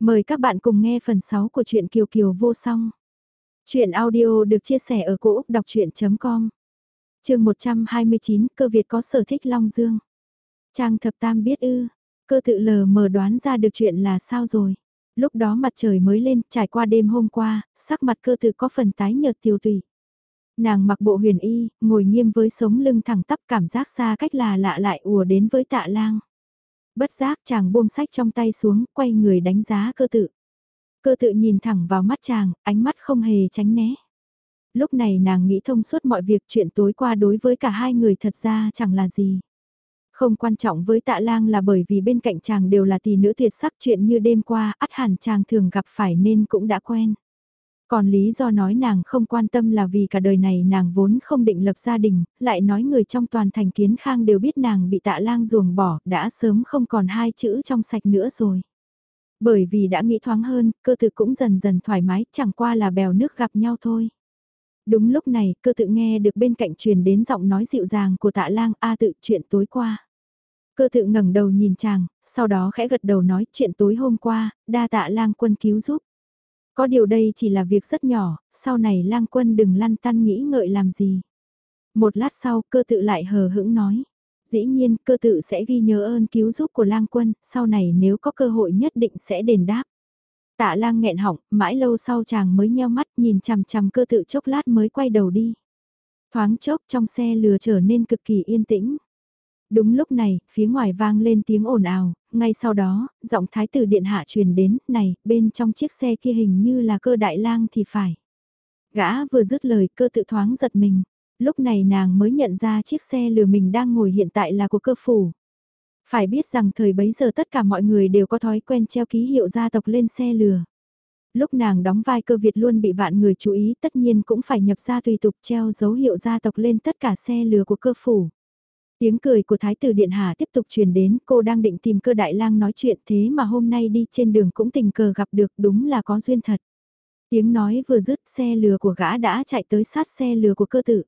Mời các bạn cùng nghe phần 6 của truyện Kiều Kiều vô song. Chuyện audio được chia sẻ ở cỗ đọc chuyện.com Trường 129 cơ Việt có sở thích Long Dương. Trang thập tam biết ư, cơ tự lờ mờ đoán ra được chuyện là sao rồi. Lúc đó mặt trời mới lên, trải qua đêm hôm qua, sắc mặt cơ tự có phần tái nhợt tiêu tùy. Nàng mặc bộ huyền y, ngồi nghiêm với sống lưng thẳng tắp cảm giác xa cách là lạ lại ùa đến với tạ lang. Bất giác chàng buông sách trong tay xuống, quay người đánh giá cơ tự. Cơ tự nhìn thẳng vào mắt chàng, ánh mắt không hề tránh né. Lúc này nàng nghĩ thông suốt mọi việc chuyện tối qua đối với cả hai người thật ra chẳng là gì. Không quan trọng với tạ lang là bởi vì bên cạnh chàng đều là tỷ nữ tuyệt sắc chuyện như đêm qua, ắt hẳn chàng thường gặp phải nên cũng đã quen. Còn lý do nói nàng không quan tâm là vì cả đời này nàng vốn không định lập gia đình, lại nói người trong toàn thành kiến khang đều biết nàng bị tạ lang ruồng bỏ, đã sớm không còn hai chữ trong sạch nữa rồi. Bởi vì đã nghĩ thoáng hơn, cơ tự cũng dần dần thoải mái, chẳng qua là bèo nước gặp nhau thôi. Đúng lúc này, cơ tự nghe được bên cạnh truyền đến giọng nói dịu dàng của tạ lang A tự chuyện tối qua. Cơ tự ngẩng đầu nhìn chàng, sau đó khẽ gật đầu nói chuyện tối hôm qua, đa tạ lang quân cứu giúp. Có điều đây chỉ là việc rất nhỏ, sau này lang quân đừng lăn tăn nghĩ ngợi làm gì. Một lát sau cơ tự lại hờ hững nói. Dĩ nhiên cơ tự sẽ ghi nhớ ơn cứu giúp của lang quân, sau này nếu có cơ hội nhất định sẽ đền đáp. Tạ lang nghẹn họng, mãi lâu sau chàng mới nheo mắt nhìn chằm chằm cơ tự chốc lát mới quay đầu đi. Thoáng chốc trong xe lừa trở nên cực kỳ yên tĩnh. Đúng lúc này, phía ngoài vang lên tiếng ồn ào, ngay sau đó, giọng thái tử điện hạ truyền đến, này, bên trong chiếc xe kia hình như là cơ đại lang thì phải. Gã vừa dứt lời cơ tự thoáng giật mình, lúc này nàng mới nhận ra chiếc xe lừa mình đang ngồi hiện tại là của cơ phủ. Phải biết rằng thời bấy giờ tất cả mọi người đều có thói quen treo ký hiệu gia tộc lên xe lừa. Lúc nàng đóng vai cơ Việt luôn bị vạn người chú ý tất nhiên cũng phải nhập ra tùy tục treo dấu hiệu gia tộc lên tất cả xe lừa của cơ phủ. Tiếng cười của Thái tử Điện Hà tiếp tục truyền đến, cô đang định tìm cơ đại lang nói chuyện thế mà hôm nay đi trên đường cũng tình cờ gặp được đúng là có duyên thật. Tiếng nói vừa dứt xe lừa của gã đã chạy tới sát xe lừa của cơ tự.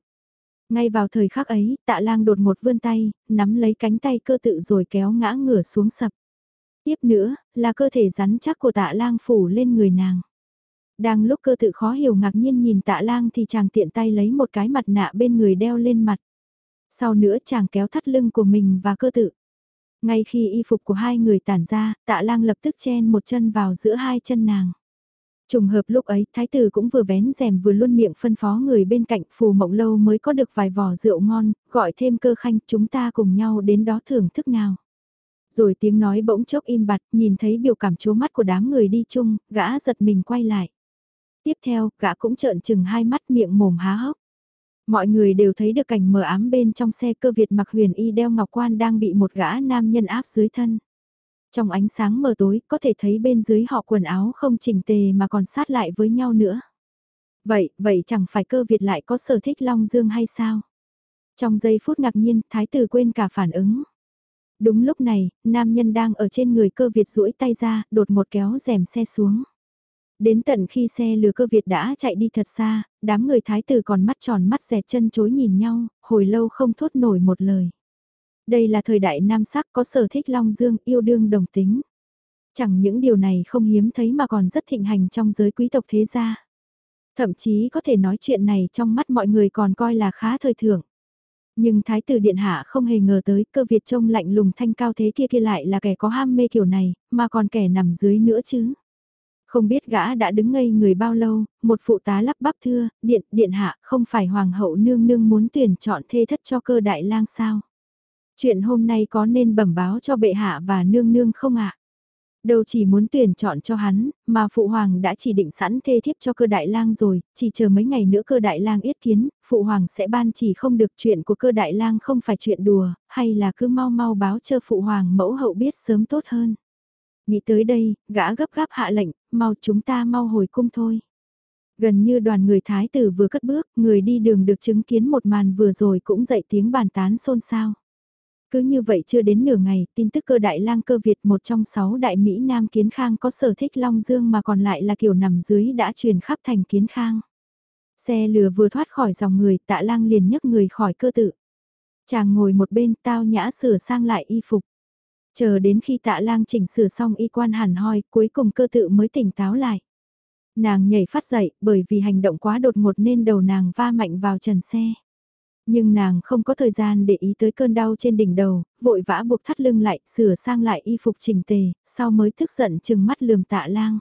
Ngay vào thời khắc ấy, tạ lang đột một vươn tay, nắm lấy cánh tay cơ tự rồi kéo ngã ngửa xuống sập. Tiếp nữa, là cơ thể rắn chắc của tạ lang phủ lên người nàng. Đang lúc cơ tự khó hiểu ngạc nhiên nhìn tạ lang thì chàng tiện tay lấy một cái mặt nạ bên người đeo lên mặt. Sau nữa chàng kéo thắt lưng của mình và cơ tự. Ngay khi y phục của hai người tản ra, tạ lang lập tức chen một chân vào giữa hai chân nàng. Trùng hợp lúc ấy, thái tử cũng vừa vén rèm vừa luôn miệng phân phó người bên cạnh phù mộng lâu mới có được vài vỏ rượu ngon, gọi thêm cơ khanh chúng ta cùng nhau đến đó thưởng thức nào. Rồi tiếng nói bỗng chốc im bặt, nhìn thấy biểu cảm chố mắt của đám người đi chung, gã giật mình quay lại. Tiếp theo, gã cũng trợn chừng hai mắt miệng mồm há hốc. Mọi người đều thấy được cảnh mờ ám bên trong xe cơ Việt mặc huyền y đeo ngọc quan đang bị một gã nam nhân áp dưới thân. Trong ánh sáng mờ tối có thể thấy bên dưới họ quần áo không chỉnh tề mà còn sát lại với nhau nữa. Vậy, vậy chẳng phải cơ Việt lại có sở thích Long Dương hay sao? Trong giây phút ngạc nhiên, thái tử quên cả phản ứng. Đúng lúc này, nam nhân đang ở trên người cơ Việt duỗi tay ra, đột một kéo rèm xe xuống. Đến tận khi xe lừa cơ Việt đã chạy đi thật xa, đám người thái tử còn mắt tròn mắt dẹt chân chối nhìn nhau, hồi lâu không thốt nổi một lời. Đây là thời đại nam sắc có sở thích long dương yêu đương đồng tính. Chẳng những điều này không hiếm thấy mà còn rất thịnh hành trong giới quý tộc thế gia. Thậm chí có thể nói chuyện này trong mắt mọi người còn coi là khá thời thượng. Nhưng Thái tử Điện Hạ không hề ngờ tới cơ Việt trông lạnh lùng thanh cao thế kia kia lại là kẻ có ham mê kiểu này, mà còn kẻ nằm dưới nữa chứ. Không biết gã đã đứng ngây người bao lâu, một phụ tá lắp bắp thưa, điện, điện hạ, không phải hoàng hậu nương nương muốn tuyển chọn thê thất cho cơ đại lang sao? Chuyện hôm nay có nên bẩm báo cho bệ hạ và nương nương không ạ? Đâu chỉ muốn tuyển chọn cho hắn, mà phụ hoàng đã chỉ định sẵn thê thiếp cho cơ đại lang rồi, chỉ chờ mấy ngày nữa cơ đại lang yết kiến, phụ hoàng sẽ ban chỉ không được chuyện của cơ đại lang không phải chuyện đùa, hay là cứ mau mau báo cho phụ hoàng mẫu hậu biết sớm tốt hơn. Nghĩ tới đây, gã gấp gáp hạ lệnh, mau chúng ta mau hồi cung thôi. Gần như đoàn người thái tử vừa cất bước, người đi đường được chứng kiến một màn vừa rồi cũng dậy tiếng bàn tán xôn xao. Cứ như vậy chưa đến nửa ngày, tin tức cơ đại lang cơ Việt một trong sáu đại Mỹ Nam Kiến Khang có sở thích Long Dương mà còn lại là kiểu nằm dưới đã truyền khắp thành Kiến Khang. Xe lừa vừa thoát khỏi dòng người tạ lang liền nhấc người khỏi cơ tự. Chàng ngồi một bên tao nhã sửa sang lại y phục. Chờ đến khi tạ lang chỉnh sửa xong y quan hẳn hoi, cuối cùng cơ tự mới tỉnh táo lại. Nàng nhảy phát dậy, bởi vì hành động quá đột ngột nên đầu nàng va mạnh vào trần xe. Nhưng nàng không có thời gian để ý tới cơn đau trên đỉnh đầu, vội vã buộc thắt lưng lại, sửa sang lại y phục chỉnh tề, sau mới tức giận chừng mắt lườm tạ lang.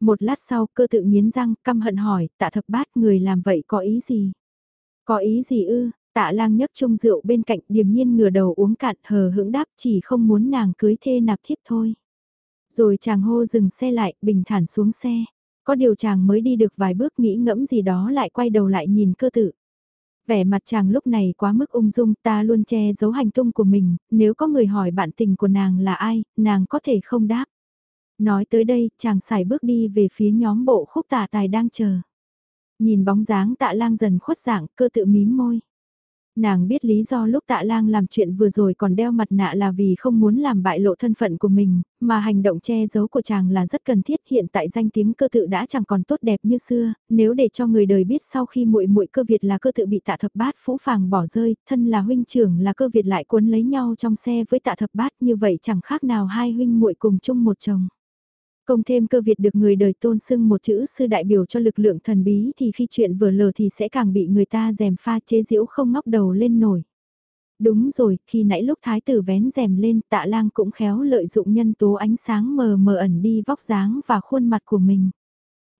Một lát sau cơ tự nghiến răng, căm hận hỏi, tạ thập bát người làm vậy có ý gì? Có ý gì ư? Tạ lang nhấp chung rượu bên cạnh điềm nhiên ngửa đầu uống cạn hờ hững đáp chỉ không muốn nàng cưới thê nạp thiếp thôi. Rồi chàng hô dừng xe lại, bình thản xuống xe. Có điều chàng mới đi được vài bước nghĩ ngẫm gì đó lại quay đầu lại nhìn cơ tự. Vẻ mặt chàng lúc này quá mức ung dung ta luôn che giấu hành tung của mình, nếu có người hỏi bạn tình của nàng là ai, nàng có thể không đáp. Nói tới đây, chàng xài bước đi về phía nhóm bộ khúc tạ tài đang chờ. Nhìn bóng dáng tạ lang dần khuất dạng, cơ tự mím môi. Nàng biết lý do lúc tạ lang làm chuyện vừa rồi còn đeo mặt nạ là vì không muốn làm bại lộ thân phận của mình, mà hành động che giấu của chàng là rất cần thiết hiện tại danh tiếng cơ tự đã chẳng còn tốt đẹp như xưa, nếu để cho người đời biết sau khi muội muội cơ Việt là cơ tự bị tạ thập bát phũ phàng bỏ rơi, thân là huynh trưởng là cơ Việt lại cuốn lấy nhau trong xe với tạ thập bát như vậy chẳng khác nào hai huynh muội cùng chung một chồng. Công thêm cơ Việt được người đời tôn xưng một chữ sư đại biểu cho lực lượng thần bí thì khi chuyện vừa lờ thì sẽ càng bị người ta dèm pha chế diễu không ngóc đầu lên nổi. Đúng rồi, khi nãy lúc thái tử vén rèm lên tạ lang cũng khéo lợi dụng nhân tố ánh sáng mờ mờ ẩn đi vóc dáng và khuôn mặt của mình.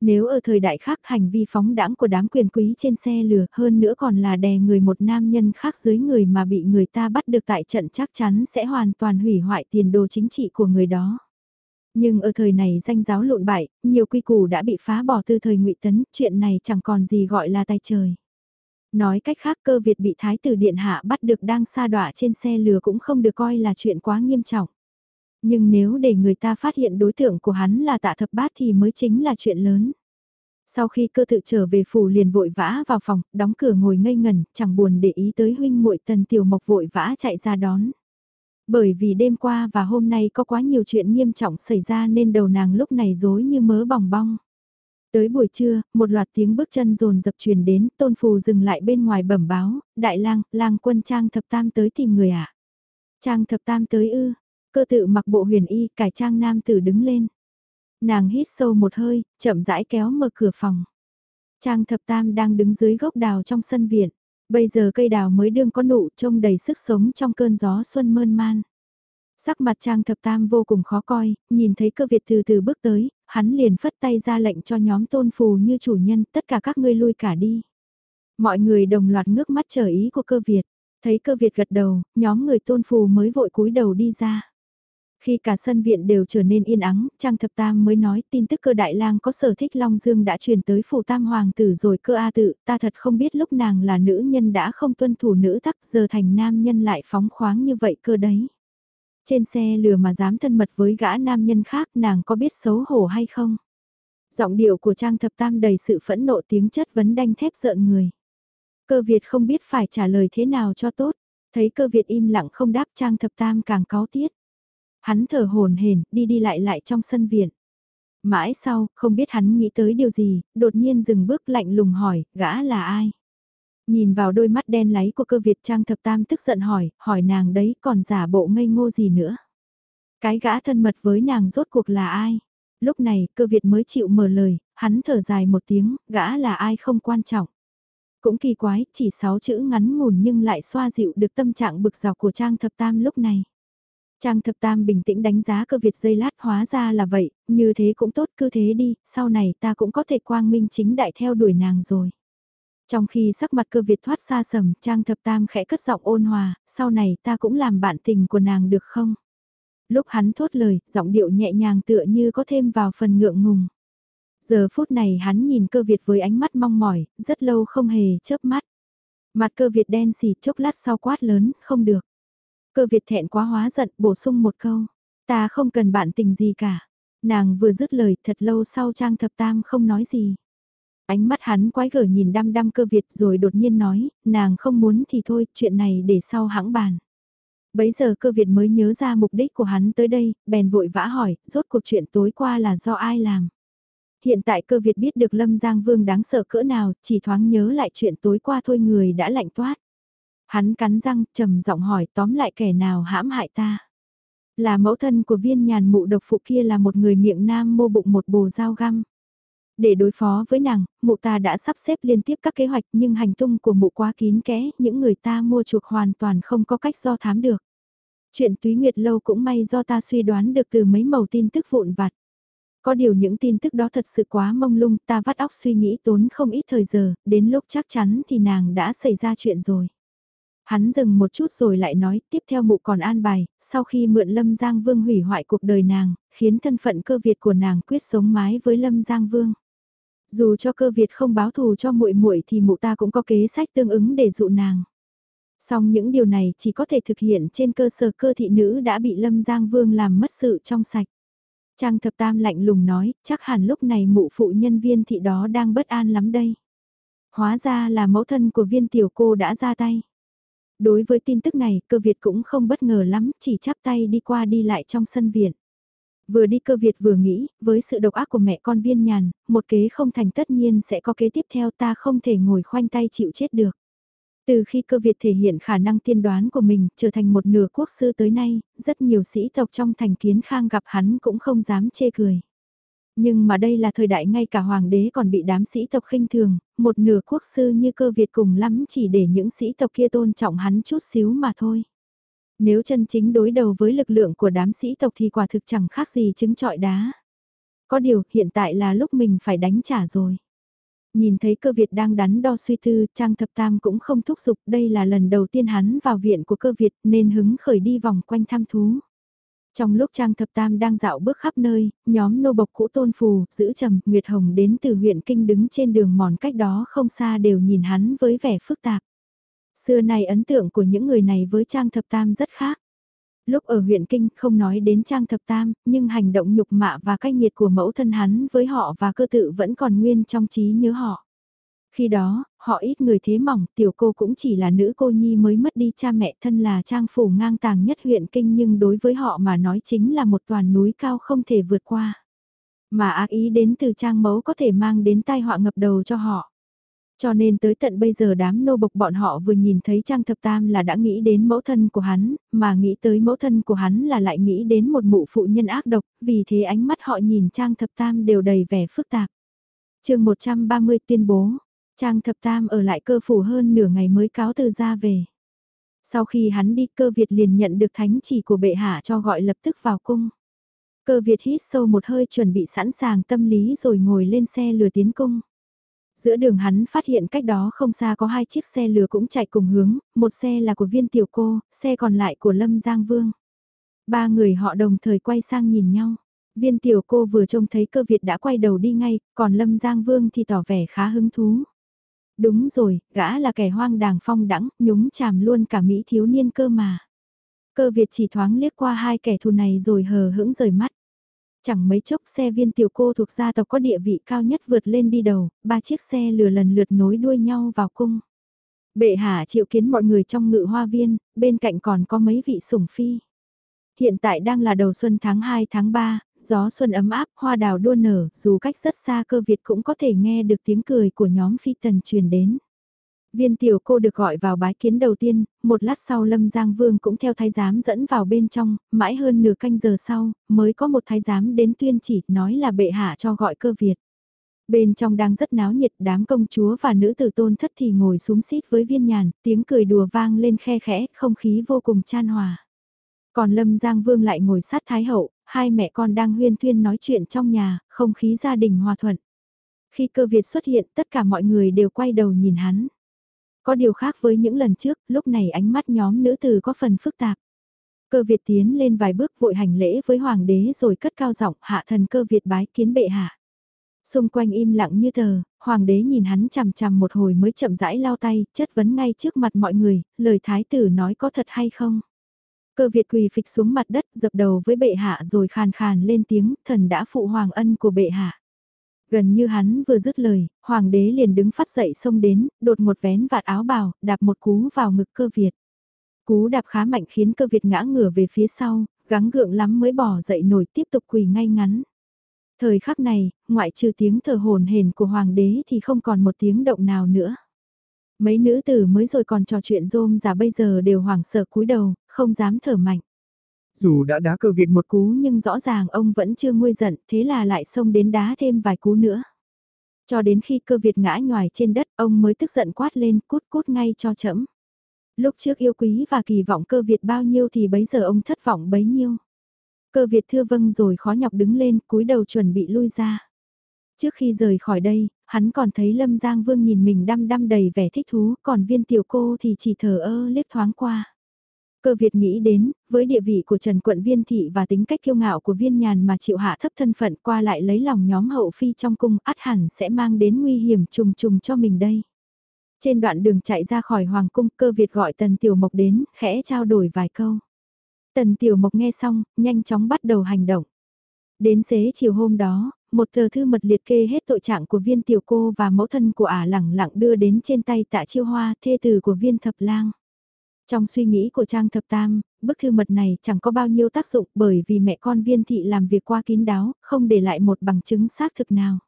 Nếu ở thời đại khác hành vi phóng đãng của đám quyền quý trên xe lừa hơn nữa còn là đè người một nam nhân khác dưới người mà bị người ta bắt được tại trận chắc chắn sẽ hoàn toàn hủy hoại tiền đồ chính trị của người đó. Nhưng ở thời này danh giáo lộn bại, nhiều quy củ đã bị phá bỏ từ thời ngụy Tấn, chuyện này chẳng còn gì gọi là tay trời. Nói cách khác cơ Việt bị Thái tử Điện Hạ bắt được đang sa đọa trên xe lừa cũng không được coi là chuyện quá nghiêm trọng. Nhưng nếu để người ta phát hiện đối tượng của hắn là tạ thập bát thì mới chính là chuyện lớn. Sau khi cơ tự trở về phủ liền vội vã vào phòng, đóng cửa ngồi ngây ngần chẳng buồn để ý tới huynh muội tần tiểu mộc vội vã chạy ra đón. Bởi vì đêm qua và hôm nay có quá nhiều chuyện nghiêm trọng xảy ra nên đầu nàng lúc này rối như mớ bỏng bong. Tới buổi trưa, một loạt tiếng bước chân rồn dập truyền đến, tôn phù dừng lại bên ngoài bẩm báo, đại lang, lang quân trang thập tam tới tìm người ạ. À? Trang thập tam tới ư, cơ tự mặc bộ huyền y, cải trang nam tử đứng lên. Nàng hít sâu một hơi, chậm rãi kéo mở cửa phòng. Trang thập tam đang đứng dưới gốc đào trong sân viện. Bây giờ cây đào mới đương có nụ trông đầy sức sống trong cơn gió xuân mơn man. Sắc mặt trang thập tam vô cùng khó coi, nhìn thấy cơ Việt từ từ bước tới, hắn liền phất tay ra lệnh cho nhóm tôn phù như chủ nhân, tất cả các ngươi lui cả đi. Mọi người đồng loạt ngước mắt chờ ý của cơ Việt, thấy cơ Việt gật đầu, nhóm người tôn phù mới vội cúi đầu đi ra. Khi cả sân viện đều trở nên yên ắng, Trang Thập Tam mới nói tin tức cơ đại lang có sở thích Long Dương đã truyền tới phủ tam hoàng tử rồi cơ A tự, ta thật không biết lúc nàng là nữ nhân đã không tuân thủ nữ tắc giờ thành nam nhân lại phóng khoáng như vậy cơ đấy. Trên xe lừa mà dám thân mật với gã nam nhân khác nàng có biết xấu hổ hay không? Giọng điệu của Trang Thập Tam đầy sự phẫn nộ tiếng chất vấn đanh thép rợn người. Cơ Việt không biết phải trả lời thế nào cho tốt, thấy cơ Việt im lặng không đáp Trang Thập Tam càng cáo tiết. Hắn thở hồn hển, đi đi lại lại trong sân viện. Mãi sau, không biết hắn nghĩ tới điều gì, đột nhiên dừng bước lạnh lùng hỏi, gã là ai? Nhìn vào đôi mắt đen láy của cơ Việt Trang thập tam tức giận hỏi, hỏi nàng đấy còn giả bộ ngây ngô gì nữa? Cái gã thân mật với nàng rốt cuộc là ai? Lúc này, cơ Việt mới chịu mở lời, hắn thở dài một tiếng, gã là ai không quan trọng. Cũng kỳ quái, chỉ sáu chữ ngắn ngủn nhưng lại xoa dịu được tâm trạng bực dọc của Trang thập tam lúc này. Trang thập tam bình tĩnh đánh giá cơ Việt dây lát hóa ra là vậy, như thế cũng tốt cứ thế đi, sau này ta cũng có thể quang minh chính đại theo đuổi nàng rồi. Trong khi sắc mặt cơ Việt thoát xa sầm, Trang thập tam khẽ cất giọng ôn hòa, sau này ta cũng làm bạn tình của nàng được không? Lúc hắn thốt lời, giọng điệu nhẹ nhàng tựa như có thêm vào phần ngượng ngùng. Giờ phút này hắn nhìn cơ Việt với ánh mắt mong mỏi, rất lâu không hề chớp mắt. Mặt cơ Việt đen xì chốc lát sau quát lớn, không được. Cơ Việt thẹn quá hóa giận, bổ sung một câu. Ta không cần bạn tình gì cả. Nàng vừa dứt lời thật lâu sau Trang Thập Tam không nói gì. Ánh mắt hắn quái gở nhìn đăm đăm cơ Việt rồi đột nhiên nói, nàng không muốn thì thôi, chuyện này để sau hãng bàn. Bấy giờ cơ Việt mới nhớ ra mục đích của hắn tới đây, bèn vội vã hỏi, rốt cuộc chuyện tối qua là do ai làm. Hiện tại cơ Việt biết được Lâm Giang Vương đáng sợ cỡ nào, chỉ thoáng nhớ lại chuyện tối qua thôi người đã lạnh toát. Hắn cắn răng, trầm giọng hỏi tóm lại kẻ nào hãm hại ta. Là mẫu thân của viên nhàn mụ độc phụ kia là một người miệng nam mô bụng một bồ dao găm. Để đối phó với nàng, mụ ta đã sắp xếp liên tiếp các kế hoạch nhưng hành tung của mụ quá kín kẽ, những người ta mua chuộc hoàn toàn không có cách do thám được. Chuyện túy nguyệt lâu cũng may do ta suy đoán được từ mấy màu tin tức vụn vặt. Có điều những tin tức đó thật sự quá mông lung, ta vắt óc suy nghĩ tốn không ít thời giờ, đến lúc chắc chắn thì nàng đã xảy ra chuyện rồi. Hắn dừng một chút rồi lại nói, tiếp theo mụ còn an bài, sau khi mượn Lâm Giang Vương hủy hoại cuộc đời nàng, khiến thân phận cơ Việt của nàng quyết sống mái với Lâm Giang Vương. Dù cho cơ Việt không báo thù cho muội muội thì mụ ta cũng có kế sách tương ứng để dụ nàng. Song những điều này chỉ có thể thực hiện trên cơ sở cơ thị nữ đã bị Lâm Giang Vương làm mất sự trong sạch. Trang thập tam lạnh lùng nói, chắc hẳn lúc này mụ phụ nhân viên thị đó đang bất an lắm đây. Hóa ra là mẫu thân của viên tiểu cô đã ra tay. Đối với tin tức này, cơ Việt cũng không bất ngờ lắm, chỉ chắp tay đi qua đi lại trong sân viện. Vừa đi cơ Việt vừa nghĩ, với sự độc ác của mẹ con viên nhàn, một kế không thành tất nhiên sẽ có kế tiếp theo ta không thể ngồi khoanh tay chịu chết được. Từ khi cơ Việt thể hiện khả năng tiên đoán của mình trở thành một nửa quốc sư tới nay, rất nhiều sĩ tộc trong thành kiến khang gặp hắn cũng không dám chê cười. Nhưng mà đây là thời đại ngay cả hoàng đế còn bị đám sĩ tộc khinh thường, một nửa quốc sư như cơ Việt cùng lắm chỉ để những sĩ tộc kia tôn trọng hắn chút xíu mà thôi. Nếu chân chính đối đầu với lực lượng của đám sĩ tộc thì quả thực chẳng khác gì trứng trọi đá. Có điều hiện tại là lúc mình phải đánh trả rồi. Nhìn thấy cơ Việt đang đắn đo suy tư, Trang Thập Tam cũng không thúc giục, đây là lần đầu tiên hắn vào viện của cơ Việt nên hứng khởi đi vòng quanh thăm thú. Trong lúc Trang Thập Tam đang dạo bước khắp nơi, nhóm nô bộc cũ tôn phù, giữ trầm, Nguyệt Hồng đến từ huyện Kinh đứng trên đường mòn cách đó không xa đều nhìn hắn với vẻ phức tạp. Xưa này ấn tượng của những người này với Trang Thập Tam rất khác. Lúc ở huyện Kinh không nói đến Trang Thập Tam, nhưng hành động nhục mạ và cách nhiệt của mẫu thân hắn với họ và cơ tự vẫn còn nguyên trong trí nhớ họ. Khi đó, họ ít người thế mỏng, tiểu cô cũng chỉ là nữ cô nhi mới mất đi cha mẹ thân là trang phủ ngang tàng nhất huyện kinh nhưng đối với họ mà nói chính là một toàn núi cao không thể vượt qua. Mà ác ý đến từ trang mẫu có thể mang đến tai họa ngập đầu cho họ. Cho nên tới tận bây giờ đám nô bộc bọn họ vừa nhìn thấy Trang Thập Tam là đã nghĩ đến mẫu thân của hắn, mà nghĩ tới mẫu thân của hắn là lại nghĩ đến một mụ phụ nhân ác độc, vì thế ánh mắt họ nhìn Trang Thập Tam đều đầy vẻ phức tạp. chương 130 tuyên bố, Trang thập tam ở lại cơ phủ hơn nửa ngày mới cáo từ ra về. Sau khi hắn đi cơ Việt liền nhận được thánh chỉ của bệ hạ cho gọi lập tức vào cung. Cơ Việt hít sâu một hơi chuẩn bị sẵn sàng tâm lý rồi ngồi lên xe lừa tiến cung. Giữa đường hắn phát hiện cách đó không xa có hai chiếc xe lừa cũng chạy cùng hướng, một xe là của viên tiểu cô, xe còn lại của Lâm Giang Vương. Ba người họ đồng thời quay sang nhìn nhau. Viên tiểu cô vừa trông thấy cơ Việt đã quay đầu đi ngay, còn Lâm Giang Vương thì tỏ vẻ khá hứng thú. Đúng rồi, gã là kẻ hoang đàng phong đẳng, nhúng chàm luôn cả Mỹ thiếu niên cơ mà. Cơ Việt chỉ thoáng liếc qua hai kẻ thù này rồi hờ hững rời mắt. Chẳng mấy chốc xe viên tiểu cô thuộc gia tộc có địa vị cao nhất vượt lên đi đầu, ba chiếc xe lừa lần lượt nối đuôi nhau vào cung. Bệ hạ triệu kiến mọi người trong ngự hoa viên, bên cạnh còn có mấy vị sủng phi. Hiện tại đang là đầu xuân tháng 2 tháng 3, Gió xuân ấm áp, hoa đào đua nở, dù cách rất xa cơ Việt cũng có thể nghe được tiếng cười của nhóm phi tần truyền đến. Viên tiểu cô được gọi vào bái kiến đầu tiên, một lát sau Lâm Giang Vương cũng theo thái giám dẫn vào bên trong, mãi hơn nửa canh giờ sau, mới có một thái giám đến tuyên chỉ, nói là bệ hạ cho gọi cơ Việt. Bên trong đang rất náo nhiệt, đám công chúa và nữ tử tôn thất thì ngồi súng xít với viên nhàn, tiếng cười đùa vang lên khe khẽ, không khí vô cùng chan hòa. Còn Lâm Giang Vương lại ngồi sát Thái Hậu, hai mẹ con đang huyên thuyên nói chuyện trong nhà, không khí gia đình hòa thuận. Khi cơ Việt xuất hiện tất cả mọi người đều quay đầu nhìn hắn. Có điều khác với những lần trước, lúc này ánh mắt nhóm nữ tử có phần phức tạp. Cơ Việt tiến lên vài bước vội hành lễ với hoàng đế rồi cất cao giọng hạ thần cơ Việt bái kiến bệ hạ. Xung quanh im lặng như tờ, hoàng đế nhìn hắn chằm chằm một hồi mới chậm rãi lao tay, chất vấn ngay trước mặt mọi người, lời thái tử nói có thật hay không. Cơ Việt quỳ phịch xuống mặt đất dập đầu với bệ hạ rồi khàn khàn lên tiếng thần đã phụ hoàng ân của bệ hạ. Gần như hắn vừa dứt lời, hoàng đế liền đứng phát dậy xông đến, đột một vén vạt áo bào, đạp một cú vào ngực cơ Việt. Cú đạp khá mạnh khiến cơ Việt ngã ngửa về phía sau, gắng gượng lắm mới bỏ dậy nổi tiếp tục quỳ ngay ngắn. Thời khắc này, ngoại trừ tiếng thở hồn hển của hoàng đế thì không còn một tiếng động nào nữa. Mấy nữ tử mới rồi còn trò chuyện rôm giả bây giờ đều hoảng sợ cúi đầu, không dám thở mạnh. Dù đã đá cơ Việt một cú nhưng rõ ràng ông vẫn chưa nguôi giận, thế là lại xông đến đá thêm vài cú nữa. Cho đến khi cơ Việt ngã nhòi trên đất, ông mới tức giận quát lên cút cút ngay cho chậm. Lúc trước yêu quý và kỳ vọng cơ Việt bao nhiêu thì bấy giờ ông thất vọng bấy nhiêu. Cơ Việt thưa vâng rồi khó nhọc đứng lên, cúi đầu chuẩn bị lui ra. Trước khi rời khỏi đây, hắn còn thấy Lâm Giang Vương nhìn mình đăm đăm đầy vẻ thích thú, còn viên tiểu cô thì chỉ thờ ơ liếc thoáng qua. Cơ Việt nghĩ đến, với địa vị của Trần Quận Viên Thị và tính cách kiêu ngạo của viên nhàn mà chịu hạ thấp thân phận qua lại lấy lòng nhóm hậu phi trong cung át hẳn sẽ mang đến nguy hiểm trùng trùng cho mình đây. Trên đoạn đường chạy ra khỏi Hoàng cung cơ Việt gọi Tần Tiểu Mộc đến, khẽ trao đổi vài câu. Tần Tiểu Mộc nghe xong, nhanh chóng bắt đầu hành động. Đến xế chiều hôm đó, một tờ thư mật liệt kê hết tội trạng của viên tiểu cô và mẫu thân của ả lẳng lặng đưa đến trên tay tạ chiêu hoa thê tử của viên thập lang. Trong suy nghĩ của Trang Thập Tam, bức thư mật này chẳng có bao nhiêu tác dụng bởi vì mẹ con viên thị làm việc qua kín đáo, không để lại một bằng chứng xác thực nào.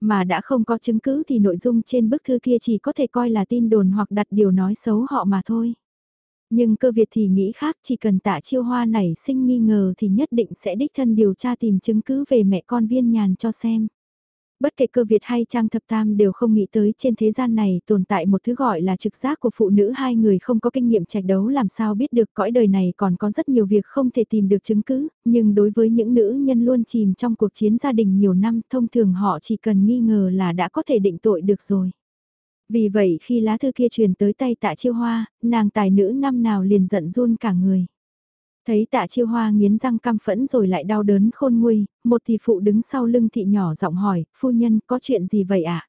Mà đã không có chứng cứ thì nội dung trên bức thư kia chỉ có thể coi là tin đồn hoặc đặt điều nói xấu họ mà thôi. Nhưng cơ Việt thì nghĩ khác chỉ cần tạ chiêu hoa này sinh nghi ngờ thì nhất định sẽ đích thân điều tra tìm chứng cứ về mẹ con viên nhàn cho xem. Bất kể cơ Việt hay Trang Thập Tam đều không nghĩ tới trên thế gian này tồn tại một thứ gọi là trực giác của phụ nữ hai người không có kinh nghiệm trạch đấu làm sao biết được cõi đời này còn có rất nhiều việc không thể tìm được chứng cứ, nhưng đối với những nữ nhân luôn chìm trong cuộc chiến gia đình nhiều năm thông thường họ chỉ cần nghi ngờ là đã có thể định tội được rồi. Vì vậy khi lá thư kia truyền tới tay tạ chiêu hoa, nàng tài nữ năm nào liền giận run cả người. Thấy tạ chiêu hoa nghiến răng căm phẫn rồi lại đau đớn khôn nguôi, một thị phụ đứng sau lưng thị nhỏ giọng hỏi, phu nhân có chuyện gì vậy ạ? À?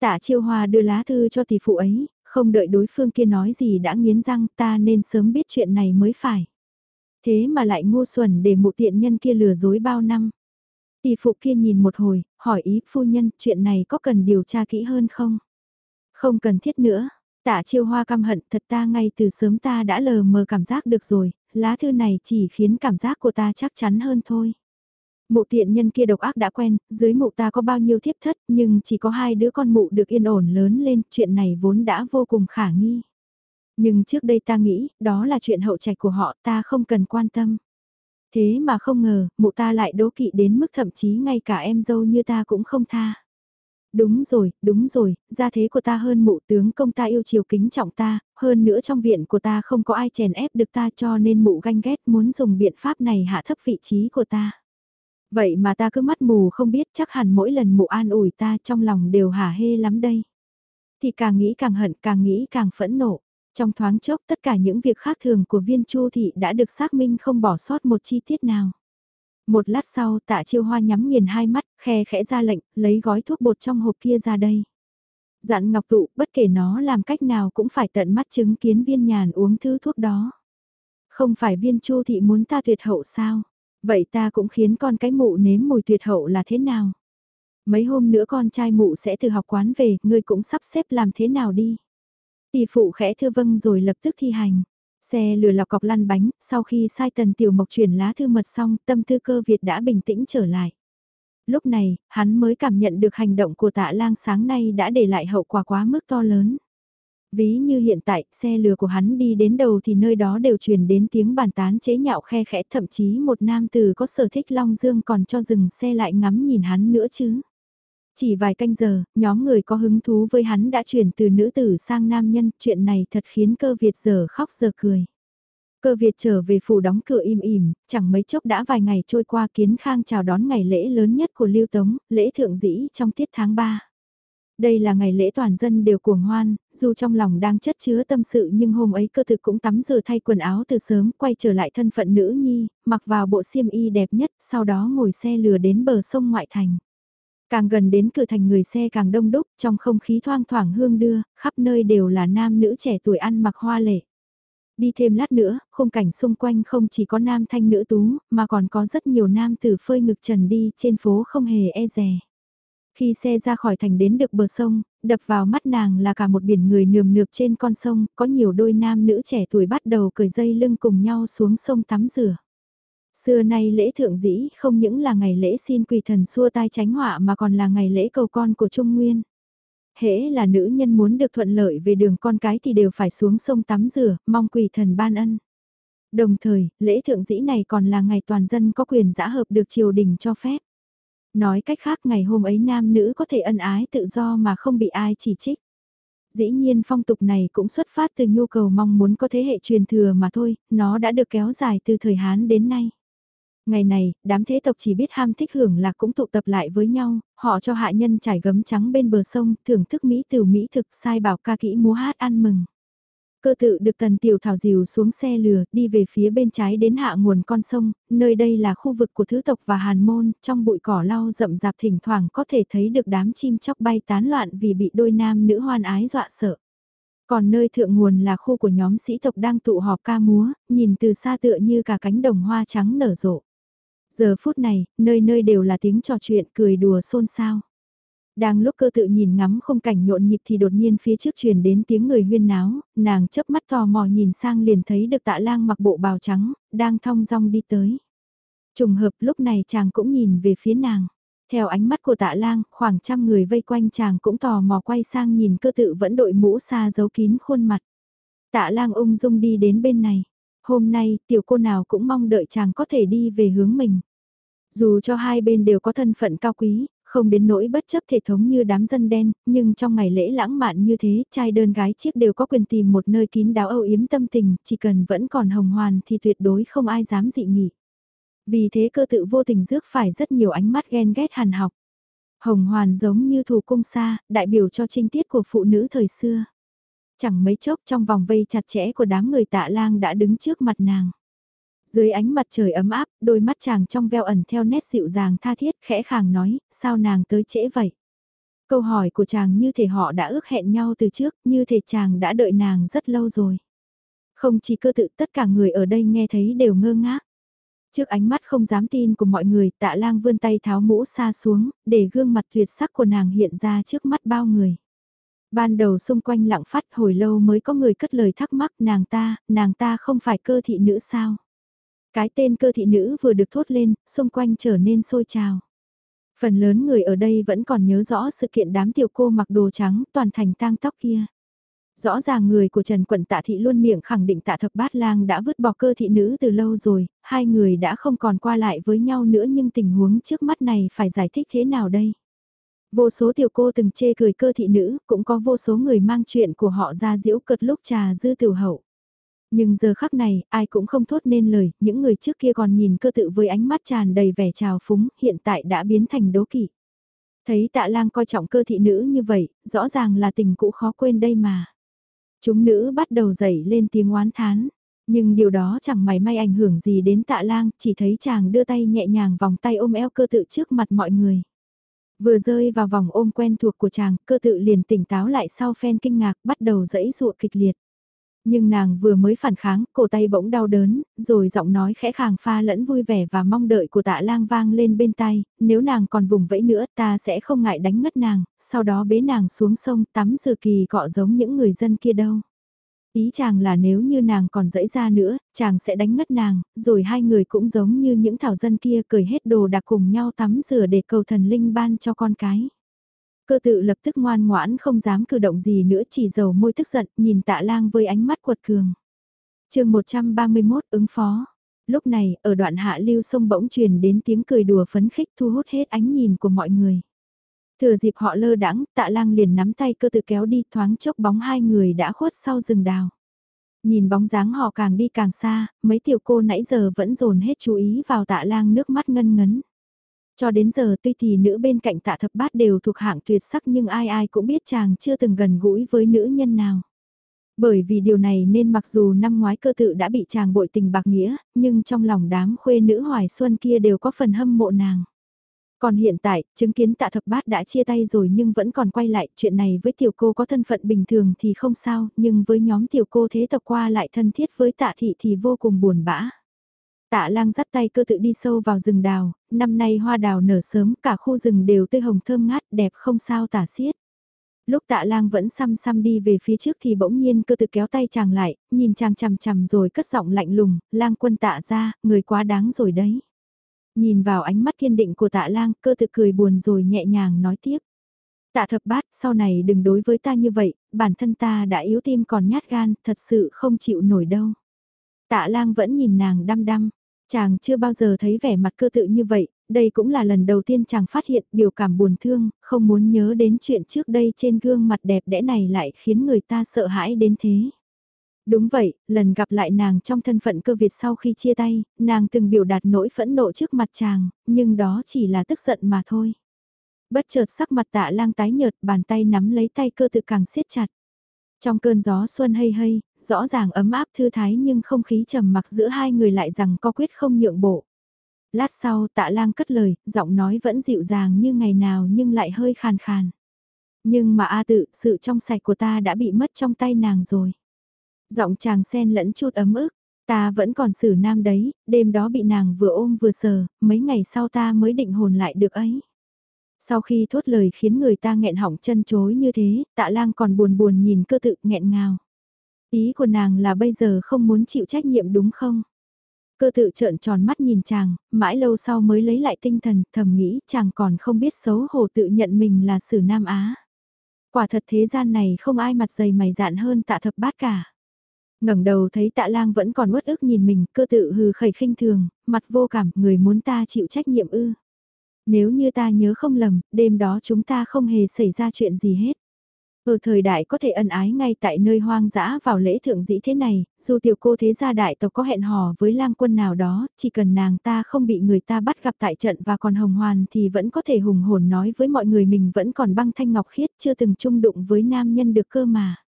Tạ chiêu hoa đưa lá thư cho thị phụ ấy, không đợi đối phương kia nói gì đã nghiến răng ta nên sớm biết chuyện này mới phải. Thế mà lại ngu xuẩn để mụ tiện nhân kia lừa dối bao năm. Tỷ phụ kia nhìn một hồi, hỏi ý phu nhân chuyện này có cần điều tra kỹ hơn không? Không cần thiết nữa, tạ chiêu hoa căm hận thật ta ngay từ sớm ta đã lờ mờ cảm giác được rồi, lá thư này chỉ khiến cảm giác của ta chắc chắn hơn thôi. Mụ tiện nhân kia độc ác đã quen, dưới mụ ta có bao nhiêu thiếp thất, nhưng chỉ có hai đứa con mụ được yên ổn lớn lên, chuyện này vốn đã vô cùng khả nghi. Nhưng trước đây ta nghĩ, đó là chuyện hậu trạch của họ, ta không cần quan tâm. Thế mà không ngờ, mụ ta lại đố kỵ đến mức thậm chí ngay cả em dâu như ta cũng không tha. Đúng rồi, đúng rồi, gia thế của ta hơn mụ tướng công ta yêu chiều kính trọng ta, hơn nữa trong viện của ta không có ai chèn ép được ta cho nên mụ ganh ghét muốn dùng biện pháp này hạ thấp vị trí của ta. Vậy mà ta cứ mắt mù không biết chắc hẳn mỗi lần mụ an ủi ta trong lòng đều hả hê lắm đây. Thì càng nghĩ càng hận, càng nghĩ càng phẫn nộ. Trong thoáng chốc tất cả những việc khác thường của viên chu thị đã được xác minh không bỏ sót một chi tiết nào. Một lát sau tạ chiêu hoa nhắm nghiền hai mắt, khe khẽ ra lệnh, lấy gói thuốc bột trong hộp kia ra đây. Dặn ngọc tụ, bất kể nó làm cách nào cũng phải tận mắt chứng kiến viên nhàn uống thứ thuốc đó. Không phải viên chu thị muốn ta tuyệt hậu sao? Vậy ta cũng khiến con cái mụ nếm mùi tuyệt hậu là thế nào? Mấy hôm nữa con trai mụ sẽ từ học quán về, ngươi cũng sắp xếp làm thế nào đi? Tỷ phụ khẽ thưa vâng rồi lập tức thi hành. Xe lừa lọc cọc lăn bánh, sau khi sai tần tiểu mộc chuyển lá thư mật xong, tâm thư cơ Việt đã bình tĩnh trở lại. Lúc này, hắn mới cảm nhận được hành động của tạ lang sáng nay đã để lại hậu quả quá mức to lớn. Ví như hiện tại, xe lừa của hắn đi đến đầu thì nơi đó đều truyền đến tiếng bàn tán chế nhạo khe khẽ thậm chí một nam tử có sở thích Long Dương còn cho dừng xe lại ngắm nhìn hắn nữa chứ. Chỉ vài canh giờ, nhóm người có hứng thú với hắn đã chuyển từ nữ tử sang nam nhân, chuyện này thật khiến cơ Việt giờ khóc giờ cười. Cơ Việt trở về phủ đóng cửa im ỉm, chẳng mấy chốc đã vài ngày trôi qua kiến khang chào đón ngày lễ lớn nhất của Lưu Tống, lễ thượng dĩ trong tiết tháng 3. Đây là ngày lễ toàn dân đều cuồng hoan, dù trong lòng đang chất chứa tâm sự nhưng hôm ấy cơ thực cũng tắm rửa thay quần áo từ sớm quay trở lại thân phận nữ nhi, mặc vào bộ xiêm y đẹp nhất sau đó ngồi xe lừa đến bờ sông ngoại thành. Càng gần đến cửa thành người xe càng đông đúc, trong không khí thoang thoảng hương đưa, khắp nơi đều là nam nữ trẻ tuổi ăn mặc hoa lệ. Đi thêm lát nữa, khung cảnh xung quanh không chỉ có nam thanh nữ tú, mà còn có rất nhiều nam tử phơi ngực trần đi trên phố không hề e dè. Khi xe ra khỏi thành đến được bờ sông, đập vào mắt nàng là cả một biển người nườm nượp trên con sông, có nhiều đôi nam nữ trẻ tuổi bắt đầu cởi dây lưng cùng nhau xuống sông tắm rửa. Xưa nay lễ thượng dĩ không những là ngày lễ xin quỳ thần xua tai tránh họa mà còn là ngày lễ cầu con của Trung Nguyên. Hễ là nữ nhân muốn được thuận lợi về đường con cái thì đều phải xuống sông tắm rửa, mong quỷ thần ban ân. Đồng thời, lễ thượng dĩ này còn là ngày toàn dân có quyền giã hợp được triều đình cho phép. Nói cách khác ngày hôm ấy nam nữ có thể ân ái tự do mà không bị ai chỉ trích. Dĩ nhiên phong tục này cũng xuất phát từ nhu cầu mong muốn có thế hệ truyền thừa mà thôi, nó đã được kéo dài từ thời Hán đến nay. Ngày này, đám thế tộc chỉ biết ham thích hưởng là cũng tụ tập lại với nhau, họ cho hạ nhân trải gấm trắng bên bờ sông, thưởng thức Mỹ từ Mỹ thực sai bảo ca kỹ múa hát ăn mừng. Cơ tự được tần tiểu thảo dìu xuống xe lừa, đi về phía bên trái đến hạ nguồn con sông, nơi đây là khu vực của thứ tộc và hàn môn, trong bụi cỏ lau rậm rạp thỉnh thoảng có thể thấy được đám chim chóc bay tán loạn vì bị đôi nam nữ hoan ái dọa sợ. Còn nơi thượng nguồn là khu của nhóm sĩ tộc đang tụ họp ca múa, nhìn từ xa tựa như cả cánh đồng hoa trắng nở rộ. Giờ phút này, nơi nơi đều là tiếng trò chuyện cười đùa xôn xao. Đang lúc cơ tự nhìn ngắm không cảnh nhộn nhịp thì đột nhiên phía trước truyền đến tiếng người huyên náo, nàng chớp mắt tò mò nhìn sang liền thấy được tạ lang mặc bộ bào trắng, đang thong dong đi tới. Trùng hợp lúc này chàng cũng nhìn về phía nàng. Theo ánh mắt của tạ lang, khoảng trăm người vây quanh chàng cũng tò mò quay sang nhìn cơ tự vẫn đội mũ xa giấu kín khuôn mặt. Tạ lang ung dung đi đến bên này. Hôm nay, tiểu cô nào cũng mong đợi chàng có thể đi về hướng mình. Dù cho hai bên đều có thân phận cao quý, không đến nỗi bất chấp thể thống như đám dân đen, nhưng trong ngày lễ lãng mạn như thế, trai đơn gái chiếc đều có quyền tìm một nơi kín đáo âu yếm tâm tình, chỉ cần vẫn còn hồng hoàn thì tuyệt đối không ai dám dị nghị. Vì thế cơ tự vô tình rước phải rất nhiều ánh mắt ghen ghét hàn học. Hồng hoàn giống như thù cung xa, đại biểu cho trinh tiết của phụ nữ thời xưa. Chẳng mấy chốc trong vòng vây chặt chẽ của đám người tạ lang đã đứng trước mặt nàng. Dưới ánh mặt trời ấm áp, đôi mắt chàng trong veo ẩn theo nét dịu dàng tha thiết khẽ khàng nói, sao nàng tới trễ vậy? Câu hỏi của chàng như thể họ đã ước hẹn nhau từ trước, như thể chàng đã đợi nàng rất lâu rồi. Không chỉ cơ tự tất cả người ở đây nghe thấy đều ngơ ngác. Trước ánh mắt không dám tin của mọi người, tạ lang vươn tay tháo mũ xa xuống, để gương mặt tuyệt sắc của nàng hiện ra trước mắt bao người. Ban đầu xung quanh lặng phát hồi lâu mới có người cất lời thắc mắc nàng ta, nàng ta không phải cơ thị nữ sao? Cái tên cơ thị nữ vừa được thốt lên, xung quanh trở nên sôi trào. Phần lớn người ở đây vẫn còn nhớ rõ sự kiện đám tiểu cô mặc đồ trắng toàn thành tang tóc kia. Rõ ràng người của Trần Quận Tạ Thị luôn miệng khẳng định Tạ Thập Bát Lang đã vứt bỏ cơ thị nữ từ lâu rồi, hai người đã không còn qua lại với nhau nữa nhưng tình huống trước mắt này phải giải thích thế nào đây? Vô số tiểu cô từng chê cười cơ thị nữ, cũng có vô số người mang chuyện của họ ra diễu cợt lúc trà dư tiểu hậu. Nhưng giờ khắc này, ai cũng không thốt nên lời, những người trước kia còn nhìn cơ tự với ánh mắt tràn đầy vẻ trào phúng, hiện tại đã biến thành đố kỵ. Thấy tạ lang coi trọng cơ thị nữ như vậy, rõ ràng là tình cũ khó quên đây mà. Chúng nữ bắt đầu dậy lên tiếng oán thán, nhưng điều đó chẳng mảy may ảnh hưởng gì đến tạ lang, chỉ thấy chàng đưa tay nhẹ nhàng vòng tay ôm eo cơ tự trước mặt mọi người. Vừa rơi vào vòng ôm quen thuộc của chàng, cơ tự liền tỉnh táo lại sau phen kinh ngạc bắt đầu dẫy dụa kịch liệt. Nhưng nàng vừa mới phản kháng, cổ tay bỗng đau đớn, rồi giọng nói khẽ khàng pha lẫn vui vẻ và mong đợi của tạ lang vang lên bên tai, nếu nàng còn vùng vẫy nữa ta sẽ không ngại đánh ngất nàng, sau đó bế nàng xuống sông tắm dừa kỳ cọ giống những người dân kia đâu. Ý chàng là nếu như nàng còn dẫy ra nữa, chàng sẽ đánh ngất nàng, rồi hai người cũng giống như những thảo dân kia cởi hết đồ đạc cùng nhau tắm rửa để cầu thần linh ban cho con cái. Cơ tự lập tức ngoan ngoãn không dám cử động gì nữa chỉ dầu môi tức giận nhìn tạ lang với ánh mắt quật cường. chương 131 ứng phó. Lúc này, ở đoạn hạ lưu sông bỗng truyền đến tiếng cười đùa phấn khích thu hút hết ánh nhìn của mọi người. Thừa dịp họ lơ đãng, tạ lang liền nắm tay cơ tự kéo đi thoáng chốc bóng hai người đã khuất sau rừng đào. Nhìn bóng dáng họ càng đi càng xa, mấy tiểu cô nãy giờ vẫn dồn hết chú ý vào tạ lang nước mắt ngân ngấn. Cho đến giờ tuy thì nữ bên cạnh tạ thập bát đều thuộc hạng tuyệt sắc nhưng ai ai cũng biết chàng chưa từng gần gũi với nữ nhân nào. Bởi vì điều này nên mặc dù năm ngoái cơ tự đã bị chàng bội tình bạc nghĩa, nhưng trong lòng đám khuê nữ hoài xuân kia đều có phần hâm mộ nàng. Còn hiện tại, chứng kiến tạ thập bát đã chia tay rồi nhưng vẫn còn quay lại, chuyện này với tiểu cô có thân phận bình thường thì không sao, nhưng với nhóm tiểu cô thế tộc qua lại thân thiết với tạ thị thì vô cùng buồn bã. Tạ lang dắt tay cơ tự đi sâu vào rừng đào, năm nay hoa đào nở sớm, cả khu rừng đều tươi hồng thơm ngát, đẹp không sao tả xiết. Lúc tạ lang vẫn xăm xăm đi về phía trước thì bỗng nhiên cơ tự kéo tay chàng lại, nhìn chàng chằm chằm rồi cất giọng lạnh lùng, lang quân tạ ra, người quá đáng rồi đấy. Nhìn vào ánh mắt kiên định của tạ lang, cơ tự cười buồn rồi nhẹ nhàng nói tiếp. Tạ thập bát, sau này đừng đối với ta như vậy, bản thân ta đã yếu tim còn nhát gan, thật sự không chịu nổi đâu. Tạ lang vẫn nhìn nàng đăm đăm. Chàng chưa bao giờ thấy vẻ mặt cơ tự như vậy, đây cũng là lần đầu tiên chàng phát hiện biểu cảm buồn thương, không muốn nhớ đến chuyện trước đây trên gương mặt đẹp đẽ này lại khiến người ta sợ hãi đến thế. Đúng vậy, lần gặp lại nàng trong thân phận cơ Việt sau khi chia tay, nàng từng biểu đạt nỗi phẫn nộ trước mặt chàng, nhưng đó chỉ là tức giận mà thôi. Bất chợt sắc mặt tạ lang tái nhợt, bàn tay nắm lấy tay cơ tự càng siết chặt. Trong cơn gió xuân hây hây, rõ ràng ấm áp thư thái nhưng không khí trầm mặc giữa hai người lại rằng có quyết không nhượng bộ. Lát sau tạ lang cất lời, giọng nói vẫn dịu dàng như ngày nào nhưng lại hơi khàn khàn. Nhưng mà A tự, sự trong sạch của ta đã bị mất trong tay nàng rồi. Giọng chàng sen lẫn chút ấm ức, ta vẫn còn xử nam đấy, đêm đó bị nàng vừa ôm vừa sờ, mấy ngày sau ta mới định hồn lại được ấy. Sau khi thốt lời khiến người ta nghẹn họng chân chối như thế, tạ lang còn buồn buồn nhìn cơ tự nghẹn ngào. Ý của nàng là bây giờ không muốn chịu trách nhiệm đúng không? Cơ tự trợn tròn mắt nhìn chàng, mãi lâu sau mới lấy lại tinh thần, thầm nghĩ chàng còn không biết xấu hổ tự nhận mình là sử Nam Á. Quả thật thế gian này không ai mặt dày mày dạn hơn tạ thập bát cả ngẩng đầu thấy tạ lang vẫn còn uất ức nhìn mình, cơ tự hừ khẩy khinh thường, mặt vô cảm, người muốn ta chịu trách nhiệm ư. Nếu như ta nhớ không lầm, đêm đó chúng ta không hề xảy ra chuyện gì hết. Ở thời đại có thể ân ái ngay tại nơi hoang dã vào lễ thượng dĩ thế này, dù tiểu cô thế gia đại tộc có hẹn hò với lang quân nào đó, chỉ cần nàng ta không bị người ta bắt gặp tại trận và còn hồng hoàn thì vẫn có thể hùng hồn nói với mọi người mình vẫn còn băng thanh ngọc khiết chưa từng chung đụng với nam nhân được cơ mà.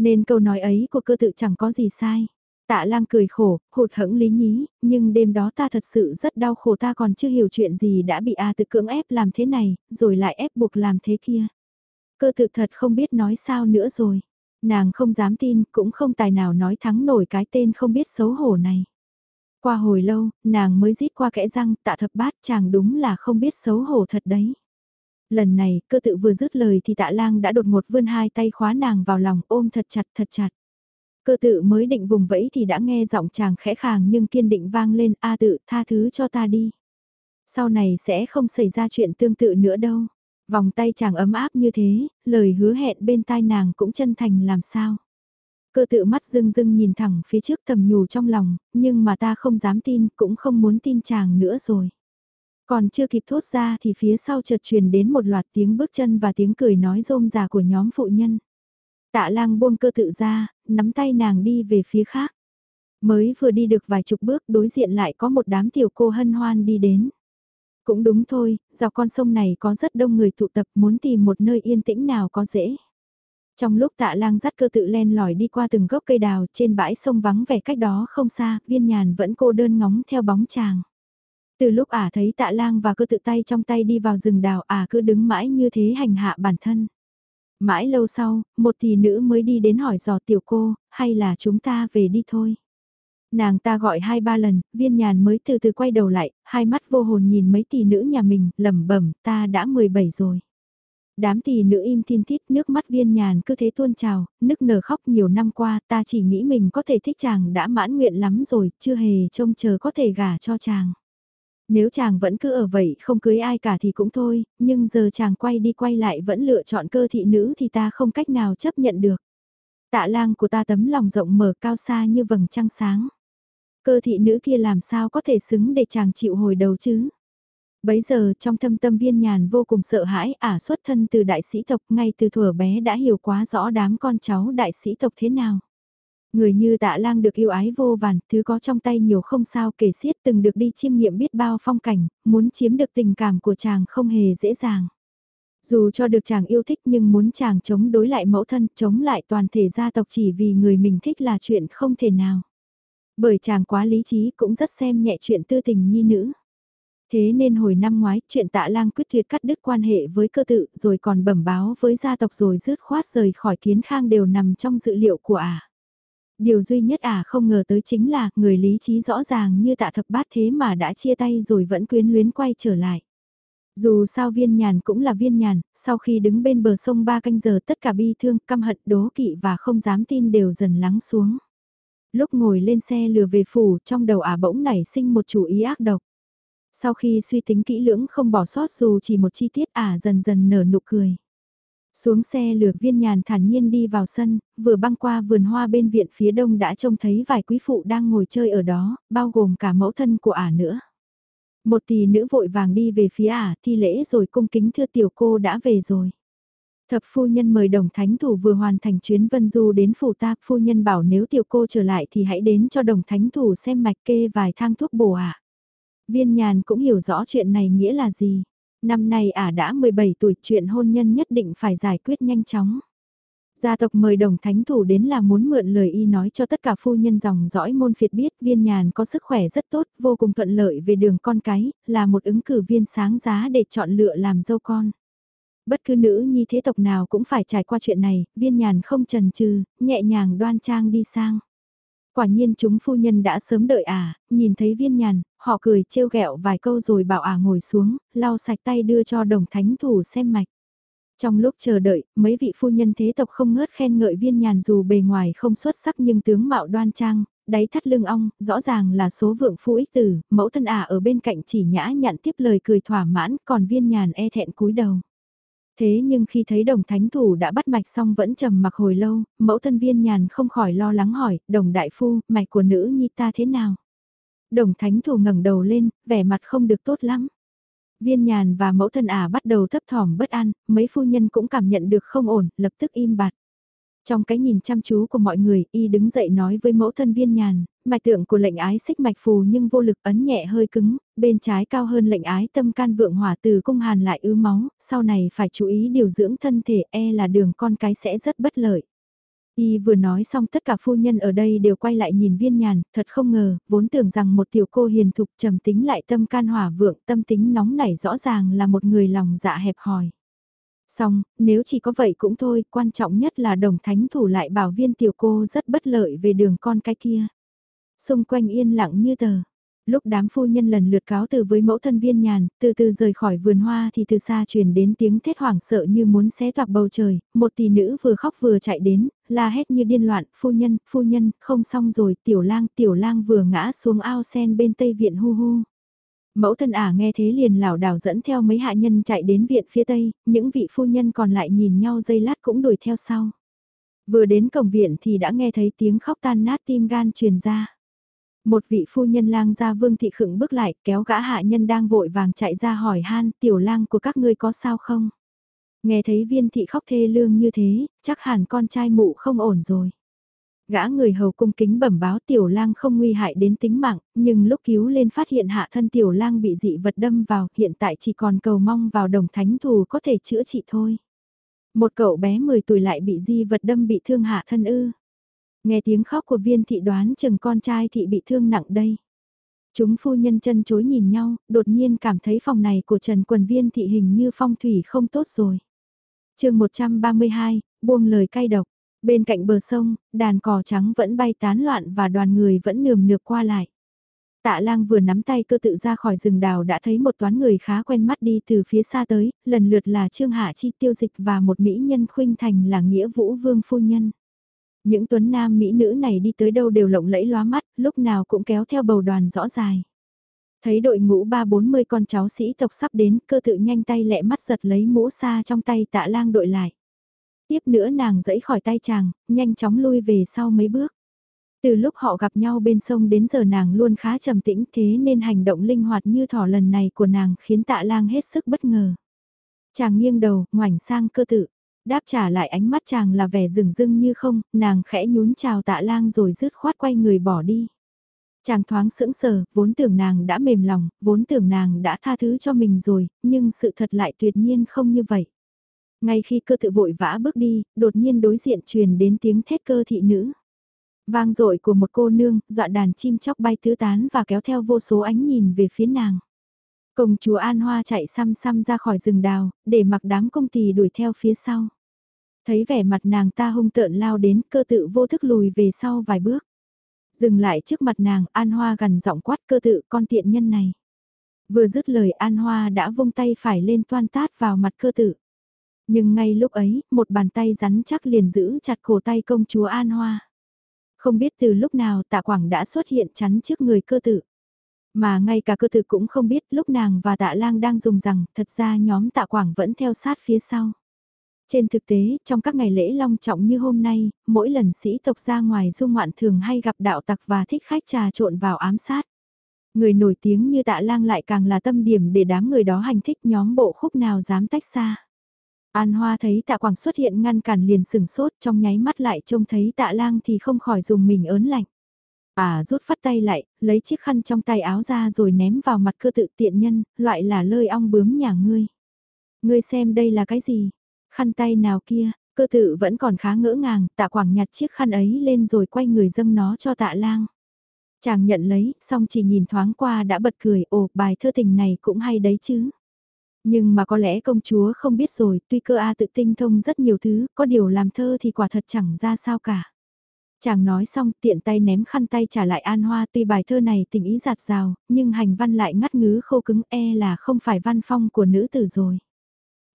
Nên câu nói ấy của cơ tự chẳng có gì sai. Tạ lang cười khổ, hụt hẫng lý nhí, nhưng đêm đó ta thật sự rất đau khổ ta còn chưa hiểu chuyện gì đã bị A tự cưỡng ép làm thế này, rồi lại ép buộc làm thế kia. Cơ tự thật không biết nói sao nữa rồi. Nàng không dám tin, cũng không tài nào nói thắng nổi cái tên không biết xấu hổ này. Qua hồi lâu, nàng mới rít qua kẽ răng, tạ thập bát chàng đúng là không biết xấu hổ thật đấy. Lần này, cơ tự vừa dứt lời thì tạ lang đã đột một vươn hai tay khóa nàng vào lòng ôm thật chặt thật chặt. Cơ tự mới định vùng vẫy thì đã nghe giọng chàng khẽ khàng nhưng kiên định vang lên A tự tha thứ cho ta đi. Sau này sẽ không xảy ra chuyện tương tự nữa đâu. Vòng tay chàng ấm áp như thế, lời hứa hẹn bên tai nàng cũng chân thành làm sao. Cơ tự mắt dưng dưng nhìn thẳng phía trước tầm nhủ trong lòng, nhưng mà ta không dám tin, cũng không muốn tin chàng nữa rồi. Còn chưa kịp thốt ra thì phía sau chợt truyền đến một loạt tiếng bước chân và tiếng cười nói rôm rà của nhóm phụ nhân. Tạ lang buông cơ tự ra, nắm tay nàng đi về phía khác. Mới vừa đi được vài chục bước đối diện lại có một đám tiểu cô hân hoan đi đến. Cũng đúng thôi, dọc con sông này có rất đông người tụ tập muốn tìm một nơi yên tĩnh nào có dễ. Trong lúc tạ lang dắt cơ tự len lỏi đi qua từng gốc cây đào trên bãi sông vắng vẻ cách đó không xa, viên nhàn vẫn cô đơn ngóng theo bóng chàng. Từ lúc ả thấy tạ lang và cơ tự tay trong tay đi vào rừng đào ả cứ đứng mãi như thế hành hạ bản thân. Mãi lâu sau, một thị nữ mới đi đến hỏi dò tiểu cô, hay là chúng ta về đi thôi. Nàng ta gọi hai ba lần, viên nhàn mới từ từ quay đầu lại, hai mắt vô hồn nhìn mấy tỷ nữ nhà mình, lẩm bẩm ta đã 17 rồi. Đám tỷ nữ im thiên thít nước mắt viên nhàn cứ thế tuôn trào, nức nở khóc nhiều năm qua ta chỉ nghĩ mình có thể thích chàng đã mãn nguyện lắm rồi, chưa hề trông chờ có thể gả cho chàng. Nếu chàng vẫn cứ ở vậy không cưới ai cả thì cũng thôi, nhưng giờ chàng quay đi quay lại vẫn lựa chọn cơ thị nữ thì ta không cách nào chấp nhận được. Tạ lang của ta tấm lòng rộng mở cao xa như vầng trăng sáng. Cơ thị nữ kia làm sao có thể xứng để chàng chịu hồi đầu chứ? Bấy giờ trong thâm tâm viên nhàn vô cùng sợ hãi ả xuất thân từ đại sĩ tộc ngay từ thuở bé đã hiểu quá rõ đám con cháu đại sĩ tộc thế nào. Người như tạ lang được yêu ái vô vàn, thứ có trong tay nhiều không sao kể xiết từng được đi chiêm nghiệm biết bao phong cảnh, muốn chiếm được tình cảm của chàng không hề dễ dàng. Dù cho được chàng yêu thích nhưng muốn chàng chống đối lại mẫu thân, chống lại toàn thể gia tộc chỉ vì người mình thích là chuyện không thể nào. Bởi chàng quá lý trí cũng rất xem nhẹ chuyện tư tình nhi nữ. Thế nên hồi năm ngoái chuyện tạ lang quyết tuyệt cắt đứt quan hệ với cơ tự rồi còn bẩm báo với gia tộc rồi rứt khoát rời khỏi kiến khang đều nằm trong dự liệu của ả. Điều duy nhất à không ngờ tới chính là người lý trí rõ ràng như tạ thập bát thế mà đã chia tay rồi vẫn quyến luyến quay trở lại. Dù sao viên nhàn cũng là viên nhàn, sau khi đứng bên bờ sông ba canh giờ tất cả bi thương, căm hận, đố kỵ và không dám tin đều dần lắng xuống. Lúc ngồi lên xe lừa về phủ trong đầu ả bỗng nảy sinh một chủ ý ác độc. Sau khi suy tính kỹ lưỡng không bỏ sót dù chỉ một chi tiết ả dần dần nở nụ cười. Xuống xe lửa viên nhàn thản nhiên đi vào sân, vừa băng qua vườn hoa bên viện phía đông đã trông thấy vài quý phụ đang ngồi chơi ở đó, bao gồm cả mẫu thân của ả nữa. Một tỷ nữ vội vàng đi về phía ả thi lễ rồi cung kính thưa tiểu cô đã về rồi. Thập phu nhân mời đồng thánh thủ vừa hoàn thành chuyến vân du đến phủ ta, phu nhân bảo nếu tiểu cô trở lại thì hãy đến cho đồng thánh thủ xem mạch kê vài thang thuốc bổ ạ. Viên nhàn cũng hiểu rõ chuyện này nghĩa là gì. Năm nay ả đã 17 tuổi chuyện hôn nhân nhất định phải giải quyết nhanh chóng. Gia tộc mời đồng thánh thủ đến là muốn mượn lời y nói cho tất cả phu nhân dòng dõi môn phiệt biết viên nhàn có sức khỏe rất tốt, vô cùng thuận lợi về đường con cái, là một ứng cử viên sáng giá để chọn lựa làm dâu con. Bất cứ nữ nhi thế tộc nào cũng phải trải qua chuyện này, viên nhàn không trần trừ, nhẹ nhàng đoan trang đi sang. Quả nhiên chúng phu nhân đã sớm đợi à, nhìn thấy viên nhàn, họ cười trêu ghẹo vài câu rồi bảo à ngồi xuống, lau sạch tay đưa cho đồng thánh thủ xem mạch. Trong lúc chờ đợi, mấy vị phu nhân thế tộc không ngớt khen ngợi viên nhàn dù bề ngoài không xuất sắc nhưng tướng mạo đoan trang, đáy thắt lưng ong, rõ ràng là số vượng phu ích tử, mẫu thân ả ở bên cạnh chỉ nhã nhặn tiếp lời cười thỏa mãn, còn viên nhàn e thẹn cúi đầu. Thế nhưng khi thấy đồng thánh thủ đã bắt mạch xong vẫn trầm mặc hồi lâu, mẫu thân viên nhàn không khỏi lo lắng hỏi, đồng đại phu, mạch của nữ nhi ta thế nào? Đồng thánh thủ ngẩng đầu lên, vẻ mặt không được tốt lắm. Viên nhàn và mẫu thân ả bắt đầu thấp thỏm bất an, mấy phu nhân cũng cảm nhận được không ổn, lập tức im bặt. Trong cái nhìn chăm chú của mọi người, y đứng dậy nói với mẫu thân viên nhàn, mạch tượng của lệnh ái xích mạch phù nhưng vô lực ấn nhẹ hơi cứng, bên trái cao hơn lệnh ái tâm can vượng hỏa từ cung hàn lại ứ máu, sau này phải chú ý điều dưỡng thân thể e là đường con cái sẽ rất bất lợi. Y vừa nói xong tất cả phu nhân ở đây đều quay lại nhìn viên nhàn, thật không ngờ, vốn tưởng rằng một tiểu cô hiền thục trầm tính lại tâm can hỏa vượng, tâm tính nóng nảy rõ ràng là một người lòng dạ hẹp hòi. Xong, nếu chỉ có vậy cũng thôi, quan trọng nhất là đồng thánh thủ lại bảo viên tiểu cô rất bất lợi về đường con cái kia. Xung quanh yên lặng như tờ. Lúc đám phu nhân lần lượt cáo từ với mẫu thân viên nhàn, từ từ rời khỏi vườn hoa thì từ xa truyền đến tiếng thét hoảng sợ như muốn xé toạc bầu trời, một tỷ nữ vừa khóc vừa chạy đến, la hét như điên loạn, phu nhân, phu nhân, không xong rồi, tiểu lang, tiểu lang vừa ngã xuống ao sen bên tây viện hu hu. Mẫu thân ả nghe thế liền lảo đảo dẫn theo mấy hạ nhân chạy đến viện phía tây, những vị phu nhân còn lại nhìn nhau dây lát cũng đuổi theo sau. Vừa đến cổng viện thì đã nghe thấy tiếng khóc tan nát tim gan truyền ra. Một vị phu nhân lang ra vương thị khựng bước lại kéo gã hạ nhân đang vội vàng chạy ra hỏi han tiểu lang của các ngươi có sao không? Nghe thấy viên thị khóc thê lương như thế, chắc hẳn con trai mụ không ổn rồi. Gã người hầu cung kính bẩm báo tiểu lang không nguy hại đến tính mạng, nhưng lúc cứu lên phát hiện hạ thân tiểu lang bị dị vật đâm vào, hiện tại chỉ còn cầu mong vào đồng thánh thù có thể chữa trị thôi. Một cậu bé 10 tuổi lại bị di vật đâm bị thương hạ thân ư. Nghe tiếng khóc của viên thị đoán chừng con trai thị bị thương nặng đây. Chúng phu nhân chân chối nhìn nhau, đột nhiên cảm thấy phòng này của Trần Quần Viên thị hình như phong thủy không tốt rồi. chương 132, buông lời cay độc. Bên cạnh bờ sông, đàn cò trắng vẫn bay tán loạn và đoàn người vẫn nườm nượp qua lại. Tạ lang vừa nắm tay cơ tự ra khỏi rừng đào đã thấy một toán người khá quen mắt đi từ phía xa tới, lần lượt là Trương Hạ Chi tiêu dịch và một mỹ nhân khuynh thành là Nghĩa Vũ Vương Phu Nhân. Những tuấn nam mỹ nữ này đi tới đâu đều lộng lẫy lóa mắt, lúc nào cũng kéo theo bầu đoàn rõ dài. Thấy đội ngũ ba bốn mươi con cháu sĩ tộc sắp đến, cơ tự nhanh tay lẹ mắt giật lấy mũ xa trong tay tạ lang đội lại. Tiếp nữa nàng dẫy khỏi tay chàng, nhanh chóng lui về sau mấy bước. Từ lúc họ gặp nhau bên sông đến giờ nàng luôn khá trầm tĩnh thế nên hành động linh hoạt như thỏ lần này của nàng khiến tạ lang hết sức bất ngờ. Chàng nghiêng đầu, ngoảnh sang cơ tự. Đáp trả lại ánh mắt chàng là vẻ rừng rưng như không, nàng khẽ nhún chào tạ lang rồi rứt khoát quay người bỏ đi. Chàng thoáng sững sờ, vốn tưởng nàng đã mềm lòng, vốn tưởng nàng đã tha thứ cho mình rồi, nhưng sự thật lại tuyệt nhiên không như vậy. Ngay khi cơ tự vội vã bước đi, đột nhiên đối diện truyền đến tiếng thét cơ thị nữ. Vang dội của một cô nương, dọa đàn chim chóc bay tứ tán và kéo theo vô số ánh nhìn về phía nàng. Công chúa An Hoa chạy xăm xăm ra khỏi rừng đào, để mặc đám công tỳ đuổi theo phía sau. Thấy vẻ mặt nàng ta hung tợn lao đến, cơ tự vô thức lùi về sau vài bước. Dừng lại trước mặt nàng, An Hoa gần giọng quát cơ tự con tiện nhân này. Vừa dứt lời An Hoa đã vung tay phải lên toan tát vào mặt cơ tự. Nhưng ngay lúc ấy, một bàn tay rắn chắc liền giữ chặt cổ tay công chúa An Hoa. Không biết từ lúc nào tạ quảng đã xuất hiện chắn trước người cơ Tử Mà ngay cả cơ Tử cũng không biết lúc nàng và tạ lang đang dùng rằng thật ra nhóm tạ quảng vẫn theo sát phía sau. Trên thực tế, trong các ngày lễ long trọng như hôm nay, mỗi lần sĩ tộc ra ngoài du ngoạn thường hay gặp đạo tặc và thích khách trà trộn vào ám sát. Người nổi tiếng như tạ lang lại càng là tâm điểm để đám người đó hành thích nhóm bộ khúc nào dám tách xa. An Hoa thấy tạ quảng xuất hiện ngăn cản liền sừng sốt trong nháy mắt lại trông thấy tạ lang thì không khỏi dùng mình ớn lạnh. À rút phát tay lại, lấy chiếc khăn trong tay áo ra rồi ném vào mặt cơ tự tiện nhân, loại là lơi ong bướm nhà ngươi. Ngươi xem đây là cái gì? Khăn tay nào kia, cơ tự vẫn còn khá ngỡ ngàng, tạ quảng nhặt chiếc khăn ấy lên rồi quay người dâng nó cho tạ lang. Chàng nhận lấy, xong chỉ nhìn thoáng qua đã bật cười, ồ, bài thơ tình này cũng hay đấy chứ. Nhưng mà có lẽ công chúa không biết rồi, tuy cơ A tự tinh thông rất nhiều thứ, có điều làm thơ thì quả thật chẳng ra sao cả. Chàng nói xong tiện tay ném khăn tay trả lại An Hoa tuy bài thơ này tình ý giạt rào, nhưng hành văn lại ngắt ngứ khô cứng e là không phải văn phong của nữ tử rồi.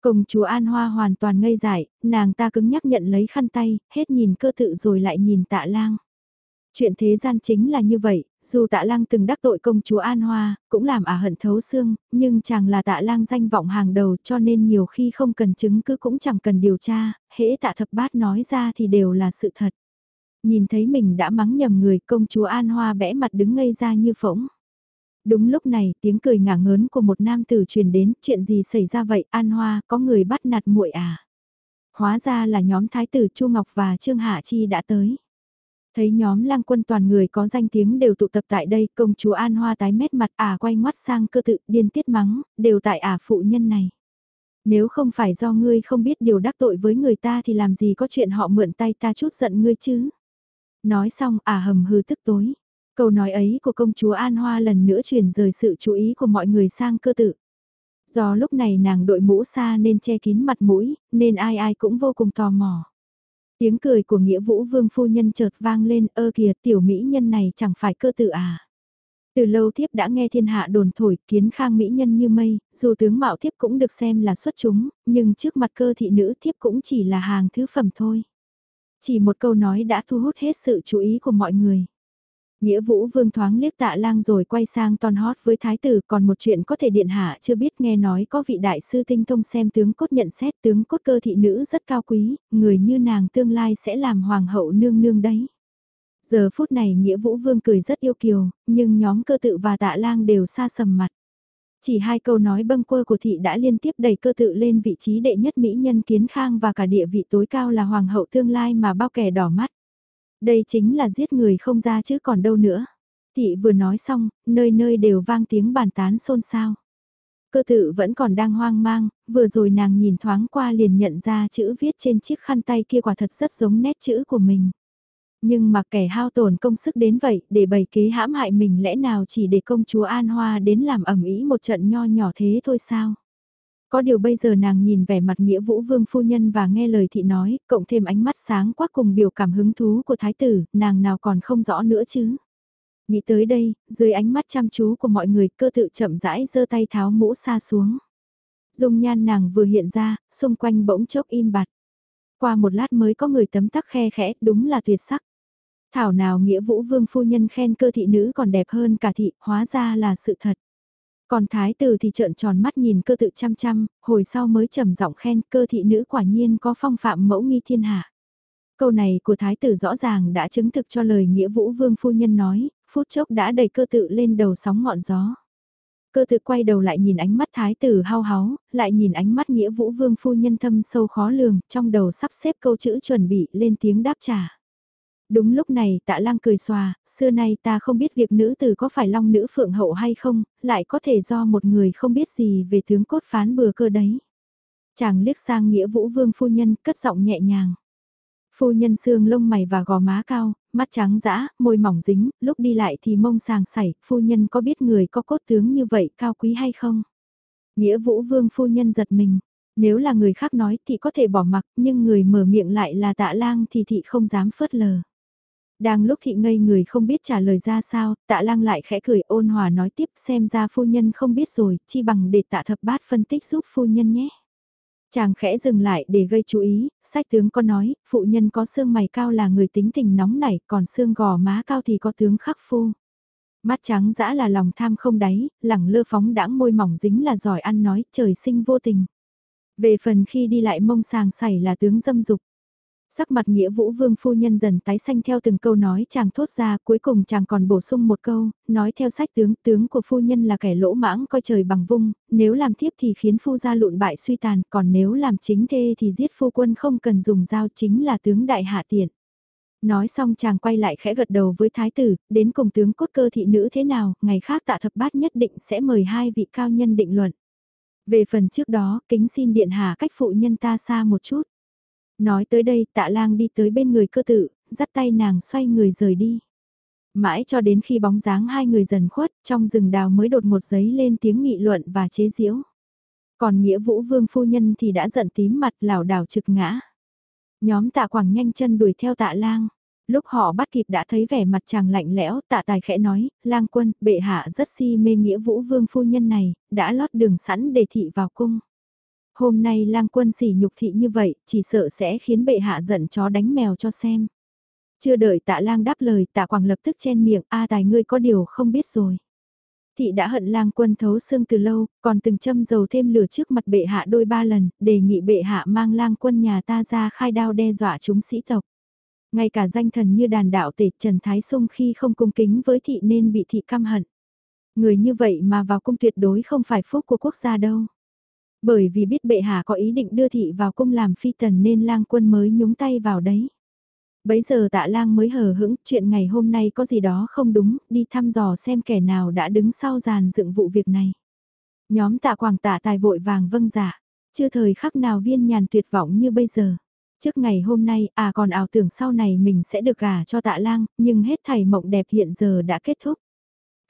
Công chúa An Hoa hoàn toàn ngây dại, nàng ta cứng nhắc nhận lấy khăn tay, hết nhìn cơ tự rồi lại nhìn tạ lang. Chuyện thế gian chính là như vậy, dù tạ lang từng đắc tội công chúa An Hoa, cũng làm ả hận thấu xương, nhưng chàng là tạ lang danh vọng hàng đầu cho nên nhiều khi không cần chứng cứ cũng chẳng cần điều tra, hễ tạ thập bát nói ra thì đều là sự thật. Nhìn thấy mình đã mắng nhầm người công chúa An Hoa bẽ mặt đứng ngây ra như phỗng. Đúng lúc này tiếng cười ngả ngớn của một nam tử truyền đến chuyện gì xảy ra vậy An Hoa có người bắt nạt muội à. Hóa ra là nhóm thái tử Chu Ngọc và Trương Hạ Chi đã tới. Thấy nhóm lang quân toàn người có danh tiếng đều tụ tập tại đây, công chúa An Hoa tái mét mặt ả à quay ngoắt sang cơ tự điên tiết mắng, đều tại ả à phụ nhân này. Nếu không phải do ngươi không biết điều đắc tội với người ta thì làm gì có chuyện họ mượn tay ta chút giận ngươi chứ. Nói xong ả à hầm hư tức tối. Câu nói ấy của công chúa An Hoa lần nữa chuyển rời sự chú ý của mọi người sang cơ tự. Do lúc này nàng đội mũ xa nên che kín mặt mũi, nên ai ai cũng vô cùng tò mò. Tiếng cười của nghĩa vũ vương phu nhân chợt vang lên ơ kìa tiểu mỹ nhân này chẳng phải cơ tự à. Từ lâu thiếp đã nghe thiên hạ đồn thổi kiến khang mỹ nhân như mây, dù tướng mạo thiếp cũng được xem là xuất chúng, nhưng trước mặt cơ thị nữ thiếp cũng chỉ là hàng thứ phẩm thôi. Chỉ một câu nói đã thu hút hết sự chú ý của mọi người. Nghĩa Vũ Vương thoáng liếc tạ lang rồi quay sang ton hót với thái tử còn một chuyện có thể điện hạ chưa biết nghe nói có vị đại sư tinh thông xem tướng cốt nhận xét tướng cốt cơ thị nữ rất cao quý, người như nàng tương lai sẽ làm hoàng hậu nương nương đấy. Giờ phút này Nghĩa Vũ Vương cười rất yêu kiều, nhưng nhóm cơ tự và tạ lang đều xa sầm mặt. Chỉ hai câu nói bâng quơ của thị đã liên tiếp đẩy cơ tự lên vị trí đệ nhất mỹ nhân kiến khang và cả địa vị tối cao là hoàng hậu tương lai mà bao kẻ đỏ mắt. Đây chính là giết người không ra chứ còn đâu nữa. Thị vừa nói xong, nơi nơi đều vang tiếng bàn tán xôn xao. Cơ tự vẫn còn đang hoang mang, vừa rồi nàng nhìn thoáng qua liền nhận ra chữ viết trên chiếc khăn tay kia quả thật rất giống nét chữ của mình. Nhưng mà kẻ hao tổn công sức đến vậy để bày kế hãm hại mình lẽ nào chỉ để công chúa An Hoa đến làm ẩm ý một trận nho nhỏ thế thôi sao? Có điều bây giờ nàng nhìn vẻ mặt nghĩa vũ vương phu nhân và nghe lời thị nói, cộng thêm ánh mắt sáng quắc cùng biểu cảm hứng thú của thái tử, nàng nào còn không rõ nữa chứ. Nghĩ tới đây, dưới ánh mắt chăm chú của mọi người cơ tự chậm rãi giơ tay tháo mũ xa xuống. Dung nhan nàng vừa hiện ra, xung quanh bỗng chốc im bặt. Qua một lát mới có người tấm tắc khe khẽ, đúng là tuyệt sắc. Thảo nào nghĩa vũ vương phu nhân khen cơ thị nữ còn đẹp hơn cả thị, hóa ra là sự thật. Còn thái tử thì trợn tròn mắt nhìn cơ tự chăm chăm, hồi sau mới trầm giọng khen cơ thị nữ quả nhiên có phong phạm mẫu nghi thiên hạ. Câu này của thái tử rõ ràng đã chứng thực cho lời nghĩa vũ vương phu nhân nói, phút chốc đã đẩy cơ tự lên đầu sóng ngọn gió. Cơ tự quay đầu lại nhìn ánh mắt thái tử hao háo, lại nhìn ánh mắt nghĩa vũ vương phu nhân thâm sâu khó lường, trong đầu sắp xếp câu chữ chuẩn bị lên tiếng đáp trả. Đúng lúc này tạ lang cười xòa, xưa nay ta không biết việc nữ tử có phải long nữ phượng hậu hay không, lại có thể do một người không biết gì về tướng cốt phán bừa cơ đấy. Chàng liếc sang nghĩa vũ vương phu nhân cất giọng nhẹ nhàng. Phu nhân xương lông mày và gò má cao, mắt trắng dã, môi mỏng dính, lúc đi lại thì mông sàng sảy, phu nhân có biết người có cốt tướng như vậy cao quý hay không? Nghĩa vũ vương phu nhân giật mình, nếu là người khác nói thì có thể bỏ mặc, nhưng người mở miệng lại là tạ lang thì thị không dám phớt lờ. Đang lúc thị ngây người không biết trả lời ra sao, tạ lang lại khẽ cười ôn hòa nói tiếp xem ra phu nhân không biết rồi, chi bằng để tạ thập bát phân tích giúp phu nhân nhé. Chàng khẽ dừng lại để gây chú ý, sách tướng có nói, phụ nhân có xương mày cao là người tính tình nóng nảy, còn xương gò má cao thì có tướng khắc phu. Mắt trắng dã là lòng tham không đáy, lẳng lơ phóng đãng môi mỏng dính là giỏi ăn nói, trời sinh vô tình. Về phần khi đi lại mông sàng sảy là tướng dâm dục. Sắc mặt nghĩa vũ vương phu nhân dần tái xanh theo từng câu nói chàng thốt ra cuối cùng chàng còn bổ sung một câu, nói theo sách tướng tướng của phu nhân là kẻ lỗ mãng coi trời bằng vung, nếu làm tiếp thì khiến phu gia lụn bại suy tàn, còn nếu làm chính thê thì giết phu quân không cần dùng dao chính là tướng đại hạ tiện. Nói xong chàng quay lại khẽ gật đầu với thái tử, đến cùng tướng cốt cơ thị nữ thế nào, ngày khác tạ thập bát nhất định sẽ mời hai vị cao nhân định luận. Về phần trước đó, kính xin điện hạ cách phụ nhân ta xa một chút. Nói tới đây tạ lang đi tới bên người cơ tự, dắt tay nàng xoay người rời đi. Mãi cho đến khi bóng dáng hai người dần khuất, trong rừng đào mới đột một giấy lên tiếng nghị luận và chế giễu. Còn nghĩa vũ vương phu nhân thì đã giận tím mặt lảo đảo trực ngã. Nhóm tạ quảng nhanh chân đuổi theo tạ lang. Lúc họ bắt kịp đã thấy vẻ mặt chàng lạnh lẽo, tạ tài khẽ nói, lang quân, bệ hạ rất si mê nghĩa vũ vương phu nhân này, đã lót đường sẵn để thị vào cung. Hôm nay lang quân sỉ nhục thị như vậy, chỉ sợ sẽ khiến bệ hạ giận chó đánh mèo cho xem. Chưa đợi tạ lang đáp lời, tạ quảng lập tức chen miệng, a tài ngươi có điều không biết rồi. Thị đã hận lang quân thấu xương từ lâu, còn từng châm dầu thêm lửa trước mặt bệ hạ đôi ba lần, đề nghị bệ hạ mang lang quân nhà ta ra khai đao đe dọa chúng sĩ tộc. Ngay cả danh thần như đàn đạo tể Trần Thái Sung khi không cung kính với thị nên bị thị căm hận. Người như vậy mà vào cung tuyệt đối không phải phúc của quốc gia đâu. Bởi vì biết bệ hạ có ý định đưa thị vào cung làm phi tần nên lang quân mới nhúng tay vào đấy. Bấy giờ tạ lang mới hờ hững, chuyện ngày hôm nay có gì đó không đúng, đi thăm dò xem kẻ nào đã đứng sau giàn dựng vụ việc này. Nhóm tạ quảng tạ tài vội vàng vâng giả, dạ. chưa thời khắc nào viên nhàn tuyệt vọng như bây giờ. Trước ngày hôm nay, à còn ảo tưởng sau này mình sẽ được gả cho tạ lang, nhưng hết thảy mộng đẹp hiện giờ đã kết thúc.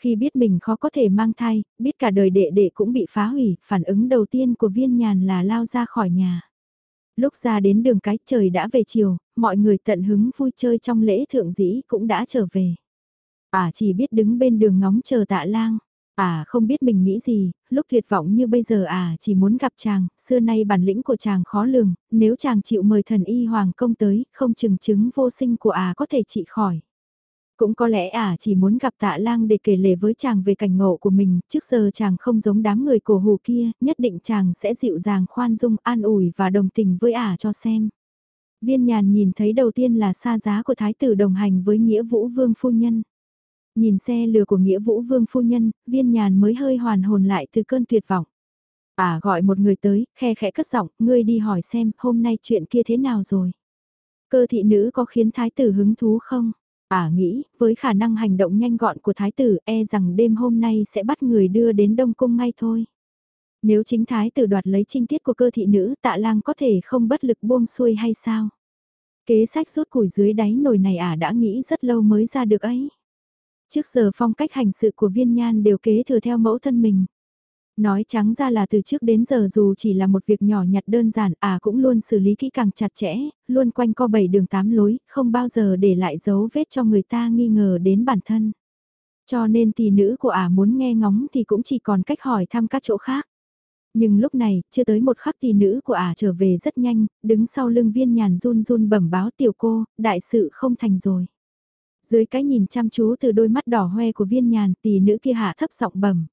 Khi biết mình khó có thể mang thai, biết cả đời đệ đệ cũng bị phá hủy, phản ứng đầu tiên của viên nhàn là lao ra khỏi nhà. Lúc ra đến đường cái trời đã về chiều, mọi người tận hứng vui chơi trong lễ thượng dĩ cũng đã trở về. À chỉ biết đứng bên đường ngóng chờ tạ lang. À không biết mình nghĩ gì, lúc tuyệt vọng như bây giờ à chỉ muốn gặp chàng, xưa nay bản lĩnh của chàng khó lường, nếu chàng chịu mời thần y hoàng công tới, không chừng chứng vô sinh của à có thể trị khỏi. Cũng có lẽ à chỉ muốn gặp tạ lang để kể lể với chàng về cảnh ngộ của mình, trước giờ chàng không giống đám người cổ hù kia, nhất định chàng sẽ dịu dàng khoan dung an ủi và đồng tình với ả cho xem. Viên nhàn nhìn thấy đầu tiên là xa giá của thái tử đồng hành với nghĩa vũ vương phu nhân. Nhìn xe lừa của nghĩa vũ vương phu nhân, viên nhàn mới hơi hoàn hồn lại từ cơn tuyệt vọng. À gọi một người tới, khe khẽ cất giọng, ngươi đi hỏi xem hôm nay chuyện kia thế nào rồi. Cơ thị nữ có khiến thái tử hứng thú không? À nghĩ, với khả năng hành động nhanh gọn của thái tử e rằng đêm hôm nay sẽ bắt người đưa đến Đông Cung ngay thôi. Nếu chính thái tử đoạt lấy trinh tiết của cơ thị nữ tạ lang có thể không bất lực buông xuôi hay sao? Kế sách rút củi dưới đáy nồi này ả à đã nghĩ rất lâu mới ra được ấy. Trước giờ phong cách hành sự của viên nhan đều kế thừa theo mẫu thân mình. Nói trắng ra là từ trước đến giờ dù chỉ là một việc nhỏ nhặt đơn giản à cũng luôn xử lý kỹ càng chặt chẽ, luôn quanh co bảy đường tám lối, không bao giờ để lại dấu vết cho người ta nghi ngờ đến bản thân. Cho nên tỷ nữ của ả à muốn nghe ngóng thì cũng chỉ còn cách hỏi thăm các chỗ khác. Nhưng lúc này, chưa tới một khắc tỷ nữ của ả à trở về rất nhanh, đứng sau lưng viên nhàn run run bẩm báo tiểu cô, đại sự không thành rồi. Dưới cái nhìn chăm chú từ đôi mắt đỏ hoe của viên nhàn tỷ nữ kia hạ thấp giọng bẩm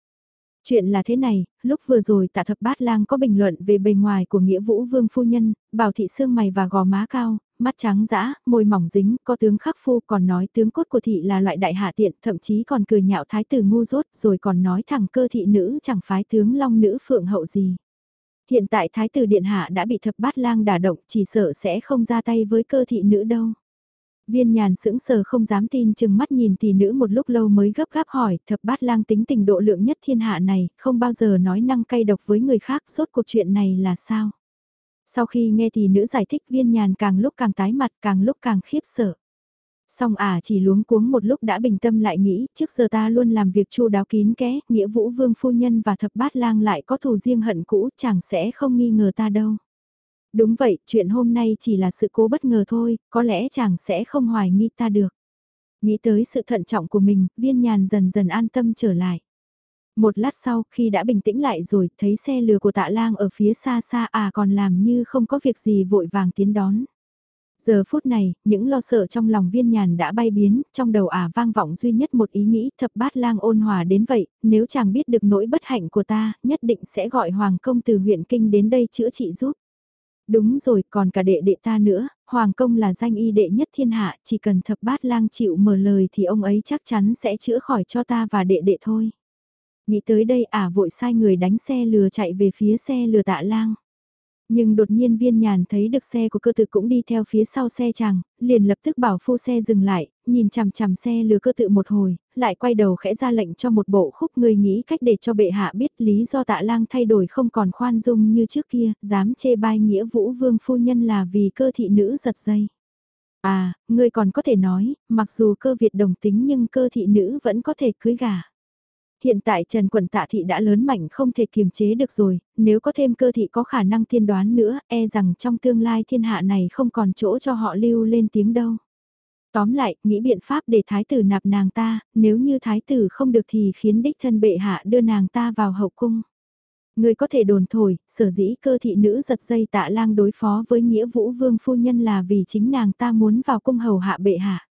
Chuyện là thế này, lúc vừa rồi tạ thập bát lang có bình luận về bề ngoài của nghĩa vũ vương phu nhân, bảo thị xương mày và gò má cao, mắt trắng dã, môi mỏng dính, có tướng khắc phu còn nói tướng cốt của thị là loại đại hạ tiện, thậm chí còn cười nhạo thái tử ngu dốt, rồi còn nói thẳng cơ thị nữ chẳng phái tướng long nữ phượng hậu gì. Hiện tại thái tử điện hạ đã bị thập bát lang đả động, chỉ sợ sẽ không ra tay với cơ thị nữ đâu. Viên nhàn sững sờ không dám tin chừng mắt nhìn tỷ nữ một lúc lâu mới gấp gáp hỏi, thập bát lang tính tình độ lượng nhất thiên hạ này, không bao giờ nói năng cay độc với người khác, suốt cuộc chuyện này là sao? Sau khi nghe tỷ nữ giải thích viên nhàn càng lúc càng tái mặt càng lúc càng khiếp sợ. Song ả à chỉ luống cuống một lúc đã bình tâm lại nghĩ, trước giờ ta luôn làm việc chu đáo kín kẽ, nghĩa vũ vương phu nhân và thập bát lang lại có thù riêng hận cũ, chẳng sẽ không nghi ngờ ta đâu. Đúng vậy, chuyện hôm nay chỉ là sự cố bất ngờ thôi, có lẽ chàng sẽ không hoài nghi ta được. Nghĩ tới sự thận trọng của mình, viên nhàn dần dần an tâm trở lại. Một lát sau, khi đã bình tĩnh lại rồi, thấy xe lừa của tạ lang ở phía xa xa à còn làm như không có việc gì vội vàng tiến đón. Giờ phút này, những lo sợ trong lòng viên nhàn đã bay biến, trong đầu ả vang vọng duy nhất một ý nghĩ thập bát lang ôn hòa đến vậy, nếu chàng biết được nỗi bất hạnh của ta, nhất định sẽ gọi Hoàng công từ huyện Kinh đến đây chữa trị giúp. Đúng rồi, còn cả đệ đệ ta nữa, Hoàng công là danh y đệ nhất thiên hạ, chỉ cần thập bát lang chịu mở lời thì ông ấy chắc chắn sẽ chữa khỏi cho ta và đệ đệ thôi. Nghĩ tới đây ả vội sai người đánh xe lừa chạy về phía xe lừa tạ lang. Nhưng đột nhiên viên nhàn thấy được xe của cơ tự cũng đi theo phía sau xe chàng, liền lập tức bảo phu xe dừng lại, nhìn chằm chằm xe lừa cơ tự một hồi, lại quay đầu khẽ ra lệnh cho một bộ khúc người nghĩ cách để cho bệ hạ biết lý do tạ lang thay đổi không còn khoan dung như trước kia, dám chê bai nghĩa vũ vương phu nhân là vì cơ thị nữ giật dây. À, ngươi còn có thể nói, mặc dù cơ Việt đồng tính nhưng cơ thị nữ vẫn có thể cưới gà. Hiện tại Trần Quận Tạ Thị đã lớn mạnh không thể kiềm chế được rồi, nếu có thêm cơ thị có khả năng tiên đoán nữa, e rằng trong tương lai thiên hạ này không còn chỗ cho họ lưu lên tiếng đâu. Tóm lại, nghĩ biện pháp để thái tử nạp nàng ta, nếu như thái tử không được thì khiến đích thân bệ hạ đưa nàng ta vào hậu cung. Người có thể đồn thổi, sở dĩ cơ thị nữ giật dây tạ lang đối phó với nghĩa vũ vương phu nhân là vì chính nàng ta muốn vào cung hầu hạ bệ hạ.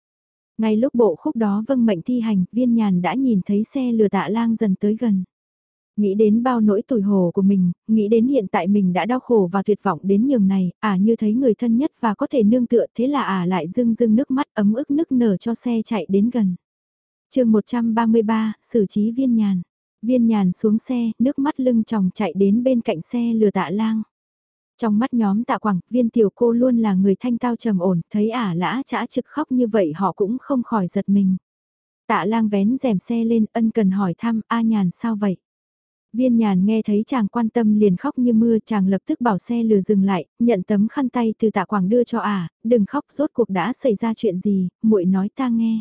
Ngay lúc bộ khúc đó vâng mệnh thi hành, viên nhàn đã nhìn thấy xe lừa tạ lang dần tới gần. Nghĩ đến bao nỗi tủi hồ của mình, nghĩ đến hiện tại mình đã đau khổ và tuyệt vọng đến nhường này, ả như thấy người thân nhất và có thể nương tựa thế là ả lại rưng rưng nước mắt ấm ức nức nở cho xe chạy đến gần. chương 133, xử trí viên nhàn. Viên nhàn xuống xe, nước mắt lưng tròng chạy đến bên cạnh xe lừa tạ lang. Trong mắt nhóm tạ quảng, viên tiểu cô luôn là người thanh tao trầm ổn, thấy ả lã chả trực khóc như vậy họ cũng không khỏi giật mình. Tạ lang vén rèm xe lên ân cần hỏi thăm, A nhàn sao vậy? Viên nhàn nghe thấy chàng quan tâm liền khóc như mưa chàng lập tức bảo xe lừa dừng lại, nhận tấm khăn tay từ tạ quảng đưa cho ả, đừng khóc rốt cuộc đã xảy ra chuyện gì, muội nói ta nghe.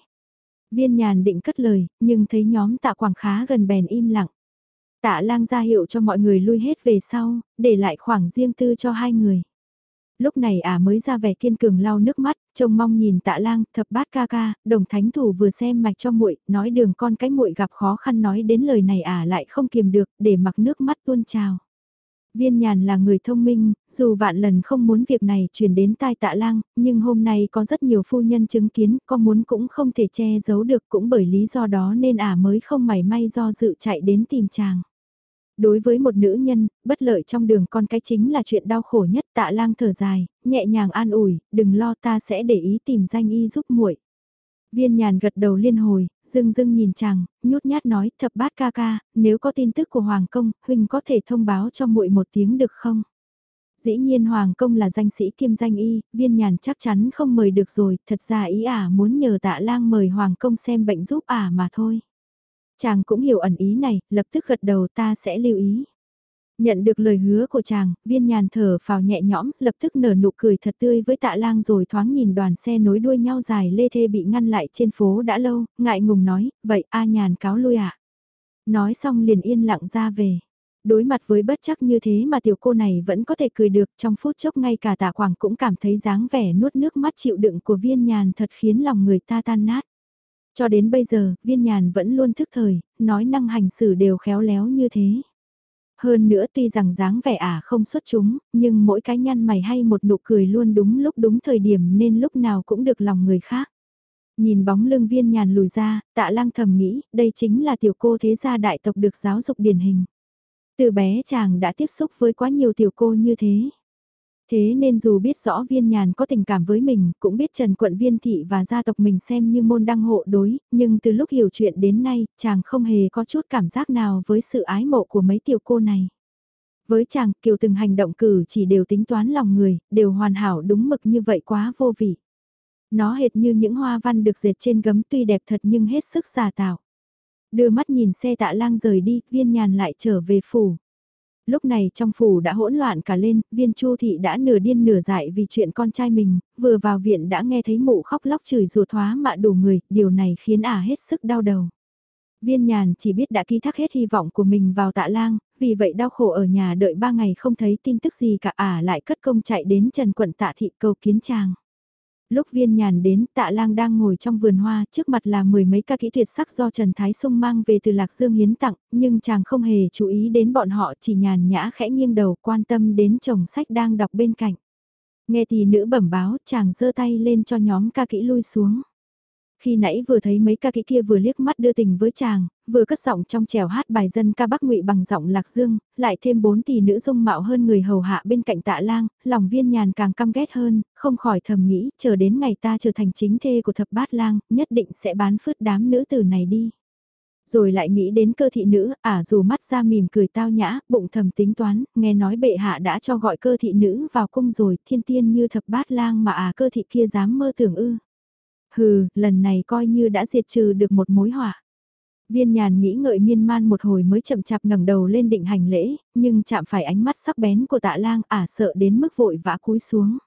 Viên nhàn định cất lời, nhưng thấy nhóm tạ quảng khá gần bèn im lặng. Tạ lang ra hiệu cho mọi người lui hết về sau, để lại khoảng riêng tư cho hai người. Lúc này ả mới ra vẻ kiên cường lau nước mắt, trông mong nhìn tạ lang, thập bát ca ca, đồng thánh thủ vừa xem mạch cho muội, nói đường con cái muội gặp khó khăn nói đến lời này ả lại không kiềm được, để mặc nước mắt tuôn trào. Viên nhàn là người thông minh, dù vạn lần không muốn việc này truyền đến tai tạ lang, nhưng hôm nay có rất nhiều phu nhân chứng kiến, có muốn cũng không thể che giấu được cũng bởi lý do đó nên ả mới không mảy may do dự chạy đến tìm chàng. Đối với một nữ nhân, bất lợi trong đường con cái chính là chuyện đau khổ nhất tạ lang thở dài, nhẹ nhàng an ủi, đừng lo ta sẽ để ý tìm danh y giúp muội. Viên nhàn gật đầu liên hồi, dưng dưng nhìn chàng, nhút nhát nói thập bát ca ca, nếu có tin tức của Hoàng Công, Huynh có thể thông báo cho muội một tiếng được không? Dĩ nhiên Hoàng Công là danh sĩ kiêm danh y, viên nhàn chắc chắn không mời được rồi, thật ra ý ả muốn nhờ tạ lang mời Hoàng Công xem bệnh giúp ả mà thôi. Chàng cũng hiểu ẩn ý này, lập tức gật đầu ta sẽ lưu ý. Nhận được lời hứa của chàng, viên nhàn thở phào nhẹ nhõm, lập tức nở nụ cười thật tươi với tạ lang rồi thoáng nhìn đoàn xe nối đuôi nhau dài lê thê bị ngăn lại trên phố đã lâu, ngại ngùng nói, vậy A nhàn cáo lui ạ. À? Nói xong liền yên lặng ra về. Đối mặt với bất chắc như thế mà tiểu cô này vẫn có thể cười được trong phút chốc ngay cả tạ quảng cũng cảm thấy dáng vẻ nuốt nước mắt chịu đựng của viên nhàn thật khiến lòng người ta tan nát. Cho đến bây giờ, viên nhàn vẫn luôn thức thời, nói năng hành xử đều khéo léo như thế. Hơn nữa tuy rằng dáng vẻ ả không xuất chúng, nhưng mỗi cái nhăn mày hay một nụ cười luôn đúng lúc đúng thời điểm nên lúc nào cũng được lòng người khác. Nhìn bóng lưng viên nhàn lùi ra, tạ lang thầm nghĩ, đây chính là tiểu cô thế gia đại tộc được giáo dục điển hình. Từ bé chàng đã tiếp xúc với quá nhiều tiểu cô như thế. Thế nên dù biết rõ viên nhàn có tình cảm với mình, cũng biết Trần Quận Viên Thị và gia tộc mình xem như môn đăng hộ đối, nhưng từ lúc hiểu chuyện đến nay, chàng không hề có chút cảm giác nào với sự ái mộ của mấy tiểu cô này. Với chàng, kiều từng hành động cử chỉ đều tính toán lòng người, đều hoàn hảo đúng mực như vậy quá vô vị. Nó hệt như những hoa văn được dệt trên gấm tuy đẹp thật nhưng hết sức giả tạo. Đưa mắt nhìn xe tạ lang rời đi, viên nhàn lại trở về phủ lúc này trong phủ đã hỗn loạn cả lên, viên chu thị đã nửa điên nửa dại vì chuyện con trai mình, vừa vào viện đã nghe thấy mụ khóc lóc chửi rủa thoá mạ đủ người, điều này khiến ả hết sức đau đầu. Viên nhàn chỉ biết đã ký thác hết hy vọng của mình vào tạ lang, vì vậy đau khổ ở nhà đợi ba ngày không thấy tin tức gì cả ả lại cất công chạy đến Trần Quận tạ thị cầu kiến chàng. Lúc viên nhàn đến, tạ lang đang ngồi trong vườn hoa, trước mặt là mười mấy ca kỹ tuyệt sắc do Trần Thái Sung mang về từ Lạc Dương hiến tặng, nhưng chàng không hề chú ý đến bọn họ chỉ nhàn nhã khẽ nghiêng đầu quan tâm đến chồng sách đang đọc bên cạnh. Nghe thì nữ bẩm báo, chàng giơ tay lên cho nhóm ca kỹ lui xuống. Khi nãy vừa thấy mấy ca kỹ kia vừa liếc mắt đưa tình với chàng, vừa cất giọng trong trèo hát bài dân ca Bắc Ngụy bằng giọng lạc dương, lại thêm bốn tỷ nữ dung mạo hơn người hầu hạ bên cạnh tạ lang, lòng viên nhàn càng căm ghét hơn, không khỏi thầm nghĩ, chờ đến ngày ta trở thành chính thê của thập bát lang, nhất định sẽ bán phứt đám nữ tử này đi. Rồi lại nghĩ đến cơ thị nữ, ả dù mắt ra mỉm cười tao nhã, bụng thầm tính toán, nghe nói bệ hạ đã cho gọi cơ thị nữ vào cung rồi, thiên tiên như thập bát lang mà ả cơ thị kia dám mơ tưởng ư. Hừ, lần này coi như đã diệt trừ được một mối họa. Viên nhàn nghĩ ngợi miên man một hồi mới chậm chạp ngẩng đầu lên định hành lễ, nhưng chạm phải ánh mắt sắc bén của tạ lang ả sợ đến mức vội vã cúi xuống.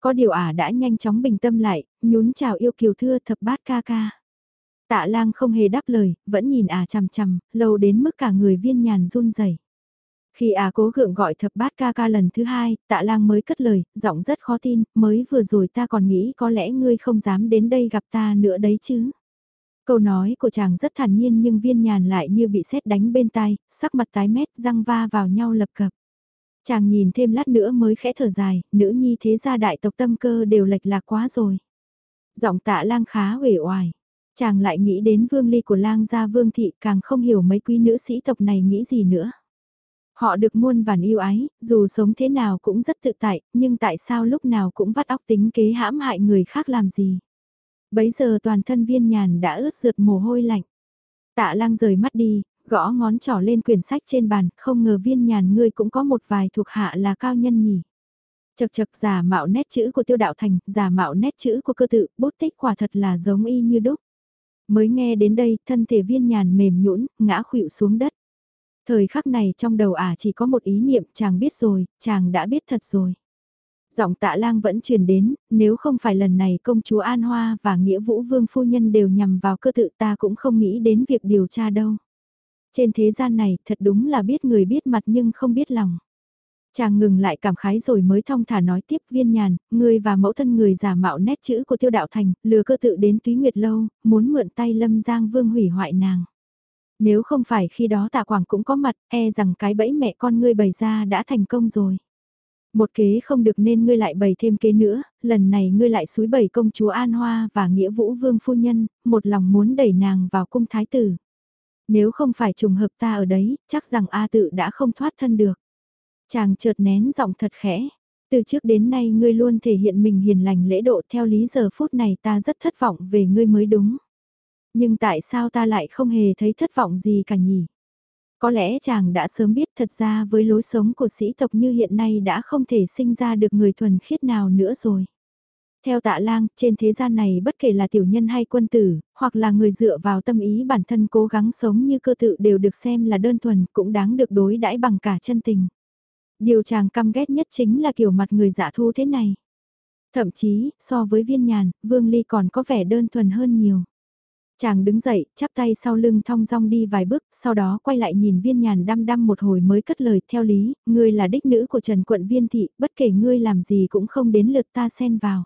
Có điều ả đã nhanh chóng bình tâm lại, nhún chào yêu kiều thưa thập bát ca ca. Tạ lang không hề đáp lời, vẫn nhìn ả chằm chằm, lâu đến mức cả người viên nhàn run rẩy. Khi à cố gượng gọi thập bát ca ca lần thứ hai, tạ lang mới cất lời, giọng rất khó tin, mới vừa rồi ta còn nghĩ có lẽ ngươi không dám đến đây gặp ta nữa đấy chứ. Câu nói của chàng rất thản nhiên nhưng viên nhàn lại như bị sét đánh bên tai, sắc mặt tái mét, răng va vào nhau lập cập. Chàng nhìn thêm lát nữa mới khẽ thở dài, nữ nhi thế gia đại tộc tâm cơ đều lệch lạc quá rồi. Giọng tạ lang khá uể oải. Chàng lại nghĩ đến vương ly của lang gia vương thị càng không hiểu mấy quý nữ sĩ tộc này nghĩ gì nữa. Họ được muôn vàn yêu ái, dù sống thế nào cũng rất tự tại, nhưng tại sao lúc nào cũng vắt óc tính kế hãm hại người khác làm gì. Bấy giờ toàn thân viên nhàn đã ướt rượt mồ hôi lạnh. Tạ lang rời mắt đi, gõ ngón trỏ lên quyển sách trên bàn, không ngờ viên nhàn ngươi cũng có một vài thuộc hạ là cao nhân nhỉ. Chật chật giả mạo nét chữ của tiêu đạo thành, giả mạo nét chữ của cơ tự, bút tích quả thật là giống y như đúc. Mới nghe đến đây, thân thể viên nhàn mềm nhũn ngã khuỵu xuống đất. Thời khắc này trong đầu ả chỉ có một ý niệm chàng biết rồi, chàng đã biết thật rồi. Giọng tạ lang vẫn truyền đến, nếu không phải lần này công chúa An Hoa và Nghĩa Vũ Vương Phu Nhân đều nhằm vào cơ tự ta cũng không nghĩ đến việc điều tra đâu. Trên thế gian này thật đúng là biết người biết mặt nhưng không biết lòng. Chàng ngừng lại cảm khái rồi mới thong thả nói tiếp viên nhàn, người và mẫu thân người giả mạo nét chữ của tiêu đạo thành, lừa cơ tự đến túy nguyệt lâu, muốn mượn tay lâm giang vương hủy hoại nàng. Nếu không phải khi đó tạ quảng cũng có mặt, e rằng cái bẫy mẹ con ngươi bày ra đã thành công rồi. Một kế không được nên ngươi lại bày thêm kế nữa, lần này ngươi lại suối bày công chúa An Hoa và nghĩa vũ vương phu nhân, một lòng muốn đẩy nàng vào cung thái tử. Nếu không phải trùng hợp ta ở đấy, chắc rằng A tự đã không thoát thân được. Chàng chợt nén giọng thật khẽ. Từ trước đến nay ngươi luôn thể hiện mình hiền lành lễ độ theo lý giờ phút này ta rất thất vọng về ngươi mới đúng. Nhưng tại sao ta lại không hề thấy thất vọng gì cả nhỉ? Có lẽ chàng đã sớm biết thật ra với lối sống của sĩ tộc như hiện nay đã không thể sinh ra được người thuần khiết nào nữa rồi. Theo tạ lang, trên thế gian này bất kể là tiểu nhân hay quân tử, hoặc là người dựa vào tâm ý bản thân cố gắng sống như cơ tự đều được xem là đơn thuần, cũng đáng được đối đãi bằng cả chân tình. Điều chàng căm ghét nhất chính là kiểu mặt người giả thu thế này. Thậm chí, so với viên nhàn, Vương Ly còn có vẻ đơn thuần hơn nhiều. Chàng đứng dậy, chắp tay sau lưng thong dong đi vài bước, sau đó quay lại nhìn viên nhàn đăm đăm một hồi mới cất lời theo lý, ngươi là đích nữ của Trần Quận Viên Thị, bất kể ngươi làm gì cũng không đến lượt ta xen vào.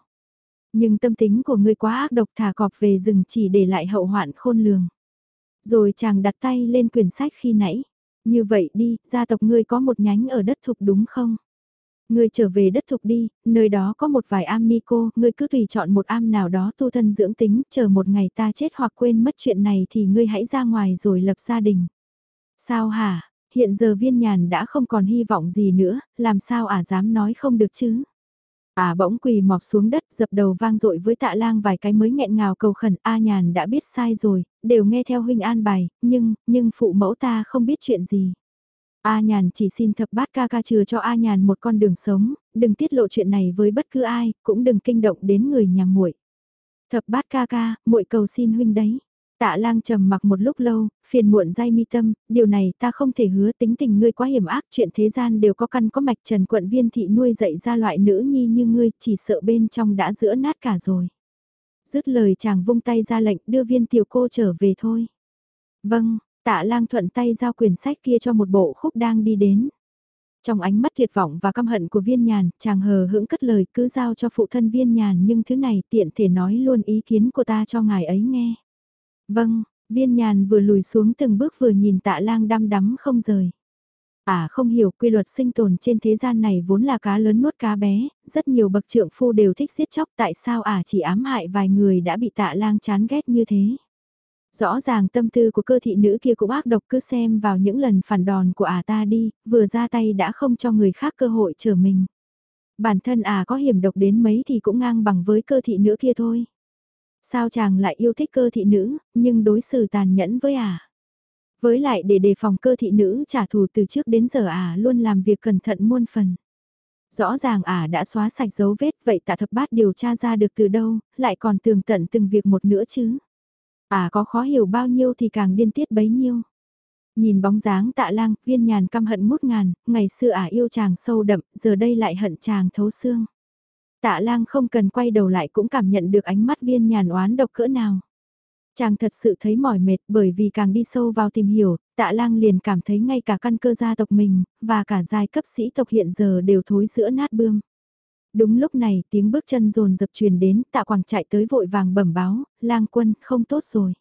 Nhưng tâm tính của ngươi quá ác độc thả cọp về rừng chỉ để lại hậu hoạn khôn lường. Rồi chàng đặt tay lên quyển sách khi nãy. Như vậy đi, gia tộc ngươi có một nhánh ở đất thục đúng không? Ngươi trở về đất thục đi, nơi đó có một vài am ni cô, ngươi cứ tùy chọn một am nào đó tu thân dưỡng tính, chờ một ngày ta chết hoặc quên mất chuyện này thì ngươi hãy ra ngoài rồi lập gia đình. Sao hả, hiện giờ viên nhàn đã không còn hy vọng gì nữa, làm sao ả dám nói không được chứ? À bỗng quỳ mọc xuống đất dập đầu vang dội với tạ lang vài cái mới nghẹn ngào cầu khẩn A nhàn đã biết sai rồi, đều nghe theo huynh an bài, nhưng, nhưng phụ mẫu ta không biết chuyện gì. A nhàn chỉ xin thập bát ca ca chừa cho A nhàn một con đường sống, đừng tiết lộ chuyện này với bất cứ ai, cũng đừng kinh động đến người nhà muội. Thập bát ca ca, muội cầu xin huynh đấy. Tạ lang trầm mặc một lúc lâu, phiền muộn dai mi tâm, điều này ta không thể hứa tính tình ngươi quá hiểm ác, chuyện thế gian đều có căn có mạch trần quận viên thị nuôi dạy ra loại nữ nhi như ngươi, chỉ sợ bên trong đã giữa nát cả rồi. Dứt lời chàng vung tay ra lệnh đưa viên tiểu cô trở về thôi. Vâng, tạ lang thuận tay giao quyển sách kia cho một bộ khúc đang đi đến. Trong ánh mắt tuyệt vọng và căm hận của viên nhàn, chàng hờ hững cất lời cứ giao cho phụ thân viên nhàn nhưng thứ này tiện thể nói luôn ý kiến của ta cho ngài ấy nghe. Vâng, viên nhàn vừa lùi xuống từng bước vừa nhìn tạ lang đăm đắm không rời. À không hiểu quy luật sinh tồn trên thế gian này vốn là cá lớn nuốt cá bé, rất nhiều bậc trượng phu đều thích giết chóc tại sao à chỉ ám hại vài người đã bị tạ lang chán ghét như thế. Rõ ràng tâm tư của cơ thị nữ kia cũng ác độc cứ xem vào những lần phản đòn của à ta đi, vừa ra tay đã không cho người khác cơ hội trở mình. Bản thân à có hiểm độc đến mấy thì cũng ngang bằng với cơ thị nữ kia thôi. Sao chàng lại yêu thích cơ thị nữ, nhưng đối xử tàn nhẫn với à? Với lại để đề phòng cơ thị nữ trả thù từ trước đến giờ à luôn làm việc cẩn thận muôn phần. Rõ ràng à đã xóa sạch dấu vết vậy tạ thập bát điều tra ra được từ đâu, lại còn tường tận từng việc một nữa chứ. À có khó hiểu bao nhiêu thì càng điên tiết bấy nhiêu. Nhìn bóng dáng tạ lang, viên nhàn căm hận mút ngàn, ngày xưa ả yêu chàng sâu đậm, giờ đây lại hận chàng thấu xương. Tạ lang không cần quay đầu lại cũng cảm nhận được ánh mắt viên nhàn oán độc cỡ nào. Chàng thật sự thấy mỏi mệt bởi vì càng đi sâu vào tìm hiểu, tạ lang liền cảm thấy ngay cả căn cơ gia tộc mình, và cả giai cấp sĩ tộc hiện giờ đều thối giữa nát bươm. Đúng lúc này tiếng bước chân rồn dập truyền đến tạ quảng chạy tới vội vàng bẩm báo, lang quân không tốt rồi.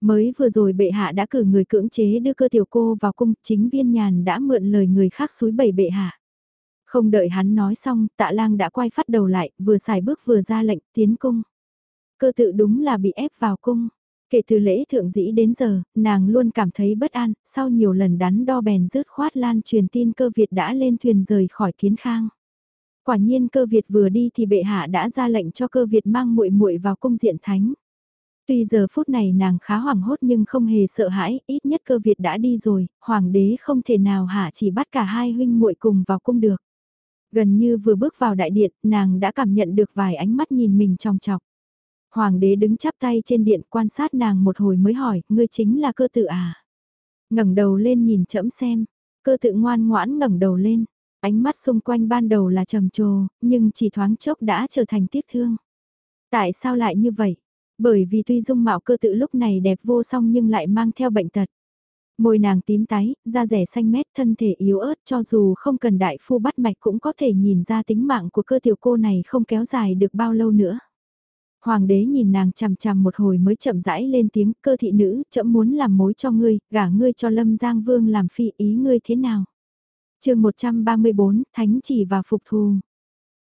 Mới vừa rồi bệ hạ đã cử người cưỡng chế đưa cơ tiểu cô vào cung, chính viên nhàn đã mượn lời người khác suối bầy bệ hạ. Không đợi hắn nói xong, tạ lang đã quay phát đầu lại, vừa xài bước vừa ra lệnh tiến cung. Cơ tự đúng là bị ép vào cung. Kể từ lễ thượng dĩ đến giờ, nàng luôn cảm thấy bất an, sau nhiều lần đắn đo bèn rớt khoát lan truyền tin cơ Việt đã lên thuyền rời khỏi kiến khang. Quả nhiên cơ Việt vừa đi thì bệ hạ đã ra lệnh cho cơ Việt mang muội muội vào cung diện thánh. Tuy giờ phút này nàng khá hoảng hốt nhưng không hề sợ hãi, ít nhất cơ Việt đã đi rồi, hoàng đế không thể nào hạ chỉ bắt cả hai huynh muội cùng vào cung được. Gần như vừa bước vào đại điện, nàng đã cảm nhận được vài ánh mắt nhìn mình trong chọc. Hoàng đế đứng chắp tay trên điện quan sát nàng một hồi mới hỏi, ngươi chính là cơ tự à? ngẩng đầu lên nhìn trẫm xem, cơ tự ngoan ngoãn ngẩng đầu lên, ánh mắt xung quanh ban đầu là trầm trồ, nhưng chỉ thoáng chốc đã trở thành tiếc thương. Tại sao lại như vậy? Bởi vì tuy dung mạo cơ tự lúc này đẹp vô song nhưng lại mang theo bệnh tật. Môi nàng tím tái, da rẻ xanh mét, thân thể yếu ớt cho dù không cần đại phu bắt mạch cũng có thể nhìn ra tính mạng của cơ tiểu cô này không kéo dài được bao lâu nữa. Hoàng đế nhìn nàng chằm chằm một hồi mới chậm rãi lên tiếng cơ thị nữ, chậm muốn làm mối cho ngươi, gả ngươi cho lâm giang vương làm phi ý ngươi thế nào chương 134, Thánh chỉ và phục thù.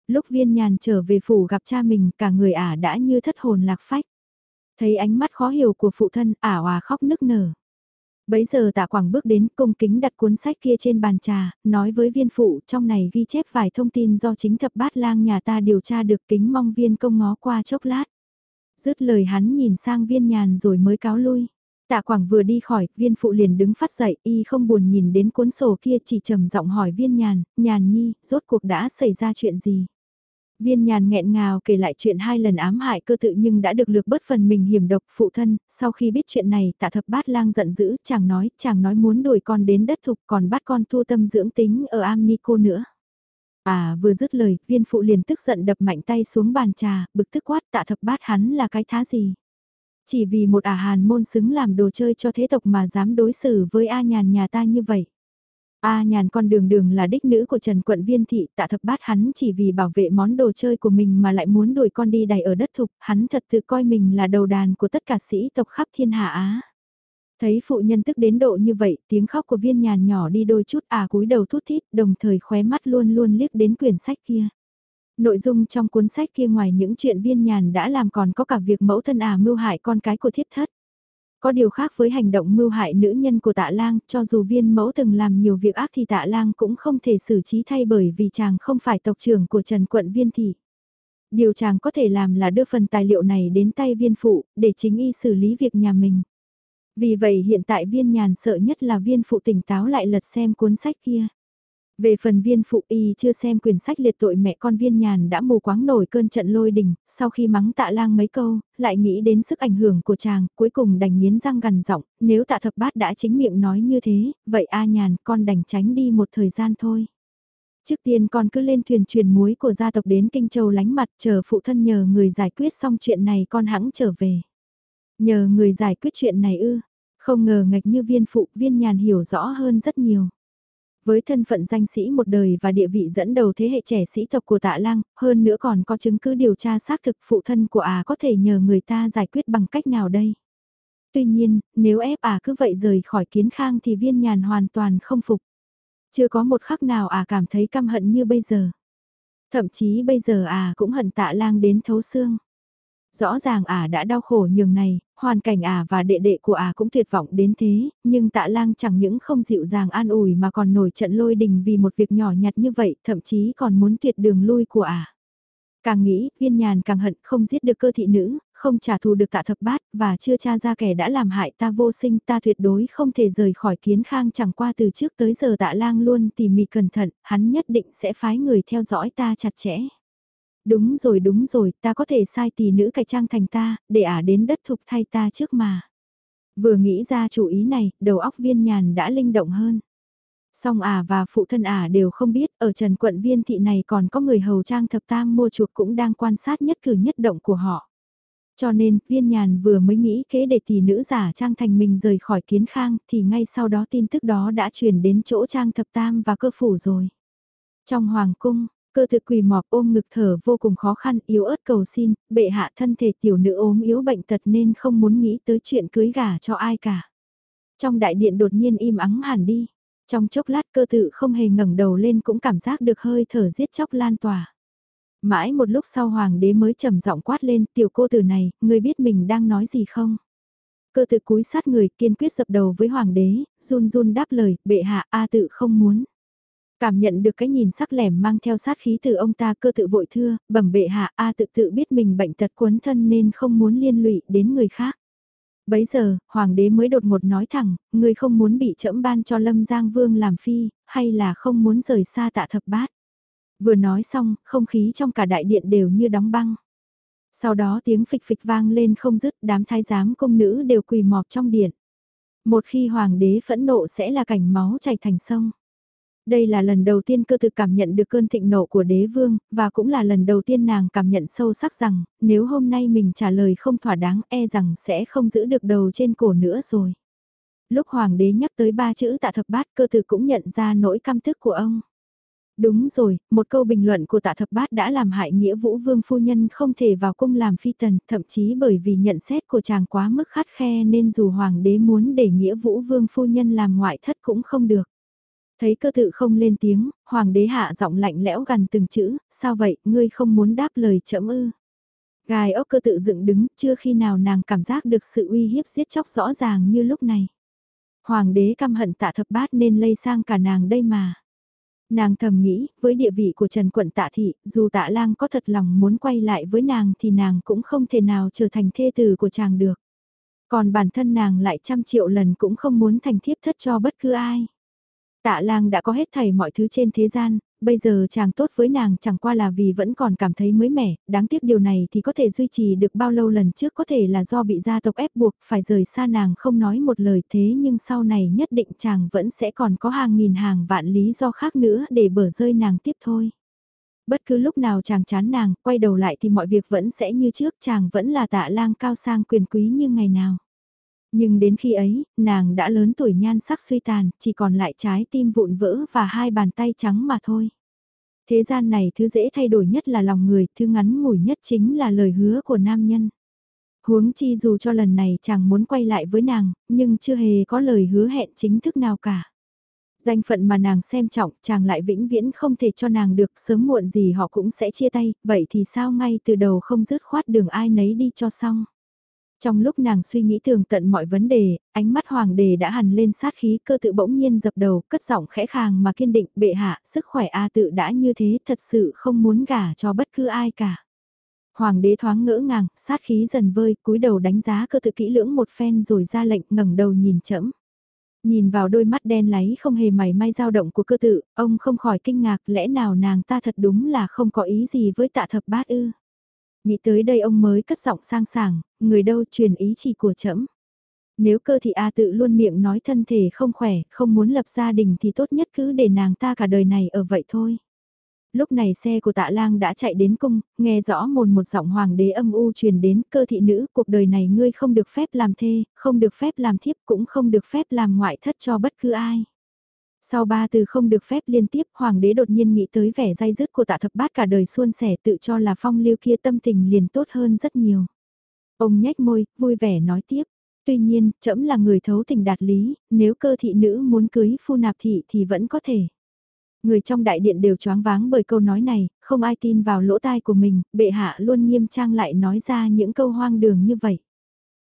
Lúc viên nhàn trở về phủ gặp cha mình cả người ả đã như thất hồn lạc phách. Thấy ánh mắt khó hiểu của phụ thân ả hòa khóc nức nở. Bấy giờ tạ quảng bước đến cung kính đặt cuốn sách kia trên bàn trà, nói với viên phụ trong này ghi chép vài thông tin do chính thập bát lang nhà ta điều tra được kính mong viên công ngó qua chốc lát. Dứt lời hắn nhìn sang viên nhàn rồi mới cáo lui. Tạ Quảng vừa đi khỏi, viên phụ liền đứng phát dậy, y không buồn nhìn đến cuốn sổ kia chỉ trầm giọng hỏi viên nhàn, nhàn nhi, rốt cuộc đã xảy ra chuyện gì. Viên nhàn nghẹn ngào kể lại chuyện hai lần ám hại cơ tự nhưng đã được lược bớt phần mình hiểm độc phụ thân, sau khi biết chuyện này tạ thập bát lang giận dữ, chàng nói, chàng nói muốn đuổi con đến đất thục còn bắt con thu tâm dưỡng tính ở am ni cô nữa. À vừa dứt lời, viên phụ liền tức giận đập mạnh tay xuống bàn trà, bực tức quát tạ thập bát hắn là cái thá gì. Chỉ vì một ả hàn môn xứng làm đồ chơi cho thế tộc mà dám đối xử với A nhàn nhà ta như vậy. A nhàn con đường đường là đích nữ của Trần Quận Viên Thị tạ thập bát hắn chỉ vì bảo vệ món đồ chơi của mình mà lại muốn đuổi con đi đày ở đất thục, hắn thật tự coi mình là đầu đàn của tất cả sĩ tộc khắp thiên hạ Á. Thấy phụ nhân tức đến độ như vậy, tiếng khóc của viên nhàn nhỏ đi đôi chút à cúi đầu thút thít, đồng thời khóe mắt luôn luôn liếc đến quyển sách kia. Nội dung trong cuốn sách kia ngoài những chuyện viên nhàn đã làm còn có cả việc mẫu thân à mưu hại con cái của thiếp thất. Có điều khác với hành động mưu hại nữ nhân của tạ lang, cho dù viên mẫu từng làm nhiều việc ác thì tạ lang cũng không thể xử trí thay bởi vì chàng không phải tộc trưởng của Trần Quận Viên Thị. Điều chàng có thể làm là đưa phần tài liệu này đến tay viên phụ, để chính y xử lý việc nhà mình. Vì vậy hiện tại viên nhàn sợ nhất là viên phụ tỉnh táo lại lật xem cuốn sách kia. Về phần viên phụ y chưa xem quyển sách liệt tội mẹ con viên nhàn đã mù quáng nổi cơn trận lôi đình, sau khi mắng tạ lang mấy câu, lại nghĩ đến sức ảnh hưởng của chàng, cuối cùng đành miến răng gằn giọng, nếu tạ thập bát đã chính miệng nói như thế, vậy a nhàn con đành tránh đi một thời gian thôi. Trước tiên con cứ lên thuyền truyền muối của gia tộc đến Kinh Châu lánh mặt chờ phụ thân nhờ người giải quyết xong chuyện này con hãng trở về. Nhờ người giải quyết chuyện này ư, không ngờ ngạch như viên phụ viên nhàn hiểu rõ hơn rất nhiều. Với thân phận danh sĩ một đời và địa vị dẫn đầu thế hệ trẻ sĩ tộc của tạ lang, hơn nữa còn có chứng cứ điều tra xác thực phụ thân của à có thể nhờ người ta giải quyết bằng cách nào đây. Tuy nhiên, nếu ép à cứ vậy rời khỏi kiến khang thì viên nhàn hoàn toàn không phục. Chưa có một khắc nào à cảm thấy căm hận như bây giờ. Thậm chí bây giờ à cũng hận tạ lang đến thấu xương. Rõ ràng ả đã đau khổ nhường này, hoàn cảnh ả và đệ đệ của ả cũng tuyệt vọng đến thế, nhưng tạ lang chẳng những không dịu dàng an ủi mà còn nổi trận lôi đình vì một việc nhỏ nhặt như vậy, thậm chí còn muốn tuyệt đường lui của ả. Càng nghĩ, viên nhàn càng hận không giết được cơ thị nữ, không trả thù được tạ thập bát, và chưa tra ra kẻ đã làm hại ta vô sinh ta tuyệt đối không thể rời khỏi kiến khang chẳng qua từ trước tới giờ tạ lang luôn tỉ mỉ cẩn thận, hắn nhất định sẽ phái người theo dõi ta chặt chẽ. Đúng rồi đúng rồi, ta có thể sai tỷ nữ cải trang thành ta, để ả đến đất thục thay ta trước mà. Vừa nghĩ ra chủ ý này, đầu óc viên nhàn đã linh động hơn. Song ả và phụ thân ả đều không biết, ở trần quận viên thị này còn có người hầu trang thập tam mua chuộc cũng đang quan sát nhất cử nhất động của họ. Cho nên, viên nhàn vừa mới nghĩ kế để tỷ nữ giả trang thành mình rời khỏi kiến khang, thì ngay sau đó tin tức đó đã truyền đến chỗ trang thập tam và cơ phủ rồi. Trong hoàng cung, Cơ thực quỳ mọp ôm ngực thở vô cùng khó khăn yếu ớt cầu xin, bệ hạ thân thể tiểu nữ ốm yếu bệnh tật nên không muốn nghĩ tới chuyện cưới gả cho ai cả. Trong đại điện đột nhiên im ắng hẳn đi. Trong chốc lát cơ tự không hề ngẩng đầu lên cũng cảm giác được hơi thở giết chóc lan tỏa. Mãi một lúc sau hoàng đế mới trầm giọng quát lên tiểu cô tử này, người biết mình đang nói gì không? Cơ tự cúi sát người kiên quyết dập đầu với hoàng đế, run run đáp lời, bệ hạ A tự không muốn. Cảm nhận được cái nhìn sắc lẻm mang theo sát khí từ ông ta cơ tự vội thưa, bẩm bệ hạ A tự tự biết mình bệnh tật cuốn thân nên không muốn liên lụy đến người khác. Bấy giờ, hoàng đế mới đột ngột nói thẳng, người không muốn bị trẫm ban cho Lâm Giang Vương làm phi, hay là không muốn rời xa tạ thập bát. Vừa nói xong, không khí trong cả đại điện đều như đóng băng. Sau đó tiếng phịch phịch vang lên không dứt, đám thái giám công nữ đều quỳ mọp trong điện. Một khi hoàng đế phẫn nộ sẽ là cảnh máu chảy thành sông. Đây là lần đầu tiên cơ thực cảm nhận được cơn thịnh nộ của đế vương, và cũng là lần đầu tiên nàng cảm nhận sâu sắc rằng, nếu hôm nay mình trả lời không thỏa đáng e rằng sẽ không giữ được đầu trên cổ nữa rồi. Lúc hoàng đế nhắc tới ba chữ tạ thập bát cơ thực cũng nhận ra nỗi căm tức của ông. Đúng rồi, một câu bình luận của tạ thập bát đã làm hại nghĩa vũ vương phu nhân không thể vào cung làm phi tần, thậm chí bởi vì nhận xét của chàng quá mức khắt khe nên dù hoàng đế muốn để nghĩa vũ vương phu nhân làm ngoại thất cũng không được. Thấy cơ tự không lên tiếng, hoàng đế hạ giọng lạnh lẽo gần từng chữ, sao vậy, ngươi không muốn đáp lời chậm ư. Gài ốc cơ tự dựng đứng, chưa khi nào nàng cảm giác được sự uy hiếp giết chóc rõ ràng như lúc này. Hoàng đế căm hận tạ thập bát nên lây sang cả nàng đây mà. Nàng thầm nghĩ, với địa vị của Trần Quận Tạ Thị, dù tạ lang có thật lòng muốn quay lại với nàng thì nàng cũng không thể nào trở thành thê tử của chàng được. Còn bản thân nàng lại trăm triệu lần cũng không muốn thành thiếp thất cho bất cứ ai. Tạ lang đã có hết thầy mọi thứ trên thế gian, bây giờ chàng tốt với nàng chẳng qua là vì vẫn còn cảm thấy mới mẻ, đáng tiếc điều này thì có thể duy trì được bao lâu lần trước có thể là do bị gia tộc ép buộc phải rời xa nàng không nói một lời thế nhưng sau này nhất định chàng vẫn sẽ còn có hàng nghìn hàng vạn lý do khác nữa để bở rơi nàng tiếp thôi. Bất cứ lúc nào chàng chán nàng, quay đầu lại thì mọi việc vẫn sẽ như trước chàng vẫn là tạ lang cao sang quyền quý như ngày nào. Nhưng đến khi ấy, nàng đã lớn tuổi nhan sắc suy tàn, chỉ còn lại trái tim vụn vỡ và hai bàn tay trắng mà thôi. Thế gian này thứ dễ thay đổi nhất là lòng người, thứ ngắn ngủi nhất chính là lời hứa của nam nhân. Huống chi dù cho lần này chàng muốn quay lại với nàng, nhưng chưa hề có lời hứa hẹn chính thức nào cả. Danh phận mà nàng xem trọng, chàng lại vĩnh viễn không thể cho nàng được, sớm muộn gì họ cũng sẽ chia tay, vậy thì sao ngay từ đầu không dứt khoát đường ai nấy đi cho xong. Trong lúc nàng suy nghĩ tường tận mọi vấn đề, ánh mắt hoàng đề đã hằn lên sát khí cơ tự bỗng nhiên dập đầu, cất giọng khẽ khàng mà kiên định, bệ hạ, sức khỏe A tự đã như thế, thật sự không muốn gả cho bất cứ ai cả. Hoàng đế thoáng ngỡ ngàng, sát khí dần vơi, cúi đầu đánh giá cơ tự kỹ lưỡng một phen rồi ra lệnh ngẩng đầu nhìn chẫm. Nhìn vào đôi mắt đen láy không hề mảy may dao động của cơ tự, ông không khỏi kinh ngạc lẽ nào nàng ta thật đúng là không có ý gì với tạ thập bát ư. Nghĩ tới đây ông mới cất giọng sang sảng, người đâu truyền ý chỉ của trẫm. Nếu cơ thị A tự luôn miệng nói thân thể không khỏe, không muốn lập gia đình thì tốt nhất cứ để nàng ta cả đời này ở vậy thôi. Lúc này xe của tạ lang đã chạy đến cung, nghe rõ mồn một giọng hoàng đế âm u truyền đến cơ thị nữ, cuộc đời này ngươi không được phép làm thê, không được phép làm thiếp cũng không được phép làm ngoại thất cho bất cứ ai. Sau ba từ không được phép liên tiếp, hoàng đế đột nhiên nghĩ tới vẻ dai dứt của tạ thập bát cả đời xuôn sẻ tự cho là phong lưu kia tâm tình liền tốt hơn rất nhiều. Ông nhếch môi, vui vẻ nói tiếp. Tuy nhiên, trẫm là người thấu tình đạt lý, nếu cơ thị nữ muốn cưới phu nạp thị thì vẫn có thể. Người trong đại điện đều choáng váng bởi câu nói này, không ai tin vào lỗ tai của mình, bệ hạ luôn nghiêm trang lại nói ra những câu hoang đường như vậy.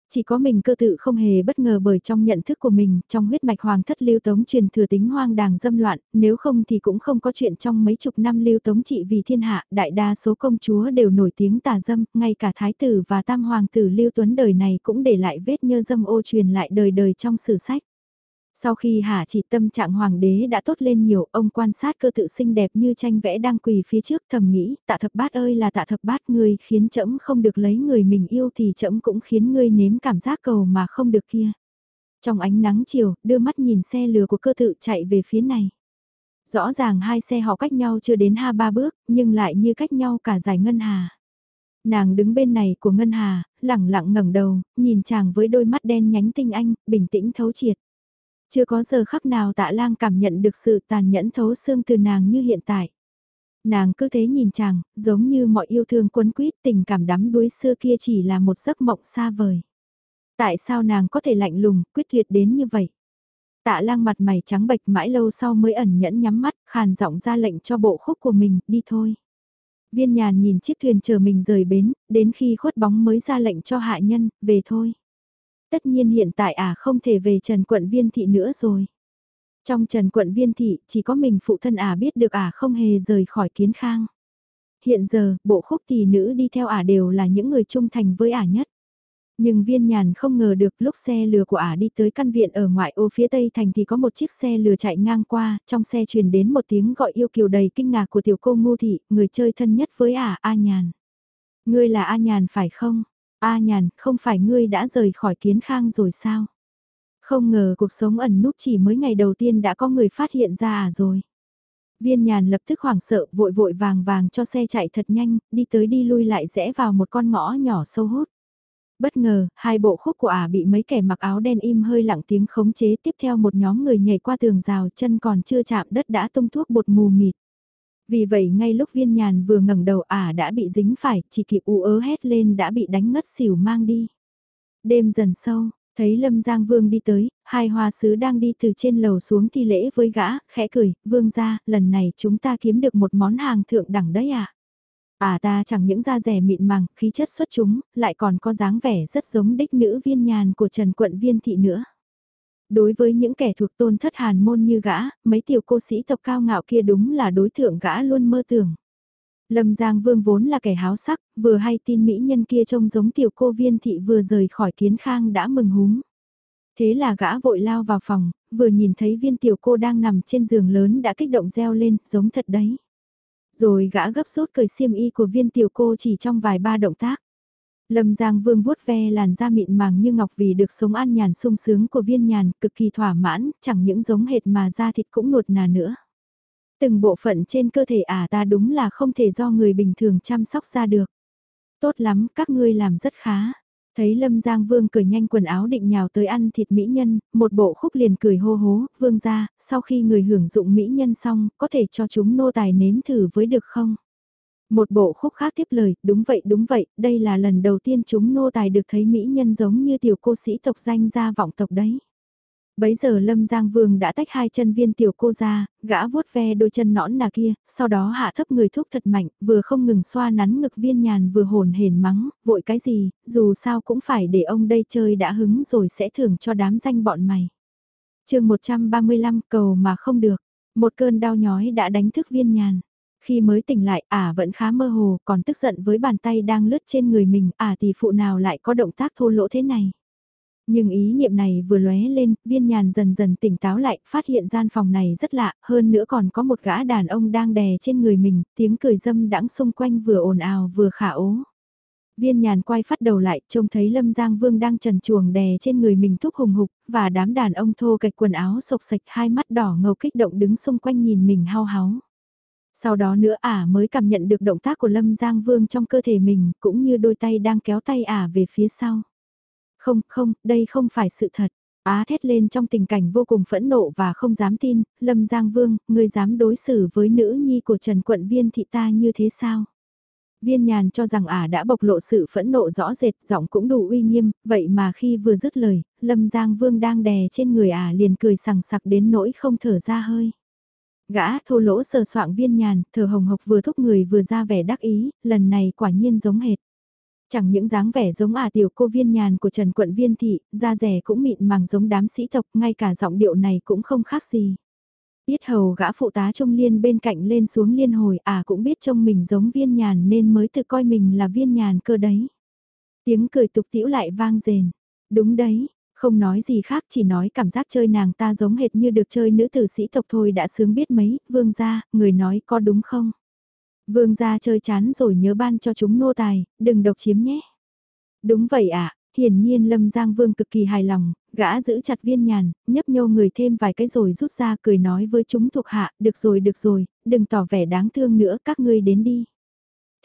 Chỉ có mình cơ tự không hề bất ngờ bởi trong nhận thức của mình, trong huyết mạch hoàng thất lưu tống truyền thừa tính hoang đàng dâm loạn, nếu không thì cũng không có chuyện trong mấy chục năm lưu tống trị vì thiên hạ, đại đa số công chúa đều nổi tiếng tà dâm, ngay cả thái tử và tam hoàng tử lưu tuấn đời này cũng để lại vết nhơ dâm ô truyền lại đời đời trong sử sách. Sau khi hạ chỉ tâm trạng hoàng đế đã tốt lên nhiều, ông quan sát cơ tự xinh đẹp như tranh vẽ đang quỳ phía trước thầm nghĩ, tạ thập bát ơi là tạ thập bát ngươi khiến trẫm không được lấy người mình yêu thì trẫm cũng khiến ngươi nếm cảm giác cầu mà không được kia. Trong ánh nắng chiều, đưa mắt nhìn xe lừa của cơ tự chạy về phía này. Rõ ràng hai xe họ cách nhau chưa đến ha ba bước, nhưng lại như cách nhau cả giải ngân hà. Nàng đứng bên này của ngân hà, lẳng lặng ngẩng đầu, nhìn chàng với đôi mắt đen nhánh tinh anh, bình tĩnh thấu triệt. Chưa có giờ khắc nào tạ lang cảm nhận được sự tàn nhẫn thấu xương từ nàng như hiện tại. Nàng cứ thế nhìn chàng, giống như mọi yêu thương quấn quýt tình cảm đắm đuối xưa kia chỉ là một giấc mộng xa vời. Tại sao nàng có thể lạnh lùng, quyết tuyệt đến như vậy? Tạ lang mặt mày trắng bệch mãi lâu sau mới ẩn nhẫn nhắm mắt, khàn giọng ra lệnh cho bộ khúc của mình, đi thôi. Viên nhàn nhìn chiếc thuyền chờ mình rời bến, đến khi khuất bóng mới ra lệnh cho hạ nhân, về thôi. Tất nhiên hiện tại à không thể về Trần Quận Viên Thị nữa rồi. Trong Trần Quận Viên Thị chỉ có mình phụ thân à biết được à không hề rời khỏi kiến khang. Hiện giờ, bộ khúc tỷ nữ đi theo ả đều là những người trung thành với ả nhất. Nhưng viên nhàn không ngờ được lúc xe lừa của ả đi tới căn viện ở ngoại ô phía tây thành thì có một chiếc xe lừa chạy ngang qua, trong xe truyền đến một tiếng gọi yêu kiều đầy kinh ngạc của tiểu cô ngu thị, người chơi thân nhất với ả A Nhàn. Ngươi là A Nhàn phải không? A nhàn, không phải ngươi đã rời khỏi kiến khang rồi sao? Không ngờ cuộc sống ẩn núp chỉ mới ngày đầu tiên đã có người phát hiện ra à rồi. Viên nhàn lập tức hoảng sợ vội vội vàng vàng cho xe chạy thật nhanh, đi tới đi lui lại rẽ vào một con ngõ nhỏ sâu hút. Bất ngờ, hai bộ khúc của ả bị mấy kẻ mặc áo đen im hơi lặng tiếng khống chế tiếp theo một nhóm người nhảy qua tường rào chân còn chưa chạm đất đã tung thuốc bột mù mịt. Vì vậy ngay lúc viên nhàn vừa ngẩng đầu ả đã bị dính phải, chỉ kịp u ớ hét lên đã bị đánh ngất xỉu mang đi. Đêm dần sâu, thấy Lâm Giang Vương đi tới, hai hoa sứ đang đi từ trên lầu xuống thi lễ với gã, khẽ cười, Vương ra, lần này chúng ta kiếm được một món hàng thượng đẳng đấy à. À ta chẳng những da rẻ mịn màng, khí chất xuất chúng, lại còn có dáng vẻ rất giống đích nữ viên nhàn của Trần Quận Viên Thị nữa. Đối với những kẻ thuộc tôn thất hàn môn như gã, mấy tiểu cô sĩ tộc cao ngạo kia đúng là đối tượng gã luôn mơ tưởng. Lâm Giang Vương vốn là kẻ háo sắc, vừa hay tin mỹ nhân kia trông giống tiểu cô viên thị vừa rời khỏi kiến khang đã mừng húm. Thế là gã vội lao vào phòng, vừa nhìn thấy viên tiểu cô đang nằm trên giường lớn đã kích động reo lên, giống thật đấy. Rồi gã gấp rút cởi xiêm y của viên tiểu cô chỉ trong vài ba động tác. Lâm Giang Vương vuốt ve làn da mịn màng như ngọc vì được sống an nhàn sung sướng của viên nhàn, cực kỳ thỏa mãn, chẳng những giống hệt mà da thịt cũng nuột nà nữa. Từng bộ phận trên cơ thể ả ta đúng là không thể do người bình thường chăm sóc ra được. Tốt lắm, các ngươi làm rất khá. Thấy Lâm Giang Vương cười nhanh quần áo định nhào tới ăn thịt mỹ nhân, một bộ khúc liền cười hô hố, Vương ra, sau khi người hưởng dụng mỹ nhân xong, có thể cho chúng nô tài nếm thử với được không? Một bộ khúc khác tiếp lời, đúng vậy đúng vậy, đây là lần đầu tiên chúng nô tài được thấy mỹ nhân giống như tiểu cô sĩ tộc danh gia vọng tộc đấy. Bấy giờ Lâm Giang Vương đã tách hai chân viên tiểu cô ra, gã vuốt ve đôi chân nõn nà kia, sau đó hạ thấp người thúc thật mạnh, vừa không ngừng xoa nắn ngực viên nhàn vừa hồn hển mắng, vội cái gì, dù sao cũng phải để ông đây chơi đã hứng rồi sẽ thưởng cho đám danh bọn mày. chương 135 cầu mà không được, một cơn đau nhói đã đánh thức viên nhàn. Khi mới tỉnh lại, ả vẫn khá mơ hồ, còn tức giận với bàn tay đang lướt trên người mình, ả thì phụ nào lại có động tác thô lỗ thế này. Nhưng ý niệm này vừa lóe lên, viên nhàn dần dần tỉnh táo lại, phát hiện gian phòng này rất lạ, hơn nữa còn có một gã đàn ông đang đè trên người mình, tiếng cười dâm đãng xung quanh vừa ồn ào vừa khả ố. Viên nhàn quay phát đầu lại, trông thấy Lâm Giang Vương đang trần chuồng đè trên người mình thúc hùng hục, và đám đàn ông thô cạch quần áo sộc sạch hai mắt đỏ ngầu kích động đứng xung quanh nhìn mình hao háo. Sau đó nữa ả mới cảm nhận được động tác của Lâm Giang Vương trong cơ thể mình, cũng như đôi tay đang kéo tay ả về phía sau. Không, không, đây không phải sự thật. Á thét lên trong tình cảnh vô cùng phẫn nộ và không dám tin, Lâm Giang Vương, ngươi dám đối xử với nữ nhi của Trần Quận Viên thị ta như thế sao? Viên nhàn cho rằng ả đã bộc lộ sự phẫn nộ rõ rệt, giọng cũng đủ uy nghiêm, vậy mà khi vừa dứt lời, Lâm Giang Vương đang đè trên người ả liền cười sằng sặc đến nỗi không thở ra hơi. Gã thô lỗ sờ soạng viên nhàn, thờ hồng hộc vừa thúc người vừa ra vẻ đắc ý, lần này quả nhiên giống hệt. Chẳng những dáng vẻ giống à tiểu cô viên nhàn của Trần Quận Viên Thị, da rẻ cũng mịn màng giống đám sĩ tộc, ngay cả giọng điệu này cũng không khác gì. Biết hầu gã phụ tá trông liên bên cạnh lên xuống liên hồi à cũng biết trông mình giống viên nhàn nên mới tự coi mình là viên nhàn cơ đấy. Tiếng cười tục tĩu lại vang rền. Đúng đấy, không nói gì khác chỉ nói cảm giác chơi nàng ta giống hệt như được chơi nữ tử sĩ tộc thôi đã sướng biết mấy, vương gia, người nói có đúng không? Vương gia chơi chán rồi nhớ ban cho chúng nô tài, đừng độc chiếm nhé. Đúng vậy ạ, hiển nhiên Lâm Giang Vương cực kỳ hài lòng, gã giữ chặt viên nhàn, nhấp nhô người thêm vài cái rồi rút ra cười nói với chúng thuộc hạ, được rồi được rồi, đừng tỏ vẻ đáng thương nữa các ngươi đến đi.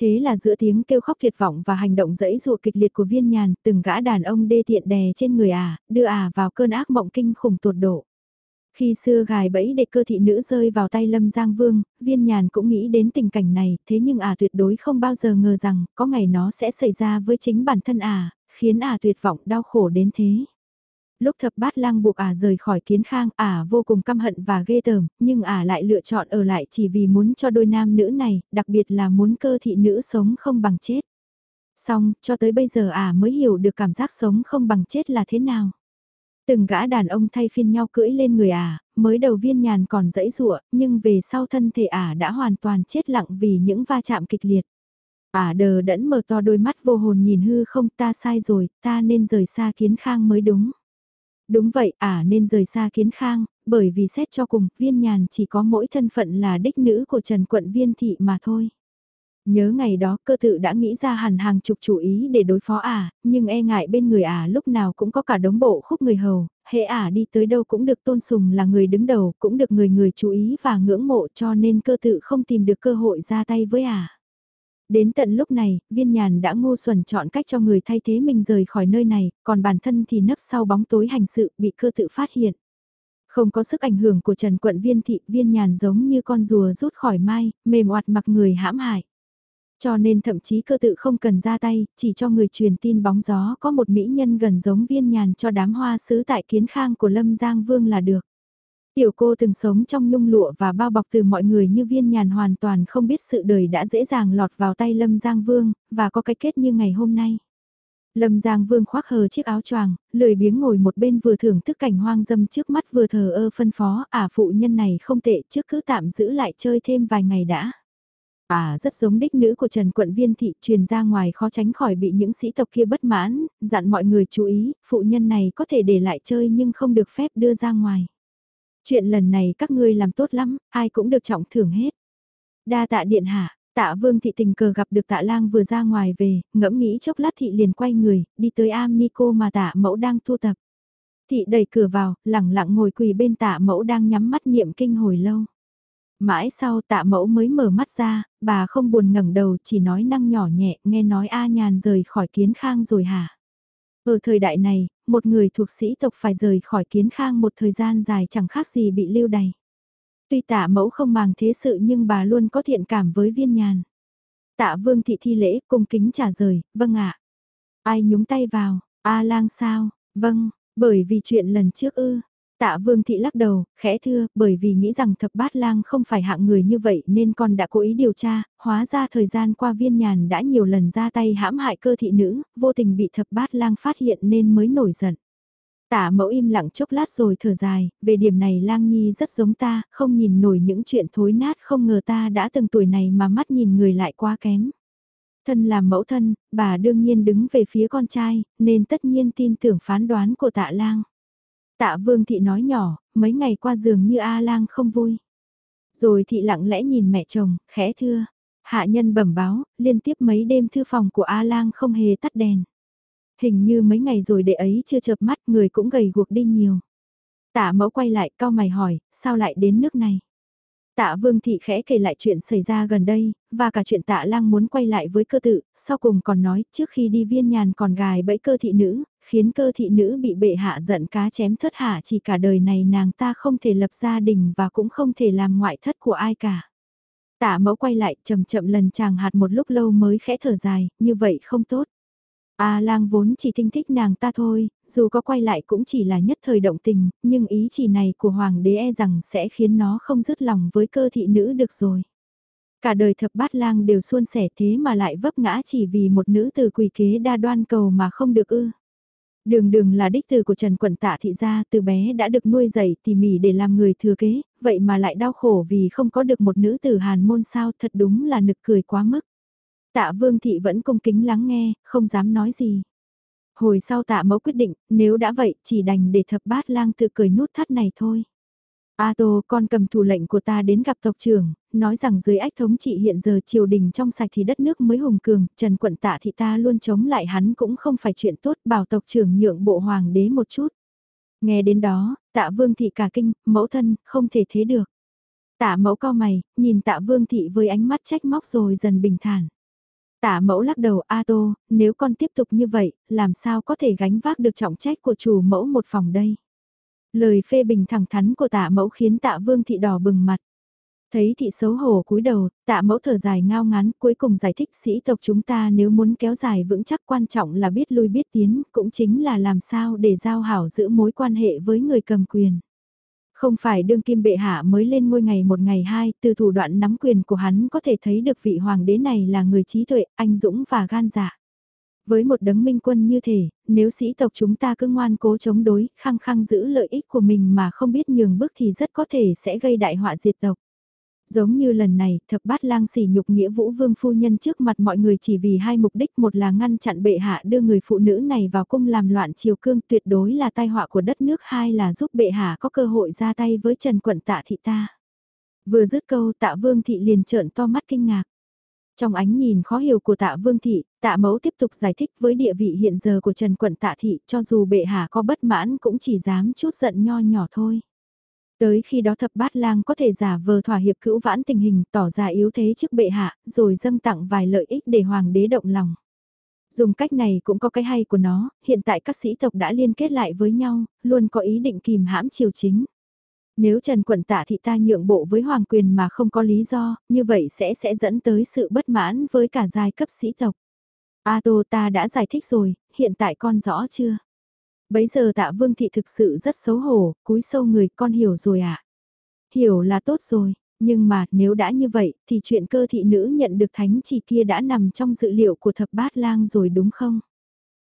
Thế là giữa tiếng kêu khóc tuyệt vọng và hành động dẫy dụa kịch liệt của viên nhàn, từng gã đàn ông đê tiện đè trên người à, đưa à vào cơn ác mộng kinh khủng tột độ. Khi xưa gài bẫy để cơ thị nữ rơi vào tay Lâm Giang Vương, viên nhàn cũng nghĩ đến tình cảnh này, thế nhưng à tuyệt đối không bao giờ ngờ rằng, có ngày nó sẽ xảy ra với chính bản thân à, khiến à tuyệt vọng đau khổ đến thế. Lúc thập bát lang buộc ả rời khỏi kiến khang, ả vô cùng căm hận và ghê tởm, nhưng ả lại lựa chọn ở lại chỉ vì muốn cho đôi nam nữ này, đặc biệt là muốn cơ thị nữ sống không bằng chết. Xong, cho tới bây giờ ả mới hiểu được cảm giác sống không bằng chết là thế nào. Từng gã đàn ông thay phiên nhau cưỡi lên người ả, mới đầu viên nhàn còn dãy rụa, nhưng về sau thân thể ả đã hoàn toàn chết lặng vì những va chạm kịch liệt. Ả đờ đẫn mở to đôi mắt vô hồn nhìn hư không ta sai rồi, ta nên rời xa kiến khang mới đúng. Đúng vậy, ả nên rời xa kiến khang, bởi vì xét cho cùng, viên nhàn chỉ có mỗi thân phận là đích nữ của Trần Quận Viên Thị mà thôi. Nhớ ngày đó cơ tự đã nghĩ ra hẳn hàng chục chủ ý để đối phó ả, nhưng e ngại bên người ả lúc nào cũng có cả đống bộ khúc người hầu, hệ ả đi tới đâu cũng được tôn sùng là người đứng đầu, cũng được người người chú ý và ngưỡng mộ cho nên cơ tự không tìm được cơ hội ra tay với ả. Đến tận lúc này, viên nhàn đã ngu xuẩn chọn cách cho người thay thế mình rời khỏi nơi này, còn bản thân thì nấp sau bóng tối hành sự bị cơ tự phát hiện. Không có sức ảnh hưởng của Trần Quận Viên Thị, viên nhàn giống như con rùa rút khỏi mai, mềm oạt mặc người hãm hại. Cho nên thậm chí cơ tự không cần ra tay, chỉ cho người truyền tin bóng gió có một mỹ nhân gần giống viên nhàn cho đám hoa sứ tại kiến khang của Lâm Giang Vương là được. Tiểu cô từng sống trong nhung lụa và bao bọc từ mọi người như viên nhàn hoàn toàn không biết sự đời đã dễ dàng lọt vào tay Lâm Giang Vương, và có cái kết như ngày hôm nay. Lâm Giang Vương khoác hờ chiếc áo choàng, lười biếng ngồi một bên vừa thưởng thức cảnh hoang dâm trước mắt vừa thờ ơ phân phó, À phụ nhân này không tệ trước cứ tạm giữ lại chơi thêm vài ngày đã. À rất giống đích nữ của Trần Quận Viên Thị truyền ra ngoài khó tránh khỏi bị những sĩ tộc kia bất mãn, dặn mọi người chú ý, phụ nhân này có thể để lại chơi nhưng không được phép đưa ra ngoài. Chuyện lần này các ngươi làm tốt lắm, ai cũng được trọng thưởng hết. Đa tạ điện hạ, tạ vương thị tình cờ gặp được tạ lang vừa ra ngoài về, ngẫm nghĩ chốc lát thị liền quay người, đi tới am ni cô mà tạ mẫu đang thu tập. Thị đẩy cửa vào, lẳng lặng ngồi quỳ bên tạ mẫu đang nhắm mắt niệm kinh hồi lâu. Mãi sau tạ mẫu mới mở mắt ra, bà không buồn ngẩng đầu chỉ nói năng nhỏ nhẹ, nghe nói A nhàn rời khỏi kiến khang rồi hả? Ở thời đại này, một người thuộc sĩ tộc phải rời khỏi kiến khang một thời gian dài chẳng khác gì bị lưu đày. Tuy tạ mẫu không màng thế sự nhưng bà luôn có thiện cảm với viên nhàn. Tạ vương thị thi lễ cung kính trả rời, vâng ạ. Ai nhúng tay vào, A lang sao, vâng, bởi vì chuyện lần trước ư, Tạ Vương Thị lắc đầu, khẽ thưa, bởi vì nghĩ rằng thập bát lang không phải hạng người như vậy nên con đã cố ý điều tra, hóa ra thời gian qua viên nhàn đã nhiều lần ra tay hãm hại cơ thị nữ, vô tình bị thập bát lang phát hiện nên mới nổi giận. Tạ mẫu im lặng chốc lát rồi thở dài, về điểm này lang nhi rất giống ta, không nhìn nổi những chuyện thối nát không ngờ ta đã từng tuổi này mà mắt nhìn người lại quá kém. Thân làm mẫu thân, bà đương nhiên đứng về phía con trai, nên tất nhiên tin tưởng phán đoán của tạ lang. Tạ Vương Thị nói nhỏ, mấy ngày qua giường như A Lang không vui. Rồi Thị lặng lẽ nhìn mẹ chồng, khẽ thưa. Hạ nhân bẩm báo, liên tiếp mấy đêm thư phòng của A Lang không hề tắt đèn. Hình như mấy ngày rồi đệ ấy chưa chợp mắt người cũng gầy guộc đi nhiều. Tạ mẫu quay lại cao mày hỏi, sao lại đến nước này? Tạ Vương Thị khẽ kể lại chuyện xảy ra gần đây, và cả chuyện tạ lang muốn quay lại với cơ tự, sau cùng còn nói trước khi đi viên nhàn còn gài bẫy cơ thị nữ, khiến cơ thị nữ bị bệ hạ giận cá chém thất hạ chỉ cả đời này nàng ta không thể lập gia đình và cũng không thể làm ngoại thất của ai cả. Tạ mẫu quay lại chậm chậm lần chàng hạt một lúc lâu mới khẽ thở dài, như vậy không tốt. A lang vốn chỉ tinh thích nàng ta thôi, dù có quay lại cũng chỉ là nhất thời động tình, nhưng ý chỉ này của hoàng đế e rằng sẽ khiến nó không dứt lòng với cơ thị nữ được rồi. Cả đời thập bát lang đều suôn sẻ thế mà lại vấp ngã chỉ vì một nữ từ quỷ kế đa đoan cầu mà không được ư. Đường đường là đích từ của Trần Quận Tạ Thị gia từ bé đã được nuôi dạy tỉ mỉ để làm người thừa kế, vậy mà lại đau khổ vì không có được một nữ tử hàn môn sao thật đúng là nực cười quá mức. Tạ Vương Thị vẫn cung kính lắng nghe, không dám nói gì. Hồi sau tạ mẫu quyết định, nếu đã vậy chỉ đành để thập bát lang tự cười nút thắt này thôi. A Tô, con cầm thủ lệnh của ta đến gặp tộc trưởng, nói rằng dưới ách thống trị hiện giờ triều đình trong sạch thì đất nước mới hùng cường, Trần Quận Tạ thì ta luôn chống lại hắn cũng không phải chuyện tốt, bảo tộc trưởng nhượng bộ hoàng đế một chút. Nghe đến đó, tạ vương thị cả kinh, mẫu thân, không thể thế được. Tạ mẫu co mày, nhìn tạ vương thị với ánh mắt trách móc rồi dần bình thản. Tạ mẫu lắc đầu A Tô, nếu con tiếp tục như vậy, làm sao có thể gánh vác được trọng trách của chủ mẫu một phòng đây? Lời phê bình thẳng thắn của tạ mẫu khiến tạ vương thị đỏ bừng mặt. Thấy thị xấu hổ cúi đầu, tạ mẫu thở dài ngao ngán, cuối cùng giải thích sĩ tộc chúng ta nếu muốn kéo dài vững chắc quan trọng là biết lui biết tiến, cũng chính là làm sao để giao hảo giữ mối quan hệ với người cầm quyền. Không phải đương kim bệ hạ mới lên ngôi ngày một ngày hai, từ thủ đoạn nắm quyền của hắn có thể thấy được vị hoàng đế này là người trí tuệ, anh dũng và gan dạ. Với một đấng minh quân như thể, nếu sĩ tộc chúng ta cứ ngoan cố chống đối, khăng khăng giữ lợi ích của mình mà không biết nhường bước thì rất có thể sẽ gây đại họa diệt tộc. Giống như lần này, thập bát lang sỉ nhục nghĩa vũ vương phu nhân trước mặt mọi người chỉ vì hai mục đích một là ngăn chặn bệ hạ đưa người phụ nữ này vào cung làm loạn triều cương tuyệt đối là tai họa của đất nước hai là giúp bệ hạ có cơ hội ra tay với trần quận tạ thị ta. Vừa dứt câu tạ vương thị liền trợn to mắt kinh ngạc. Trong ánh nhìn khó hiểu của tạ vương thị, tạ mẫu tiếp tục giải thích với địa vị hiện giờ của Trần Quận tạ thị cho dù bệ hạ có bất mãn cũng chỉ dám chút giận nho nhỏ thôi. Tới khi đó thập bát lang có thể giả vờ thỏa hiệp cữu vãn tình hình tỏ ra yếu thế trước bệ hạ, rồi dâng tặng vài lợi ích để hoàng đế động lòng. Dùng cách này cũng có cái hay của nó, hiện tại các sĩ tộc đã liên kết lại với nhau, luôn có ý định kìm hãm triều chính. Nếu Trần Quận Tạ thị ta nhượng bộ với hoàng quyền mà không có lý do, như vậy sẽ sẽ dẫn tới sự bất mãn với cả giai cấp sĩ tộc. A Tô ta đã giải thích rồi, hiện tại con rõ chưa? Bấy giờ tạ vương thị thực sự rất xấu hổ, cúi sâu người con hiểu rồi ạ. À? Hiểu là tốt rồi, nhưng mà nếu đã như vậy thì chuyện cơ thị nữ nhận được thánh chỉ kia đã nằm trong dự liệu của thập bát lang rồi đúng không?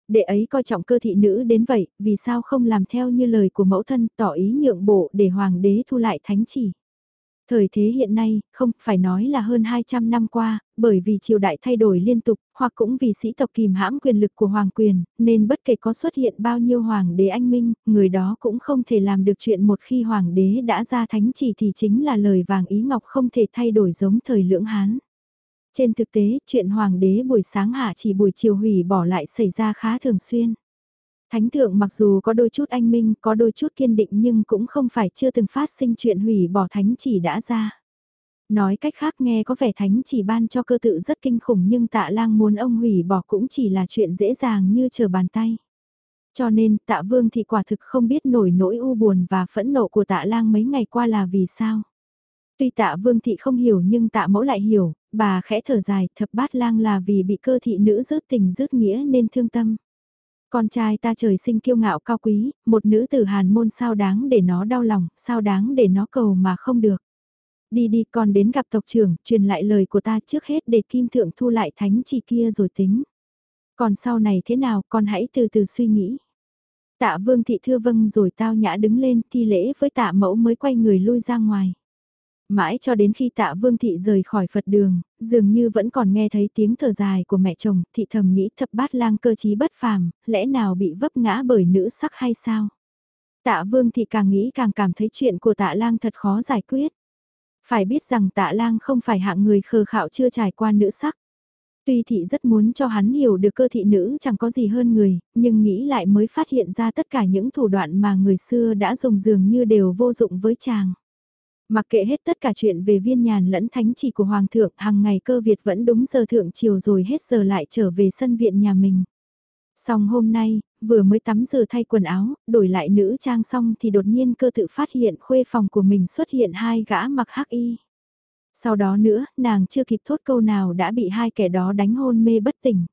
Đệ ấy coi trọng cơ thị nữ đến vậy, vì sao không làm theo như lời của mẫu thân tỏ ý nhượng bộ để hoàng đế thu lại thánh chỉ? Thời thế hiện nay, không phải nói là hơn 200 năm qua, bởi vì triều đại thay đổi liên tục, hoặc cũng vì sĩ tộc kìm hãm quyền lực của hoàng quyền, nên bất kể có xuất hiện bao nhiêu hoàng đế anh minh, người đó cũng không thể làm được chuyện một khi hoàng đế đã ra thánh chỉ thì chính là lời vàng ý ngọc không thể thay đổi giống thời lưỡng Hán. Trên thực tế, chuyện hoàng đế buổi sáng hạ chỉ buổi chiều hủy bỏ lại xảy ra khá thường xuyên. Thánh thượng mặc dù có đôi chút anh minh, có đôi chút kiên định nhưng cũng không phải chưa từng phát sinh chuyện hủy bỏ thánh chỉ đã ra. Nói cách khác nghe có vẻ thánh chỉ ban cho cơ tự rất kinh khủng nhưng tạ lang muốn ông hủy bỏ cũng chỉ là chuyện dễ dàng như chờ bàn tay. Cho nên tạ vương thì quả thực không biết nổi nỗi u buồn và phẫn nộ của tạ lang mấy ngày qua là vì sao. Tuy tạ vương thị không hiểu nhưng tạ mẫu lại hiểu, bà khẽ thở dài thập bát lang là vì bị cơ thị nữ rước tình rước nghĩa nên thương tâm. Con trai ta trời sinh kiêu ngạo cao quý, một nữ tử hàn môn sao đáng để nó đau lòng, sao đáng để nó cầu mà không được. Đi đi con đến gặp tộc trưởng, truyền lại lời của ta trước hết để kim thượng thu lại thánh chỉ kia rồi tính. Còn sau này thế nào con hãy từ từ suy nghĩ. Tạ vương thị thưa vâng rồi tao nhã đứng lên thi lễ với tạ mẫu mới quay người lui ra ngoài. Mãi cho đến khi tạ vương thị rời khỏi Phật đường, dường như vẫn còn nghe thấy tiếng thở dài của mẹ chồng, thị thầm nghĩ thập bát lang cơ trí bất phàm, lẽ nào bị vấp ngã bởi nữ sắc hay sao? Tạ vương thị càng nghĩ càng cảm thấy chuyện của tạ lang thật khó giải quyết. Phải biết rằng tạ lang không phải hạng người khờ khạo chưa trải qua nữ sắc. Tuy thị rất muốn cho hắn hiểu được cơ thị nữ chẳng có gì hơn người, nhưng nghĩ lại mới phát hiện ra tất cả những thủ đoạn mà người xưa đã dùng dường như đều vô dụng với chàng. Mặc kệ hết tất cả chuyện về viên nhàn lẫn thánh chỉ của Hoàng thượng, hàng ngày cơ Việt vẫn đúng giờ thượng chiều rồi hết giờ lại trở về sân viện nhà mình. Xong hôm nay, vừa mới tắm rửa thay quần áo, đổi lại nữ trang xong thì đột nhiên cơ tự phát hiện khuê phòng của mình xuất hiện hai gã mặc hắc y. Sau đó nữa, nàng chưa kịp thốt câu nào đã bị hai kẻ đó đánh hôn mê bất tỉnh.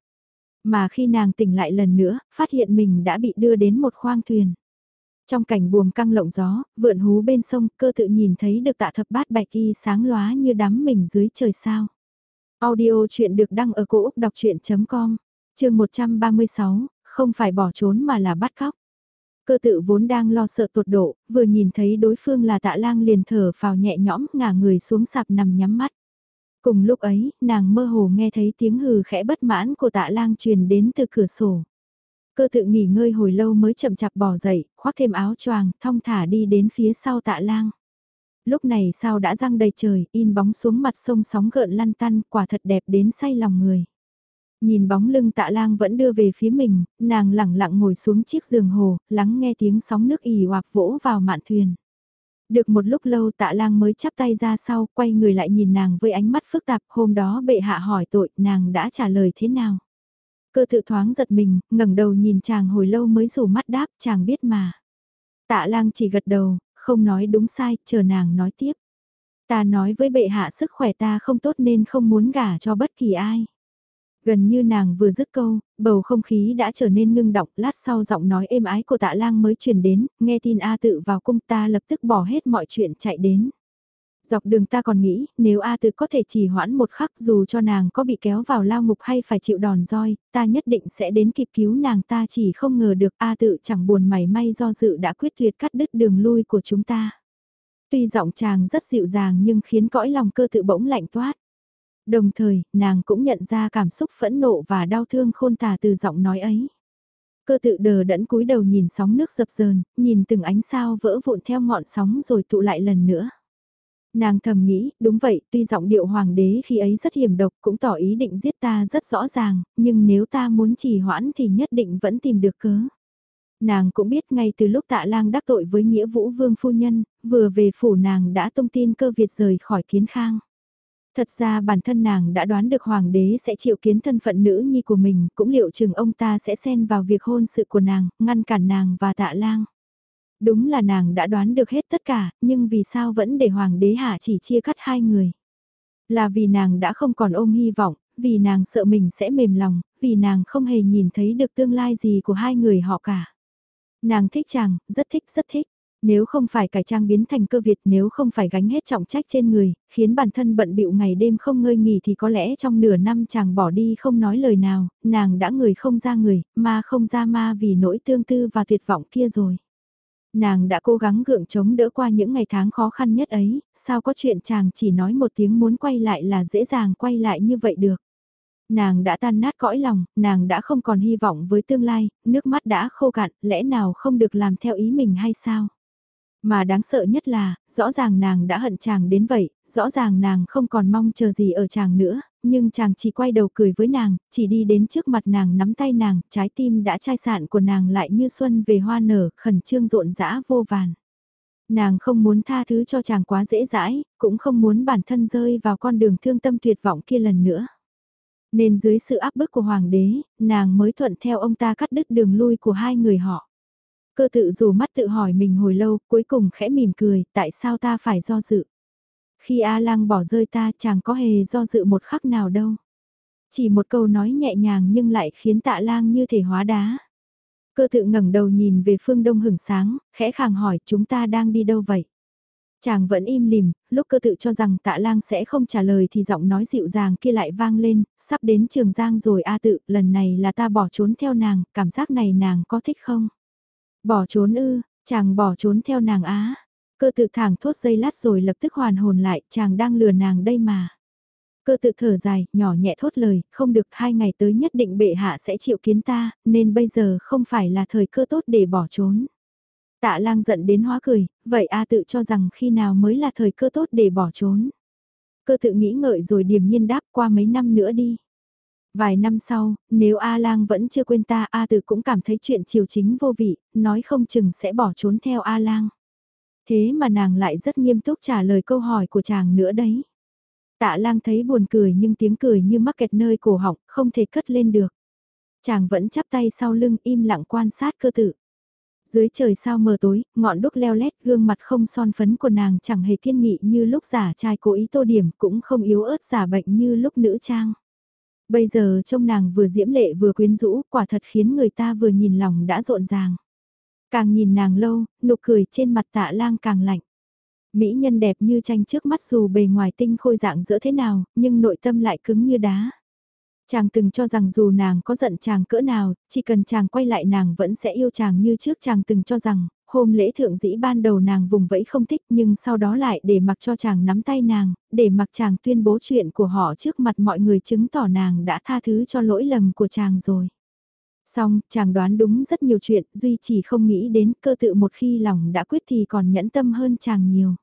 Mà khi nàng tỉnh lại lần nữa, phát hiện mình đã bị đưa đến một khoang thuyền. Trong cảnh buồm căng lộng gió, vượn hú bên sông, cơ tự nhìn thấy được tạ thập bát bạch y sáng lóa như đắm mình dưới trời sao. Audio chuyện được đăng ở cổ Úc đọc chuyện.com, trường 136, không phải bỏ trốn mà là bắt cóc. Cơ tự vốn đang lo sợ tột độ, vừa nhìn thấy đối phương là tạ lang liền thở vào nhẹ nhõm ngả người xuống sạp nằm nhắm mắt. Cùng lúc ấy, nàng mơ hồ nghe thấy tiếng hừ khẽ bất mãn của tạ lang truyền đến từ cửa sổ. Cơ tự nghỉ ngơi hồi lâu mới chậm chạp bỏ dậy, khoác thêm áo choàng, thong thả đi đến phía sau tạ lang. Lúc này sao đã răng đầy trời, in bóng xuống mặt sông sóng gợn lăn tăn, quả thật đẹp đến say lòng người. Nhìn bóng lưng tạ lang vẫn đưa về phía mình, nàng lẳng lặng ngồi xuống chiếc giường hồ, lắng nghe tiếng sóng nước ì hoặc vỗ vào mạn thuyền. Được một lúc lâu tạ lang mới chắp tay ra sau, quay người lại nhìn nàng với ánh mắt phức tạp, hôm đó bệ hạ hỏi tội, nàng đã trả lời thế nào? Cơ tự thoáng giật mình, ngẩng đầu nhìn chàng hồi lâu mới rủ mắt đáp, chàng biết mà. Tạ lang chỉ gật đầu, không nói đúng sai, chờ nàng nói tiếp. Ta nói với bệ hạ sức khỏe ta không tốt nên không muốn gả cho bất kỳ ai. Gần như nàng vừa dứt câu, bầu không khí đã trở nên ngưng động, lát sau giọng nói êm ái của tạ lang mới truyền đến, nghe tin A tự vào cung ta lập tức bỏ hết mọi chuyện chạy đến. Dọc đường ta còn nghĩ, nếu A tự có thể chỉ hoãn một khắc dù cho nàng có bị kéo vào lao ngục hay phải chịu đòn roi, ta nhất định sẽ đến kịp cứu nàng ta chỉ không ngờ được A tự chẳng buồn mảy may do dự đã quyết tuyệt cắt đứt đường lui của chúng ta. Tuy giọng chàng rất dịu dàng nhưng khiến cõi lòng cơ tự bỗng lạnh toát. Đồng thời, nàng cũng nhận ra cảm xúc phẫn nộ và đau thương khôn tả từ giọng nói ấy. Cơ tự đờ đẫn cúi đầu nhìn sóng nước dập dờn, nhìn từng ánh sao vỡ vụn theo ngọn sóng rồi tụ lại lần nữa. Nàng thầm nghĩ, đúng vậy, tuy giọng điệu hoàng đế khi ấy rất hiểm độc cũng tỏ ý định giết ta rất rõ ràng, nhưng nếu ta muốn trì hoãn thì nhất định vẫn tìm được cớ. Nàng cũng biết ngay từ lúc tạ lang đắc tội với nghĩa vũ vương phu nhân, vừa về phủ nàng đã tung tin cơ Việt rời khỏi kiến khang. Thật ra bản thân nàng đã đoán được hoàng đế sẽ chịu kiến thân phận nữ nhi của mình, cũng liệu chừng ông ta sẽ xen vào việc hôn sự của nàng, ngăn cản nàng và tạ lang. Đúng là nàng đã đoán được hết tất cả, nhưng vì sao vẫn để hoàng đế hạ chỉ chia cắt hai người. Là vì nàng đã không còn ôm hy vọng, vì nàng sợ mình sẽ mềm lòng, vì nàng không hề nhìn thấy được tương lai gì của hai người họ cả. Nàng thích chàng, rất thích rất thích. Nếu không phải cải trang biến thành cơ Việt, nếu không phải gánh hết trọng trách trên người, khiến bản thân bận bịu ngày đêm không ngơi nghỉ thì có lẽ trong nửa năm chàng bỏ đi không nói lời nào, nàng đã người không ra người, ma không ra ma vì nỗi tương tư và tuyệt vọng kia rồi. Nàng đã cố gắng gượng chống đỡ qua những ngày tháng khó khăn nhất ấy, sao có chuyện chàng chỉ nói một tiếng muốn quay lại là dễ dàng quay lại như vậy được nàng đã tan nát cõi lòng, nàng đã không còn hy vọng với tương lai, nước mắt đã khô cạn, lẽ nào không được làm theo ý mình hay sao? Mà đáng sợ nhất là, rõ ràng nàng đã hận chàng đến vậy, rõ ràng nàng không còn mong chờ gì ở chàng nữa, nhưng chàng chỉ quay đầu cười với nàng, chỉ đi đến trước mặt nàng nắm tay nàng, trái tim đã chai sạn của nàng lại như xuân về hoa nở, khẩn trương rộn rã vô vàn. Nàng không muốn tha thứ cho chàng quá dễ dãi, cũng không muốn bản thân rơi vào con đường thương tâm tuyệt vọng kia lần nữa. Nên dưới sự áp bức của hoàng đế, nàng mới thuận theo ông ta cắt đứt đường lui của hai người họ. Cơ tự dù mắt tự hỏi mình hồi lâu, cuối cùng khẽ mỉm cười, tại sao ta phải do dự. Khi A Lang bỏ rơi ta chàng có hề do dự một khắc nào đâu. Chỉ một câu nói nhẹ nhàng nhưng lại khiến tạ lang như thể hóa đá. Cơ tự ngẩng đầu nhìn về phương đông hừng sáng, khẽ khàng hỏi chúng ta đang đi đâu vậy? Chàng vẫn im lìm, lúc cơ tự cho rằng tạ lang sẽ không trả lời thì giọng nói dịu dàng kia lại vang lên, sắp đến trường giang rồi A tự, lần này là ta bỏ trốn theo nàng, cảm giác này nàng có thích không? Bỏ trốn ư, chàng bỏ trốn theo nàng á. Cơ tự thẳng thốt dây lát rồi lập tức hoàn hồn lại, chàng đang lừa nàng đây mà. Cơ tự thở dài, nhỏ nhẹ thốt lời, không được hai ngày tới nhất định bệ hạ sẽ chịu kiến ta, nên bây giờ không phải là thời cơ tốt để bỏ trốn. Tạ lang giận đến hóa cười, vậy A tự cho rằng khi nào mới là thời cơ tốt để bỏ trốn. Cơ tự nghĩ ngợi rồi điềm nhiên đáp qua mấy năm nữa đi. Vài năm sau, nếu A Lang vẫn chưa quên ta A tự cũng cảm thấy chuyện triều chính vô vị, nói không chừng sẽ bỏ trốn theo A Lang. Thế mà nàng lại rất nghiêm túc trả lời câu hỏi của chàng nữa đấy. Tạ Lang thấy buồn cười nhưng tiếng cười như mắc kẹt nơi cổ họng, không thể cất lên được. Chàng vẫn chắp tay sau lưng im lặng quan sát cơ tử. Dưới trời sao mờ tối, ngọn đúc leo lét gương mặt không son phấn của nàng chẳng hề kiên nghị như lúc giả trai cố ý tô điểm cũng không yếu ớt giả bệnh như lúc nữ trang. Bây giờ trông nàng vừa diễm lệ vừa quyến rũ, quả thật khiến người ta vừa nhìn lòng đã rộn ràng. Càng nhìn nàng lâu, nụ cười trên mặt tạ lang càng lạnh. Mỹ nhân đẹp như tranh trước mắt dù bề ngoài tinh khôi dạng giữa thế nào, nhưng nội tâm lại cứng như đá. Chàng từng cho rằng dù nàng có giận chàng cỡ nào, chỉ cần chàng quay lại nàng vẫn sẽ yêu chàng như trước chàng từng cho rằng, hôm lễ thượng dĩ ban đầu nàng vùng vẫy không thích nhưng sau đó lại để mặc cho chàng nắm tay nàng, để mặc chàng tuyên bố chuyện của họ trước mặt mọi người chứng tỏ nàng đã tha thứ cho lỗi lầm của chàng rồi. Xong, chàng đoán đúng rất nhiều chuyện, duy chỉ không nghĩ đến cơ tự một khi lòng đã quyết thì còn nhẫn tâm hơn chàng nhiều.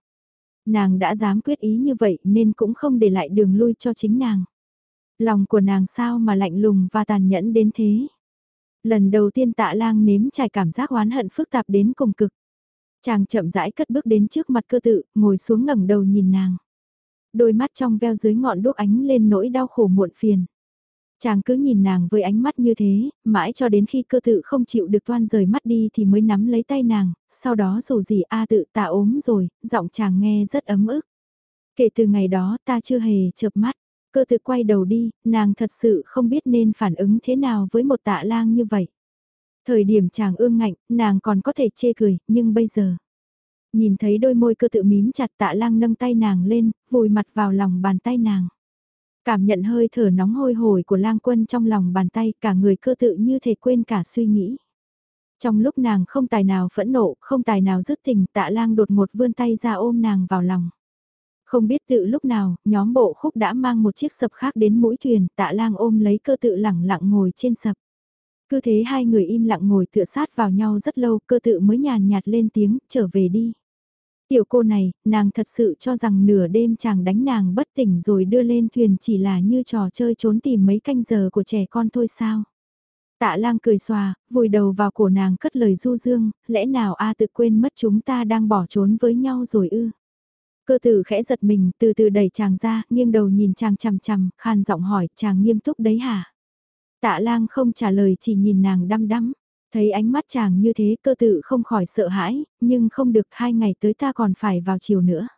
Nàng đã dám quyết ý như vậy nên cũng không để lại đường lui cho chính nàng. Lòng của nàng sao mà lạnh lùng và tàn nhẫn đến thế. Lần đầu tiên tạ lang nếm trải cảm giác oán hận phức tạp đến cùng cực. Chàng chậm rãi cất bước đến trước mặt cơ tự, ngồi xuống ngẩng đầu nhìn nàng. Đôi mắt trong veo dưới ngọn đuốc ánh lên nỗi đau khổ muộn phiền. Chàng cứ nhìn nàng với ánh mắt như thế, mãi cho đến khi cơ tự không chịu được toan rời mắt đi thì mới nắm lấy tay nàng, sau đó dù gì a tự ta ốm rồi, giọng chàng nghe rất ấm ức. Kể từ ngày đó ta chưa hề chợp mắt, cơ tự quay đầu đi, nàng thật sự không biết nên phản ứng thế nào với một tạ lang như vậy. Thời điểm chàng ương ngạnh, nàng còn có thể chê cười, nhưng bây giờ... Nhìn thấy đôi môi cơ tự mím chặt tạ lang nâng tay nàng lên, vùi mặt vào lòng bàn tay nàng. Cảm nhận hơi thở nóng hôi hổi của lang quân trong lòng bàn tay cả người cơ tự như thể quên cả suy nghĩ. Trong lúc nàng không tài nào phẫn nộ, không tài nào dứt tình tạ lang đột ngột vươn tay ra ôm nàng vào lòng. Không biết tự lúc nào, nhóm bộ khúc đã mang một chiếc sập khác đến mũi thuyền, tạ lang ôm lấy cơ tự lẳng lặng ngồi trên sập. Cứ thế hai người im lặng ngồi tựa sát vào nhau rất lâu, cơ tự mới nhàn nhạt lên tiếng, trở về đi. Tiểu cô này, nàng thật sự cho rằng nửa đêm chàng đánh nàng bất tỉnh rồi đưa lên thuyền chỉ là như trò chơi trốn tìm mấy canh giờ của trẻ con thôi sao. Tạ lang cười xòa, vùi đầu vào cổ nàng cất lời du dương, lẽ nào a tự quên mất chúng ta đang bỏ trốn với nhau rồi ư. Cơ tử khẽ giật mình, từ từ đẩy chàng ra, nghiêng đầu nhìn chàng chằm chằm, khan giọng hỏi, chàng nghiêm túc đấy hả? Tạ lang không trả lời chỉ nhìn nàng đăm đăm. Thấy ánh mắt chàng như thế cơ tự không khỏi sợ hãi, nhưng không được hai ngày tới ta còn phải vào chiều nữa.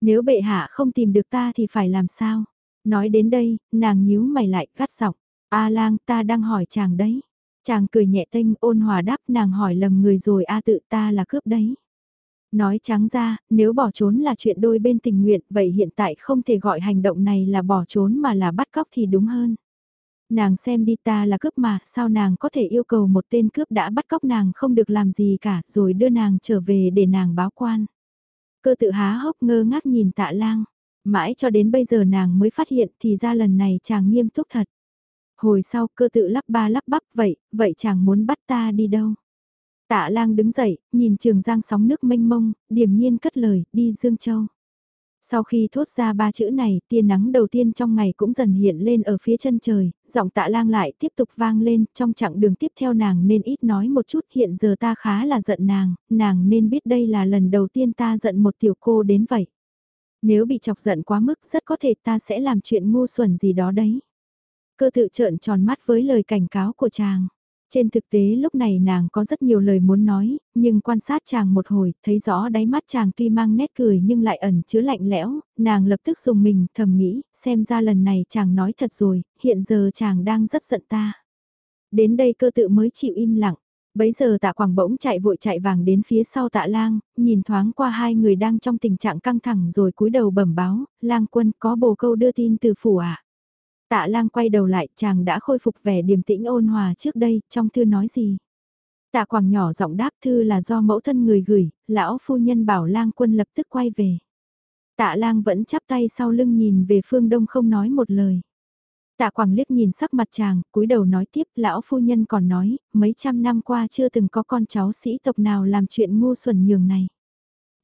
Nếu bệ hạ không tìm được ta thì phải làm sao? Nói đến đây, nàng nhíu mày lại gắt giọng. A lang ta đang hỏi chàng đấy. Chàng cười nhẹ tênh ôn hòa đáp nàng hỏi lầm người rồi A tự ta là cướp đấy. Nói trắng ra, nếu bỏ trốn là chuyện đôi bên tình nguyện vậy hiện tại không thể gọi hành động này là bỏ trốn mà là bắt cóc thì đúng hơn. Nàng xem đi ta là cướp mà, sao nàng có thể yêu cầu một tên cướp đã bắt cóc nàng không được làm gì cả, rồi đưa nàng trở về để nàng báo quan. Cơ tự há hốc ngơ ngác nhìn tạ lang, mãi cho đến bây giờ nàng mới phát hiện thì ra lần này chàng nghiêm túc thật. Hồi sau cơ tự lắp ba lắp bắp vậy, vậy chàng muốn bắt ta đi đâu? Tạ lang đứng dậy, nhìn trường giang sóng nước mênh mông, điềm nhiên cất lời, đi Dương Châu. Sau khi thốt ra ba chữ này, tia nắng đầu tiên trong ngày cũng dần hiện lên ở phía chân trời, giọng tạ lang lại tiếp tục vang lên, trong chặng đường tiếp theo nàng nên ít nói một chút, hiện giờ ta khá là giận nàng, nàng nên biết đây là lần đầu tiên ta giận một tiểu cô đến vậy. Nếu bị chọc giận quá mức rất có thể ta sẽ làm chuyện ngu xuẩn gì đó đấy. Cơ tự trợn tròn mắt với lời cảnh cáo của chàng. Trên thực tế lúc này nàng có rất nhiều lời muốn nói, nhưng quan sát chàng một hồi, thấy rõ đáy mắt chàng tuy mang nét cười nhưng lại ẩn chứa lạnh lẽo, nàng lập tức dùng mình thầm nghĩ, xem ra lần này chàng nói thật rồi, hiện giờ chàng đang rất giận ta. Đến đây cơ tự mới chịu im lặng. Bấy giờ tạ quảng bỗng chạy vội chạy vàng đến phía sau tạ lang, nhìn thoáng qua hai người đang trong tình trạng căng thẳng rồi cúi đầu bẩm báo, lang quân có bồ câu đưa tin từ phủ ạ. Tạ lang quay đầu lại, chàng đã khôi phục vẻ điềm tĩnh ôn hòa trước đây, trong thư nói gì. Tạ quảng nhỏ giọng đáp thư là do mẫu thân người gửi, lão phu nhân bảo lang quân lập tức quay về. Tạ lang vẫn chắp tay sau lưng nhìn về phương đông không nói một lời. Tạ quảng liếc nhìn sắc mặt chàng, cúi đầu nói tiếp, lão phu nhân còn nói, mấy trăm năm qua chưa từng có con cháu sĩ tộc nào làm chuyện ngu xuẩn nhường này.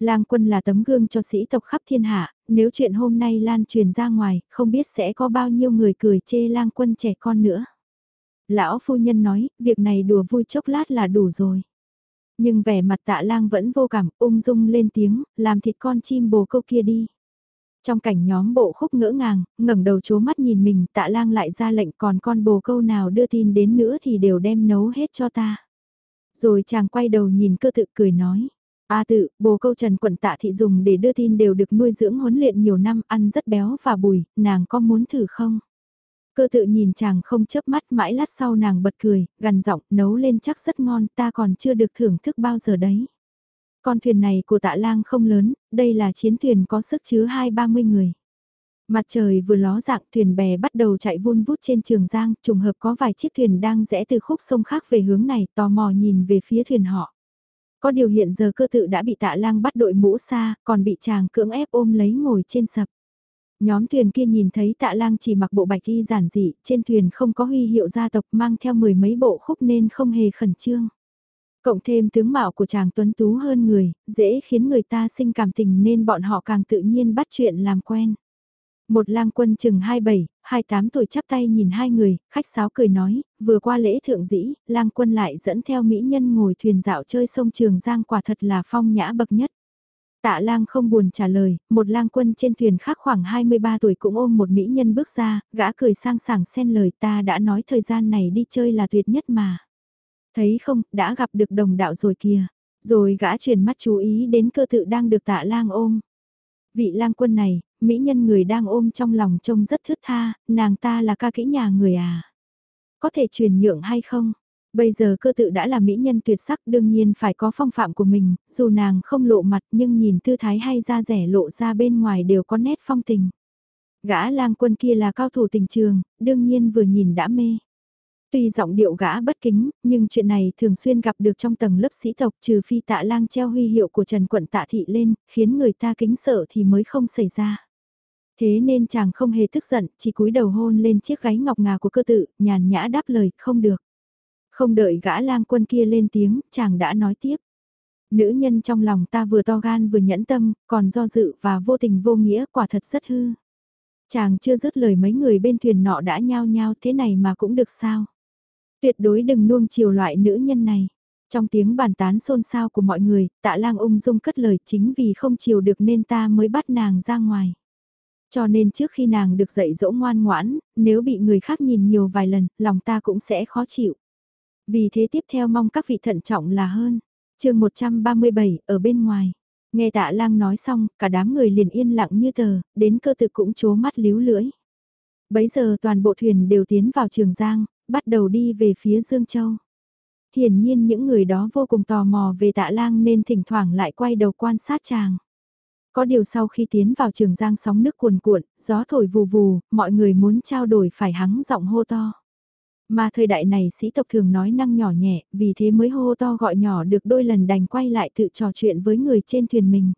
Lang quân là tấm gương cho sĩ tộc khắp thiên hạ, nếu chuyện hôm nay lan truyền ra ngoài, không biết sẽ có bao nhiêu người cười chê lang quân trẻ con nữa. Lão phu nhân nói, việc này đùa vui chốc lát là đủ rồi. Nhưng vẻ mặt tạ lang vẫn vô cảm, ung dung lên tiếng, làm thịt con chim bồ câu kia đi. Trong cảnh nhóm bộ khúc ngỡ ngàng, ngẩng đầu chố mắt nhìn mình, tạ lang lại ra lệnh còn con bồ câu nào đưa tin đến nữa thì đều đem nấu hết cho ta. Rồi chàng quay đầu nhìn cơ tự cười nói, A tự, bồ câu trần quận tạ thị dùng để đưa tin đều được nuôi dưỡng huấn luyện nhiều năm, ăn rất béo và bùi, nàng có muốn thử không? Cơ tự nhìn chàng không chớp mắt mãi lát sau nàng bật cười, gần giọng, nấu lên chắc rất ngon, ta còn chưa được thưởng thức bao giờ đấy. Con thuyền này của tạ lang không lớn, đây là chiến thuyền có sức chứa hai ba mươi người. Mặt trời vừa ló dạng thuyền bè bắt đầu chạy vun vút trên trường giang, trùng hợp có vài chiếc thuyền đang rẽ từ khúc sông khác về hướng này, tò mò nhìn về phía thuyền họ. Có điều hiện giờ cơ tự đã bị tạ lang bắt đội mũ xa, còn bị chàng cưỡng ép ôm lấy ngồi trên sập. Nhóm thuyền kia nhìn thấy tạ lang chỉ mặc bộ bạch y giản dị, trên thuyền không có huy hiệu gia tộc mang theo mười mấy bộ khúc nên không hề khẩn trương. Cộng thêm tướng mạo của chàng tuấn tú hơn người, dễ khiến người ta sinh cảm tình nên bọn họ càng tự nhiên bắt chuyện làm quen. Một lang quân chừng 27, 28 tuổi chắp tay nhìn hai người, khách sáo cười nói, vừa qua lễ thượng dĩ, lang quân lại dẫn theo mỹ nhân ngồi thuyền dạo chơi sông Trường Giang quả thật là phong nhã bậc nhất. Tạ lang không buồn trả lời, một lang quân trên thuyền khác khoảng 23 tuổi cũng ôm một mỹ nhân bước ra, gã cười sang sảng xen lời ta đã nói thời gian này đi chơi là tuyệt nhất mà. Thấy không, đã gặp được đồng đạo rồi kìa. Rồi gã chuyển mắt chú ý đến cơ tự đang được tạ lang ôm. Vị lang quân này, mỹ nhân người đang ôm trong lòng trông rất thướt tha, nàng ta là ca kỹ nhà người à. Có thể truyền nhượng hay không? Bây giờ cơ tự đã là mỹ nhân tuyệt sắc đương nhiên phải có phong phạm của mình, dù nàng không lộ mặt nhưng nhìn tư thái hay da rẻ lộ ra bên ngoài đều có nét phong tình. Gã lang quân kia là cao thủ tình trường, đương nhiên vừa nhìn đã mê. Tuy giọng điệu gã bất kính, nhưng chuyện này thường xuyên gặp được trong tầng lớp sĩ tộc trừ phi tạ lang treo huy hiệu của Trần Quận tạ thị lên, khiến người ta kính sợ thì mới không xảy ra. Thế nên chàng không hề tức giận, chỉ cúi đầu hôn lên chiếc gáy ngọc ngà của cơ tự, nhàn nhã đáp lời, không được. Không đợi gã lang quân kia lên tiếng, chàng đã nói tiếp. Nữ nhân trong lòng ta vừa to gan vừa nhẫn tâm, còn do dự và vô tình vô nghĩa quả thật rất hư. Chàng chưa dứt lời mấy người bên thuyền nọ đã nhao nhao thế này mà cũng được sao. Tuyệt đối đừng nuông chiều loại nữ nhân này. Trong tiếng bàn tán xôn xao của mọi người, tạ lang ung dung cất lời chính vì không chiều được nên ta mới bắt nàng ra ngoài. Cho nên trước khi nàng được dạy dỗ ngoan ngoãn, nếu bị người khác nhìn nhiều vài lần, lòng ta cũng sẽ khó chịu. Vì thế tiếp theo mong các vị thận trọng là hơn. chương 137 ở bên ngoài. Nghe tạ lang nói xong, cả đám người liền yên lặng như tờ, đến cơ tự cũng chố mắt líu lưỡi. Bấy giờ toàn bộ thuyền đều tiến vào Trường Giang, bắt đầu đi về phía Dương Châu. Hiển nhiên những người đó vô cùng tò mò về tạ lang nên thỉnh thoảng lại quay đầu quan sát chàng. Có điều sau khi tiến vào trường giang sóng nước cuồn cuộn, gió thổi vù vù, mọi người muốn trao đổi phải hắng giọng hô to. Mà thời đại này sĩ tộc thường nói năng nhỏ nhẹ, vì thế mới hô to gọi nhỏ được đôi lần đành quay lại tự trò chuyện với người trên thuyền mình.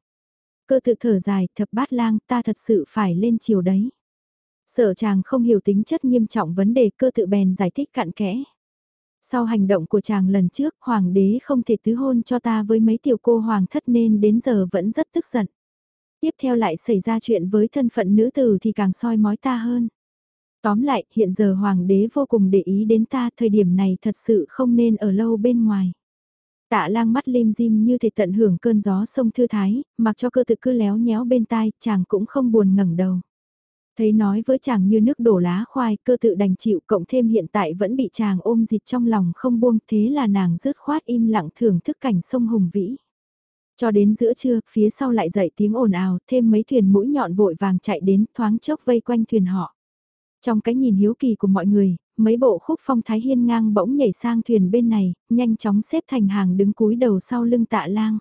Cơ tự thở dài, thập bát lang, ta thật sự phải lên chiều đấy. Sợ chàng không hiểu tính chất nghiêm trọng vấn đề cơ tự bèn giải thích cặn kẽ. Sau hành động của chàng lần trước, hoàng đế không thể tứ hôn cho ta với mấy tiểu cô hoàng thất nên đến giờ vẫn rất tức giận. Tiếp theo lại xảy ra chuyện với thân phận nữ tử thì càng soi mói ta hơn. Tóm lại, hiện giờ hoàng đế vô cùng để ý đến ta, thời điểm này thật sự không nên ở lâu bên ngoài. Tạ lang mắt lim dim như thể tận hưởng cơn gió sông thư thái, mặc cho cơ tự cứ léo nhéo bên tai, chàng cũng không buồn ngẩng đầu. Thấy nói với chàng như nước đổ lá khoai, cơ tự đành chịu, cộng thêm hiện tại vẫn bị chàng ôm dịt trong lòng không buông, thế là nàng rớt khoát im lặng thưởng thức cảnh sông hùng vĩ. Cho đến giữa trưa, phía sau lại dậy tiếng ồn ào, thêm mấy thuyền mũi nhọn vội vàng chạy đến, thoáng chốc vây quanh thuyền họ. Trong cái nhìn hiếu kỳ của mọi người, mấy bộ khúc phong thái hiên ngang bỗng nhảy sang thuyền bên này, nhanh chóng xếp thành hàng đứng cúi đầu sau lưng tạ lang.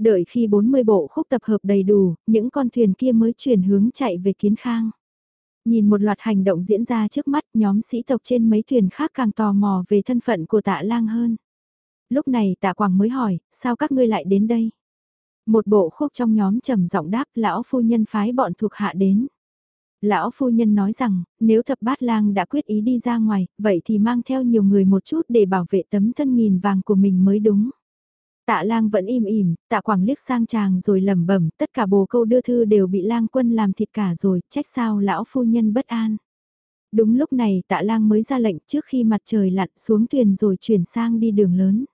Đợi khi 40 bộ khúc tập hợp đầy đủ, những con thuyền kia mới chuyển hướng chạy về kiến khang. Nhìn một loạt hành động diễn ra trước mắt nhóm sĩ tộc trên mấy thuyền khác càng tò mò về thân phận của tạ lang hơn. Lúc này tạ quảng mới hỏi, sao các ngươi lại đến đây? Một bộ khúc trong nhóm trầm giọng đáp lão phu nhân phái bọn thuộc hạ đến. Lão phu nhân nói rằng, nếu thập bát lang đã quyết ý đi ra ngoài, vậy thì mang theo nhiều người một chút để bảo vệ tấm thân nghìn vàng của mình mới đúng. Tạ lang vẫn im ỉm, tạ quảng liếc sang chàng rồi lẩm bẩm, tất cả bồ câu đưa thư đều bị lang quân làm thịt cả rồi, trách sao lão phu nhân bất an. Đúng lúc này tạ lang mới ra lệnh trước khi mặt trời lặn xuống thuyền rồi chuyển sang đi đường lớn.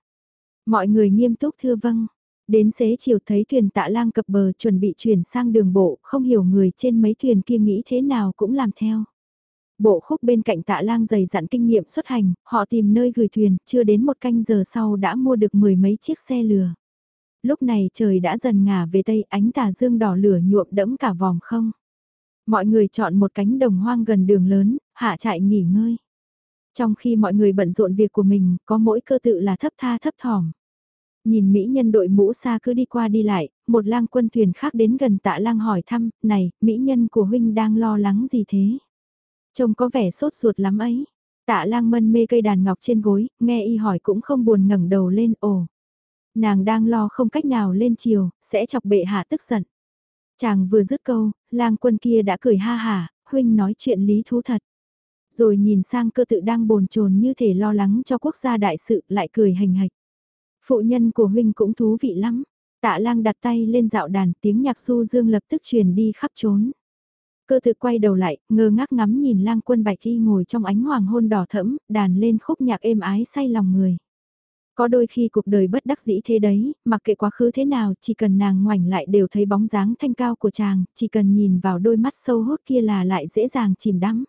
Mọi người nghiêm túc thưa vâng. Đến xế chiều thấy thuyền tạ lang cập bờ chuẩn bị chuyển sang đường bộ, không hiểu người trên mấy thuyền kia nghĩ thế nào cũng làm theo. Bộ khúc bên cạnh tạ lang dày dặn kinh nghiệm xuất hành, họ tìm nơi gửi thuyền, chưa đến một canh giờ sau đã mua được mười mấy chiếc xe lừa. Lúc này trời đã dần ngả về tây ánh tà dương đỏ lửa nhuộm đẫm cả vòng không. Mọi người chọn một cánh đồng hoang gần đường lớn, hạ trại nghỉ ngơi. Trong khi mọi người bận rộn việc của mình, có mỗi cơ tự là thấp tha thấp thỏm. Nhìn Mỹ nhân đội mũ xa cứ đi qua đi lại, một lang quân thuyền khác đến gần tạ lang hỏi thăm, này, Mỹ nhân của huynh đang lo lắng gì thế? Trông có vẻ sốt ruột lắm ấy. Tạ lang mân mê cây đàn ngọc trên gối, nghe y hỏi cũng không buồn ngẩng đầu lên, ồ. Nàng đang lo không cách nào lên chiều, sẽ chọc bệ hạ tức giận. Chàng vừa dứt câu, lang quân kia đã cười ha hả, huynh nói chuyện lý thú thật. Rồi nhìn sang cơ tự đang bồn chồn như thể lo lắng cho quốc gia đại sự lại cười hành hạch. Phụ nhân của huynh cũng thú vị lắm. Tạ lang đặt tay lên dạo đàn tiếng nhạc du dương lập tức truyền đi khắp trốn. Cơ tự quay đầu lại, ngơ ngác ngắm nhìn lang quân bạch y ngồi trong ánh hoàng hôn đỏ thẫm, đàn lên khúc nhạc êm ái say lòng người. Có đôi khi cuộc đời bất đắc dĩ thế đấy, mặc kệ quá khứ thế nào, chỉ cần nàng ngoảnh lại đều thấy bóng dáng thanh cao của chàng, chỉ cần nhìn vào đôi mắt sâu hút kia là lại dễ dàng chìm đắm.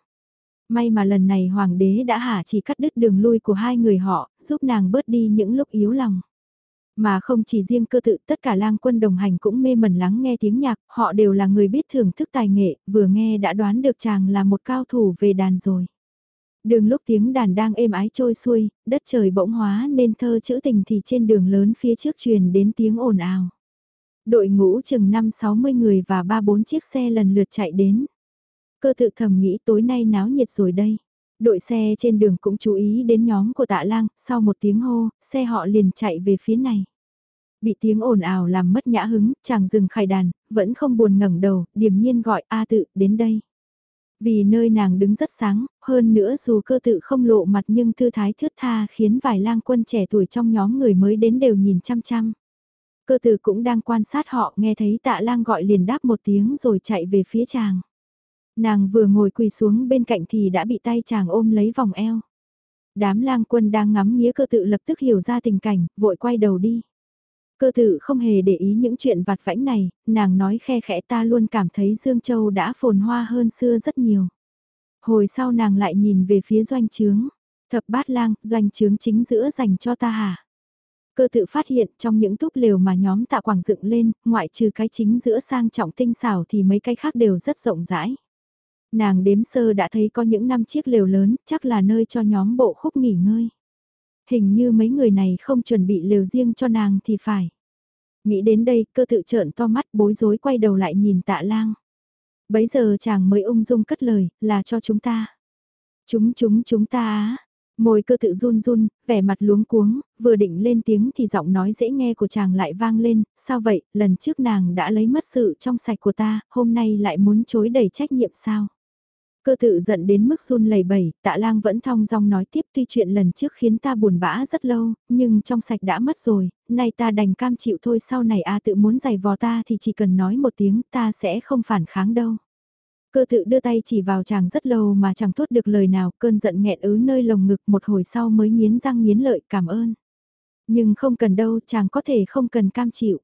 May mà lần này hoàng đế đã hả chỉ cắt đứt đường lui của hai người họ, giúp nàng bớt đi những lúc yếu lòng. Mà không chỉ riêng cơ tự tất cả lang quân đồng hành cũng mê mẩn lắng nghe tiếng nhạc, họ đều là người biết thưởng thức tài nghệ, vừa nghe đã đoán được chàng là một cao thủ về đàn rồi. Đường lúc tiếng đàn đang êm ái trôi xuôi, đất trời bỗng hóa nên thơ chữ tình thì trên đường lớn phía trước truyền đến tiếng ồn ào. Đội ngũ chừng 5-60 người và 3-4 chiếc xe lần lượt chạy đến. Cơ tự thầm nghĩ tối nay náo nhiệt rồi đây. Đội xe trên đường cũng chú ý đến nhóm của tạ lang, sau một tiếng hô, xe họ liền chạy về phía này. Bị tiếng ồn ào làm mất nhã hứng, chàng dừng khai đàn, vẫn không buồn ngẩng đầu, điềm nhiên gọi A tự, đến đây. Vì nơi nàng đứng rất sáng, hơn nữa dù cơ tự không lộ mặt nhưng thư thái thướt tha khiến vài lang quân trẻ tuổi trong nhóm người mới đến đều nhìn chăm chăm. Cơ Tử cũng đang quan sát họ nghe thấy tạ lang gọi liền đáp một tiếng rồi chạy về phía chàng. Nàng vừa ngồi quỳ xuống bên cạnh thì đã bị tay chàng ôm lấy vòng eo. Đám lang quân đang ngắm nghĩa cơ tự lập tức hiểu ra tình cảnh, vội quay đầu đi. Cơ tự không hề để ý những chuyện vặt vãnh này, nàng nói khe khẽ ta luôn cảm thấy Dương Châu đã phồn hoa hơn xưa rất nhiều. Hồi sau nàng lại nhìn về phía doanh trướng, thập bát lang, doanh trướng chính giữa dành cho ta hả? Cơ tự phát hiện trong những túp lều mà nhóm tạ quảng dựng lên, ngoại trừ cái chính giữa sang trọng tinh xảo thì mấy cái khác đều rất rộng rãi. Nàng đếm sơ đã thấy có những năm chiếc lều lớn, chắc là nơi cho nhóm bộ khúc nghỉ ngơi. Hình như mấy người này không chuẩn bị lều riêng cho nàng thì phải. Nghĩ đến đây, cơ tự trợn to mắt bối rối quay đầu lại nhìn tạ lang. Bấy giờ chàng mới ung dung cất lời, là cho chúng ta. Chúng chúng chúng ta á. Môi cơ tự run run, vẻ mặt luống cuống, vừa định lên tiếng thì giọng nói dễ nghe của chàng lại vang lên, sao vậy, lần trước nàng đã lấy mất sự trong sạch của ta, hôm nay lại muốn chối đầy trách nhiệm sao? Cơ tự giận đến mức run lẩy bẩy, tạ lang vẫn thong dong nói tiếp tuy chuyện lần trước khiến ta buồn bã rất lâu, nhưng trong sạch đã mất rồi, nay ta đành cam chịu thôi sau này a tự muốn giày vò ta thì chỉ cần nói một tiếng ta sẽ không phản kháng đâu. Cơ tự đưa tay chỉ vào chàng rất lâu mà chẳng thốt được lời nào, cơn giận nghẹn ứ nơi lồng ngực một hồi sau mới nghiến răng nghiến lợi cảm ơn. Nhưng không cần đâu, chàng có thể không cần cam chịu.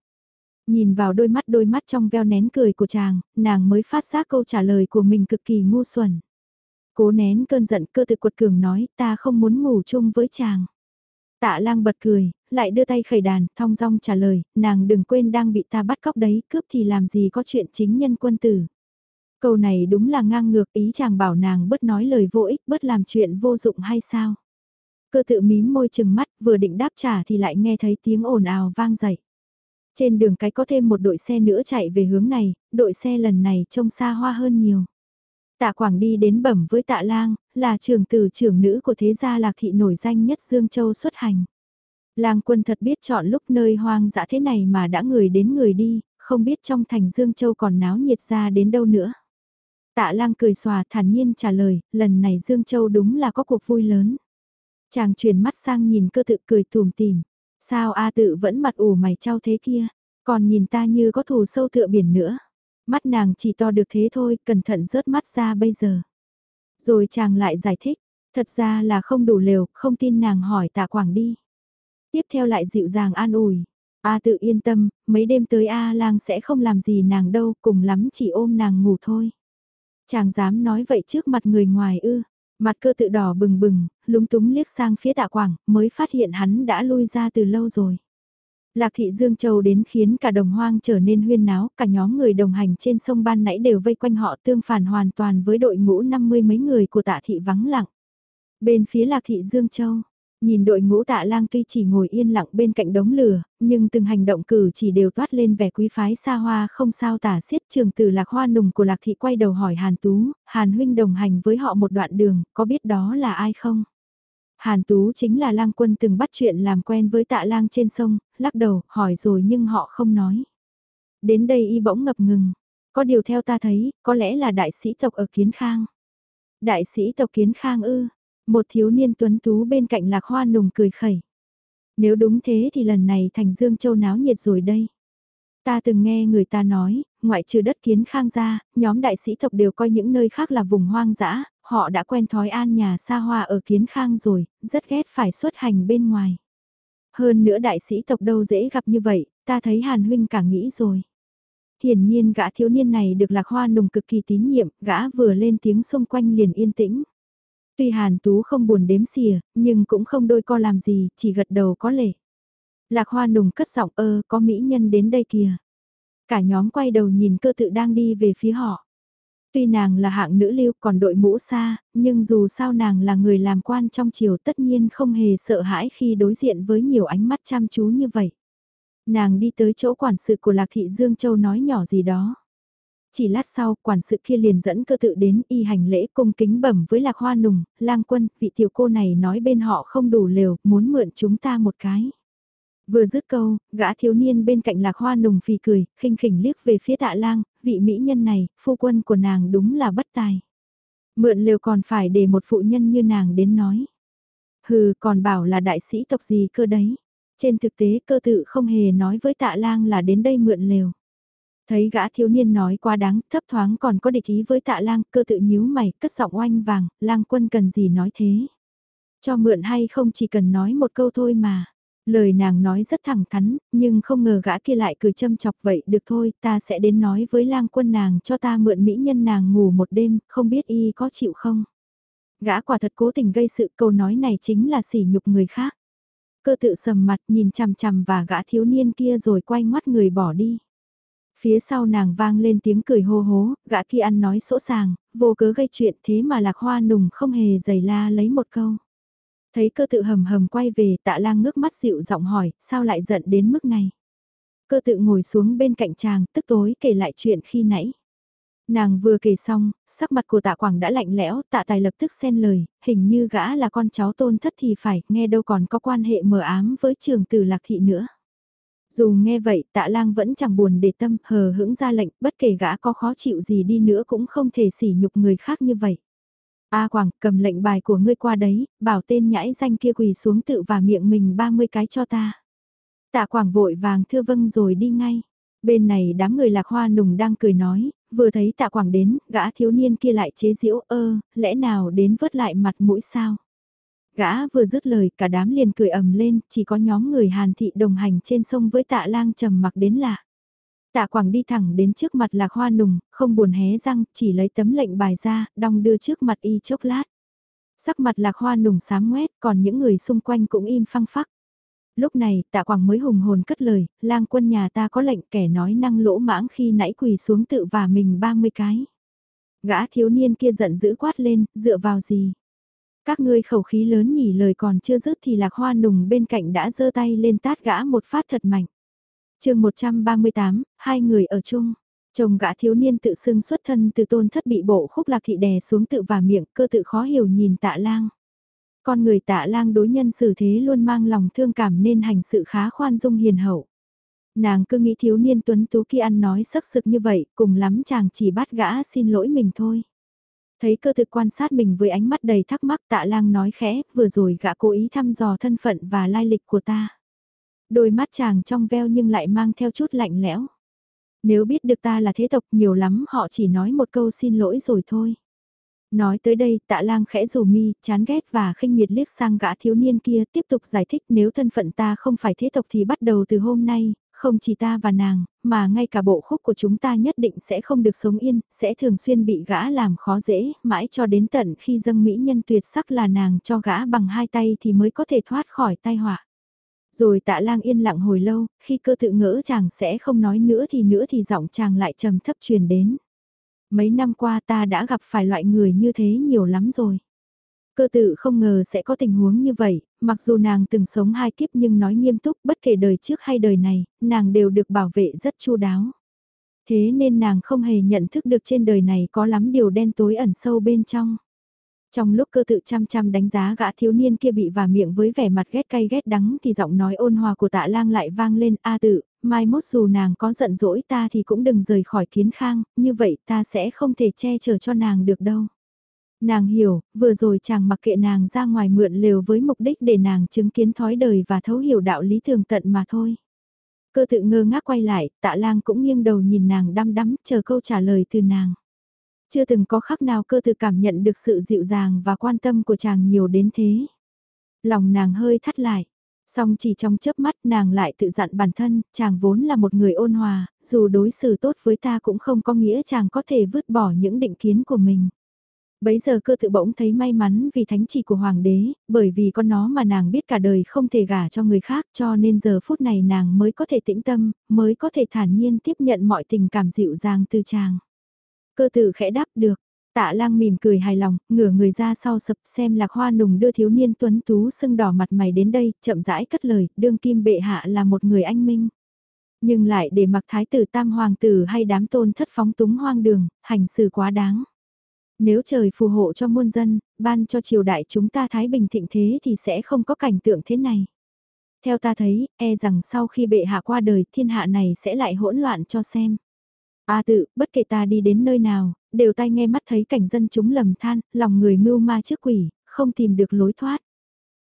Nhìn vào đôi mắt đôi mắt trong veo nén cười của chàng, nàng mới phát giác câu trả lời của mình cực kỳ ngu xuẩn. Cố nén cơn giận cơ tự quật cường nói ta không muốn ngủ chung với chàng. Tạ lang bật cười, lại đưa tay khẩy đàn, thong dong trả lời, nàng đừng quên đang bị ta bắt cóc đấy, cướp thì làm gì có chuyện chính nhân quân tử. Câu này đúng là ngang ngược ý chàng bảo nàng bớt nói lời vô ích, bớt làm chuyện vô dụng hay sao. Cơ tự mím môi chừng mắt, vừa định đáp trả thì lại nghe thấy tiếng ồn ào vang dậy. Trên đường cái có thêm một đội xe nữa chạy về hướng này, đội xe lần này trông xa hoa hơn nhiều. Tạ Quảng đi đến bẩm với Tạ Lang, là trưởng tử trưởng nữ của thế gia lạc thị nổi danh nhất Dương Châu xuất hành. Lang quân thật biết chọn lúc nơi hoang dã thế này mà đã người đến người đi, không biết trong thành Dương Châu còn náo nhiệt ra đến đâu nữa. Tạ lang cười xòa thản nhiên trả lời, lần này Dương Châu đúng là có cuộc vui lớn. Chàng chuyển mắt sang nhìn cơ tự cười tùm tìm. Sao A tự vẫn mặt ủ mày trao thế kia, còn nhìn ta như có thù sâu tựa biển nữa. Mắt nàng chỉ to được thế thôi, cẩn thận rớt mắt ra bây giờ. Rồi chàng lại giải thích, thật ra là không đủ liều, không tin nàng hỏi tạ quảng đi. Tiếp theo lại dịu dàng an ủi. A tự yên tâm, mấy đêm tới A lang sẽ không làm gì nàng đâu, cùng lắm chỉ ôm nàng ngủ thôi. Chàng dám nói vậy trước mặt người ngoài ư, Mặt cơ tự đỏ bừng bừng, lúng túng liếc sang phía tạ quảng, mới phát hiện hắn đã lui ra từ lâu rồi. Lạc thị Dương Châu đến khiến cả đồng hoang trở nên huyên náo, cả nhóm người đồng hành trên sông ban nãy đều vây quanh họ tương phản hoàn toàn với đội ngũ năm mươi mấy người của tạ thị vắng lặng. Bên phía Lạc thị Dương Châu, nhìn đội ngũ tạ lang tuy chỉ ngồi yên lặng bên cạnh đống lửa, nhưng từng hành động cử chỉ đều toát lên vẻ quý phái xa hoa không sao tả xiết trường Từ lạc hoa nùng của Lạc thị quay đầu hỏi Hàn Tú, Hàn huynh đồng hành với họ một đoạn đường, có biết đó là ai không? Hàn Tú chính là lang quân từng bắt chuyện làm quen với tạ lang trên sông, lắc đầu, hỏi rồi nhưng họ không nói. Đến đây y bỗng ngập ngừng, có điều theo ta thấy, có lẽ là đại sĩ tộc ở Kiến Khang. Đại sĩ tộc Kiến Khang ư, một thiếu niên tuấn tú bên cạnh lạc hoa nùng cười khẩy. Nếu đúng thế thì lần này thành Dương Châu náo nhiệt rồi đây. Ta từng nghe người ta nói, ngoại trừ đất kiến khang ra, nhóm đại sĩ tộc đều coi những nơi khác là vùng hoang dã, họ đã quen thói an nhà xa hoa ở kiến khang rồi, rất ghét phải xuất hành bên ngoài. Hơn nữa đại sĩ tộc đâu dễ gặp như vậy, ta thấy Hàn Huynh cả nghĩ rồi. Hiển nhiên gã thiếu niên này được lạc hoa nùng cực kỳ tín nhiệm, gã vừa lên tiếng xung quanh liền yên tĩnh. Tuy Hàn Tú không buồn đếm xìa, nhưng cũng không đôi co làm gì, chỉ gật đầu có lệ. Lạc hoa nùng cất giọng ơ, có mỹ nhân đến đây kìa. Cả nhóm quay đầu nhìn cơ tự đang đi về phía họ. Tuy nàng là hạng nữ lưu còn đội mũ xa, nhưng dù sao nàng là người làm quan trong triều tất nhiên không hề sợ hãi khi đối diện với nhiều ánh mắt chăm chú như vậy. Nàng đi tới chỗ quản sự của Lạc Thị Dương Châu nói nhỏ gì đó. Chỉ lát sau, quản sự kia liền dẫn cơ tự đến y hành lễ cung kính bẩm với Lạc Hoa Nùng, lang quân, vị tiểu cô này nói bên họ không đủ lều muốn mượn chúng ta một cái. Vừa dứt câu, gã thiếu niên bên cạnh lạc hoa nùng phì cười, khinh khỉnh liếc về phía tạ lang, vị mỹ nhân này, phu quân của nàng đúng là bất tài. Mượn lều còn phải để một phụ nhân như nàng đến nói. Hừ, còn bảo là đại sĩ tộc gì cơ đấy. Trên thực tế cơ tự không hề nói với tạ lang là đến đây mượn lều Thấy gã thiếu niên nói quá đáng, thấp thoáng còn có địch ý với tạ lang, cơ tự nhíu mày, cất giọng oanh vàng, lang quân cần gì nói thế. Cho mượn hay không chỉ cần nói một câu thôi mà. Lời nàng nói rất thẳng thắn, nhưng không ngờ gã kia lại cười châm chọc vậy được thôi, ta sẽ đến nói với lang quân nàng cho ta mượn mỹ nhân nàng ngủ một đêm, không biết y có chịu không. Gã quả thật cố tình gây sự câu nói này chính là sỉ nhục người khác. Cơ tự sầm mặt nhìn chằm chằm và gã thiếu niên kia rồi quay ngoắt người bỏ đi. Phía sau nàng vang lên tiếng cười hô hố, gã kia ăn nói sỗ sàng, vô cớ gây chuyện thế mà lạc hoa nùng không hề giày la lấy một câu. Thấy cơ tự hầm hầm quay về tạ lang ngước mắt dịu giọng hỏi, sao lại giận đến mức này? Cơ tự ngồi xuống bên cạnh chàng, tức tối kể lại chuyện khi nãy. Nàng vừa kể xong, sắc mặt của tạ quảng đã lạnh lẽo, tạ tài lập tức xen lời, hình như gã là con cháu tôn thất thì phải, nghe đâu còn có quan hệ mờ ám với trường tử lạc thị nữa. Dù nghe vậy tạ lang vẫn chẳng buồn để tâm hờ hững ra lệnh bất kể gã có khó chịu gì đi nữa cũng không thể sỉ nhục người khác như vậy. A Quảng, cầm lệnh bài của ngươi qua đấy, bảo tên nhãi danh kia quỳ xuống tự và miệng mình 30 cái cho ta. Tạ Quảng vội vàng thưa vâng rồi đi ngay. Bên này đám người lạc hoa nùng đang cười nói, vừa thấy tạ Quảng đến, gã thiếu niên kia lại chế giễu ơ, lẽ nào đến vớt lại mặt mũi sao? Gã vừa dứt lời cả đám liền cười ầm lên, chỉ có nhóm người hàn thị đồng hành trên sông với tạ lang trầm mặc đến lạ. Tạ Quảng đi thẳng đến trước mặt lạc hoa nùng, không buồn hé răng, chỉ lấy tấm lệnh bài ra, đong đưa trước mặt y chốc lát. Sắc mặt lạc hoa nùng sám ngoét, còn những người xung quanh cũng im phăng phắc. Lúc này, tạ Quảng mới hùng hồn cất lời, lang quân nhà ta có lệnh kẻ nói năng lỗ mãng khi nãy quỳ xuống tự và mình 30 cái. Gã thiếu niên kia giận dữ quát lên, dựa vào gì? Các ngươi khẩu khí lớn nhỉ lời còn chưa dứt thì lạc hoa nùng bên cạnh đã giơ tay lên tát gã một phát thật mạnh chương 138, hai người ở chung. Chồng gã thiếu niên tự xưng xuất thân từ tôn thất bị bộ khúc lạc thị đè xuống tự và miệng cơ tự khó hiểu nhìn tạ lang. Con người tạ lang đối nhân xử thế luôn mang lòng thương cảm nên hành sự khá khoan dung hiền hậu. Nàng cứ nghĩ thiếu niên tuấn tú kia ăn nói sắc sực như vậy, cùng lắm chàng chỉ bắt gã xin lỗi mình thôi. Thấy cơ thực quan sát mình với ánh mắt đầy thắc mắc tạ lang nói khẽ, vừa rồi gã cố ý thăm dò thân phận và lai lịch của ta. Đôi mắt chàng trong veo nhưng lại mang theo chút lạnh lẽo. Nếu biết được ta là thế tộc nhiều lắm họ chỉ nói một câu xin lỗi rồi thôi. Nói tới đây tạ lang khẽ rủ mi, chán ghét và khinh miệt liếc sang gã thiếu niên kia tiếp tục giải thích nếu thân phận ta không phải thế tộc thì bắt đầu từ hôm nay, không chỉ ta và nàng, mà ngay cả bộ khúc của chúng ta nhất định sẽ không được sống yên, sẽ thường xuyên bị gã làm khó dễ, mãi cho đến tận khi dâng mỹ nhân tuyệt sắc là nàng cho gã bằng hai tay thì mới có thể thoát khỏi tai họa. Rồi tạ lang yên lặng hồi lâu, khi cơ tự ngỡ chàng sẽ không nói nữa thì nữa thì giọng chàng lại trầm thấp truyền đến. Mấy năm qua ta đã gặp phải loại người như thế nhiều lắm rồi. Cơ tự không ngờ sẽ có tình huống như vậy, mặc dù nàng từng sống hai kiếp nhưng nói nghiêm túc bất kể đời trước hay đời này, nàng đều được bảo vệ rất chu đáo. Thế nên nàng không hề nhận thức được trên đời này có lắm điều đen tối ẩn sâu bên trong. Trong lúc cơ tự chăm chăm đánh giá gã thiếu niên kia bị và miệng với vẻ mặt ghét cay ghét đắng thì giọng nói ôn hòa của tạ lang lại vang lên a tự, mai mốt dù nàng có giận dỗi ta thì cũng đừng rời khỏi kiến khang, như vậy ta sẽ không thể che chở cho nàng được đâu. Nàng hiểu, vừa rồi chàng mặc kệ nàng ra ngoài mượn lều với mục đích để nàng chứng kiến thói đời và thấu hiểu đạo lý thường tận mà thôi. Cơ tự ngơ ngác quay lại, tạ lang cũng nghiêng đầu nhìn nàng đăm đắm chờ câu trả lời từ nàng. Chưa từng có khắc nào cơ tự cảm nhận được sự dịu dàng và quan tâm của chàng nhiều đến thế. Lòng nàng hơi thắt lại. Song chỉ trong chớp mắt nàng lại tự dặn bản thân, chàng vốn là một người ôn hòa, dù đối xử tốt với ta cũng không có nghĩa chàng có thể vứt bỏ những định kiến của mình. Bấy giờ cơ tự bỗng thấy may mắn vì thánh chỉ của hoàng đế, bởi vì con nó mà nàng biết cả đời không thể gả cho người khác cho nên giờ phút này nàng mới có thể tĩnh tâm, mới có thể thản nhiên tiếp nhận mọi tình cảm dịu dàng từ chàng. Cơ tự khẽ đáp được, tạ lang mỉm cười hài lòng, ngửa người ra sau sập xem lạc hoa nùng đưa thiếu niên tuấn tú sưng đỏ mặt mày đến đây, chậm rãi cất lời, đương kim bệ hạ là một người anh minh. Nhưng lại để mặc thái tử tam hoàng tử hay đám tôn thất phóng túng hoang đường, hành xử quá đáng. Nếu trời phù hộ cho muôn dân, ban cho triều đại chúng ta thái bình thịnh thế thì sẽ không có cảnh tượng thế này. Theo ta thấy, e rằng sau khi bệ hạ qua đời thiên hạ này sẽ lại hỗn loạn cho xem. A tự, bất kể ta đi đến nơi nào, đều tai nghe mắt thấy cảnh dân chúng lầm than, lòng người mưu ma trước quỷ, không tìm được lối thoát.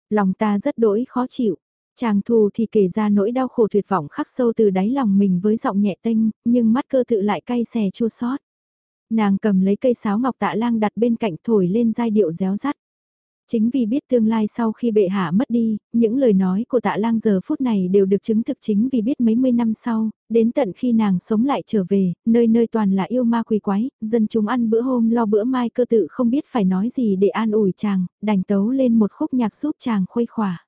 Lòng ta rất đỗi khó chịu. Chàng thù thì kể ra nỗi đau khổ tuyệt vọng khắc sâu từ đáy lòng mình với giọng nhẹ tênh, nhưng mắt cơ tự lại cay xè chua xót. Nàng cầm lấy cây sáo ngọc tạ lang đặt bên cạnh thổi lên giai điệu réo rắt. Chính vì biết tương lai sau khi bệ hạ mất đi, những lời nói của tạ lang giờ phút này đều được chứng thực chính vì biết mấy mươi năm sau, đến tận khi nàng sống lại trở về, nơi nơi toàn là yêu ma quỷ quái, dân chúng ăn bữa hôm lo bữa mai cơ tự không biết phải nói gì để an ủi chàng, đành tấu lên một khúc nhạc giúp chàng khuây khỏa.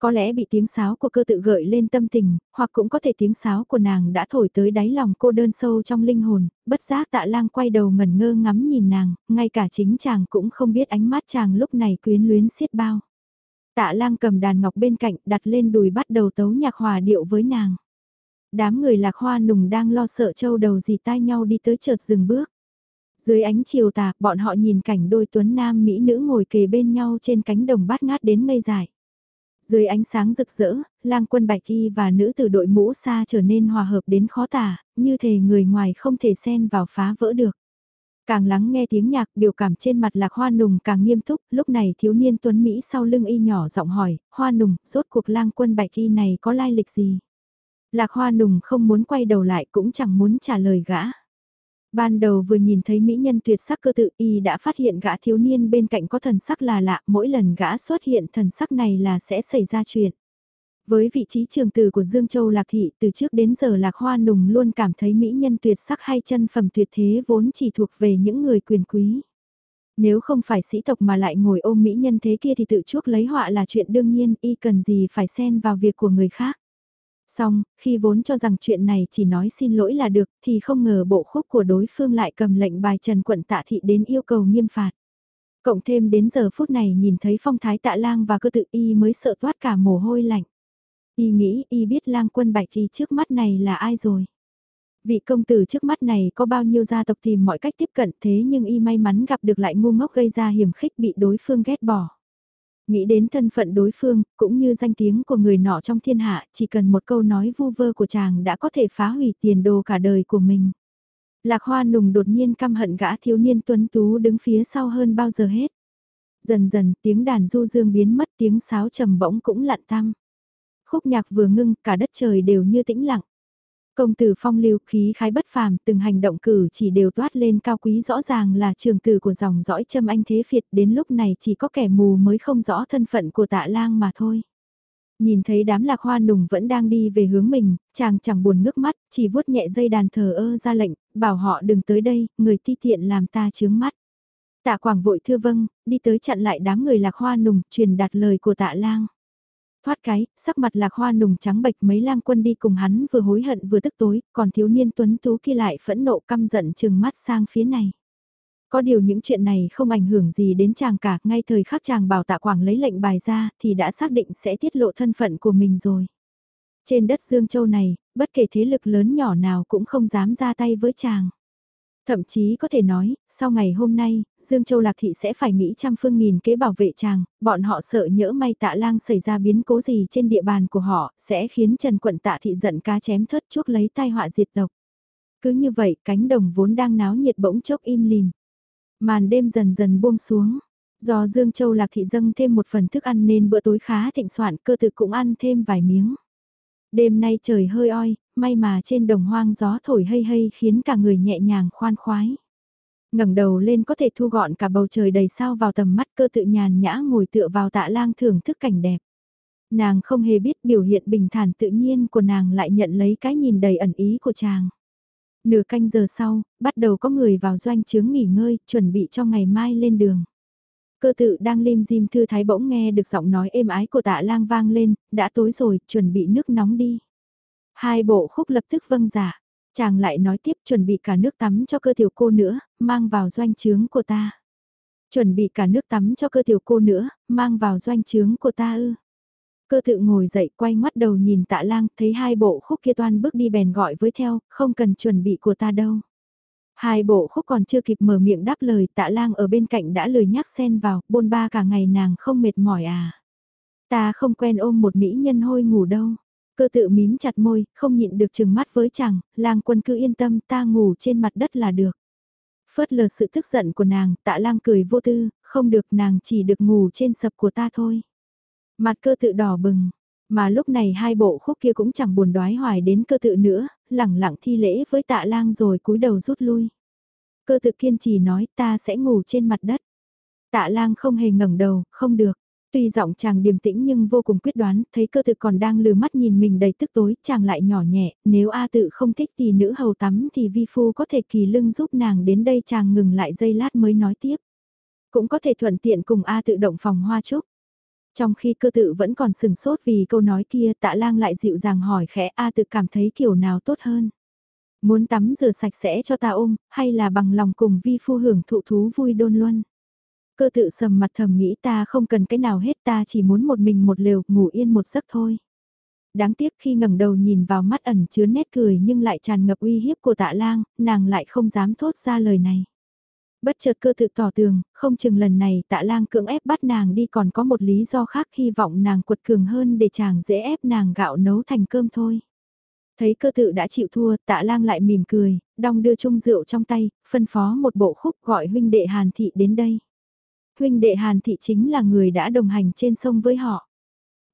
Có lẽ bị tiếng sáo của cơ tự gợi lên tâm tình, hoặc cũng có thể tiếng sáo của nàng đã thổi tới đáy lòng cô đơn sâu trong linh hồn, bất giác tạ lang quay đầu ngẩn ngơ ngắm nhìn nàng, ngay cả chính chàng cũng không biết ánh mắt chàng lúc này quyến luyến xiết bao. Tạ lang cầm đàn ngọc bên cạnh đặt lên đùi bắt đầu tấu nhạc hòa điệu với nàng. Đám người lạc hoa nùng đang lo sợ châu đầu dì tai nhau đi tới chợt dừng bước. Dưới ánh chiều tà, bọn họ nhìn cảnh đôi tuấn nam mỹ nữ ngồi kề bên nhau trên cánh đồng bát ngát đến ngây dài. Dưới ánh sáng rực rỡ, lang quân bạch y và nữ tử đội mũ xa trở nên hòa hợp đến khó tả, như thể người ngoài không thể xen vào phá vỡ được. Càng lắng nghe tiếng nhạc biểu cảm trên mặt lạc hoa nùng càng nghiêm túc, lúc này thiếu niên tuấn Mỹ sau lưng y nhỏ giọng hỏi, hoa nùng, rốt cuộc lang quân bạch y này có lai lịch gì? Lạc hoa nùng không muốn quay đầu lại cũng chẳng muốn trả lời gã. Ban đầu vừa nhìn thấy mỹ nhân tuyệt sắc cơ tự y đã phát hiện gã thiếu niên bên cạnh có thần sắc là lạ, mỗi lần gã xuất hiện thần sắc này là sẽ xảy ra chuyện. Với vị trí trường tử của Dương Châu Lạc Thị từ trước đến giờ Lạc Hoa Nùng luôn cảm thấy mỹ nhân tuyệt sắc hay chân phẩm tuyệt thế vốn chỉ thuộc về những người quyền quý. Nếu không phải sĩ tộc mà lại ngồi ôm mỹ nhân thế kia thì tự chuốc lấy họa là chuyện đương nhiên y cần gì phải xen vào việc của người khác. Xong, khi vốn cho rằng chuyện này chỉ nói xin lỗi là được thì không ngờ bộ khúc của đối phương lại cầm lệnh bài trần quận tạ thị đến yêu cầu nghiêm phạt. Cộng thêm đến giờ phút này nhìn thấy phong thái tạ lang và cơ tự y mới sợ toát cả mồ hôi lạnh. Y nghĩ y biết lang quân bạch thì trước mắt này là ai rồi. Vị công tử trước mắt này có bao nhiêu gia tộc tìm mọi cách tiếp cận thế nhưng y may mắn gặp được lại ngu ngốc gây ra hiểm khích bị đối phương ghét bỏ. Nghĩ đến thân phận đối phương, cũng như danh tiếng của người nọ trong thiên hạ, chỉ cần một câu nói vu vơ của chàng đã có thể phá hủy tiền đồ cả đời của mình. Lạc hoa nùng đột nhiên căm hận gã thiếu niên tuấn tú đứng phía sau hơn bao giờ hết. Dần dần tiếng đàn du dương biến mất tiếng sáo trầm bỗng cũng lặn tăm. Khúc nhạc vừa ngưng cả đất trời đều như tĩnh lặng. Công tử phong lưu khí khái bất phàm, từng hành động cử chỉ đều toát lên cao quý rõ ràng là trường tử của dòng dõi châm anh thế phiệt đến lúc này chỉ có kẻ mù mới không rõ thân phận của tạ lang mà thôi. Nhìn thấy đám lạc hoa nùng vẫn đang đi về hướng mình, chàng chẳng buồn ngước mắt, chỉ vuốt nhẹ dây đàn thờ ơ ra lệnh, bảo họ đừng tới đây, người ti tiện làm ta chướng mắt. Tạ quảng vội thưa vâng, đi tới chặn lại đám người lạc hoa nùng, truyền đạt lời của tạ lang. Thoát cái, sắc mặt lạc hoa nùng trắng bệch mấy lang quân đi cùng hắn vừa hối hận vừa tức tối, còn thiếu niên tuấn tú kia lại phẫn nộ căm giận chừng mắt sang phía này. Có điều những chuyện này không ảnh hưởng gì đến chàng cả, ngay thời khắc chàng bảo tạ quảng lấy lệnh bài ra thì đã xác định sẽ tiết lộ thân phận của mình rồi. Trên đất Dương Châu này, bất kể thế lực lớn nhỏ nào cũng không dám ra tay với chàng. Thậm chí có thể nói, sau ngày hôm nay, Dương Châu Lạc Thị sẽ phải nghĩ trăm phương nghìn kế bảo vệ chàng, bọn họ sợ nhỡ may tạ lang xảy ra biến cố gì trên địa bàn của họ, sẽ khiến Trần Quận tạ thị giận cá chém thớt chuốc lấy tai họa diệt tộc. Cứ như vậy, cánh đồng vốn đang náo nhiệt bỗng chốc im lìm. Màn đêm dần dần buông xuống. Do Dương Châu Lạc Thị dâng thêm một phần thức ăn nên bữa tối khá thịnh soạn cơ tự cũng ăn thêm vài miếng. Đêm nay trời hơi oi, may mà trên đồng hoang gió thổi hay hay khiến cả người nhẹ nhàng khoan khoái. ngẩng đầu lên có thể thu gọn cả bầu trời đầy sao vào tầm mắt cơ tự nhàn nhã ngồi tựa vào tạ lang thưởng thức cảnh đẹp. Nàng không hề biết biểu hiện bình thản tự nhiên của nàng lại nhận lấy cái nhìn đầy ẩn ý của chàng. Nửa canh giờ sau, bắt đầu có người vào doanh trướng nghỉ ngơi, chuẩn bị cho ngày mai lên đường. Cơ tự đang lim dim thư thái bỗng nghe được giọng nói êm ái của tạ lang vang lên, đã tối rồi, chuẩn bị nước nóng đi. Hai bộ khúc lập tức vâng giả, chàng lại nói tiếp chuẩn bị cả nước tắm cho cơ tiểu cô nữa, mang vào doanh trướng của ta. Chuẩn bị cả nước tắm cho cơ tiểu cô nữa, mang vào doanh trướng của ta ư. Cơ tự ngồi dậy quay mắt đầu nhìn tạ lang, thấy hai bộ khúc kia toan bước đi bèn gọi với theo, không cần chuẩn bị của ta đâu. Hai bộ khúc còn chưa kịp mở miệng đáp lời tạ lang ở bên cạnh đã lười nhắc xen vào, bôn ba cả ngày nàng không mệt mỏi à. Ta không quen ôm một mỹ nhân hôi ngủ đâu. Cơ tự mím chặt môi, không nhịn được chừng mắt với chàng, lang quân cứ yên tâm ta ngủ trên mặt đất là được. Phớt lờ sự tức giận của nàng, tạ lang cười vô tư, không được nàng chỉ được ngủ trên sập của ta thôi. Mặt cơ tự đỏ bừng, mà lúc này hai bộ khúc kia cũng chẳng buồn đoái hoài đến cơ tự nữa, lẳng lặng thi lễ với tạ lang rồi cúi đầu rút lui. Cơ tự kiên trì nói ta sẽ ngủ trên mặt đất. Tạ lang không hề ngẩng đầu, không được. Tuy giọng chàng điềm tĩnh nhưng vô cùng quyết đoán, thấy cơ tự còn đang lừa mắt nhìn mình đầy tức tối, chàng lại nhỏ nhẹ, nếu A tự không thích thì nữ hầu tắm thì vi phu có thể kỳ lưng giúp nàng đến đây chàng ngừng lại giây lát mới nói tiếp. Cũng có thể thuận tiện cùng A tự động phòng hoa trúc. Trong khi cơ tự vẫn còn sừng sốt vì câu nói kia tạ lang lại dịu dàng hỏi khẽ A tự cảm thấy kiểu nào tốt hơn. Muốn tắm rửa sạch sẽ cho ta ôm, hay là bằng lòng cùng vi phu hưởng thụ thú vui đôn luân. Cơ tự sầm mặt thầm nghĩ ta không cần cái nào hết ta chỉ muốn một mình một lều ngủ yên một giấc thôi. Đáng tiếc khi ngẩng đầu nhìn vào mắt ẩn chứa nét cười nhưng lại tràn ngập uy hiếp của tạ lang, nàng lại không dám thốt ra lời này. Bất chợt cơ tự tỏ tường, không chừng lần này tạ lang cưỡng ép bắt nàng đi còn có một lý do khác hy vọng nàng cuột cường hơn để chàng dễ ép nàng gạo nấu thành cơm thôi. Thấy cơ tự đã chịu thua, tạ lang lại mỉm cười, đong đưa chung rượu trong tay, phân phó một bộ khúc gọi huynh đệ Hàn Thị đến đây. Huynh đệ Hàn Thị chính là người đã đồng hành trên sông với họ.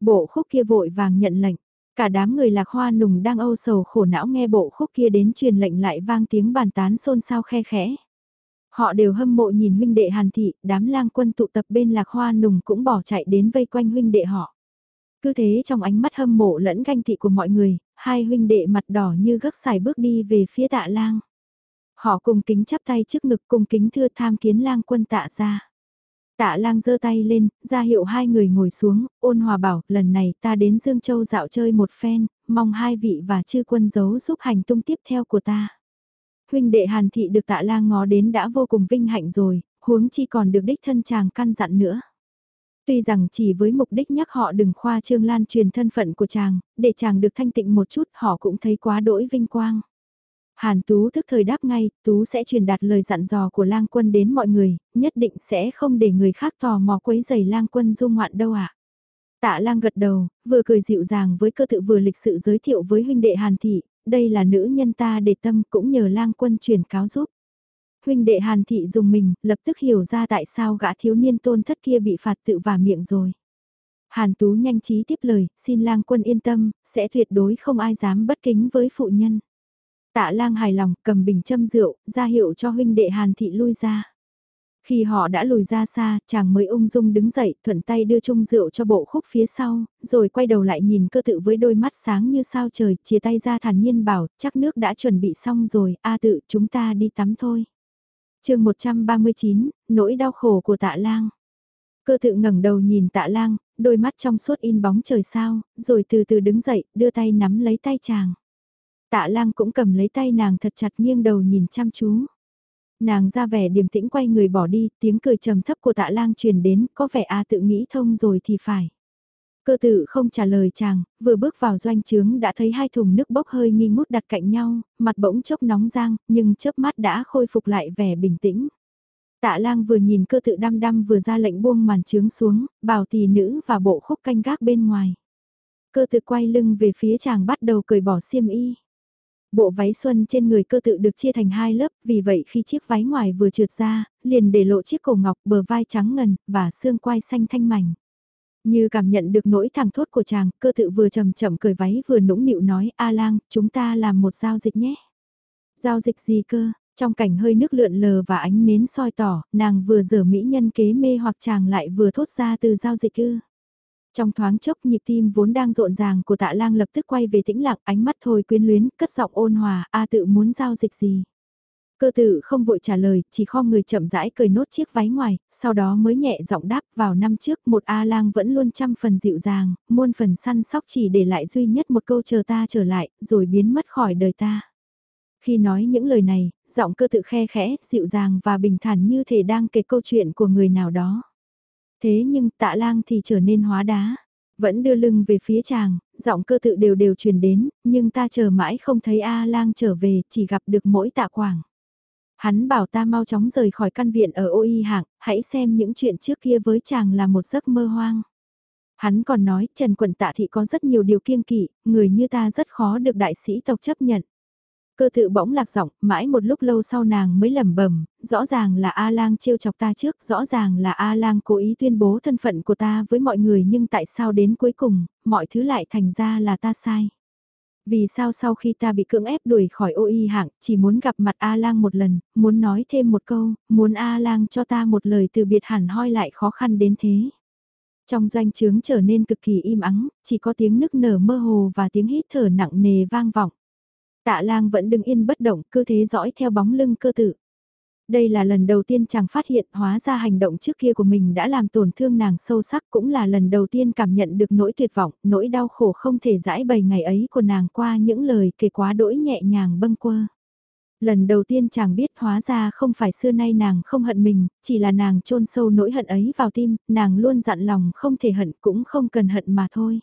Bộ khúc kia vội vàng nhận lệnh, cả đám người lạc hoa nùng đang âu sầu khổ não nghe bộ khúc kia đến truyền lệnh lại vang tiếng bàn tán xôn xao khe khẽ. Họ đều hâm mộ nhìn huynh đệ Hàn Thị, đám lang quân tụ tập bên lạc hoa nùng cũng bỏ chạy đến vây quanh huynh đệ họ. Cứ thế trong ánh mắt hâm mộ lẫn ganh thị của mọi người, hai huynh đệ mặt đỏ như gấc xài bước đi về phía tạ lang. Họ cùng kính chắp tay trước ngực cùng kính thưa tham kiến lang quân tạ ra. Tạ lang giơ tay lên, ra hiệu hai người ngồi xuống, ôn hòa bảo, lần này ta đến Dương Châu dạo chơi một phen, mong hai vị và chư quân giấu giúp hành tung tiếp theo của ta. Huynh đệ Hàn Thị được tạ lang ngó đến đã vô cùng vinh hạnh rồi, huống chi còn được đích thân chàng căn dặn nữa. Tuy rằng chỉ với mục đích nhắc họ đừng khoa trương lan truyền thân phận của chàng, để chàng được thanh tịnh một chút họ cũng thấy quá đỗi vinh quang. Hàn Tú thức thời đáp ngay, Tú sẽ truyền đạt lời dặn dò của lang quân đến mọi người, nhất định sẽ không để người khác tò mò quấy giày lang quân du ngoạn đâu ạ. À. Tạ lang gật đầu, vừa cười dịu dàng với cơ tự vừa lịch sự giới thiệu với huynh đệ Hàn Thị, đây là nữ nhân ta để tâm cũng nhờ lang quân truyền cáo giúp. Huynh đệ Hàn Thị dùng mình, lập tức hiểu ra tại sao gã thiếu niên tôn thất kia bị phạt tự và miệng rồi. Hàn Tú nhanh trí tiếp lời, xin lang quân yên tâm, sẽ tuyệt đối không ai dám bất kính với phụ nhân. Tạ lang hài lòng, cầm bình châm rượu, ra hiệu cho huynh đệ Hàn Thị lui ra. Khi họ đã lùi ra xa, chàng mới ung dung đứng dậy, thuận tay đưa chung rượu cho bộ khúc phía sau, rồi quay đầu lại nhìn cơ tự với đôi mắt sáng như sao trời, chia tay ra thản nhiên bảo, chắc nước đã chuẩn bị xong rồi, a tự, chúng ta đi tắm thôi. chương 139, nỗi đau khổ của tạ lang. Cơ tự ngẩng đầu nhìn tạ lang, đôi mắt trong suốt in bóng trời sao, rồi từ từ đứng dậy, đưa tay nắm lấy tay chàng. Tạ lang cũng cầm lấy tay nàng thật chặt nghiêng đầu nhìn chăm chú. Nàng ra vẻ điềm tĩnh quay người bỏ đi, tiếng cười trầm thấp của tạ lang truyền đến, có vẻ a tự nghĩ thông rồi thì phải. Cơ tự không trả lời chàng, vừa bước vào doanh trướng đã thấy hai thùng nước bốc hơi nghi ngút đặt cạnh nhau, mặt bỗng chốc nóng rang, nhưng chớp mắt đã khôi phục lại vẻ bình tĩnh. Tạ lang vừa nhìn cơ tự đăm đăm vừa ra lệnh buông màn trướng xuống, bảo tỷ nữ và bộ khúc canh gác bên ngoài. Cơ tự quay lưng về phía chàng bắt đầu cởi bỏ xiêm y. Bộ váy xuân trên người cơ tự được chia thành hai lớp, vì vậy khi chiếc váy ngoài vừa trượt ra, liền để lộ chiếc cổ ngọc bờ vai trắng ngần, và xương quai xanh thanh mảnh. Như cảm nhận được nỗi thẳng thốt của chàng, cơ tự vừa chậm chậm cởi váy vừa nũng nịu nói, A lang, chúng ta làm một giao dịch nhé. Giao dịch gì cơ? Trong cảnh hơi nước lượn lờ và ánh nến soi tỏ, nàng vừa dở mỹ nhân kế mê hoặc chàng lại vừa thốt ra từ giao dịch ư. Trong thoáng chốc nhịp tim vốn đang rộn ràng của tạ lang lập tức quay về tĩnh lặng ánh mắt thôi quyến luyến, cất giọng ôn hòa, a tự muốn giao dịch gì. Cơ tự không vội trả lời, chỉ kho người chậm rãi cười nốt chiếc váy ngoài, sau đó mới nhẹ giọng đáp vào năm trước một A lang vẫn luôn trăm phần dịu dàng, muôn phần săn sóc chỉ để lại duy nhất một câu chờ ta trở lại, rồi biến mất khỏi đời ta. Khi nói những lời này, giọng cơ tự khe khẽ, dịu dàng và bình thản như thể đang kể câu chuyện của người nào đó. Thế nhưng tạ lang thì trở nên hóa đá. Vẫn đưa lưng về phía chàng, giọng cơ tự đều đều truyền đến, nhưng ta chờ mãi không thấy A lang trở về, chỉ gặp được mỗi tạ quảng. Hắn bảo ta mau chóng rời khỏi căn viện ở ôi hạng, hãy xem những chuyện trước kia với chàng là một giấc mơ hoang. Hắn còn nói Trần Quận Tạ Thị có rất nhiều điều kiêng kỵ, người như ta rất khó được đại sĩ tộc chấp nhận. Cơ tự bỗng lạc giọng, mãi một lúc lâu sau nàng mới lẩm bẩm, rõ ràng là A Lang trêu chọc ta trước, rõ ràng là A Lang cố ý tuyên bố thân phận của ta với mọi người nhưng tại sao đến cuối cùng, mọi thứ lại thành ra là ta sai. Vì sao sau khi ta bị cưỡng ép đuổi khỏi ô y hạng, chỉ muốn gặp mặt A Lang một lần, muốn nói thêm một câu, muốn A Lang cho ta một lời từ biệt hẳn hoi lại khó khăn đến thế. Trong doanh trướng trở nên cực kỳ im ắng, chỉ có tiếng nức nở mơ hồ và tiếng hít thở nặng nề vang vọng. Tạ lang vẫn đứng yên bất động, cứ thế dõi theo bóng lưng cơ tử. Đây là lần đầu tiên chàng phát hiện hóa ra hành động trước kia của mình đã làm tổn thương nàng sâu sắc cũng là lần đầu tiên cảm nhận được nỗi tuyệt vọng, nỗi đau khổ không thể giải bày ngày ấy của nàng qua những lời kể quá đỗi nhẹ nhàng bâng quơ. Lần đầu tiên chàng biết hóa ra không phải xưa nay nàng không hận mình, chỉ là nàng chôn sâu nỗi hận ấy vào tim, nàng luôn dặn lòng không thể hận cũng không cần hận mà thôi.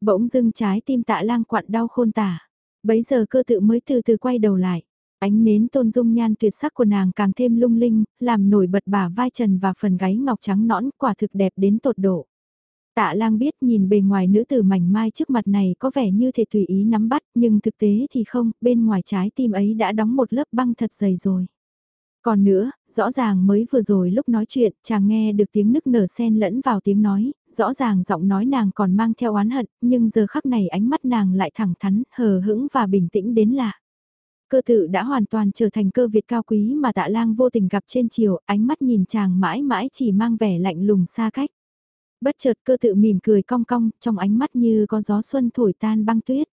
Bỗng dưng trái tim tạ lang quặn đau khôn tả. Bấy giờ cơ tự mới từ từ quay đầu lại. Ánh nến tôn dung nhan tuyệt sắc của nàng càng thêm lung linh, làm nổi bật bả vai trần và phần gáy ngọc trắng nõn quả thực đẹp đến tột độ. Tạ lang biết nhìn bề ngoài nữ tử mảnh mai trước mặt này có vẻ như thể tùy ý nắm bắt nhưng thực tế thì không, bên ngoài trái tim ấy đã đóng một lớp băng thật dày rồi. Còn nữa, rõ ràng mới vừa rồi lúc nói chuyện, chàng nghe được tiếng nức nở sen lẫn vào tiếng nói, rõ ràng giọng nói nàng còn mang theo oán hận, nhưng giờ khắc này ánh mắt nàng lại thẳng thắn, hờ hững và bình tĩnh đến lạ. Cơ tự đã hoàn toàn trở thành cơ Việt cao quý mà tạ lang vô tình gặp trên chiều, ánh mắt nhìn chàng mãi mãi chỉ mang vẻ lạnh lùng xa cách. Bất chợt cơ tự mỉm cười cong cong, trong ánh mắt như có gió xuân thổi tan băng tuyết.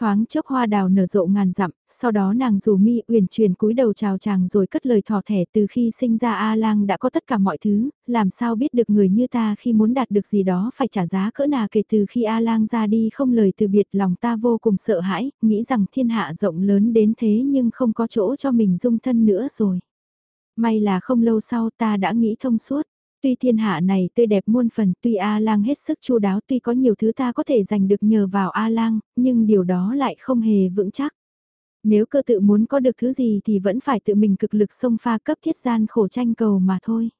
Thoáng chốc hoa đào nở rộ ngàn dặm, sau đó nàng dù mi uyển chuyển cúi đầu chào chàng rồi cất lời thỏ thẻ từ khi sinh ra A lang đã có tất cả mọi thứ, làm sao biết được người như ta khi muốn đạt được gì đó phải trả giá cỡ nào kể từ khi A lang ra đi không lời từ biệt lòng ta vô cùng sợ hãi, nghĩ rằng thiên hạ rộng lớn đến thế nhưng không có chỗ cho mình dung thân nữa rồi. May là không lâu sau ta đã nghĩ thông suốt. Tuy thiên hạ này tươi đẹp muôn phần, tuy A-lang hết sức chu đáo, tuy có nhiều thứ ta có thể giành được nhờ vào A-lang, nhưng điều đó lại không hề vững chắc. Nếu cơ tự muốn có được thứ gì thì vẫn phải tự mình cực lực xông pha cấp thiết gian khổ tranh cầu mà thôi.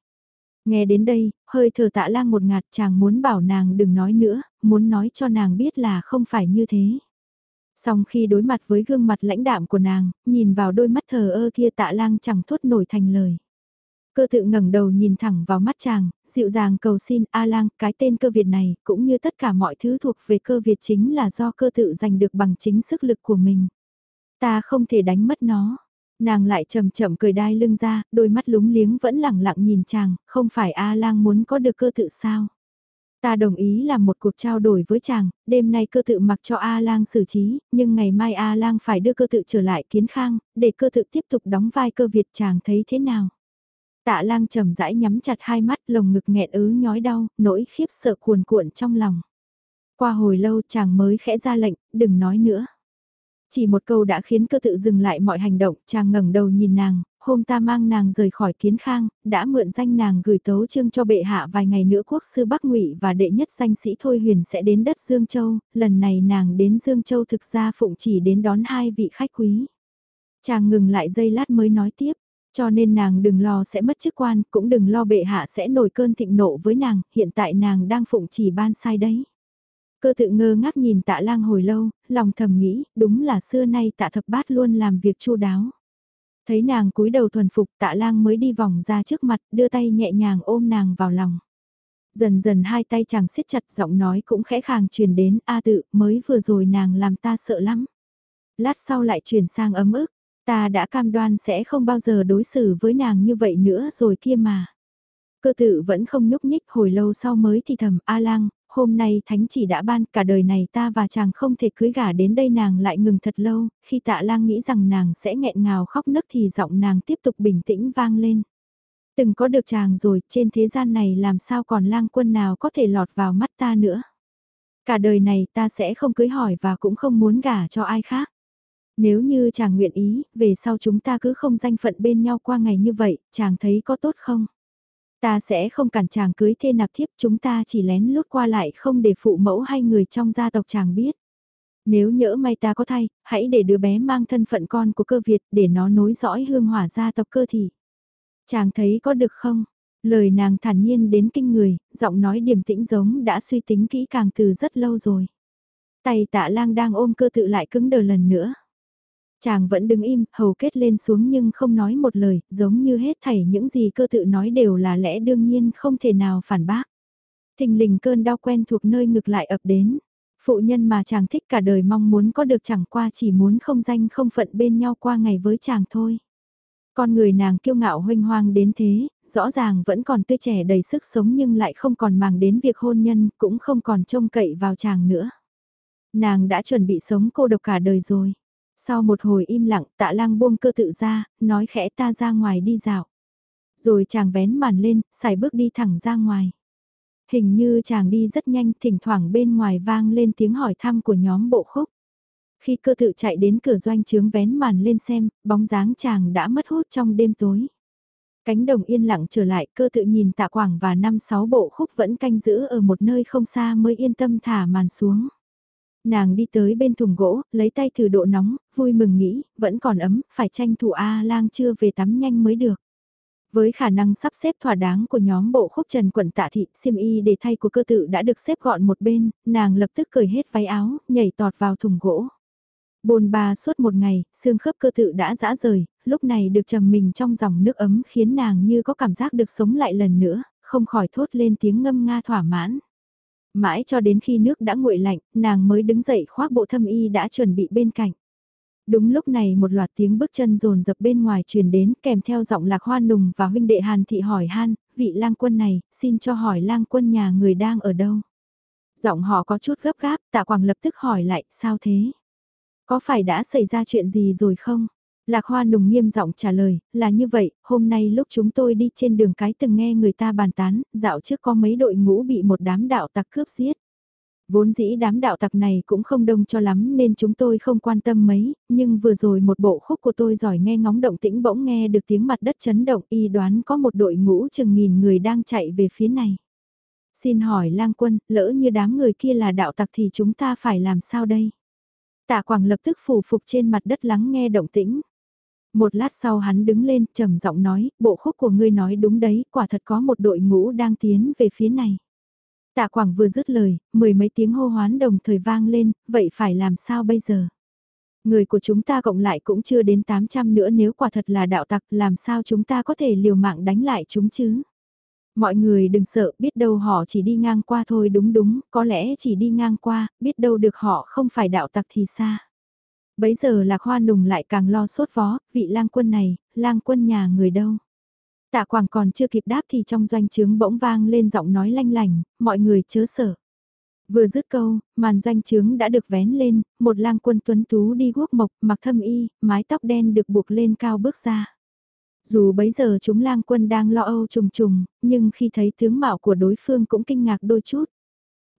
Nghe đến đây, hơi thở tạ lang một ngạt chàng muốn bảo nàng đừng nói nữa, muốn nói cho nàng biết là không phải như thế. song khi đối mặt với gương mặt lãnh đạm của nàng, nhìn vào đôi mắt thờ ơ kia tạ lang chẳng thốt nổi thành lời. Cơ tự ngẩng đầu nhìn thẳng vào mắt chàng, dịu dàng cầu xin A lang, cái tên cơ Việt này, cũng như tất cả mọi thứ thuộc về cơ Việt chính là do cơ tự giành được bằng chính sức lực của mình. Ta không thể đánh mất nó. Nàng lại chậm chậm cười đai lưng ra, đôi mắt lúng liếng vẫn lẳng lặng nhìn chàng, không phải A lang muốn có được cơ tự sao. Ta đồng ý làm một cuộc trao đổi với chàng, đêm nay cơ tự mặc cho A lang xử trí, nhưng ngày mai A lang phải đưa cơ tự trở lại kiến khang, để cơ tự tiếp tục đóng vai cơ Việt chàng thấy thế nào. Tạ lang trầm rãi nhắm chặt hai mắt lồng ngực nghẹn ứ nhói đau, nỗi khiếp sợ cuồn cuộn trong lòng. Qua hồi lâu chàng mới khẽ ra lệnh, đừng nói nữa. Chỉ một câu đã khiến cơ tự dừng lại mọi hành động, chàng ngẩng đầu nhìn nàng, hôm ta mang nàng rời khỏi kiến khang, đã mượn danh nàng gửi tấu chương cho bệ hạ vài ngày nữa quốc sư Bắc ngụy và đệ nhất danh sĩ Thôi Huyền sẽ đến đất Dương Châu, lần này nàng đến Dương Châu thực ra phụng chỉ đến đón hai vị khách quý. Chàng ngừng lại giây lát mới nói tiếp, cho nên nàng đừng lo sẽ mất chức quan, cũng đừng lo bệ hạ sẽ nổi cơn thịnh nộ với nàng, hiện tại nàng đang phụng chỉ ban sai đấy. Cơ tự ngơ ngác nhìn tạ lang hồi lâu, lòng thầm nghĩ, đúng là xưa nay tạ thập bát luôn làm việc chu đáo. Thấy nàng cúi đầu thuần phục tạ lang mới đi vòng ra trước mặt, đưa tay nhẹ nhàng ôm nàng vào lòng. Dần dần hai tay chàng siết chặt giọng nói cũng khẽ khàng truyền đến A tự mới vừa rồi nàng làm ta sợ lắm. Lát sau lại chuyển sang ấm ức, ta đã cam đoan sẽ không bao giờ đối xử với nàng như vậy nữa rồi kia mà. Cơ tự vẫn không nhúc nhích hồi lâu sau mới thì thầm A lang, hôm nay thánh chỉ đã ban cả đời này ta và chàng không thể cưới gả đến đây nàng lại ngừng thật lâu, khi tạ lang nghĩ rằng nàng sẽ nghẹn ngào khóc nức thì giọng nàng tiếp tục bình tĩnh vang lên. Từng có được chàng rồi, trên thế gian này làm sao còn lang quân nào có thể lọt vào mắt ta nữa. Cả đời này ta sẽ không cưới hỏi và cũng không muốn gả cho ai khác. Nếu như chàng nguyện ý, về sau chúng ta cứ không danh phận bên nhau qua ngày như vậy, chàng thấy có tốt không? Ta sẽ không cản chàng cưới thê nạp thiếp chúng ta chỉ lén lút qua lại không để phụ mẫu hay người trong gia tộc chàng biết. Nếu nhỡ may ta có thay, hãy để đứa bé mang thân phận con của cơ Việt để nó nối dõi hương hỏa gia tộc cơ thì Chàng thấy có được không? Lời nàng thản nhiên đến kinh người, giọng nói điềm tĩnh giống đã suy tính kỹ càng từ rất lâu rồi. Tay tạ lang đang ôm cơ tự lại cứng đờ lần nữa. Chàng vẫn đứng im, hầu kết lên xuống nhưng không nói một lời, giống như hết thảy những gì cơ tự nói đều là lẽ đương nhiên không thể nào phản bác. Thình lình cơn đau quen thuộc nơi ngực lại ập đến. Phụ nhân mà chàng thích cả đời mong muốn có được chẳng qua chỉ muốn không danh không phận bên nhau qua ngày với chàng thôi. Con người nàng kiêu ngạo hoanh hoang đến thế, rõ ràng vẫn còn tươi trẻ đầy sức sống nhưng lại không còn màng đến việc hôn nhân, cũng không còn trông cậy vào chàng nữa. Nàng đã chuẩn bị sống cô độc cả đời rồi. Sau một hồi im lặng tạ lang buông cơ tự ra, nói khẽ ta ra ngoài đi dạo. Rồi chàng vén màn lên, xài bước đi thẳng ra ngoài. Hình như chàng đi rất nhanh, thỉnh thoảng bên ngoài vang lên tiếng hỏi thăm của nhóm bộ khúc. Khi cơ tự chạy đến cửa doanh trướng vén màn lên xem, bóng dáng chàng đã mất hút trong đêm tối. Cánh đồng yên lặng trở lại, cơ tự nhìn tạ quảng và năm sáu bộ khúc vẫn canh giữ ở một nơi không xa mới yên tâm thả màn xuống. Nàng đi tới bên thùng gỗ, lấy tay thử độ nóng, vui mừng nghĩ, vẫn còn ấm, phải tranh thủ A lang chưa về tắm nhanh mới được. Với khả năng sắp xếp thỏa đáng của nhóm bộ khúc trần quận tạ thị, xiêm y để thay của cơ tự đã được xếp gọn một bên, nàng lập tức cởi hết váy áo, nhảy tọt vào thùng gỗ. Bồn bà suốt một ngày, xương khớp cơ tự đã dã rời, lúc này được trầm mình trong dòng nước ấm khiến nàng như có cảm giác được sống lại lần nữa, không khỏi thốt lên tiếng ngâm nga thỏa mãn. Mãi cho đến khi nước đã nguội lạnh, nàng mới đứng dậy khoác bộ thâm y đã chuẩn bị bên cạnh. Đúng lúc này một loạt tiếng bước chân rồn dập bên ngoài truyền đến kèm theo giọng lạc hoa nùng và huynh đệ Hàn Thị hỏi Han, vị lang quân này, xin cho hỏi lang quân nhà người đang ở đâu. Giọng họ có chút gấp gáp, tạ quảng lập tức hỏi lại, sao thế? Có phải đã xảy ra chuyện gì rồi không? Lạc Hoa nùng nghiêm giọng trả lời, là như vậy, hôm nay lúc chúng tôi đi trên đường cái từng nghe người ta bàn tán, dạo trước có mấy đội ngũ bị một đám đạo tặc cướp giết. Vốn dĩ đám đạo tặc này cũng không đông cho lắm nên chúng tôi không quan tâm mấy, nhưng vừa rồi một bộ khúc của tôi giỏi nghe ngóng động tĩnh bỗng nghe được tiếng mặt đất chấn động y đoán có một đội ngũ chừng nghìn người đang chạy về phía này. Xin hỏi lang quân, lỡ như đám người kia là đạo tặc thì chúng ta phải làm sao đây? Tạ Quảng lập tức phủ phục trên mặt đất lắng nghe động tĩnh. Một lát sau hắn đứng lên, trầm giọng nói, bộ khúc của ngươi nói đúng đấy, quả thật có một đội ngũ đang tiến về phía này. Tạ Quảng vừa dứt lời, mười mấy tiếng hô hoán đồng thời vang lên, vậy phải làm sao bây giờ? Người của chúng ta cộng lại cũng chưa đến 800 nữa nếu quả thật là đạo tặc, làm sao chúng ta có thể liều mạng đánh lại chúng chứ? Mọi người đừng sợ, biết đâu họ chỉ đi ngang qua thôi đúng đúng, có lẽ chỉ đi ngang qua, biết đâu được họ không phải đạo tặc thì xa. Bấy giờ lạc hoa nùng lại càng lo sốt vó, vị lang quân này, lang quân nhà người đâu. Tạ Quảng còn chưa kịp đáp thì trong doanh trướng bỗng vang lên giọng nói lanh lành, mọi người chớ sợ. Vừa dứt câu, màn doanh trướng đã được vén lên, một lang quân tuấn tú đi guốc mộc, mặc thâm y, mái tóc đen được buộc lên cao bước ra. Dù bấy giờ chúng lang quân đang lo âu trùng trùng, nhưng khi thấy tướng mạo của đối phương cũng kinh ngạc đôi chút.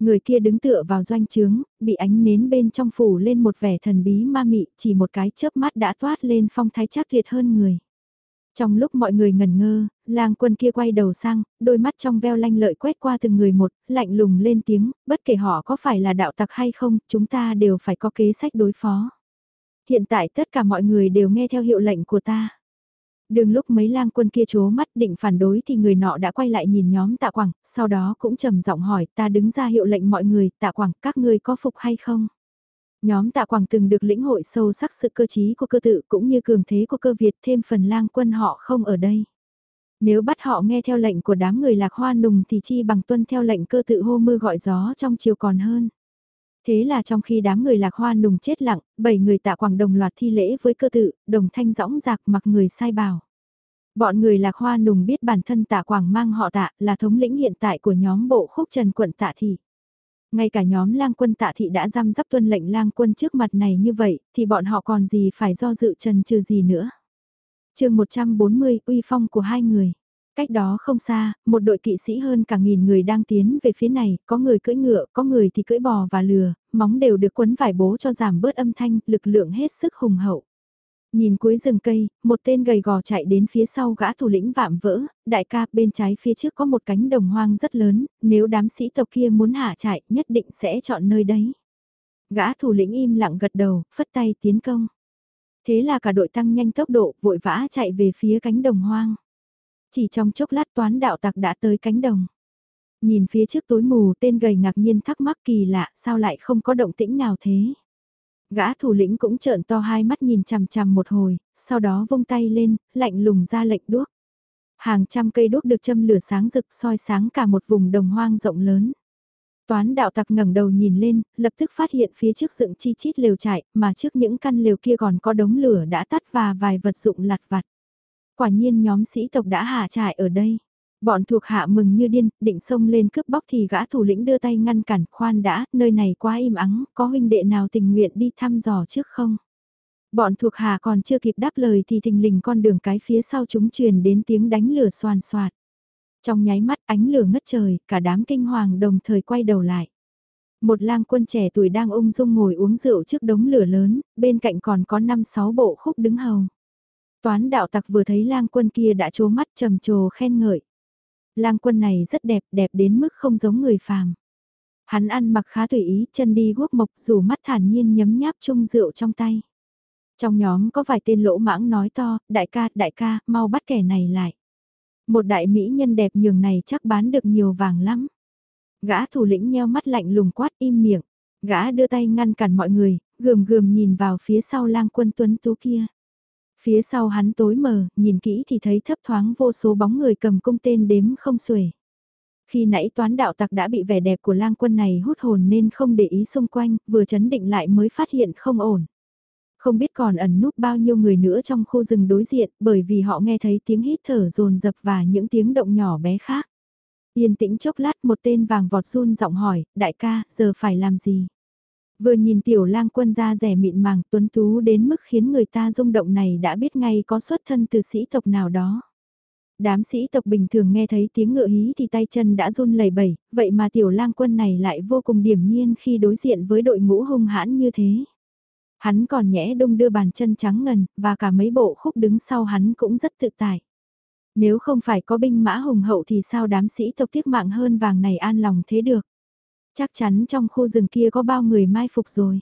Người kia đứng tựa vào doanh trướng, bị ánh nến bên trong phủ lên một vẻ thần bí ma mị, chỉ một cái chớp mắt đã toát lên phong thái chắc liệt hơn người. Trong lúc mọi người ngẩn ngơ, lang quân kia quay đầu sang, đôi mắt trong veo lanh lợi quét qua từng người một, lạnh lùng lên tiếng, bất kể họ có phải là đạo tặc hay không, chúng ta đều phải có kế sách đối phó. Hiện tại tất cả mọi người đều nghe theo hiệu lệnh của ta. Đường lúc mấy lang quân kia chố mắt định phản đối thì người nọ đã quay lại nhìn nhóm tạ quảng, sau đó cũng trầm giọng hỏi ta đứng ra hiệu lệnh mọi người, tạ quảng các ngươi có phục hay không? Nhóm tạ quảng từng được lĩnh hội sâu sắc sự cơ trí của cơ tự cũng như cường thế của cơ Việt thêm phần lang quân họ không ở đây. Nếu bắt họ nghe theo lệnh của đám người lạc hoa nùng thì chi bằng tuân theo lệnh cơ tự hô mưa gọi gió trong chiều còn hơn. Thế là trong khi đám người lạc hoa nùng chết lặng, bảy người tạ quảng đồng loạt thi lễ với cơ tự, đồng thanh rõng rạc mặc người sai bảo. Bọn người lạc hoa nùng biết bản thân tạ quảng mang họ tạ là thống lĩnh hiện tại của nhóm bộ khúc trần quận tạ thị. Ngay cả nhóm lang quân tạ thị đã giam dắp tuân lệnh lang quân trước mặt này như vậy, thì bọn họ còn gì phải do dự trần trừ gì nữa. chương 140 uy phong của hai người. Cách đó không xa, một đội kỵ sĩ hơn cả nghìn người đang tiến về phía này, có người cưỡi ngựa, có người thì cưỡi bò và lừa, móng đều được quấn vải bố cho giảm bớt âm thanh, lực lượng hết sức hùng hậu. Nhìn cuối rừng cây, một tên gầy gò chạy đến phía sau gã thủ lĩnh vạm vỡ, đại ca bên trái phía trước có một cánh đồng hoang rất lớn, nếu đám sĩ tộc kia muốn hạ chạy nhất định sẽ chọn nơi đấy. Gã thủ lĩnh im lặng gật đầu, phất tay tiến công. Thế là cả đội tăng nhanh tốc độ, vội vã chạy về phía cánh đồng hoang. Chỉ trong chốc lát toán đạo tặc đã tới cánh đồng. Nhìn phía trước tối mù tên gầy ngạc nhiên thắc mắc kỳ lạ sao lại không có động tĩnh nào thế. Gã thủ lĩnh cũng trợn to hai mắt nhìn chằm chằm một hồi, sau đó vung tay lên, lạnh lùng ra lệnh đuốc. Hàng trăm cây đuốc được châm lửa sáng rực soi sáng cả một vùng đồng hoang rộng lớn. Toán đạo tặc ngẩng đầu nhìn lên, lập tức phát hiện phía trước dựng chi chít lều trại, mà trước những căn lều kia còn có đống lửa đã tắt và vài vật dụng lặt vặt. Quả nhiên nhóm sĩ tộc đã hạ trại ở đây. Bọn thuộc hạ mừng như điên, định xông lên cướp bóc thì gã thủ lĩnh đưa tay ngăn cản, khoan đã, nơi này quá im ắng, có huynh đệ nào tình nguyện đi thăm dò trước không? Bọn thuộc hạ còn chưa kịp đáp lời thì thình lình con đường cái phía sau chúng truyền đến tiếng đánh lửa soàn xoạt. Trong nháy mắt ánh lửa ngất trời, cả đám kinh hoàng đồng thời quay đầu lại. Một lang quân trẻ tuổi đang ung dung ngồi uống rượu trước đống lửa lớn, bên cạnh còn có 5-6 bộ khúc đứng hầu. Toán đạo tặc vừa thấy lang quân kia đã trố mắt trầm trồ khen ngợi. Lang quân này rất đẹp, đẹp đến mức không giống người phàm. Hắn ăn mặc khá tùy ý, chân đi guốc mộc dù mắt thản nhiên nhấm nháp chung rượu trong tay. Trong nhóm có vài tên lỗ mãng nói to, đại ca, đại ca, mau bắt kẻ này lại. Một đại mỹ nhân đẹp nhường này chắc bán được nhiều vàng lắm. Gã thủ lĩnh nheo mắt lạnh lùng quát im miệng. Gã đưa tay ngăn cản mọi người, gườm gườm nhìn vào phía sau lang quân tuấn tú kia. Phía sau hắn tối mờ, nhìn kỹ thì thấy thấp thoáng vô số bóng người cầm cung tên đếm không xuể. Khi nãy toán đạo tặc đã bị vẻ đẹp của lang quân này hút hồn nên không để ý xung quanh, vừa chấn định lại mới phát hiện không ổn. Không biết còn ẩn núp bao nhiêu người nữa trong khu rừng đối diện bởi vì họ nghe thấy tiếng hít thở rồn rập và những tiếng động nhỏ bé khác. Yên tĩnh chốc lát một tên vàng vọt run giọng hỏi, đại ca, giờ phải làm gì? Vừa nhìn tiểu lang quân ra rẻ mịn màng tuấn tú đến mức khiến người ta rung động này đã biết ngay có xuất thân từ sĩ tộc nào đó. Đám sĩ tộc bình thường nghe thấy tiếng ngựa hí thì tay chân đã run lẩy bẩy, vậy mà tiểu lang quân này lại vô cùng điềm nhiên khi đối diện với đội ngũ hung hãn như thế. Hắn còn nhẽ đông đưa bàn chân trắng ngần, và cả mấy bộ khúc đứng sau hắn cũng rất tự tại. Nếu không phải có binh mã hùng hậu thì sao đám sĩ tộc tiếc mạng hơn vàng này an lòng thế được. Chắc chắn trong khu rừng kia có bao người mai phục rồi.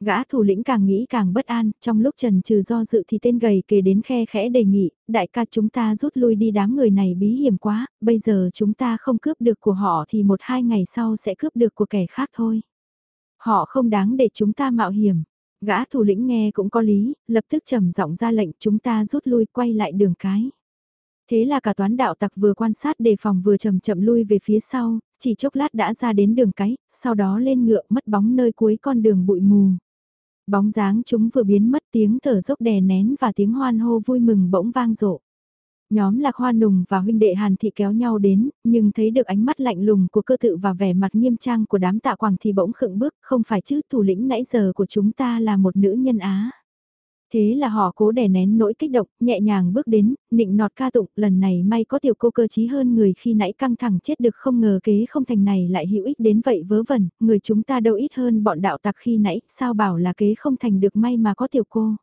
Gã thủ lĩnh càng nghĩ càng bất an, trong lúc trần trừ do dự thì tên gầy kề đến khe khẽ đề nghị, đại ca chúng ta rút lui đi đám người này bí hiểm quá, bây giờ chúng ta không cướp được của họ thì một hai ngày sau sẽ cướp được của kẻ khác thôi. Họ không đáng để chúng ta mạo hiểm. Gã thủ lĩnh nghe cũng có lý, lập tức trầm giọng ra lệnh chúng ta rút lui quay lại đường cái. Thế là cả toán đạo tặc vừa quan sát đề phòng vừa chậm chậm lui về phía sau, chỉ chốc lát đã ra đến đường cái, sau đó lên ngựa mất bóng nơi cuối con đường bụi mù. Bóng dáng chúng vừa biến mất tiếng thở dốc đè nén và tiếng hoan hô vui mừng bỗng vang rộ. Nhóm lạc hoa nùng và huynh đệ hàn thị kéo nhau đến, nhưng thấy được ánh mắt lạnh lùng của cơ tự và vẻ mặt nghiêm trang của đám tạ quảng thì bỗng khựng bước, không phải chứ thủ lĩnh nãy giờ của chúng ta là một nữ nhân Á. Thế là họ cố đè nén nỗi kích động, nhẹ nhàng bước đến, nịnh nọt ca tụng, lần này may có tiểu cô cơ trí hơn người khi nãy căng thẳng chết được không ngờ kế không thành này lại hữu ích đến vậy vớ vẩn, người chúng ta đâu ít hơn bọn đạo tặc khi nãy, sao bảo là kế không thành được may mà có tiểu cô.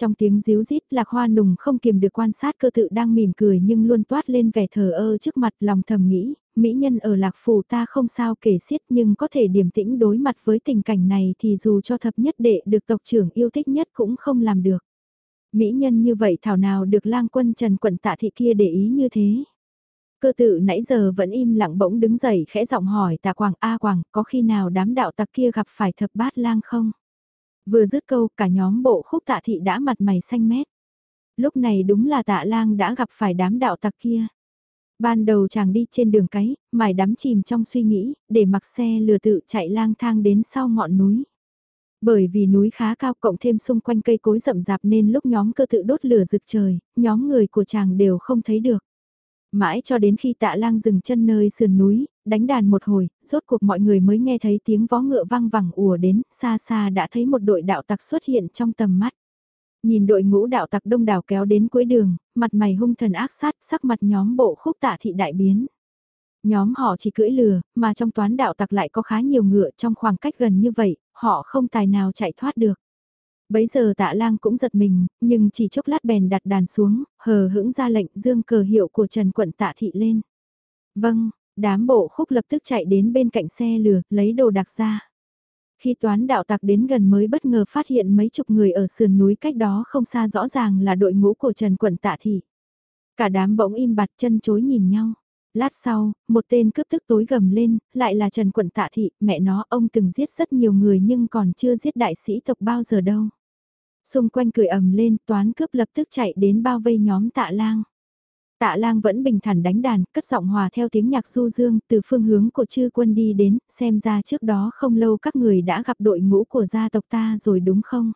Trong tiếng díu rít lạc hoa nùng không kiềm được quan sát cơ tự đang mỉm cười nhưng luôn toát lên vẻ thờ ơ trước mặt lòng thầm nghĩ, mỹ nhân ở lạc phủ ta không sao kể xiết nhưng có thể điềm tĩnh đối mặt với tình cảnh này thì dù cho thập nhất đệ được tộc trưởng yêu thích nhất cũng không làm được. Mỹ nhân như vậy thảo nào được lang quân trần quận tạ thị kia để ý như thế. Cơ tự nãy giờ vẫn im lặng bỗng đứng dậy khẽ giọng hỏi tạ quảng A quảng có khi nào đám đạo tặc kia gặp phải thập bát lang không? Vừa dứt câu cả nhóm bộ khúc tạ thị đã mặt mày xanh mét. Lúc này đúng là tạ lang đã gặp phải đám đạo tặc kia. Ban đầu chàng đi trên đường cái, mải đắm chìm trong suy nghĩ, để mặc xe lừa tự chạy lang thang đến sau ngọn núi. Bởi vì núi khá cao cộng thêm xung quanh cây cối rậm rạp nên lúc nhóm cơ tự đốt lửa rực trời, nhóm người của chàng đều không thấy được. Mãi cho đến khi tạ lang dừng chân nơi sườn núi, đánh đàn một hồi, rốt cuộc mọi người mới nghe thấy tiếng vó ngựa vang vẳng ùa đến, xa xa đã thấy một đội đạo tặc xuất hiện trong tầm mắt. Nhìn đội ngũ đạo tặc đông đảo kéo đến cuối đường, mặt mày hung thần ác sát, sắc mặt nhóm bộ khúc tạ thị đại biến. Nhóm họ chỉ cưỡi lừa, mà trong toán đạo tặc lại có khá nhiều ngựa trong khoảng cách gần như vậy, họ không tài nào chạy thoát được. Bấy giờ tạ lang cũng giật mình, nhưng chỉ chốc lát bèn đặt đàn xuống, hờ hững ra lệnh dương cờ hiệu của Trần Quận tạ thị lên. Vâng, đám bộ khúc lập tức chạy đến bên cạnh xe lửa lấy đồ đặc ra. Khi toán đạo tặc đến gần mới bất ngờ phát hiện mấy chục người ở sườn núi cách đó không xa rõ ràng là đội ngũ của Trần Quận Tạ Thị. Cả đám bỗng im bặt chân chối nhìn nhau. Lát sau, một tên cướp tức tối gầm lên, lại là Trần Quận Tạ Thị, mẹ nó ông từng giết rất nhiều người nhưng còn chưa giết đại sĩ tộc bao giờ đâu. Xung quanh cười ầm lên, toán cướp lập tức chạy đến bao vây nhóm tạ lang. Tạ lang vẫn bình thản đánh đàn, cất giọng hòa theo tiếng nhạc du dương, từ phương hướng của chư quân đi đến, xem ra trước đó không lâu các người đã gặp đội ngũ của gia tộc ta rồi đúng không?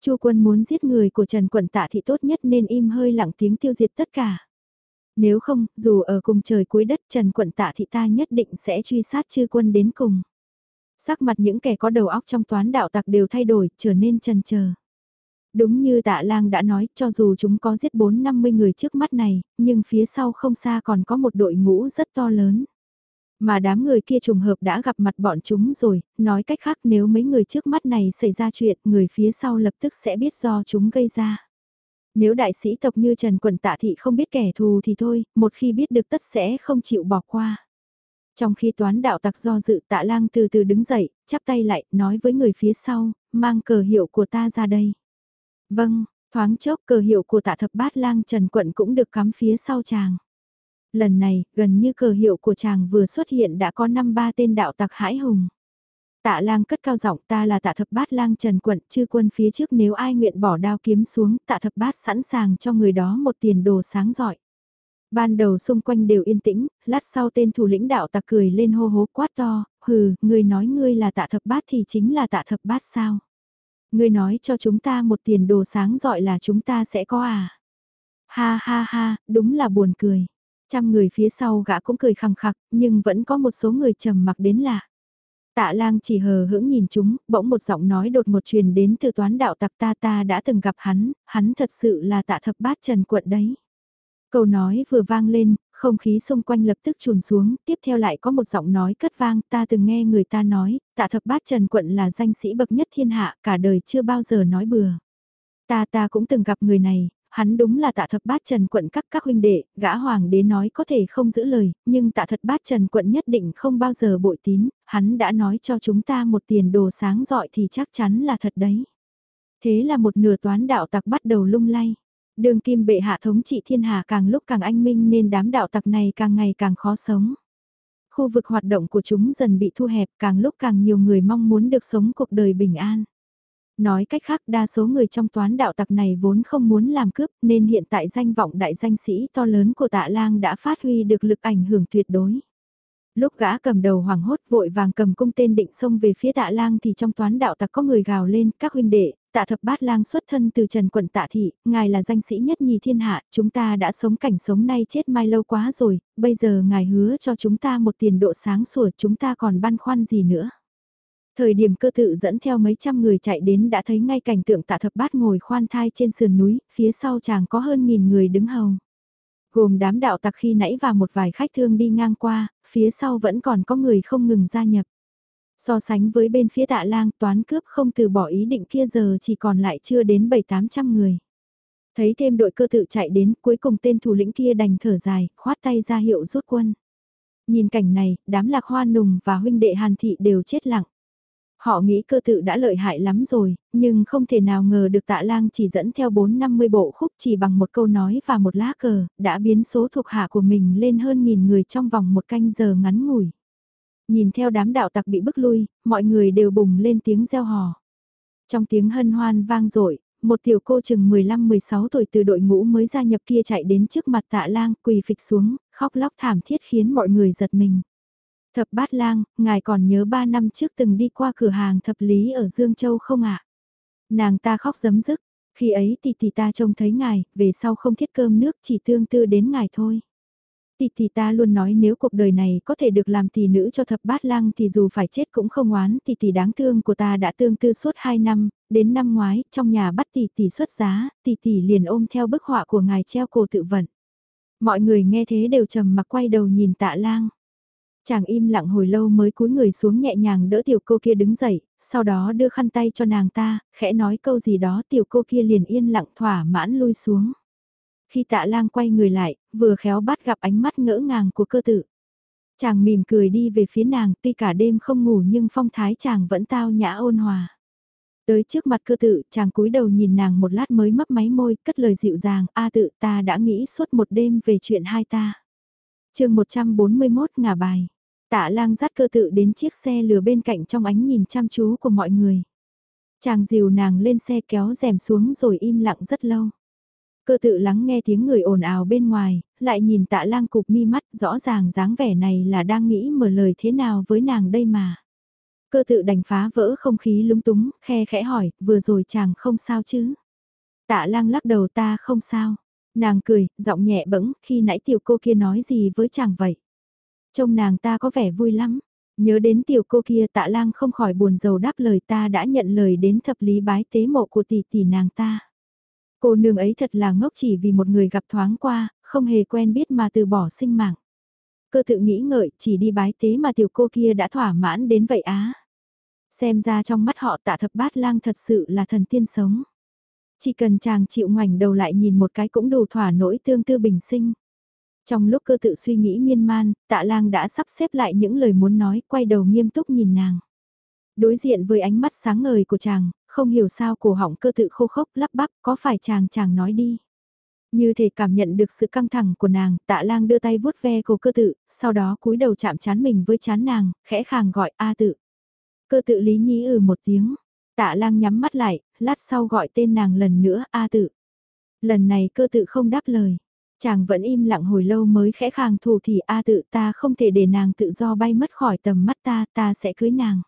Chu quân muốn giết người của Trần Quận Tạ thì tốt nhất nên im hơi lặng tiếng tiêu diệt tất cả. Nếu không, dù ở cùng trời cuối đất Trần Quận Tạ thị ta nhất định sẽ truy sát chư quân đến cùng. Sắc mặt những kẻ có đầu óc trong toán đạo tặc đều thay đổi, trở nên trần chờ. Đúng như tạ lang đã nói, cho dù chúng có giết 4-50 người trước mắt này, nhưng phía sau không xa còn có một đội ngũ rất to lớn. Mà đám người kia trùng hợp đã gặp mặt bọn chúng rồi, nói cách khác nếu mấy người trước mắt này xảy ra chuyện, người phía sau lập tức sẽ biết do chúng gây ra. Nếu đại sĩ tộc như Trần Quận Tạ Thị không biết kẻ thù thì thôi, một khi biết được tất sẽ không chịu bỏ qua. Trong khi toán đạo tặc do dự tạ lang từ từ đứng dậy, chắp tay lại, nói với người phía sau, mang cờ hiệu của ta ra đây. Vâng, thoáng chốc cờ hiệu của tạ thập bát lang Trần Quận cũng được cắm phía sau chàng. Lần này, gần như cờ hiệu của chàng vừa xuất hiện đã có năm ba tên đạo tặc hãi hùng. Tạ lang cất cao giọng ta là tạ thập bát lang Trần Quận chư quân phía trước nếu ai nguyện bỏ đao kiếm xuống tạ thập bát sẵn sàng cho người đó một tiền đồ sáng giỏi. Ban đầu xung quanh đều yên tĩnh, lát sau tên thủ lĩnh đạo tặc cười lên hô hố quát to, hừ, người nói ngươi là tạ thập bát thì chính là tạ thập bát sao. Ngươi nói cho chúng ta một tiền đồ sáng giỏi là chúng ta sẽ có à? Ha ha ha, đúng là buồn cười. Trăm người phía sau gã cũng cười khăng khặc, nhưng vẫn có một số người trầm mặc đến lạ. Tạ lang chỉ hờ hững nhìn chúng, bỗng một giọng nói đột một truyền đến từ toán đạo tặc ta ta đã từng gặp hắn, hắn thật sự là tạ thập bát trần quận đấy. Câu nói vừa vang lên, không khí xung quanh lập tức trùn xuống, tiếp theo lại có một giọng nói cất vang, ta từng nghe người ta nói, tạ thập bát Trần Quận là danh sĩ bậc nhất thiên hạ, cả đời chưa bao giờ nói bừa. Ta ta cũng từng gặp người này, hắn đúng là tạ thập bát Trần Quận các các huynh đệ, gã hoàng đế nói có thể không giữ lời, nhưng tạ thập bát Trần Quận nhất định không bao giờ bội tín, hắn đã nói cho chúng ta một tiền đồ sáng dọi thì chắc chắn là thật đấy. Thế là một nửa toán đạo tặc bắt đầu lung lay. Đường kim bệ hạ thống trị thiên hạ càng lúc càng anh minh nên đám đạo tặc này càng ngày càng khó sống. Khu vực hoạt động của chúng dần bị thu hẹp càng lúc càng nhiều người mong muốn được sống cuộc đời bình an. Nói cách khác đa số người trong toán đạo tặc này vốn không muốn làm cướp nên hiện tại danh vọng đại danh sĩ to lớn của tạ lang đã phát huy được lực ảnh hưởng tuyệt đối. Lúc gã cầm đầu hoảng hốt vội vàng cầm cung tên định xông về phía tạ lang thì trong toán đạo tặc có người gào lên các huynh đệ, tạ thập bát lang xuất thân từ trần quận tạ thị, ngài là danh sĩ nhất nhì thiên hạ, chúng ta đã sống cảnh sống nay chết mai lâu quá rồi, bây giờ ngài hứa cho chúng ta một tiền độ sáng sủa chúng ta còn băn khoăn gì nữa. Thời điểm cơ tự dẫn theo mấy trăm người chạy đến đã thấy ngay cảnh tượng tạ thập bát ngồi khoan thai trên sườn núi, phía sau chàng có hơn nghìn người đứng hầu. Gồm đám đạo tặc khi nãy và một vài khách thương đi ngang qua, phía sau vẫn còn có người không ngừng gia nhập. So sánh với bên phía tạ lang toán cướp không từ bỏ ý định kia giờ chỉ còn lại chưa đến 7-800 người. Thấy thêm đội cơ tự chạy đến cuối cùng tên thủ lĩnh kia đành thở dài, khoát tay ra hiệu rút quân. Nhìn cảnh này, đám lạc hoa nùng và huynh đệ hàn thị đều chết lặng. Họ nghĩ cơ tự đã lợi hại lắm rồi, nhưng không thể nào ngờ được tạ lang chỉ dẫn theo 4-50 bộ khúc chỉ bằng một câu nói và một lá cờ, đã biến số thuộc hạ của mình lên hơn nghìn người trong vòng một canh giờ ngắn ngủi. Nhìn theo đám đạo tặc bị bức lui, mọi người đều bùng lên tiếng reo hò. Trong tiếng hân hoan vang dội một tiểu cô chừng 15-16 tuổi từ đội ngũ mới gia nhập kia chạy đến trước mặt tạ lang quỳ phịch xuống, khóc lóc thảm thiết khiến mọi người giật mình. Thập bát lang, ngài còn nhớ 3 năm trước từng đi qua cửa hàng thập lý ở Dương Châu không ạ? Nàng ta khóc giấm dứt, khi ấy thì thì ta trông thấy ngài, về sau không thiết cơm nước chỉ tương tư đến ngài thôi. Tỷ tỷ ta luôn nói nếu cuộc đời này có thể được làm tỷ nữ cho thập bát lang thì dù phải chết cũng không oán tỷ tỷ đáng thương của ta đã tương tư suốt 2 năm, đến năm ngoái, trong nhà bắt tỷ tỷ xuất giá, tỷ tỷ liền ôm theo bức họa của ngài treo cổ tự vận. Mọi người nghe thế đều trầm mặc quay đầu nhìn tạ lang. Chàng im lặng hồi lâu mới cúi người xuống nhẹ nhàng đỡ tiểu cô kia đứng dậy, sau đó đưa khăn tay cho nàng ta, khẽ nói câu gì đó tiểu cô kia liền yên lặng thỏa mãn lui xuống. Khi tạ lang quay người lại, vừa khéo bắt gặp ánh mắt ngỡ ngàng của cơ tử. Chàng mỉm cười đi về phía nàng, tuy cả đêm không ngủ nhưng phong thái chàng vẫn tao nhã ôn hòa. Tới trước mặt cơ tự, chàng cúi đầu nhìn nàng một lát mới mấp máy môi, cất lời dịu dàng, a tự ta đã nghĩ suốt một đêm về chuyện hai ta. chương 141 ngả bài, tạ lang dắt cơ tự đến chiếc xe lừa bên cạnh trong ánh nhìn chăm chú của mọi người. Chàng dìu nàng lên xe kéo rèm xuống rồi im lặng rất lâu. Cơ tự lắng nghe tiếng người ồn ào bên ngoài, lại nhìn tạ lang cục mi mắt rõ ràng dáng vẻ này là đang nghĩ mở lời thế nào với nàng đây mà. Cơ tự đành phá vỡ không khí lúng túng, khe khẽ hỏi, vừa rồi chàng không sao chứ? Tạ lang lắc đầu ta không sao. Nàng cười, giọng nhẹ bẫng, khi nãy tiểu cô kia nói gì với chàng vậy? Trông nàng ta có vẻ vui lắm. Nhớ đến tiểu cô kia tạ lang không khỏi buồn rầu đáp lời ta đã nhận lời đến thập lý bái tế mộ của tỷ tỷ nàng ta. Cô nương ấy thật là ngốc chỉ vì một người gặp thoáng qua, không hề quen biết mà từ bỏ sinh mạng. Cơ tự nghĩ ngợi chỉ đi bái tế mà tiểu cô kia đã thỏa mãn đến vậy á. Xem ra trong mắt họ tạ thập bát lang thật sự là thần tiên sống. Chỉ cần chàng chịu ngoảnh đầu lại nhìn một cái cũng đủ thỏa nỗi tương tư bình sinh. Trong lúc cơ tự suy nghĩ miên man, tạ lang đã sắp xếp lại những lời muốn nói, quay đầu nghiêm túc nhìn nàng. Đối diện với ánh mắt sáng ngời của chàng, không hiểu sao cổ họng cơ tự khô khốc lắp bắp, có phải chàng chàng nói đi. Như thể cảm nhận được sự căng thẳng của nàng, tạ lang đưa tay vuốt ve cổ cơ tự, sau đó cúi đầu chạm chán mình với chán nàng, khẽ khàng gọi A tự. Cơ tự lý nhí ừ một tiếng, tạ lang nhắm mắt lại, lát sau gọi tên nàng lần nữa A tự. Lần này cơ tự không đáp lời. Chàng vẫn im lặng hồi lâu mới khẽ khàng thủ thì A tự ta không thể để nàng tự do bay mất khỏi tầm mắt ta, ta sẽ cưới nàng.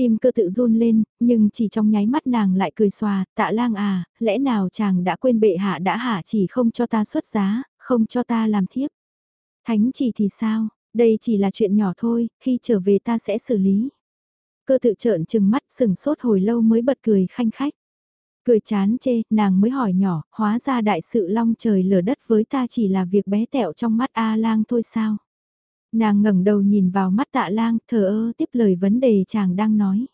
Tim cơ tự run lên, nhưng chỉ trong nháy mắt nàng lại cười xòa, tạ lang à, lẽ nào chàng đã quên bệ hạ đã hạ chỉ không cho ta xuất giá, không cho ta làm thiếp. Thánh chỉ thì sao, đây chỉ là chuyện nhỏ thôi, khi trở về ta sẽ xử lý. Cơ tự trợn trừng mắt sừng sốt hồi lâu mới bật cười khanh khách. Cười chán chê, nàng mới hỏi nhỏ, hóa ra đại sự long trời lở đất với ta chỉ là việc bé tẹo trong mắt A lang thôi sao. Nàng ngẩng đầu nhìn vào mắt tạ lang, thờ ơ tiếp lời vấn đề chàng đang nói.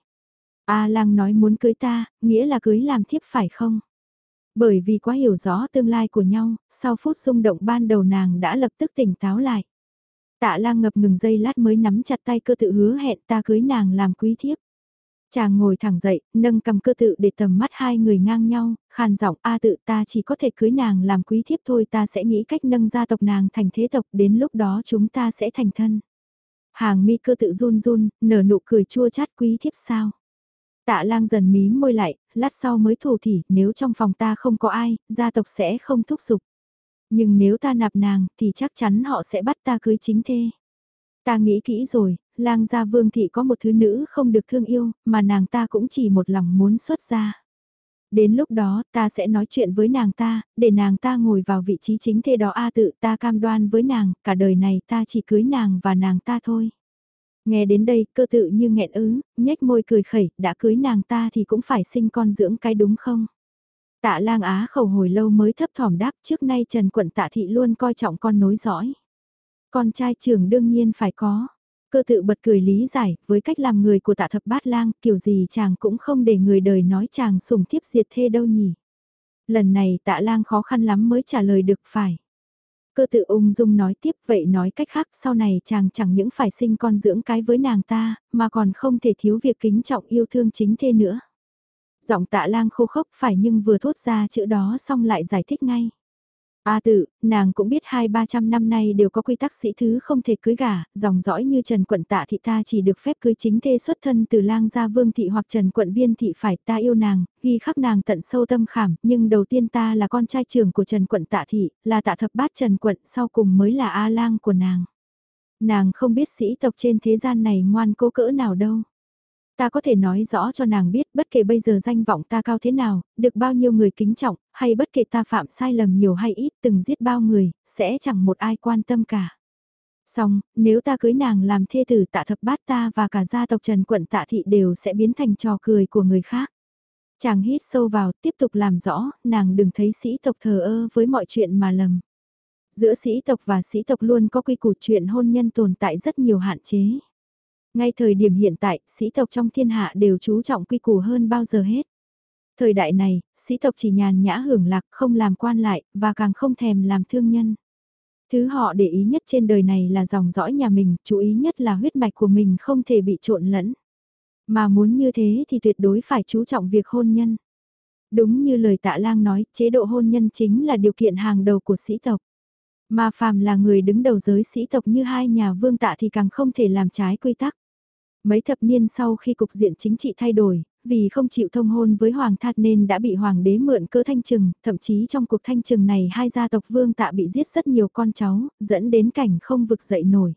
A à, lang nói muốn cưới ta, nghĩa là cưới làm thiếp phải không? Bởi vì quá hiểu rõ tương lai của nhau, sau phút rung động ban đầu nàng đã lập tức tỉnh táo lại. Tạ lang ngập ngừng giây lát mới nắm chặt tay cơ tự hứa hẹn ta cưới nàng làm quý thiếp. Chàng ngồi thẳng dậy, nâng cầm cơ tự để tầm mắt hai người ngang nhau, khàn giọng A tự ta chỉ có thể cưới nàng làm quý thiếp thôi ta sẽ nghĩ cách nâng gia tộc nàng thành thế tộc đến lúc đó chúng ta sẽ thành thân. Hàng mi cơ tự run run, nở nụ cười chua chát quý thiếp sao. Tạ lang dần mí môi lại, lát sau mới thủ thỉ, nếu trong phòng ta không có ai, gia tộc sẽ không thúc giục. Nhưng nếu ta nạp nàng, thì chắc chắn họ sẽ bắt ta cưới chính thê. Ta nghĩ kỹ rồi, lang gia vương thị có một thứ nữ không được thương yêu, mà nàng ta cũng chỉ một lòng muốn xuất gia. Đến lúc đó ta sẽ nói chuyện với nàng ta, để nàng ta ngồi vào vị trí chính thế đó A tự ta cam đoan với nàng, cả đời này ta chỉ cưới nàng và nàng ta thôi. Nghe đến đây, cơ tự như nghẹn ứ, nhếch môi cười khẩy, đã cưới nàng ta thì cũng phải sinh con dưỡng cái đúng không? Tạ lang á khẩu hồi lâu mới thấp thỏm đáp trước nay Trần Quận tạ thị luôn coi trọng con nối dõi. Con trai trưởng đương nhiên phải có. Cơ tự bật cười lý giải, với cách làm người của tạ thập bát lang, kiểu gì chàng cũng không để người đời nói chàng sùng thiếp diệt thê đâu nhỉ. Lần này tạ lang khó khăn lắm mới trả lời được phải. Cơ tự ung dung nói tiếp vậy nói cách khác sau này chàng chẳng những phải sinh con dưỡng cái với nàng ta, mà còn không thể thiếu việc kính trọng yêu thương chính thê nữa. Giọng tạ lang khô khốc phải nhưng vừa thốt ra chữ đó xong lại giải thích ngay. A tự, nàng cũng biết hai ba trăm năm nay đều có quy tắc sĩ thứ không thể cưới gả, dòng dõi như Trần Quận Tạ Thị ta chỉ được phép cưới chính thê xuất thân từ lang gia vương thị hoặc Trần Quận Viên Thị phải ta yêu nàng, ghi khắc nàng tận sâu tâm khảm, nhưng đầu tiên ta là con trai trưởng của Trần Quận Tạ Thị, là tạ thập bát Trần Quận, sau cùng mới là A lang của nàng. Nàng không biết sĩ tộc trên thế gian này ngoan cố cỡ nào đâu. Ta có thể nói rõ cho nàng biết bất kể bây giờ danh vọng ta cao thế nào, được bao nhiêu người kính trọng, hay bất kể ta phạm sai lầm nhiều hay ít từng giết bao người, sẽ chẳng một ai quan tâm cả. Xong, nếu ta cưới nàng làm thê tử tạ thập bát ta và cả gia tộc Trần Quận tạ thị đều sẽ biến thành trò cười của người khác. Chàng hít sâu vào, tiếp tục làm rõ, nàng đừng thấy sĩ tộc thờ ơ với mọi chuyện mà lầm. Giữa sĩ tộc và sĩ tộc luôn có quy củ chuyện hôn nhân tồn tại rất nhiều hạn chế. Ngay thời điểm hiện tại, sĩ tộc trong thiên hạ đều chú trọng quy củ hơn bao giờ hết. Thời đại này, sĩ tộc chỉ nhàn nhã hưởng lạc không làm quan lại, và càng không thèm làm thương nhân. Thứ họ để ý nhất trên đời này là dòng dõi nhà mình, chú ý nhất là huyết mạch của mình không thể bị trộn lẫn. Mà muốn như thế thì tuyệt đối phải chú trọng việc hôn nhân. Đúng như lời tạ lang nói, chế độ hôn nhân chính là điều kiện hàng đầu của sĩ tộc. Mà phàm là người đứng đầu giới sĩ tộc như hai nhà vương tạ thì càng không thể làm trái quy tắc. Mấy thập niên sau khi cục diện chính trị thay đổi, vì không chịu thông hôn với Hoàng Thát nên đã bị Hoàng đế mượn cơ thanh trừng, thậm chí trong cuộc thanh trừng này hai gia tộc vương tạ bị giết rất nhiều con cháu, dẫn đến cảnh không vực dậy nổi.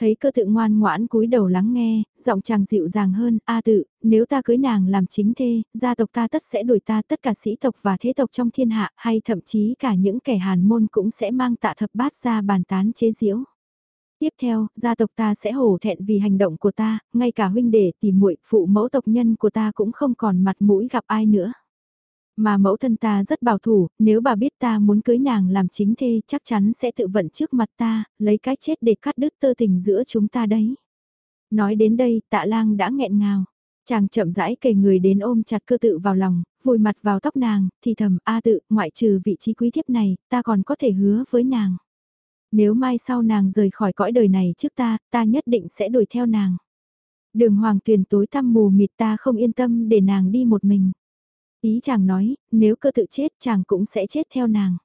Thấy cơ tự ngoan ngoãn cúi đầu lắng nghe, giọng chàng dịu dàng hơn, a tự, nếu ta cưới nàng làm chính thê, gia tộc ta tất sẽ đuổi ta tất cả sĩ tộc và thế tộc trong thiên hạ, hay thậm chí cả những kẻ hàn môn cũng sẽ mang tạ thập bát ra bàn tán chế diễu. Tiếp theo, gia tộc ta sẽ hổ thẹn vì hành động của ta, ngay cả huynh đệ tỷ muội phụ mẫu tộc nhân của ta cũng không còn mặt mũi gặp ai nữa. Mà mẫu thân ta rất bảo thủ, nếu bà biết ta muốn cưới nàng làm chính thê chắc chắn sẽ tự vận trước mặt ta, lấy cái chết để cắt đứt tơ tình giữa chúng ta đấy. Nói đến đây tạ lang đã nghẹn ngào. Chàng chậm rãi kề người đến ôm chặt cơ tự vào lòng, vùi mặt vào tóc nàng, thì thầm A tự, ngoại trừ vị trí quý thiếp này, ta còn có thể hứa với nàng. Nếu mai sau nàng rời khỏi cõi đời này trước ta, ta nhất định sẽ đuổi theo nàng. Đường hoàng tuyền tối tăm mù mịt ta không yên tâm để nàng đi một mình. Ý chàng nói, nếu cơ tự chết chàng cũng sẽ chết theo nàng.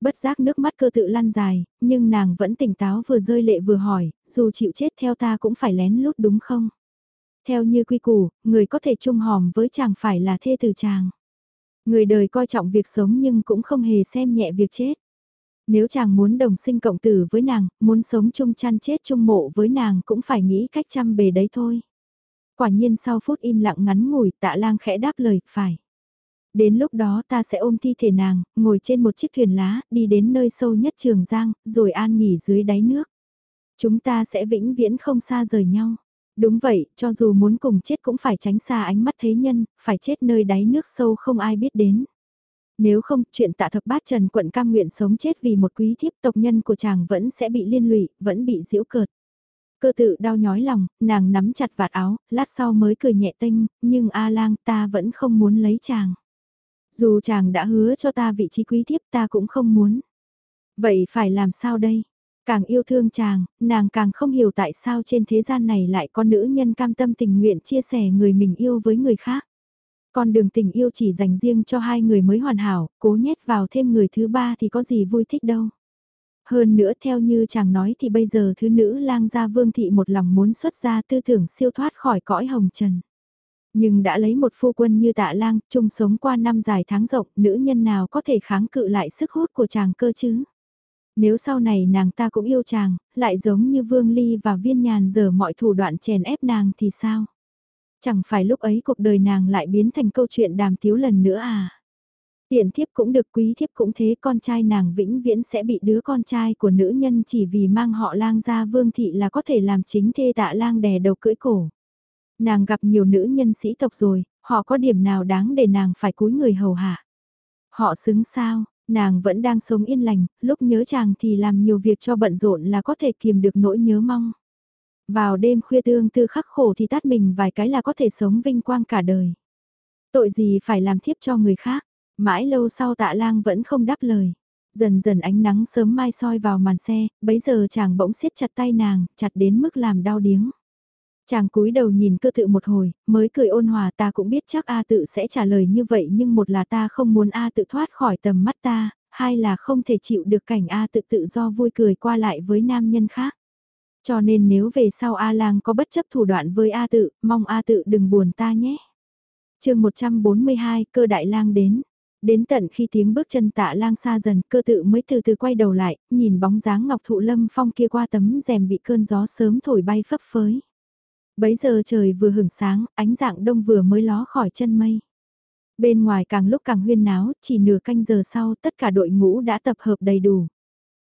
Bất giác nước mắt cơ tự lăn dài, nhưng nàng vẫn tỉnh táo vừa rơi lệ vừa hỏi, dù chịu chết theo ta cũng phải lén lút đúng không? Theo như quy củ, người có thể chung hòm với chàng phải là thê từ chàng. Người đời coi trọng việc sống nhưng cũng không hề xem nhẹ việc chết. Nếu chàng muốn đồng sinh cộng tử với nàng, muốn sống chung chăn chết chung mộ với nàng cũng phải nghĩ cách chăm bề đấy thôi. Quả nhiên sau phút im lặng ngắn ngủi tạ lang khẽ đáp lời, phải. Đến lúc đó ta sẽ ôm thi thể nàng, ngồi trên một chiếc thuyền lá, đi đến nơi sâu nhất trường giang, rồi an nghỉ dưới đáy nước. Chúng ta sẽ vĩnh viễn không xa rời nhau. Đúng vậy, cho dù muốn cùng chết cũng phải tránh xa ánh mắt thế nhân, phải chết nơi đáy nước sâu không ai biết đến. Nếu không, chuyện tạ thập bát trần quận cam nguyện sống chết vì một quý thiếp tộc nhân của chàng vẫn sẽ bị liên lụy, vẫn bị giễu cợt. Cơ tự đau nhói lòng, nàng nắm chặt vạt áo, lát sau mới cười nhẹ tênh, nhưng A lang ta vẫn không muốn lấy chàng. Dù chàng đã hứa cho ta vị trí quý thiếp ta cũng không muốn. Vậy phải làm sao đây? Càng yêu thương chàng, nàng càng không hiểu tại sao trên thế gian này lại có nữ nhân cam tâm tình nguyện chia sẻ người mình yêu với người khác. Con đường tình yêu chỉ dành riêng cho hai người mới hoàn hảo, cố nhét vào thêm người thứ ba thì có gì vui thích đâu. Hơn nữa theo như chàng nói thì bây giờ thứ nữ lang gia vương thị một lòng muốn xuất ra tư tưởng siêu thoát khỏi cõi hồng trần. Nhưng đã lấy một phu quân như tạ lang, chung sống qua năm dài tháng rộng, nữ nhân nào có thể kháng cự lại sức hút của chàng cơ chứ? Nếu sau này nàng ta cũng yêu chàng, lại giống như Vương Ly và Viên Nhàn giờ mọi thủ đoạn chèn ép nàng thì sao? Chẳng phải lúc ấy cuộc đời nàng lại biến thành câu chuyện đàm tiếu lần nữa à? Tiện thiếp cũng được quý thiếp cũng thế con trai nàng vĩnh viễn sẽ bị đứa con trai của nữ nhân chỉ vì mang họ lang ra vương thị là có thể làm chính thê tạ lang đè đầu cưỡi cổ. Nàng gặp nhiều nữ nhân sĩ tộc rồi, họ có điểm nào đáng để nàng phải cúi người hầu hạ. Họ xứng sao, nàng vẫn đang sống yên lành, lúc nhớ chàng thì làm nhiều việc cho bận rộn là có thể kiềm được nỗi nhớ mong. Vào đêm khuya tương tư khắc khổ thì tát mình vài cái là có thể sống vinh quang cả đời. Tội gì phải làm thiếp cho người khác, mãi lâu sau tạ lang vẫn không đáp lời. Dần dần ánh nắng sớm mai soi vào màn xe, bấy giờ chàng bỗng siết chặt tay nàng, chặt đến mức làm đau điếng. Chàng cúi đầu nhìn cơ tự một hồi, mới cười ôn hòa ta cũng biết chắc A tự sẽ trả lời như vậy nhưng một là ta không muốn A tự thoát khỏi tầm mắt ta, hai là không thể chịu được cảnh A tự tự do vui cười qua lại với nam nhân khác. Cho nên nếu về sau A lang có bất chấp thủ đoạn với A tự, mong A tự đừng buồn ta nhé. chương 142, cơ đại lang đến. Đến tận khi tiếng bước chân tạ lang xa dần, cơ tự mới từ từ quay đầu lại, nhìn bóng dáng ngọc thụ lâm phong kia qua tấm rèm bị cơn gió sớm thổi bay phấp phới. Bấy giờ trời vừa hưởng sáng, ánh dạng đông vừa mới ló khỏi chân mây. Bên ngoài càng lúc càng huyên náo, chỉ nửa canh giờ sau tất cả đội ngũ đã tập hợp đầy đủ.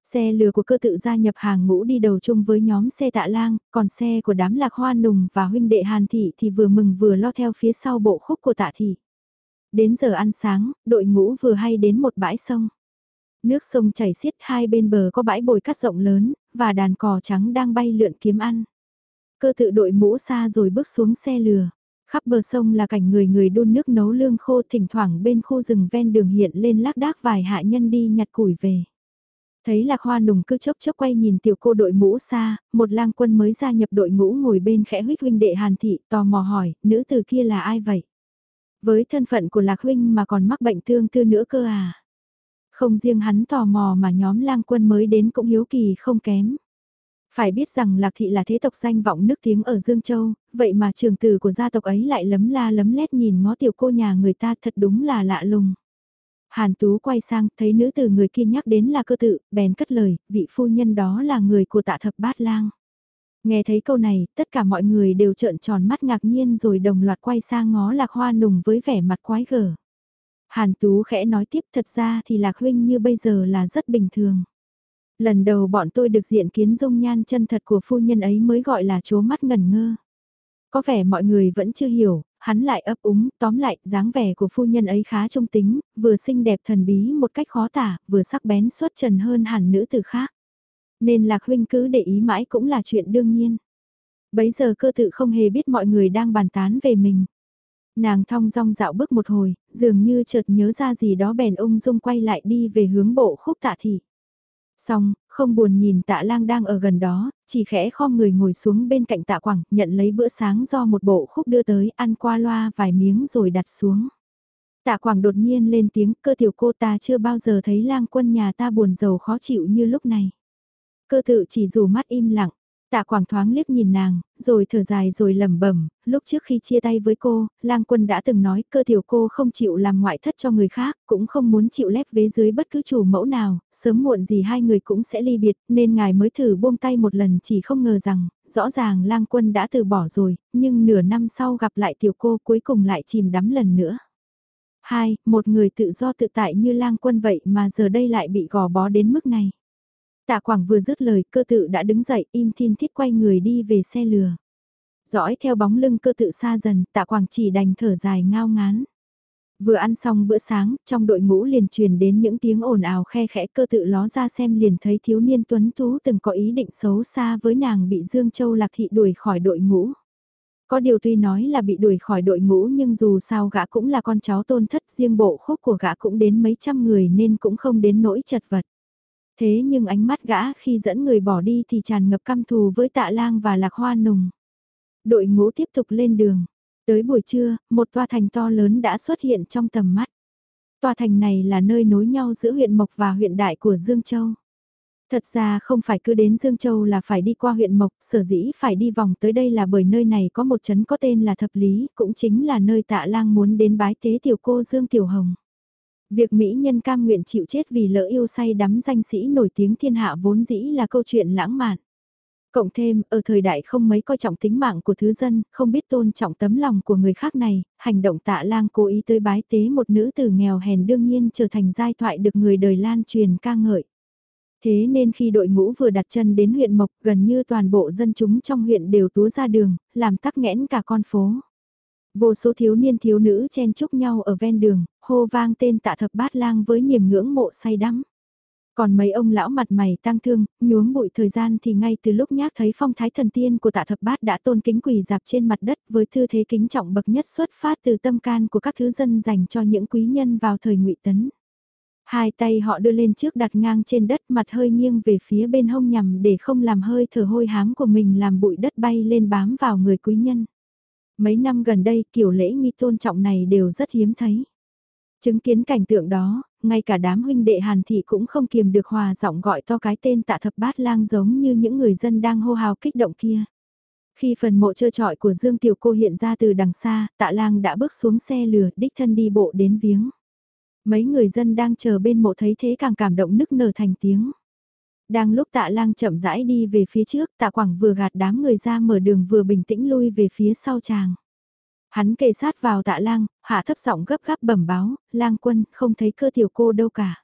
Xe lừa của cơ tự gia nhập hàng ngũ đi đầu chung với nhóm xe tạ lang, còn xe của đám lạc hoa nùng và huynh đệ hàn thị thì vừa mừng vừa lo theo phía sau bộ khúc của tạ thị. Đến giờ ăn sáng, đội ngũ vừa hay đến một bãi sông. Nước sông chảy xiết hai bên bờ có bãi bồi cát rộng lớn, và đàn cò trắng đang bay lượn kiếm ăn. Cơ tự đội mũ xa rồi bước xuống xe lừa. Khắp bờ sông là cảnh người người đun nước nấu lương khô thỉnh thoảng bên khu rừng ven đường hiện lên lác đác vài hạ nhân đi nhặt củi về. Thấy lạc hoa nùng cứ chốc chốc quay nhìn tiểu cô đội mũ xa, một lang quân mới gia nhập đội ngũ ngồi bên khẽ huyết huynh đệ hàn thị tò mò hỏi, nữ từ kia là ai vậy? Với thân phận của lạc huynh mà còn mắc bệnh thương tư nữa cơ à? Không riêng hắn tò mò mà nhóm lang quân mới đến cũng hiếu kỳ không kém. Phải biết rằng Lạc Thị là thế tộc danh vọng nước tiếng ở Dương Châu, vậy mà trường tử của gia tộc ấy lại lấm la lấm lét nhìn ngó tiểu cô nhà người ta thật đúng là lạ lùng. Hàn Tú quay sang, thấy nữ tử người kia nhắc đến là cơ tự, bèn cất lời, vị phu nhân đó là người của tạ thập bát lang. Nghe thấy câu này, tất cả mọi người đều trợn tròn mắt ngạc nhiên rồi đồng loạt quay sang ngó lạc hoa nùng với vẻ mặt quái gở. Hàn Tú khẽ nói tiếp thật ra thì lạc huynh như bây giờ là rất bình thường. Lần đầu bọn tôi được diện kiến dung nhan chân thật của phu nhân ấy mới gọi là chố mắt ngẩn ngơ. Có vẻ mọi người vẫn chưa hiểu, hắn lại ấp úng, tóm lại, dáng vẻ của phu nhân ấy khá trung tính, vừa xinh đẹp thần bí một cách khó tả, vừa sắc bén xuất trần hơn hẳn nữ từ khác. Nên lạc huynh cứ để ý mãi cũng là chuyện đương nhiên. Bấy giờ cơ tự không hề biết mọi người đang bàn tán về mình. Nàng thong dong dạo bước một hồi, dường như chợt nhớ ra gì đó bèn ung dung quay lại đi về hướng bộ khúc tạ thị. Xong, không buồn nhìn tạ lang đang ở gần đó, chỉ khẽ khom người ngồi xuống bên cạnh tạ quảng, nhận lấy bữa sáng do một bộ khúc đưa tới, ăn qua loa vài miếng rồi đặt xuống. Tạ quảng đột nhiên lên tiếng, cơ tiểu cô ta chưa bao giờ thấy lang quân nhà ta buồn giàu khó chịu như lúc này. Cơ tự chỉ dù mắt im lặng, Tạ Quảng thoáng liếc nhìn nàng, rồi thở dài rồi lẩm bẩm, lúc trước khi chia tay với cô, lang quân đã từng nói cơ tiểu cô không chịu làm ngoại thất cho người khác, cũng không muốn chịu lép vế dưới bất cứ chủ mẫu nào, sớm muộn gì hai người cũng sẽ ly biệt, nên ngài mới thử buông tay một lần chỉ không ngờ rằng, rõ ràng lang quân đã từ bỏ rồi, nhưng nửa năm sau gặp lại tiểu cô cuối cùng lại chìm đắm lần nữa. Hai, một người tự do tự tại như lang quân vậy mà giờ đây lại bị gò bó đến mức này. Tạ Quảng vừa dứt lời cơ tự đã đứng dậy im thiên thiết quay người đi về xe lừa. Dõi theo bóng lưng cơ tự xa dần, tạ Quảng chỉ đành thở dài ngao ngán. Vừa ăn xong bữa sáng, trong đội ngũ liền truyền đến những tiếng ồn ào khe khẽ cơ tự ló ra xem liền thấy thiếu niên tuấn tú từng có ý định xấu xa với nàng bị Dương Châu Lạc Thị đuổi khỏi đội ngũ. Có điều tuy nói là bị đuổi khỏi đội ngũ nhưng dù sao gã cũng là con cháu tôn thất riêng bộ khúc của gã cũng đến mấy trăm người nên cũng không đến nỗi chật vật. Thế nhưng ánh mắt gã khi dẫn người bỏ đi thì tràn ngập căm thù với tạ lang và lạc hoa nùng. Đội ngũ tiếp tục lên đường. Tới buổi trưa, một tòa thành to lớn đã xuất hiện trong tầm mắt. Tòa thành này là nơi nối nhau giữa huyện Mộc và huyện Đại của Dương Châu. Thật ra không phải cứ đến Dương Châu là phải đi qua huyện Mộc, sở dĩ phải đi vòng tới đây là bởi nơi này có một trấn có tên là Thập Lý, cũng chính là nơi tạ lang muốn đến bái tế tiểu cô Dương Tiểu Hồng. Việc Mỹ nhân cam nguyện chịu chết vì lỡ yêu say đắm danh sĩ nổi tiếng thiên hạ vốn dĩ là câu chuyện lãng mạn. Cộng thêm, ở thời đại không mấy coi trọng tính mạng của thứ dân, không biết tôn trọng tấm lòng của người khác này, hành động tạ lang cố ý tới bái tế một nữ tử nghèo hèn đương nhiên trở thành giai thoại được người đời lan truyền ca ngợi. Thế nên khi đội ngũ vừa đặt chân đến huyện Mộc gần như toàn bộ dân chúng trong huyện đều túa ra đường, làm tắc nghẽn cả con phố. Vô số thiếu niên thiếu nữ chen chúc nhau ở ven đường, hô vang tên tạ thập bát lang với niềm ngưỡng mộ say đắm. Còn mấy ông lão mặt mày tang thương, nhuốm bụi thời gian thì ngay từ lúc nhác thấy phong thái thần tiên của tạ thập bát đã tôn kính quỳ dạp trên mặt đất với thư thế kính trọng bậc nhất xuất phát từ tâm can của các thứ dân dành cho những quý nhân vào thời ngụy tấn. Hai tay họ đưa lên trước đặt ngang trên đất mặt hơi nghiêng về phía bên hông nhằm để không làm hơi thở hôi hám của mình làm bụi đất bay lên bám vào người quý nhân. Mấy năm gần đây kiểu lễ nghi tôn trọng này đều rất hiếm thấy. Chứng kiến cảnh tượng đó, ngay cả đám huynh đệ Hàn Thị cũng không kiềm được hòa giọng gọi to cái tên tạ thập bát lang giống như những người dân đang hô hào kích động kia. Khi phần mộ trơ trọi của Dương Tiểu Cô hiện ra từ đằng xa, tạ lang đã bước xuống xe lửa đích thân đi bộ đến viếng. Mấy người dân đang chờ bên mộ thấy thế càng cảm động nức nở thành tiếng. Đang lúc tạ lang chậm rãi đi về phía trước, tạ quảng vừa gạt đám người ra mở đường vừa bình tĩnh lui về phía sau chàng. Hắn kề sát vào tạ lang, hạ thấp giọng gấp gáp bẩm báo, lang quân, không thấy cơ tiểu cô đâu cả.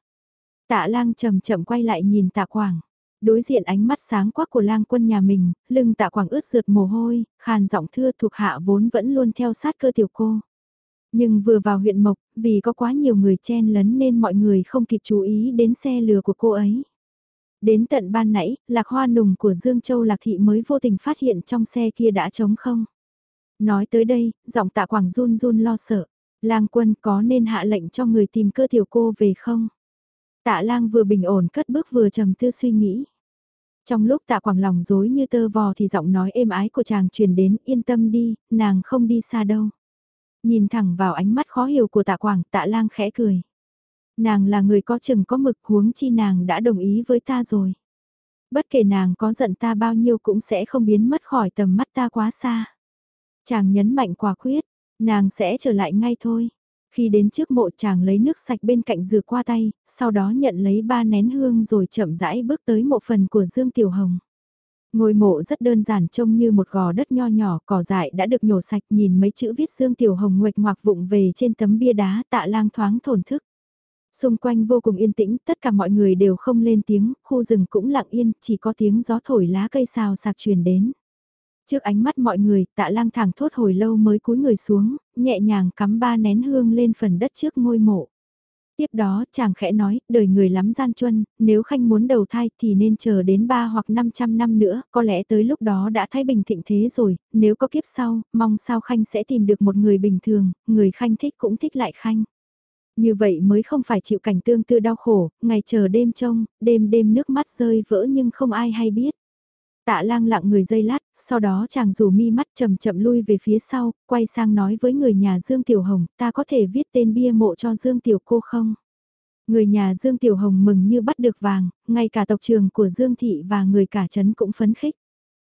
Tạ lang chậm chậm quay lại nhìn tạ quảng. Đối diện ánh mắt sáng quắc của lang quân nhà mình, lưng tạ quảng ướt rượt mồ hôi, khàn giọng thưa thuộc hạ vốn vẫn luôn theo sát cơ tiểu cô. Nhưng vừa vào huyện Mộc, vì có quá nhiều người chen lấn nên mọi người không kịp chú ý đến xe lừa của cô ấy. Đến tận ban nãy, lạc hoa nùng của Dương Châu Lạc Thị mới vô tình phát hiện trong xe kia đã trống không. Nói tới đây, giọng tạ quảng run run lo sợ. Lang quân có nên hạ lệnh cho người tìm cơ tiểu cô về không? Tạ lang vừa bình ổn cất bước vừa trầm tư suy nghĩ. Trong lúc tạ quảng lòng dối như tơ vò thì giọng nói êm ái của chàng truyền đến yên tâm đi, nàng không đi xa đâu. Nhìn thẳng vào ánh mắt khó hiểu của tạ quảng tạ lang khẽ cười. Nàng là người có chừng có mực huống chi nàng đã đồng ý với ta rồi. Bất kể nàng có giận ta bao nhiêu cũng sẽ không biến mất khỏi tầm mắt ta quá xa. Chàng nhấn mạnh quả quyết, nàng sẽ trở lại ngay thôi. Khi đến trước mộ chàng lấy nước sạch bên cạnh rửa qua tay, sau đó nhận lấy ba nén hương rồi chậm rãi bước tới mộ phần của Dương Tiểu Hồng. Ngôi mộ rất đơn giản trông như một gò đất nho nhỏ, cỏ dại đã được nhổ sạch nhìn mấy chữ viết Dương Tiểu Hồng nguệch ngoạc vụng về trên tấm bia đá tạ lang thoáng thổn thức. Xung quanh vô cùng yên tĩnh, tất cả mọi người đều không lên tiếng, khu rừng cũng lặng yên, chỉ có tiếng gió thổi lá cây xào sạc truyền đến. Trước ánh mắt mọi người, tạ lang thẳng thốt hồi lâu mới cúi người xuống, nhẹ nhàng cắm ba nén hương lên phần đất trước ngôi mộ. Tiếp đó chàng khẽ nói, đời người lắm gian truân, nếu khanh muốn đầu thai thì nên chờ đến 3 hoặc 500 năm nữa, có lẽ tới lúc đó đã thái bình thịnh thế rồi, nếu có kiếp sau, mong sao khanh sẽ tìm được một người bình thường, người khanh thích cũng thích lại khanh. Như vậy mới không phải chịu cảnh tương tư đau khổ, ngày chờ đêm trông, đêm đêm nước mắt rơi vỡ nhưng không ai hay biết. Tạ lang lặng người dây lát, sau đó chàng rủ mi mắt chậm chậm lui về phía sau, quay sang nói với người nhà Dương Tiểu Hồng, ta có thể viết tên bia mộ cho Dương Tiểu cô không? Người nhà Dương Tiểu Hồng mừng như bắt được vàng, ngay cả tộc trường của Dương Thị và người cả trấn cũng phấn khích.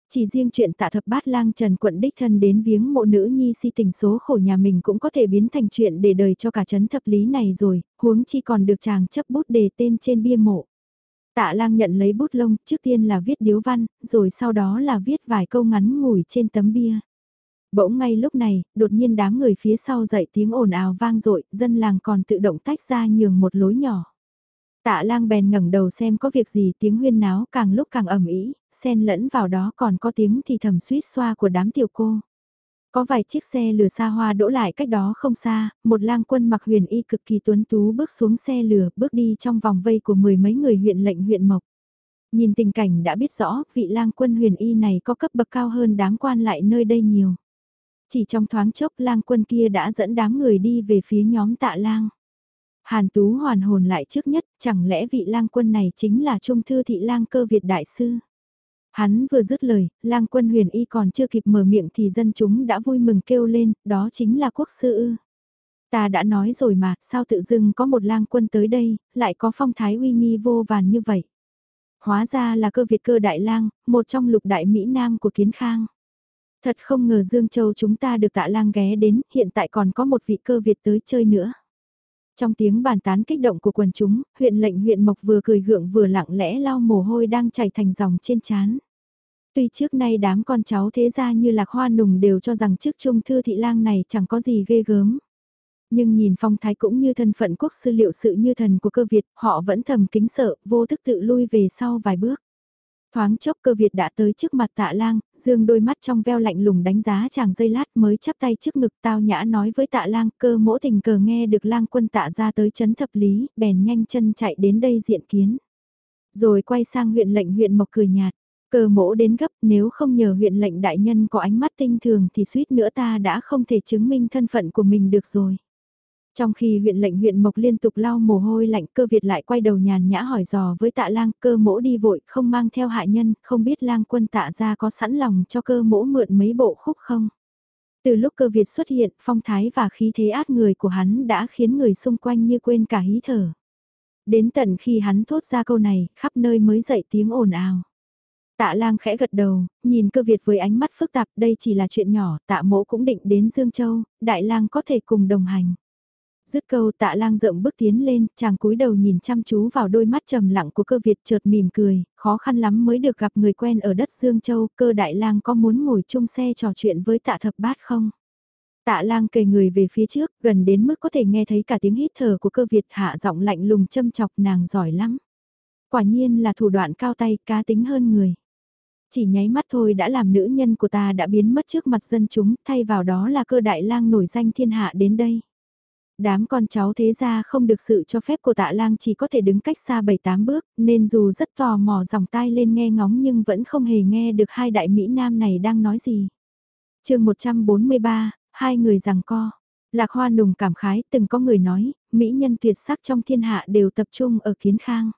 Chỉ riêng chuyện tạ thập bát lang Trần quận đích thân đến viếng mộ nữ nhi si tình số khổ nhà mình cũng có thể biến thành chuyện để đời cho cả trấn thập lý này rồi, huống chi còn được chàng chấp bút đề tên trên bia mộ. Tạ lang nhận lấy bút lông, trước tiên là viết điếu văn, rồi sau đó là viết vài câu ngắn ngủi trên tấm bia. Bỗng ngay lúc này, đột nhiên đám người phía sau dậy tiếng ồn ào vang dội dân làng còn tự động tách ra nhường một lối nhỏ. Tạ lang bèn ngẩng đầu xem có việc gì tiếng huyên náo càng lúc càng ầm ĩ, xen lẫn vào đó còn có tiếng thì thầm suýt xoa của đám tiểu cô. Có vài chiếc xe lửa xa hoa đỗ lại cách đó không xa, một lang quân mặc huyền y cực kỳ tuấn tú bước xuống xe lửa, bước đi trong vòng vây của mười mấy người huyện lệnh huyện Mộc. Nhìn tình cảnh đã biết rõ, vị lang quân huyền y này có cấp bậc cao hơn đám quan lại nơi đây nhiều. Chỉ trong thoáng chốc lang quân kia đã dẫn đám người đi về phía nhóm tạ lang. Hàn Tú hoàn hồn lại trước nhất, chẳng lẽ vị lang quân này chính là Trung Thư Thị lang cơ Việt Đại Sư? Hắn vừa dứt lời, lang quân huyền y còn chưa kịp mở miệng thì dân chúng đã vui mừng kêu lên, đó chính là quốc sư ư. Ta đã nói rồi mà, sao tự dưng có một lang quân tới đây, lại có phong thái uy nghi vô vàn như vậy. Hóa ra là cơ Việt cơ đại lang, một trong lục đại Mỹ Nam của kiến khang. Thật không ngờ Dương Châu chúng ta được tạ lang ghé đến, hiện tại còn có một vị cơ Việt tới chơi nữa. Trong tiếng bàn tán kích động của quần chúng, huyện lệnh huyện Mộc vừa cười gượng vừa lặng lẽ lau mồ hôi đang chảy thành dòng trên chán. Tuy trước nay đám con cháu thế gia như lạc hoa nùng đều cho rằng trước trung thư thị lang này chẳng có gì ghê gớm. Nhưng nhìn phong thái cũng như thân phận quốc sư liệu sự như thần của cơ Việt, họ vẫn thầm kính sợ, vô thức tự lui về sau vài bước. Thoáng chốc cơ Việt đã tới trước mặt tạ lang, dương đôi mắt trong veo lạnh lùng đánh giá chàng dây lát mới chắp tay trước ngực tao nhã nói với tạ lang cơ mỗ tình cờ nghe được lang quân tạ ra tới chấn thập lý, bèn nhanh chân chạy đến đây diện kiến. Rồi quay sang huyện lệnh huyện mộc cười nhạt, cơ mỗ đến gấp nếu không nhờ huyện lệnh đại nhân có ánh mắt tinh thường thì suýt nữa ta đã không thể chứng minh thân phận của mình được rồi. Trong khi huyện lệnh huyện Mộc liên tục lau mồ hôi lạnh cơ Việt lại quay đầu nhàn nhã hỏi dò với tạ lang cơ mỗ đi vội không mang theo hạ nhân, không biết lang quân tạ ra có sẵn lòng cho cơ mỗ mượn mấy bộ khúc không. Từ lúc cơ Việt xuất hiện, phong thái và khí thế át người của hắn đã khiến người xung quanh như quên cả hí thở. Đến tận khi hắn thốt ra câu này, khắp nơi mới dậy tiếng ồn ào. Tạ lang khẽ gật đầu, nhìn cơ Việt với ánh mắt phức tạp, đây chỉ là chuyện nhỏ, tạ mỗ cũng định đến Dương Châu, đại lang có thể cùng đồng hành. Dứt câu tạ lang rộng bước tiến lên, chàng cúi đầu nhìn chăm chú vào đôi mắt trầm lặng của cơ Việt chợt mỉm cười, khó khăn lắm mới được gặp người quen ở đất Dương Châu, cơ đại lang có muốn ngồi chung xe trò chuyện với tạ thập bát không? Tạ lang kề người về phía trước, gần đến mức có thể nghe thấy cả tiếng hít thở của cơ Việt hạ giọng lạnh lùng châm chọc nàng giỏi lắm. Quả nhiên là thủ đoạn cao tay, cá tính hơn người. Chỉ nháy mắt thôi đã làm nữ nhân của ta đã biến mất trước mặt dân chúng, thay vào đó là cơ đại lang nổi danh thiên hạ đến đây. Đám con cháu thế ra không được sự cho phép của tạ lang chỉ có thể đứng cách xa 7-8 bước, nên dù rất tò mò dòng tai lên nghe ngóng nhưng vẫn không hề nghe được hai đại Mỹ Nam này đang nói gì. chương 143, hai người rằng co. Lạc Hoa nùng cảm khái từng có người nói, Mỹ nhân tuyệt sắc trong thiên hạ đều tập trung ở kiến khang.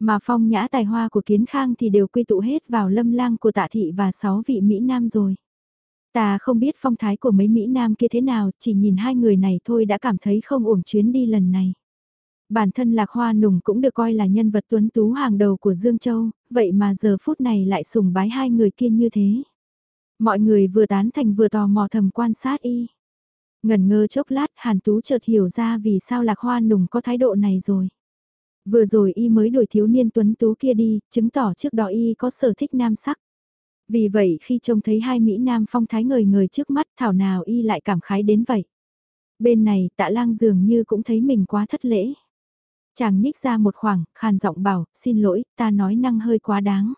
Mà phong nhã tài hoa của kiến khang thì đều quy tụ hết vào lâm lang của tạ thị và sáu vị Mỹ Nam rồi. Ta không biết phong thái của mấy Mỹ Nam kia thế nào, chỉ nhìn hai người này thôi đã cảm thấy không uổng chuyến đi lần này. Bản thân Lạc Hoa Nùng cũng được coi là nhân vật tuấn tú hàng đầu của Dương Châu, vậy mà giờ phút này lại sùng bái hai người kia như thế. Mọi người vừa tán thành vừa tò mò thầm quan sát y. Ngần ngơ chốc lát Hàn Tú chợt hiểu ra vì sao Lạc Hoa Nùng có thái độ này rồi. Vừa rồi y mới đuổi thiếu niên tuấn tú kia đi, chứng tỏ trước đó y có sở thích nam sắc. Vì vậy khi trông thấy hai Mỹ Nam phong thái ngời ngời trước mắt thảo nào y lại cảm khái đến vậy. Bên này tạ lang dường như cũng thấy mình quá thất lễ. Chàng nhích ra một khoảng, khàn giọng bảo, xin lỗi, ta nói năng hơi quá đáng.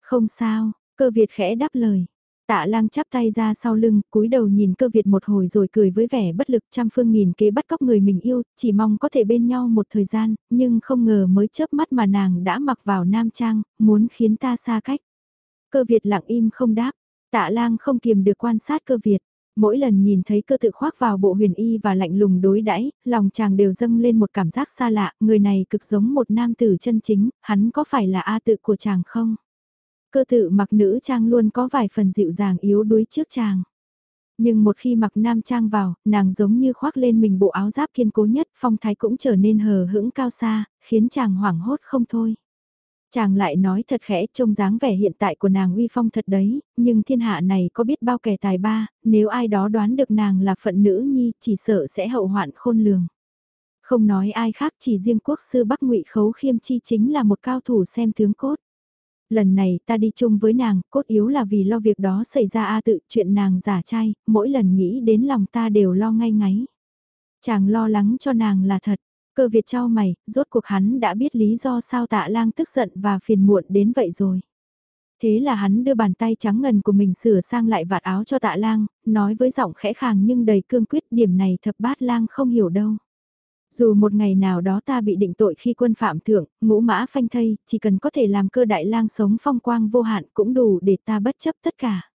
Không sao, cơ Việt khẽ đáp lời. Tạ lang chắp tay ra sau lưng, cúi đầu nhìn cơ Việt một hồi rồi cười với vẻ bất lực trăm phương nghìn kế bắt cóc người mình yêu, chỉ mong có thể bên nhau một thời gian, nhưng không ngờ mới chớp mắt mà nàng đã mặc vào nam trang, muốn khiến ta xa cách. Cơ Việt lặng im không đáp, tạ lang không kiềm được quan sát cơ Việt. Mỗi lần nhìn thấy cơ tự khoác vào bộ huyền y và lạnh lùng đối đãi, lòng chàng đều dâng lên một cảm giác xa lạ, người này cực giống một nam tử chân chính, hắn có phải là A tự của chàng không? Cơ tự mặc nữ trang luôn có vài phần dịu dàng yếu đuối trước chàng. Nhưng một khi mặc nam trang vào, nàng giống như khoác lên mình bộ áo giáp kiên cố nhất, phong thái cũng trở nên hờ hững cao xa, khiến chàng hoảng hốt không thôi. Chàng lại nói thật khẽ trông dáng vẻ hiện tại của nàng uy phong thật đấy, nhưng thiên hạ này có biết bao kẻ tài ba, nếu ai đó đoán được nàng là phận nữ nhi chỉ sợ sẽ hậu hoạn khôn lường. Không nói ai khác chỉ riêng quốc sư Bắc ngụy Khấu Khiêm Chi chính là một cao thủ xem tướng cốt. Lần này ta đi chung với nàng, cốt yếu là vì lo việc đó xảy ra a tự chuyện nàng giả trai, mỗi lần nghĩ đến lòng ta đều lo ngay ngáy. Chàng lo lắng cho nàng là thật, Cơ Việt trao mày, rốt cuộc hắn đã biết lý do sao tạ lang tức giận và phiền muộn đến vậy rồi. Thế là hắn đưa bàn tay trắng ngần của mình sửa sang lại vạt áo cho tạ lang, nói với giọng khẽ khàng nhưng đầy cương quyết điểm này thập bát lang không hiểu đâu. Dù một ngày nào đó ta bị định tội khi quân phạm thượng, ngũ mã phanh thây, chỉ cần có thể làm cơ đại lang sống phong quang vô hạn cũng đủ để ta bất chấp tất cả.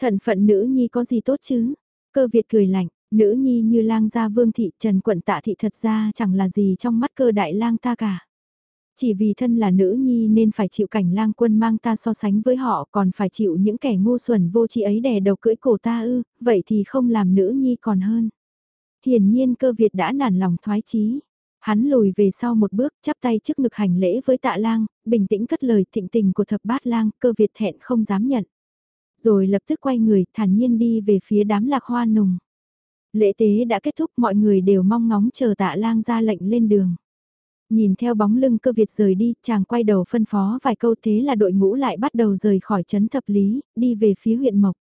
Thận phận nữ nhi có gì tốt chứ? Cơ Việt cười lạnh, Nữ nhi như lang gia vương thị trần quận tạ thị thật ra chẳng là gì trong mắt cơ đại lang ta cả. Chỉ vì thân là nữ nhi nên phải chịu cảnh lang quân mang ta so sánh với họ còn phải chịu những kẻ ngu xuẩn vô tri ấy đè đầu cưỡi cổ ta ư, vậy thì không làm nữ nhi còn hơn. Hiển nhiên cơ Việt đã nản lòng thoái chí. Hắn lùi về sau một bước, chắp tay trước ngực hành lễ với tạ lang, bình tĩnh cất lời thịnh tình của thập bát lang, cơ Việt thẹn không dám nhận. Rồi lập tức quay người, thản nhiên đi về phía đám lạc hoa nùng. Lễ tế đã kết thúc mọi người đều mong ngóng chờ tạ lang ra lệnh lên đường. Nhìn theo bóng lưng cơ Việt rời đi, chàng quay đầu phân phó vài câu thế là đội ngũ lại bắt đầu rời khỏi trấn thập lý, đi về phía huyện Mộc.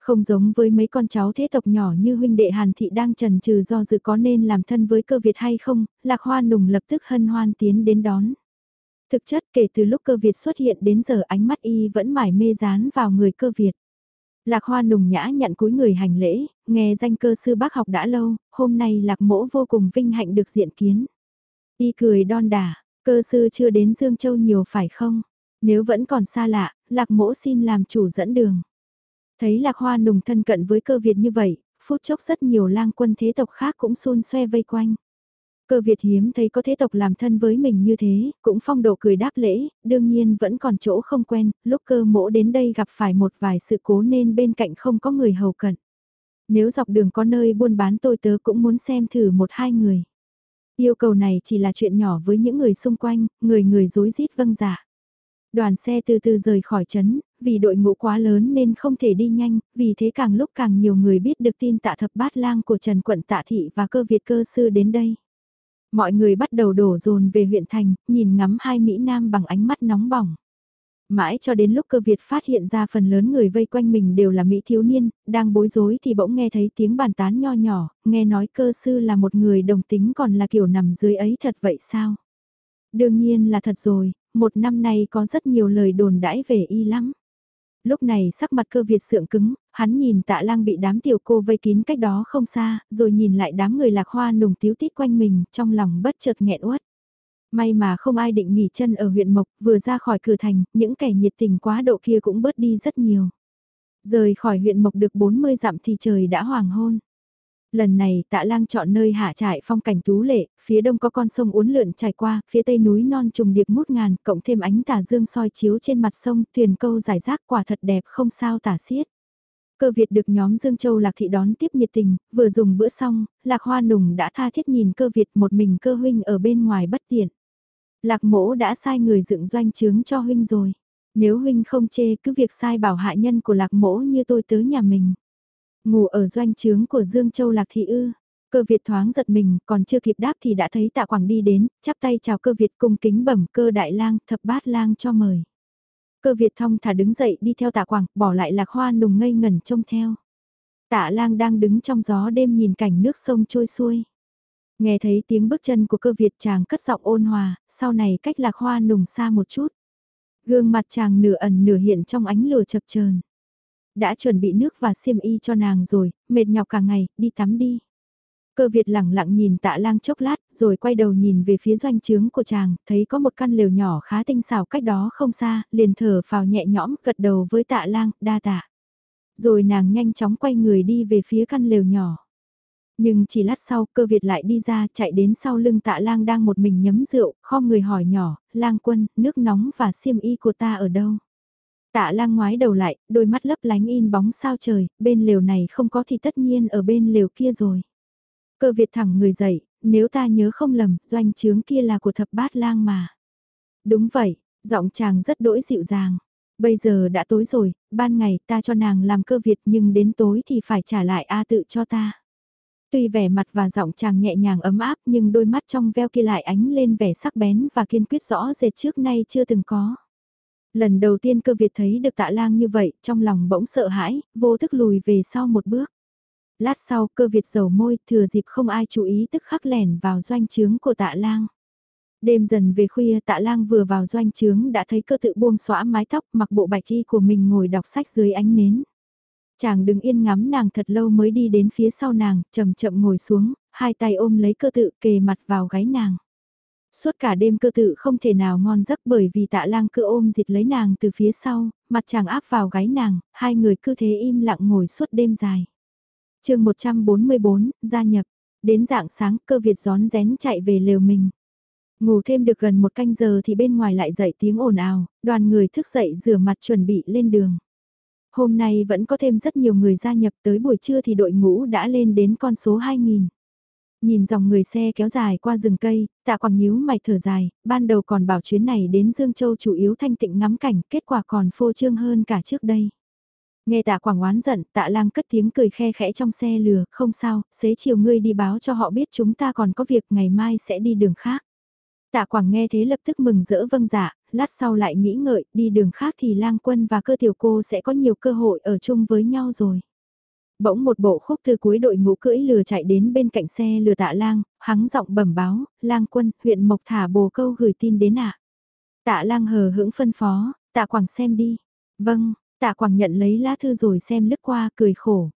Không giống với mấy con cháu thế tộc nhỏ như huynh đệ Hàn Thị đang trần trừ do dự có nên làm thân với cơ Việt hay không, Lạc Hoa Nùng lập tức hân hoan tiến đến đón. Thực chất kể từ lúc cơ Việt xuất hiện đến giờ ánh mắt y vẫn mải mê dán vào người cơ Việt. Lạc Hoa nùng nhã nhận cúi người hành lễ, nghe danh cơ sư bác học đã lâu, hôm nay Lạc mỗ vô cùng vinh hạnh được diện kiến. Y cười đon đả, cơ sư chưa đến Dương Châu nhiều phải không? Nếu vẫn còn xa lạ, Lạc mỗ xin làm chủ dẫn đường. Thấy Lạc Hoa nùng thân cận với cơ Việt như vậy, phút chốc rất nhiều lang quân thế tộc khác cũng xôn xoe vây quanh. Cơ Việt hiếm thấy có thế tộc làm thân với mình như thế, cũng phong độ cười đáp lễ, đương nhiên vẫn còn chỗ không quen, lúc cơ mỗ đến đây gặp phải một vài sự cố nên bên cạnh không có người hầu cận. Nếu dọc đường có nơi buôn bán tôi tớ cũng muốn xem thử một hai người. Yêu cầu này chỉ là chuyện nhỏ với những người xung quanh, người người dối rít vâng giả. Dạ. Đoàn xe từ từ rời khỏi trấn, vì đội ngũ quá lớn nên không thể đi nhanh, vì thế càng lúc càng nhiều người biết được tin tạ thập bát lang của Trần Quận Tạ Thị và cơ Việt cơ sư đến đây. Mọi người bắt đầu đổ dồn về huyện thành, nhìn ngắm hai Mỹ Nam bằng ánh mắt nóng bỏng. Mãi cho đến lúc cơ Việt phát hiện ra phần lớn người vây quanh mình đều là Mỹ thiếu niên, đang bối rối thì bỗng nghe thấy tiếng bàn tán nho nhỏ, nghe nói cơ sư là một người đồng tính còn là kiểu nằm dưới ấy thật vậy sao? Đương nhiên là thật rồi, một năm nay có rất nhiều lời đồn đãi về y lắm lúc này sắc mặt cơ Việt sượng cứng, hắn nhìn tạ lang bị đám tiểu cô vây kín cách đó không xa, rồi nhìn lại đám người lạc hoa nùng tiếu tít quanh mình, trong lòng bất chợt nghẹn uất. May mà không ai định nghỉ chân ở huyện Mộc, vừa ra khỏi cửa thành, những kẻ nhiệt tình quá độ kia cũng bớt đi rất nhiều. Rời khỏi huyện Mộc được 40 dặm thì trời đã hoàng hôn. Lần này tạ lang chọn nơi hạ trại phong cảnh tú lệ, phía đông có con sông uốn lượn trải qua, phía tây núi non trùng điệp mút ngàn, cộng thêm ánh tà dương soi chiếu trên mặt sông, thuyền câu giải rác quả thật đẹp không sao tả xiết. Cơ Việt được nhóm Dương Châu Lạc Thị đón tiếp nhiệt tình, vừa dùng bữa xong, Lạc Hoa Nùng đã tha thiết nhìn cơ Việt một mình cơ huynh ở bên ngoài bất tiện. Lạc mỗ đã sai người dựng doanh trướng cho huynh rồi. Nếu huynh không chê cứ việc sai bảo hạ nhân của lạc mỗ như tôi tới nhà mình. Ngủ ở doanh trướng của Dương Châu Lạc Thị ư. Cơ Việt thoáng giật mình, còn chưa kịp đáp thì đã thấy tạ quảng đi đến, chắp tay chào cơ Việt cung kính bẩm cơ đại lang, thập bát lang cho mời. Cơ Việt thong thả đứng dậy đi theo tạ quảng, bỏ lại lạc hoa nùng ngây ngẩn trông theo. Tạ lang đang đứng trong gió đêm nhìn cảnh nước sông trôi xuôi. Nghe thấy tiếng bước chân của cơ Việt chàng cất giọng ôn hòa, sau này cách lạc hoa nùng xa một chút. Gương mặt chàng nửa ẩn nửa hiện trong ánh lửa chập chờn đã chuẩn bị nước và xiêm y cho nàng rồi, mệt nhọc cả ngày, đi tắm đi. Cơ Việt lẳng lặng nhìn tạ lang chốc lát, rồi quay đầu nhìn về phía doanh trướng của chàng, thấy có một căn lều nhỏ khá tinh xảo cách đó không xa, liền thở phào nhẹ nhõm gật đầu với tạ lang, đa tạ. Rồi nàng nhanh chóng quay người đi về phía căn lều nhỏ. Nhưng chỉ lát sau cơ Việt lại đi ra chạy đến sau lưng tạ lang đang một mình nhấm rượu, kho người hỏi nhỏ, lang quân, nước nóng và xiêm y của ta ở đâu? Tạ lang ngoái đầu lại, đôi mắt lấp lánh in bóng sao trời, bên lều này không có thì tất nhiên ở bên lều kia rồi. Cơ Việt thẳng người dậy, nếu ta nhớ không lầm, doanh trướng kia là của thập bát lang mà. Đúng vậy, giọng chàng rất đỗi dịu dàng. Bây giờ đã tối rồi, ban ngày ta cho nàng làm cơ Việt nhưng đến tối thì phải trả lại A tự cho ta. Tuy vẻ mặt và giọng chàng nhẹ nhàng ấm áp nhưng đôi mắt trong veo kia lại ánh lên vẻ sắc bén và kiên quyết rõ rệt trước nay chưa từng có. Lần đầu tiên cơ Việt thấy được tạ lang như vậy, trong lòng bỗng sợ hãi, vô thức lùi về sau một bước. Lát sau cơ Việt dầu môi, thừa dịp không ai chú ý tức khắc lẻn vào doanh trướng của tạ lang. Đêm dần về khuya tạ lang vừa vào doanh trướng đã thấy cơ tự buông xõa mái tóc mặc bộ bạch y của mình ngồi đọc sách dưới ánh nến. Chàng đứng yên ngắm nàng thật lâu mới đi đến phía sau nàng, chậm chậm ngồi xuống, hai tay ôm lấy cơ tự kề mặt vào gáy nàng. Suốt cả đêm cơ tự không thể nào ngon giấc bởi vì tạ lang cứ ôm dịt lấy nàng từ phía sau, mặt chàng áp vào gáy nàng, hai người cứ thế im lặng ngồi suốt đêm dài. chương 144, gia nhập, đến dạng sáng cơ Việt gión rén chạy về lều mình. Ngủ thêm được gần một canh giờ thì bên ngoài lại dậy tiếng ồn ào, đoàn người thức dậy rửa mặt chuẩn bị lên đường. Hôm nay vẫn có thêm rất nhiều người gia nhập tới buổi trưa thì đội ngũ đã lên đến con số 2.000. Nhìn dòng người xe kéo dài qua rừng cây, tạ quảng nhíu mày thở dài, ban đầu còn bảo chuyến này đến Dương Châu chủ yếu thanh tịnh ngắm cảnh, kết quả còn phô trương hơn cả trước đây. Nghe tạ quảng oán giận, tạ lang cất tiếng cười khe khẽ trong xe lừa, không sao, xế chiều ngươi đi báo cho họ biết chúng ta còn có việc ngày mai sẽ đi đường khác. Tạ Quảng nghe thế lập tức mừng rỡ vâng dạ, lát sau lại nghĩ ngợi, đi đường khác thì lang quân và cơ tiểu cô sẽ có nhiều cơ hội ở chung với nhau rồi. Bỗng một bộ khúc từ cuối đội ngũ cưỡi lừa chạy đến bên cạnh xe lừa tạ lang, hắng giọng bẩm báo, lang quân, huyện Mộc Thả bồ câu gửi tin đến ạ. Tạ lang hờ hững phân phó, tạ quảng xem đi. Vâng, tạ quảng nhận lấy lá thư rồi xem lướt qua, cười khổ.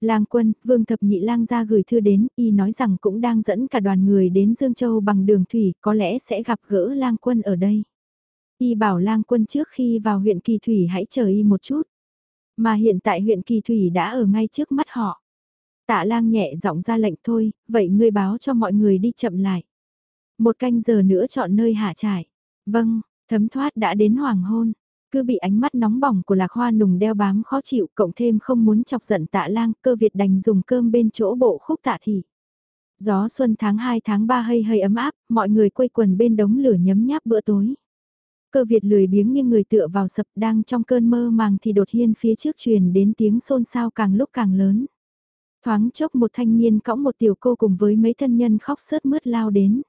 Lang quân, vương thập nhị lang ra gửi thư đến, y nói rằng cũng đang dẫn cả đoàn người đến Dương Châu bằng đường thủy, có lẽ sẽ gặp gỡ lang quân ở đây. Y bảo lang quân trước khi vào huyện Kỳ Thủy hãy chờ y một chút. Mà hiện tại huyện Kỳ Thủy đã ở ngay trước mắt họ. Tạ lang nhẹ giọng ra lệnh thôi, vậy ngươi báo cho mọi người đi chậm lại. Một canh giờ nữa chọn nơi hạ trải. Vâng, thấm thoát đã đến hoàng hôn. Cứ bị ánh mắt nóng bỏng của lạc hoa nùng đeo bám khó chịu cộng thêm không muốn chọc giận tạ lang cơ Việt đành dùng cơm bên chỗ bộ khúc tạ thị. Gió xuân tháng 2 tháng 3 hơi hơi ấm áp, mọi người quây quần bên đống lửa nhấm nháp bữa tối. Cơ Việt lười biếng nghiêng người tựa vào sập đang trong cơn mơ màng thì đột nhiên phía trước truyền đến tiếng xôn xao càng lúc càng lớn. Thoáng chốc một thanh niên cõng một tiểu cô cùng với mấy thân nhân khóc sớt mướt lao đến.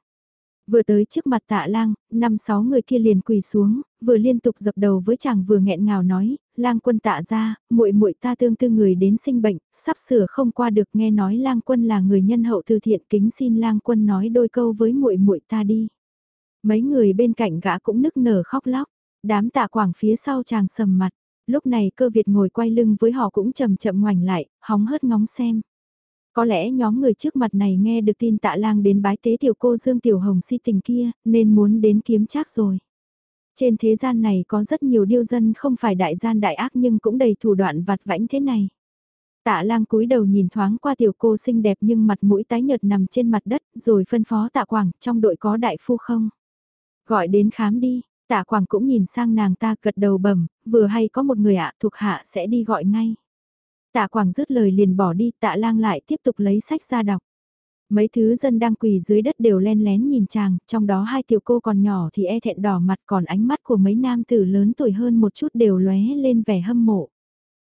Vừa tới trước mặt tạ lang, năm sáu người kia liền quỳ xuống, vừa liên tục dập đầu với chàng vừa nghẹn ngào nói, lang quân tạ ra, muội muội ta tương tư người đến sinh bệnh, sắp sửa không qua được nghe nói lang quân là người nhân hậu từ thiện kính xin lang quân nói đôi câu với muội muội ta đi. Mấy người bên cạnh gã cũng nức nở khóc lóc, đám tạ quảng phía sau chàng sầm mặt, lúc này cơ Việt ngồi quay lưng với họ cũng chậm chậm ngoảnh lại, hóng hớt ngóng xem. Có lẽ nhóm người trước mặt này nghe được tin tạ lang đến bái tế tiểu cô Dương Tiểu Hồng si tình kia, nên muốn đến kiếm chắc rồi. Trên thế gian này có rất nhiều điêu dân không phải đại gian đại ác nhưng cũng đầy thủ đoạn vặt vãnh thế này. Tạ lang cúi đầu nhìn thoáng qua tiểu cô xinh đẹp nhưng mặt mũi tái nhợt nằm trên mặt đất rồi phân phó tạ quảng trong đội có đại phu không. Gọi đến khám đi, tạ quảng cũng nhìn sang nàng ta gật đầu bẩm vừa hay có một người ạ thuộc hạ sẽ đi gọi ngay. Tạ Quảng dứt lời liền bỏ đi, tạ lang lại tiếp tục lấy sách ra đọc. Mấy thứ dân đang quỳ dưới đất đều len lén nhìn chàng, trong đó hai tiểu cô còn nhỏ thì e thẹn đỏ mặt còn ánh mắt của mấy nam tử lớn tuổi hơn một chút đều lóe lên vẻ hâm mộ.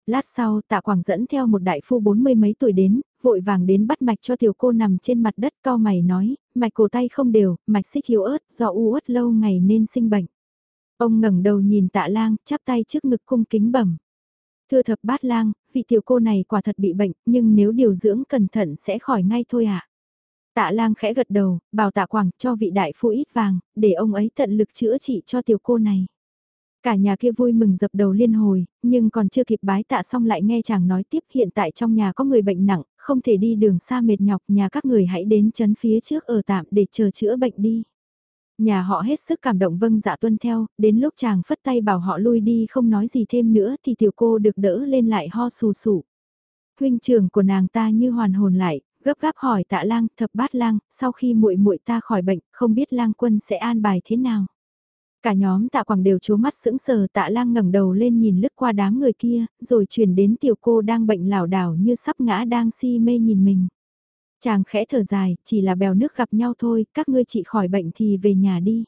Lát sau tạ quảng dẫn theo một đại phu bốn mươi mấy tuổi đến, vội vàng đến bắt mạch cho tiểu cô nằm trên mặt đất cao mày nói, mạch cổ tay không đều, mạch xích yếu ớt do u uất lâu ngày nên sinh bệnh. Ông ngẩng đầu nhìn tạ lang, chắp tay trước ngực cung kính bẩm. Thưa thập bát lang, vị tiểu cô này quả thật bị bệnh, nhưng nếu điều dưỡng cẩn thận sẽ khỏi ngay thôi ạ. À? Tạ lang khẽ gật đầu, bảo tạ quảng cho vị đại phu ít vàng, để ông ấy tận lực chữa trị cho tiểu cô này. Cả nhà kia vui mừng dập đầu liên hồi, nhưng còn chưa kịp bái tạ xong lại nghe chàng nói tiếp hiện tại trong nhà có người bệnh nặng, không thể đi đường xa mệt nhọc, nhà các người hãy đến chấn phía trước ở tạm để chờ chữa bệnh đi. Nhà họ hết sức cảm động vâng dạ tuân theo, đến lúc chàng phất tay bảo họ lui đi không nói gì thêm nữa thì tiểu cô được đỡ lên lại ho sù sụ. Huynh trưởng của nàng ta như hoàn hồn lại, gấp gáp hỏi tạ lang, thập bát lang, sau khi muội muội ta khỏi bệnh, không biết lang quân sẽ an bài thế nào. Cả nhóm tạ quảng đều chố mắt sững sờ tạ lang ngẩng đầu lên nhìn lướt qua đám người kia, rồi chuyển đến tiểu cô đang bệnh lảo đảo như sắp ngã đang si mê nhìn mình. Chàng khẽ thở dài, chỉ là bèo nước gặp nhau thôi, các ngươi chị khỏi bệnh thì về nhà đi.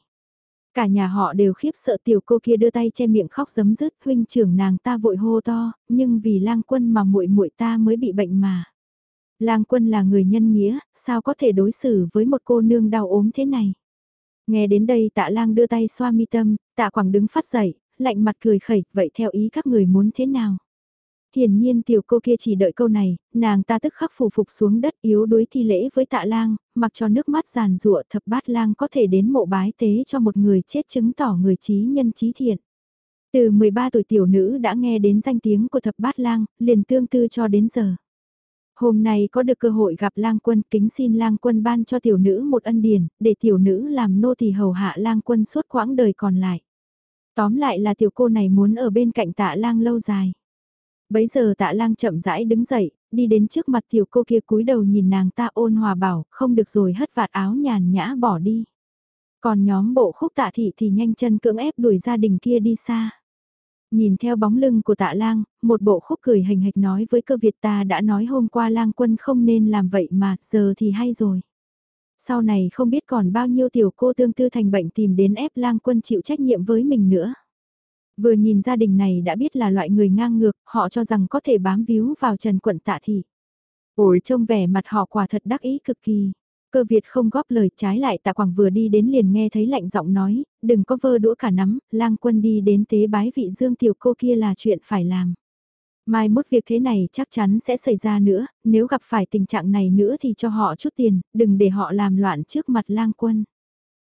Cả nhà họ đều khiếp sợ tiểu cô kia đưa tay che miệng khóc giấm dứt, huynh trưởng nàng ta vội hô to, nhưng vì lang quân mà muội muội ta mới bị bệnh mà. Lang quân là người nhân nghĩa, sao có thể đối xử với một cô nương đau ốm thế này? Nghe đến đây tạ lang đưa tay xoa mi tâm, tạ quảng đứng phát dậy, lạnh mặt cười khẩy, vậy theo ý các người muốn thế nào? Hiển nhiên tiểu cô kia chỉ đợi câu này, nàng ta tức khắc phủ phục xuống đất yếu đuối thi lễ với tạ lang, mặc cho nước mắt giàn rụa thập bát lang có thể đến mộ bái tế cho một người chết chứng tỏ người trí nhân trí thiện. Từ 13 tuổi tiểu nữ đã nghe đến danh tiếng của thập bát lang, liền tương tư cho đến giờ. Hôm nay có được cơ hội gặp lang quân kính xin lang quân ban cho tiểu nữ một ân điển, để tiểu nữ làm nô tỳ hầu hạ lang quân suốt quãng đời còn lại. Tóm lại là tiểu cô này muốn ở bên cạnh tạ lang lâu dài. Bấy giờ tạ lang chậm rãi đứng dậy, đi đến trước mặt tiểu cô kia cúi đầu nhìn nàng ta ôn hòa bảo, không được rồi hất vạt áo nhàn nhã bỏ đi. Còn nhóm bộ khúc tạ thị thì nhanh chân cưỡng ép đuổi gia đình kia đi xa. Nhìn theo bóng lưng của tạ lang, một bộ khúc cười hình hạch nói với cơ Việt ta đã nói hôm qua lang quân không nên làm vậy mà, giờ thì hay rồi. Sau này không biết còn bao nhiêu tiểu cô tương tư thành bệnh tìm đến ép lang quân chịu trách nhiệm với mình nữa. Vừa nhìn gia đình này đã biết là loại người ngang ngược, họ cho rằng có thể bám víu vào Trần Quận Tạ Thị. Ôi trông vẻ mặt họ quả thật đắc ý cực kỳ. Cơ Việt không góp lời trái lại tạ quảng vừa đi đến liền nghe thấy lạnh giọng nói, đừng có vơ đũa cả nắm, lang quân đi đến tế bái vị dương tiểu cô kia là chuyện phải làm. Mai mốt việc thế này chắc chắn sẽ xảy ra nữa, nếu gặp phải tình trạng này nữa thì cho họ chút tiền, đừng để họ làm loạn trước mặt lang quân.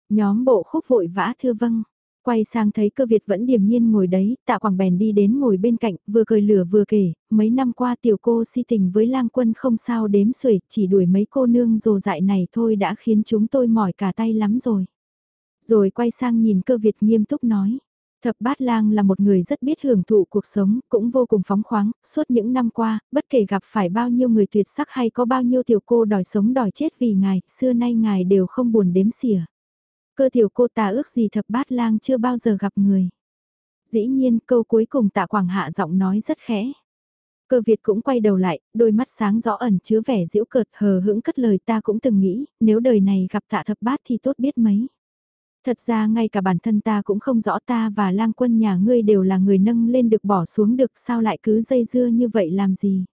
Nhóm bộ khúc vội vã thưa vâng. Quay sang thấy cơ Việt vẫn điềm nhiên ngồi đấy, tạ quảng bèn đi đến ngồi bên cạnh, vừa cười lửa vừa kể, mấy năm qua tiểu cô si tình với lang quân không sao đếm xuể, chỉ đuổi mấy cô nương rồ dại này thôi đã khiến chúng tôi mỏi cả tay lắm rồi. Rồi quay sang nhìn cơ Việt nghiêm túc nói. Thập bát lang là một người rất biết hưởng thụ cuộc sống, cũng vô cùng phóng khoáng, suốt những năm qua, bất kể gặp phải bao nhiêu người tuyệt sắc hay có bao nhiêu tiểu cô đòi sống đòi chết vì ngài, xưa nay ngài đều không buồn đếm xỉa. Cơ tiểu cô ta ước gì thập bát lang chưa bao giờ gặp người. Dĩ nhiên câu cuối cùng tạ quảng hạ giọng nói rất khẽ. Cơ Việt cũng quay đầu lại, đôi mắt sáng rõ ẩn chứa vẻ diễu cợt hờ hững cất lời ta cũng từng nghĩ, nếu đời này gặp tạ thập bát thì tốt biết mấy. Thật ra ngay cả bản thân ta cũng không rõ ta và lang quân nhà ngươi đều là người nâng lên được bỏ xuống được sao lại cứ dây dưa như vậy làm gì.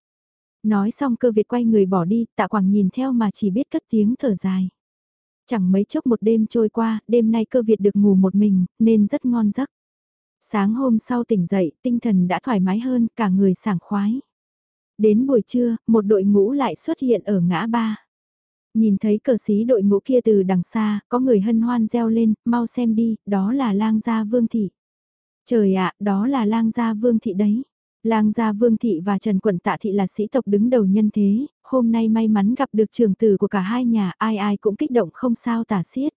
Nói xong cơ Việt quay người bỏ đi, tạ quảng nhìn theo mà chỉ biết cất tiếng thở dài. Chẳng mấy chốc một đêm trôi qua, đêm nay cơ Việt được ngủ một mình, nên rất ngon giấc. Sáng hôm sau tỉnh dậy, tinh thần đã thoải mái hơn, cả người sảng khoái. Đến buổi trưa, một đội ngũ lại xuất hiện ở ngã ba. Nhìn thấy cờ xí đội ngũ kia từ đằng xa, có người hân hoan reo lên, mau xem đi, đó là lang gia vương thị. Trời ạ, đó là lang gia vương thị đấy. Lang gia Vương Thị và Trần Quận Tạ Thị là sĩ tộc đứng đầu nhân thế, hôm nay may mắn gặp được trường tử của cả hai nhà, ai ai cũng kích động không sao tả xiết.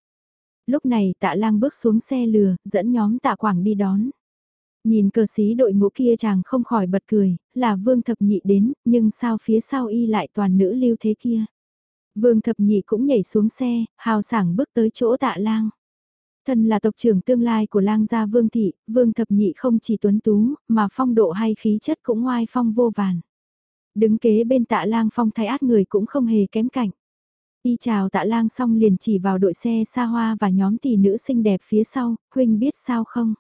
Lúc này tạ lang bước xuống xe lừa, dẫn nhóm tạ quảng đi đón. Nhìn cờ sĩ đội ngũ kia chàng không khỏi bật cười, là Vương Thập Nhị đến, nhưng sao phía sau y lại toàn nữ lưu thế kia. Vương Thập Nhị cũng nhảy xuống xe, hào sảng bước tới chỗ tạ lang. Thân là tộc trưởng tương lai của lang gia Vương Thị, Vương Thập Nhị không chỉ tuấn tú, mà phong độ hay khí chất cũng ngoai phong vô vàn. Đứng kế bên tạ lang phong thái át người cũng không hề kém cạnh. Y chào tạ lang xong liền chỉ vào đội xe xa hoa và nhóm tỷ nữ xinh đẹp phía sau, huynh biết sao không?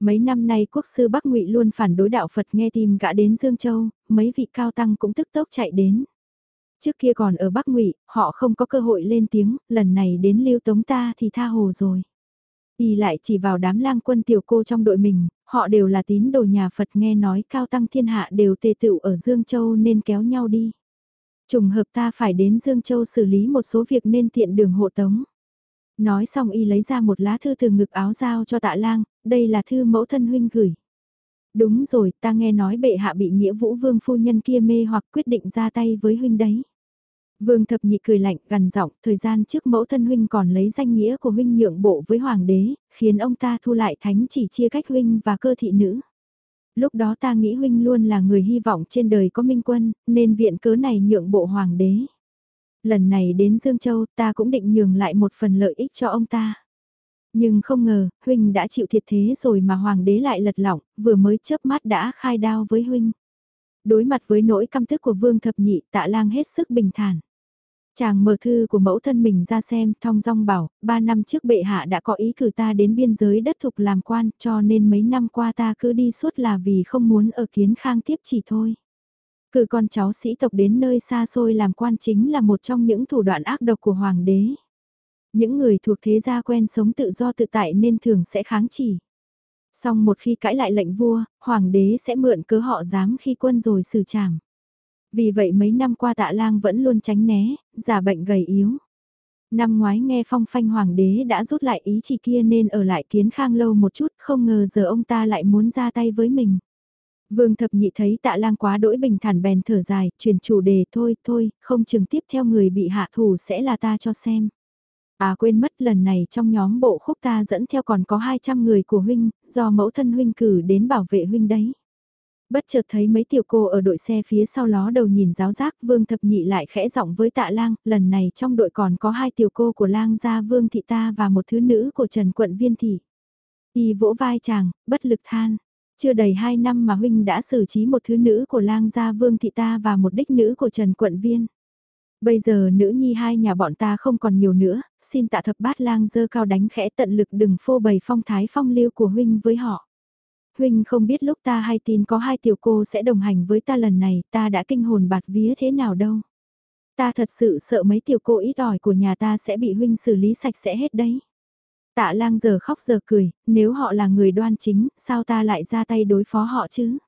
Mấy năm nay quốc sư Bắc Ngụy luôn phản đối đạo Phật nghe tìm gã đến Dương Châu, mấy vị cao tăng cũng tức tốc chạy đến. Trước kia còn ở Bắc Ngụy, họ không có cơ hội lên tiếng, lần này đến lưu tống ta thì tha hồ rồi. Y lại chỉ vào đám lang quân tiểu cô trong đội mình, họ đều là tín đồ nhà Phật nghe nói cao tăng thiên hạ đều tề tựu ở Dương Châu nên kéo nhau đi. Trùng hợp ta phải đến Dương Châu xử lý một số việc nên tiện đường hộ tống. Nói xong y lấy ra một lá thư từ ngực áo giao cho tạ lang, đây là thư mẫu thân huynh gửi. Đúng rồi, ta nghe nói bệ hạ bị nghĩa vũ vương phu nhân kia mê hoặc quyết định ra tay với huynh đấy. Vương thập nhị cười lạnh gần giọng, thời gian trước mẫu thân huynh còn lấy danh nghĩa của huynh nhượng bộ với hoàng đế, khiến ông ta thu lại thánh chỉ chia cách huynh và cơ thị nữ. Lúc đó ta nghĩ huynh luôn là người hy vọng trên đời có minh quân, nên viện cớ này nhượng bộ hoàng đế. Lần này đến Dương Châu ta cũng định nhường lại một phần lợi ích cho ông ta. Nhưng không ngờ, huynh đã chịu thiệt thế rồi mà hoàng đế lại lật lỏng, vừa mới chớp mắt đã khai đao với huynh. Đối mặt với nỗi căm thức của vương thập nhị tạ lang hết sức bình thản. Chàng mở thư của mẫu thân mình ra xem, thong dong bảo, ba năm trước bệ hạ đã có ý cử ta đến biên giới đất thục làm quan, cho nên mấy năm qua ta cứ đi suốt là vì không muốn ở kiến khang tiếp chỉ thôi. Cử con cháu sĩ tộc đến nơi xa xôi làm quan chính là một trong những thủ đoạn ác độc của hoàng đế. Những người thuộc thế gia quen sống tự do tự tại nên thường sẽ kháng chỉ. Xong một khi cãi lại lệnh vua, hoàng đế sẽ mượn cớ họ dám khi quân rồi xử trảm. Vì vậy mấy năm qua tạ lang vẫn luôn tránh né, giả bệnh gầy yếu. Năm ngoái nghe phong phanh hoàng đế đã rút lại ý chỉ kia nên ở lại kiến khang lâu một chút, không ngờ giờ ông ta lại muốn ra tay với mình. Vương thập nhị thấy tạ lang quá đỗi bình thản bèn thở dài, chuyển chủ đề thôi, thôi, không chừng tiếp theo người bị hạ thủ sẽ là ta cho xem. À quên mất lần này trong nhóm bộ khúc ta dẫn theo còn có 200 người của huynh, do mẫu thân huynh cử đến bảo vệ huynh đấy. Bất chợt thấy mấy tiểu cô ở đội xe phía sau ló đầu nhìn giáo giác vương thập nhị lại khẽ giọng với tạ lang, lần này trong đội còn có hai tiểu cô của lang gia vương thị ta và một thứ nữ của trần quận viên thị. Y vỗ vai chàng, bất lực than. Chưa đầy hai năm mà huynh đã xử trí một thứ nữ của lang gia vương thị ta và một đích nữ của trần quận viên. Bây giờ nữ nhi hai nhà bọn ta không còn nhiều nữa, xin tạ thập bát lang dơ cao đánh khẽ tận lực đừng phô bày phong thái phong lưu của huynh với họ. Huynh không biết lúc ta hay tin có hai tiểu cô sẽ đồng hành với ta lần này, ta đã kinh hồn bạt vía thế nào đâu. Ta thật sự sợ mấy tiểu cô ít ỏi của nhà ta sẽ bị huynh xử lý sạch sẽ hết đấy. Tạ lang giờ khóc giờ cười, nếu họ là người đoan chính, sao ta lại ra tay đối phó họ chứ?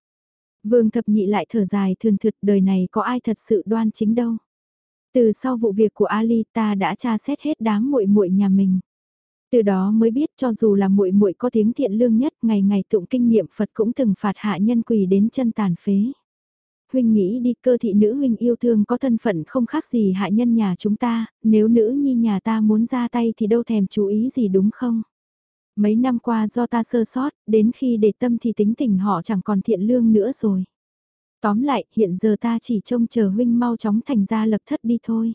Vương thập nhị lại thở dài thường thượt. đời này có ai thật sự đoan chính đâu. Từ sau vụ việc của Ali ta đã tra xét hết đám muội muội nhà mình. Từ đó mới biết cho dù là muội muội có tiếng thiện lương nhất, ngày ngày tụng kinh niệm Phật cũng từng phạt hạ nhân quỳ đến chân tàn phế. Huynh nghĩ đi cơ thị nữ huynh yêu thương có thân phận không khác gì hạ nhân nhà chúng ta, nếu nữ nhi nhà ta muốn ra tay thì đâu thèm chú ý gì đúng không? Mấy năm qua do ta sơ sót, đến khi để tâm thì tính tình họ chẳng còn thiện lương nữa rồi. Tóm lại, hiện giờ ta chỉ trông chờ huynh mau chóng thành ra lập thất đi thôi.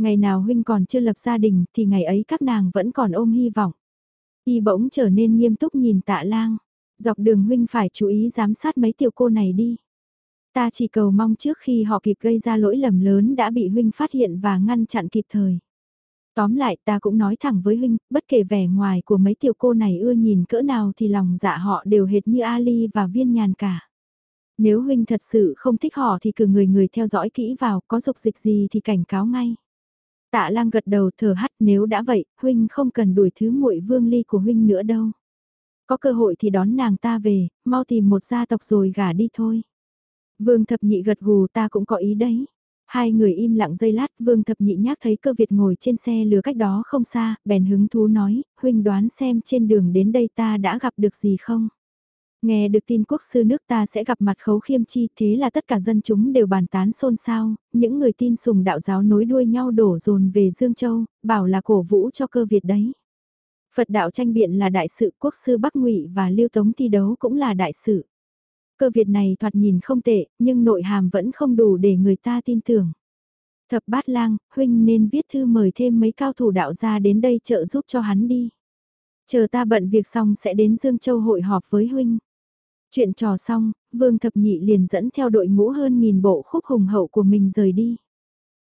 Ngày nào huynh còn chưa lập gia đình thì ngày ấy các nàng vẫn còn ôm hy vọng. Y bỗng trở nên nghiêm túc nhìn tạ lang. Dọc đường huynh phải chú ý giám sát mấy tiểu cô này đi. Ta chỉ cầu mong trước khi họ kịp gây ra lỗi lầm lớn đã bị huynh phát hiện và ngăn chặn kịp thời. Tóm lại ta cũng nói thẳng với huynh, bất kể vẻ ngoài của mấy tiểu cô này ưa nhìn cỡ nào thì lòng dạ họ đều hệt như Ali và viên nhàn cả. Nếu huynh thật sự không thích họ thì cử người người theo dõi kỹ vào, có dục dịch gì thì cảnh cáo ngay. Tạ lang gật đầu thở hắt nếu đã vậy, huynh không cần đuổi thứ muội vương ly của huynh nữa đâu. Có cơ hội thì đón nàng ta về, mau tìm một gia tộc rồi gả đi thôi. Vương thập nhị gật gù ta cũng có ý đấy. Hai người im lặng giây lát, Vương Thập Nhị nhắc thấy cơ Việt ngồi trên xe lừa cách đó không xa, bèn hứng thú nói, huynh đoán xem trên đường đến đây ta đã gặp được gì không? Nghe được tin quốc sư nước ta sẽ gặp mặt khấu khiêm chi thế là tất cả dân chúng đều bàn tán xôn xao, những người tin sùng đạo giáo nối đuôi nhau đổ dồn về Dương Châu, bảo là cổ vũ cho cơ Việt đấy. Phật đạo tranh biện là đại sự quốc sư Bắc ngụy và Lưu Tống thi đấu cũng là đại sự. Cơ Việt này thoạt nhìn không tệ, nhưng nội hàm vẫn không đủ để người ta tin tưởng. Thập bát lang, huynh nên viết thư mời thêm mấy cao thủ đạo ra đến đây trợ giúp cho hắn đi. Chờ ta bận việc xong sẽ đến Dương Châu hội họp với huynh. Chuyện trò xong, Vương Thập Nhị liền dẫn theo đội ngũ hơn nghìn bộ khúc hùng hậu của mình rời đi.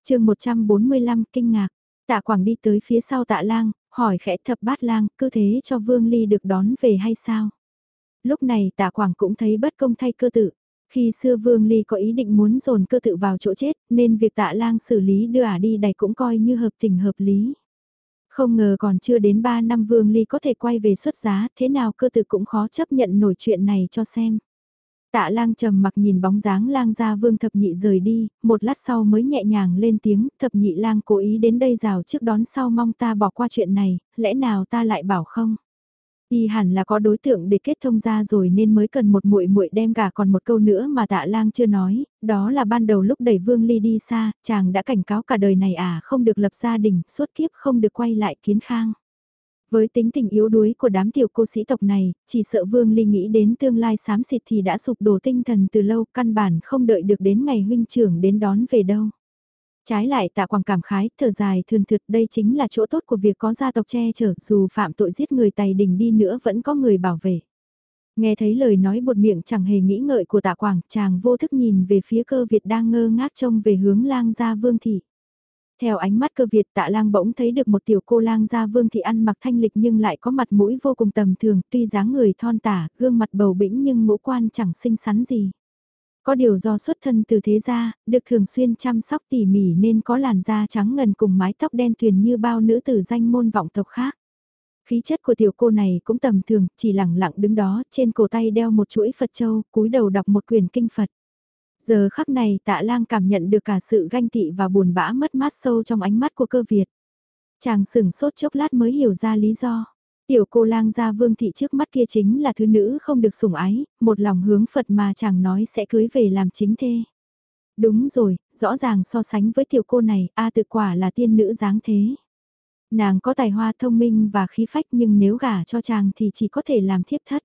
chương 145 kinh ngạc, tạ quảng đi tới phía sau tạ lang, hỏi khẽ thập bát lang, cứ thế cho Vương Ly được đón về hay sao? Lúc này tạ quảng cũng thấy bất công thay cơ tự. Khi xưa Vương Ly có ý định muốn dồn cơ tự vào chỗ chết, nên việc tạ lang xử lý đưa ả đi đầy cũng coi như hợp tình hợp lý. Không ngờ còn chưa đến 3 năm Vương Ly có thể quay về xuất giá, thế nào cơ tự cũng khó chấp nhận nổi chuyện này cho xem. Tạ lang trầm mặc nhìn bóng dáng lang ra vương thập nhị rời đi, một lát sau mới nhẹ nhàng lên tiếng, thập nhị lang cố ý đến đây rào trước đón sau mong ta bỏ qua chuyện này, lẽ nào ta lại bảo không? Y hẳn là có đối tượng để kết thông ra rồi nên mới cần một muội muội đem cả còn một câu nữa mà tạ lang chưa nói, đó là ban đầu lúc đẩy Vương Ly đi xa, chàng đã cảnh cáo cả đời này à không được lập gia đình, suốt kiếp không được quay lại kiến khang. Với tính tình yếu đuối của đám tiểu cô sĩ tộc này, chỉ sợ Vương Ly nghĩ đến tương lai xám xịt thì đã sụp đổ tinh thần từ lâu, căn bản không đợi được đến ngày huynh trưởng đến đón về đâu. Trái lại tạ quảng cảm khái, thở dài thường thực đây chính là chỗ tốt của việc có gia tộc che chở, dù phạm tội giết người tày đình đi nữa vẫn có người bảo vệ. Nghe thấy lời nói bột miệng chẳng hề nghĩ ngợi của tạ quảng, chàng vô thức nhìn về phía cơ Việt đang ngơ ngác trông về hướng lang gia vương thị. Theo ánh mắt cơ Việt tạ lang bỗng thấy được một tiểu cô lang gia vương thị ăn mặc thanh lịch nhưng lại có mặt mũi vô cùng tầm thường, tuy dáng người thon tả, gương mặt bầu bĩnh nhưng ngũ quan chẳng xinh xắn gì. Có điều do xuất thân từ thế gia, được thường xuyên chăm sóc tỉ mỉ nên có làn da trắng ngần cùng mái tóc đen tuyền như bao nữ tử danh môn vọng tộc khác. Khí chất của tiểu cô này cũng tầm thường, chỉ lẳng lặng đứng đó, trên cổ tay đeo một chuỗi Phật châu, cúi đầu đọc một quyển kinh Phật. Giờ khắc này tạ lang cảm nhận được cả sự ganh tị và buồn bã mất mát sâu trong ánh mắt của cơ Việt. Chàng sửng sốt chốc lát mới hiểu ra lý do. Tiểu cô lang gia vương thị trước mắt kia chính là thứ nữ không được sủng ái, một lòng hướng Phật mà chàng nói sẽ cưới về làm chính thê. Đúng rồi, rõ ràng so sánh với tiểu cô này, A tự quả là tiên nữ dáng thế. Nàng có tài hoa thông minh và khí phách nhưng nếu gả cho chàng thì chỉ có thể làm thiếp thất.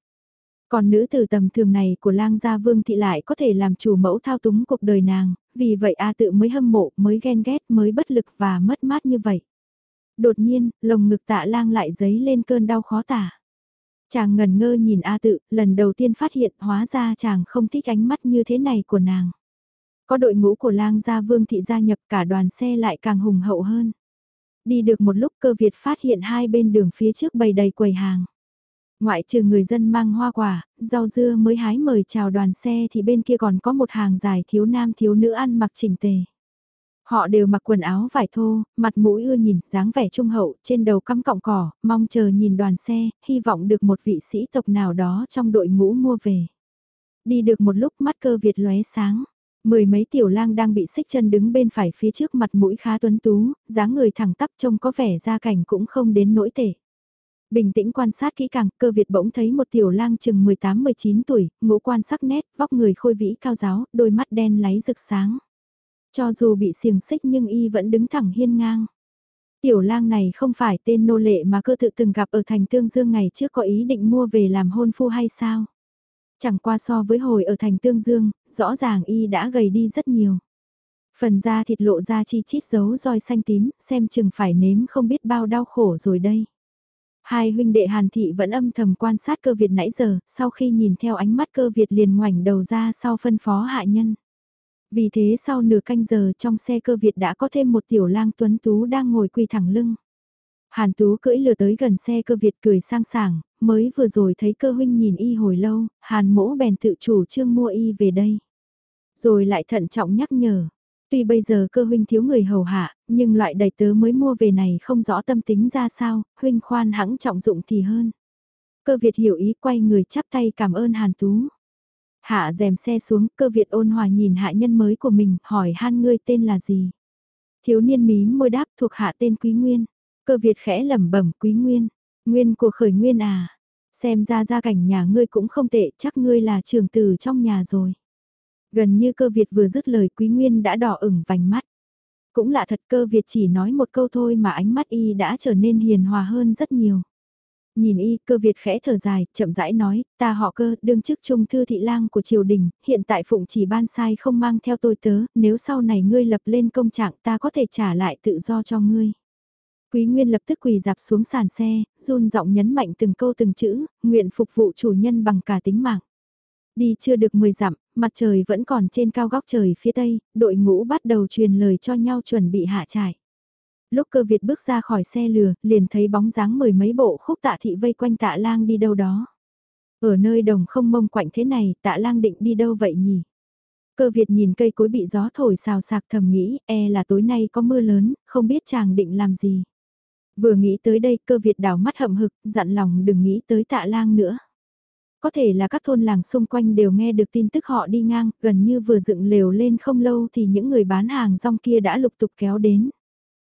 Còn nữ tử tầm thường này của lang gia vương thị lại có thể làm chủ mẫu thao túng cuộc đời nàng, vì vậy A tự mới hâm mộ, mới ghen ghét, mới bất lực và mất mát như vậy. Đột nhiên, lồng ngực tạ lang lại dấy lên cơn đau khó tả. Chàng ngần ngơ nhìn A tự, lần đầu tiên phát hiện hóa ra chàng không thích ánh mắt như thế này của nàng. Có đội ngũ của lang gia vương thị gia nhập cả đoàn xe lại càng hùng hậu hơn. Đi được một lúc cơ Việt phát hiện hai bên đường phía trước bầy đầy quầy hàng. Ngoại trừ người dân mang hoa quả, rau dưa mới hái mời chào đoàn xe thì bên kia còn có một hàng dài thiếu nam thiếu nữ ăn mặc chỉnh tề. Họ đều mặc quần áo vải thô, mặt mũi ưa nhìn, dáng vẻ trung hậu, trên đầu cắm cọng cỏ, mong chờ nhìn đoàn xe, hy vọng được một vị sĩ tộc nào đó trong đội ngũ mua về. Đi được một lúc mắt cơ Việt lóe sáng. Mười mấy tiểu lang đang bị xích chân đứng bên phải phía trước mặt mũi khá tuấn tú, dáng người thẳng tắp trông có vẻ ra cảnh cũng không đến nỗi tệ. Bình tĩnh quan sát kỹ càng, cơ Việt bỗng thấy một tiểu lang chừng 18-19 tuổi, ngũ quan sắc nét, vóc người khôi vĩ cao giáo, đôi mắt đen láy rực sáng. Cho dù bị xiềng xích nhưng y vẫn đứng thẳng hiên ngang. Tiểu lang này không phải tên nô lệ mà cơ tự từng gặp ở thành tương dương ngày trước có ý định mua về làm hôn phu hay sao? Chẳng qua so với hồi ở thành tương dương, rõ ràng y đã gầy đi rất nhiều. Phần da thịt lộ ra chi chít dấu roi xanh tím, xem chừng phải nếm không biết bao đau khổ rồi đây. Hai huynh đệ Hàn Thị vẫn âm thầm quan sát cơ Việt nãy giờ, sau khi nhìn theo ánh mắt cơ Việt liền ngoảnh đầu ra sau phân phó hạ nhân. Vì thế sau nửa canh giờ trong xe cơ Việt đã có thêm một tiểu lang tuấn tú đang ngồi quỳ thẳng lưng. Hàn Tú cưỡi lừa tới gần xe cơ Việt cười sang sảng, mới vừa rồi thấy cơ huynh nhìn y hồi lâu, Hàn mỗ bèn tự chủ trương mua y về đây. Rồi lại thận trọng nhắc nhở, tuy bây giờ cơ huynh thiếu người hầu hạ, nhưng loại đầy tớ mới mua về này không rõ tâm tính ra sao, huynh khoan hãng trọng dụng thì hơn. Cơ Việt hiểu ý quay người chắp tay cảm ơn Hàn Tú. Hạ rèm xe xuống, cơ Việt ôn hòa nhìn hạ nhân mới của mình, hỏi han ngươi tên là gì? Thiếu niên mím môi đáp thuộc hạ tên Quý Nguyên. Cơ Việt khẽ lẩm bẩm Quý Nguyên. Nguyên của khởi nguyên à? Xem ra gia cảnh nhà ngươi cũng không tệ, chắc ngươi là trường tử trong nhà rồi. Gần như cơ Việt vừa dứt lời Quý Nguyên đã đỏ ửng vành mắt. Cũng lạ thật cơ Việt chỉ nói một câu thôi mà ánh mắt y đã trở nên hiền hòa hơn rất nhiều. Nhìn y, cơ Việt khẽ thở dài, chậm rãi nói, ta họ cơ, đương chức trung thư thị lang của triều đình, hiện tại phụng chỉ ban sai không mang theo tôi tớ, nếu sau này ngươi lập lên công trạng ta có thể trả lại tự do cho ngươi. Quý Nguyên lập tức quỳ dạp xuống sàn xe, run giọng nhấn mạnh từng câu từng chữ, nguyện phục vụ chủ nhân bằng cả tính mạng. Đi chưa được 10 dặm, mặt trời vẫn còn trên cao góc trời phía tây, đội ngũ bắt đầu truyền lời cho nhau chuẩn bị hạ trại. Lúc cơ Việt bước ra khỏi xe lừa, liền thấy bóng dáng mười mấy bộ khúc tạ thị vây quanh tạ lang đi đâu đó. Ở nơi đồng không mông quạnh thế này, tạ lang định đi đâu vậy nhỉ? Cơ Việt nhìn cây cối bị gió thổi xào sạc thầm nghĩ, e là tối nay có mưa lớn, không biết chàng định làm gì. Vừa nghĩ tới đây cơ Việt đảo mắt hậm hực, dặn lòng đừng nghĩ tới tạ lang nữa. Có thể là các thôn làng xung quanh đều nghe được tin tức họ đi ngang, gần như vừa dựng lều lên không lâu thì những người bán hàng rong kia đã lục tục kéo đến.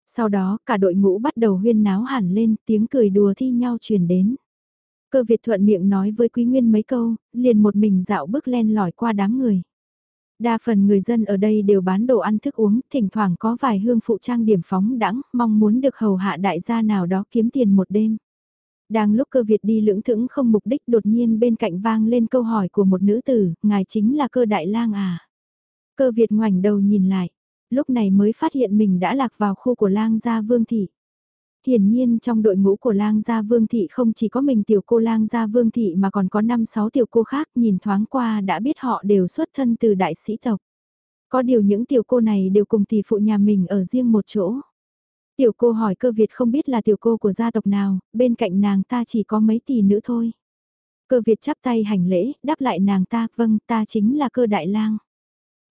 Sau đó, cả đội ngũ bắt đầu huyên náo hẳn lên, tiếng cười đùa thi nhau truyền đến. Cơ Việt thuận miệng nói với Quý Nguyên mấy câu, liền một mình dạo bước len lỏi qua đám người. Đa phần người dân ở đây đều bán đồ ăn thức uống, thỉnh thoảng có vài hương phụ trang điểm phóng đẳng, mong muốn được hầu hạ đại gia nào đó kiếm tiền một đêm. Đang lúc cơ Việt đi lưỡng thững không mục đích đột nhiên bên cạnh vang lên câu hỏi của một nữ tử, ngài chính là cơ đại lang à? Cơ Việt ngoảnh đầu nhìn lại, lúc này mới phát hiện mình đã lạc vào khu của lang gia vương thị. Hiển nhiên trong đội ngũ của lang gia vương thị không chỉ có mình tiểu cô lang gia vương thị mà còn có 5-6 tiểu cô khác nhìn thoáng qua đã biết họ đều xuất thân từ đại sĩ tộc. Có điều những tiểu cô này đều cùng tỷ phụ nhà mình ở riêng một chỗ. Tiểu cô hỏi cơ Việt không biết là tiểu cô của gia tộc nào, bên cạnh nàng ta chỉ có mấy tỷ nữ thôi. Cơ Việt chắp tay hành lễ, đáp lại nàng ta, vâng, ta chính là cơ đại lang.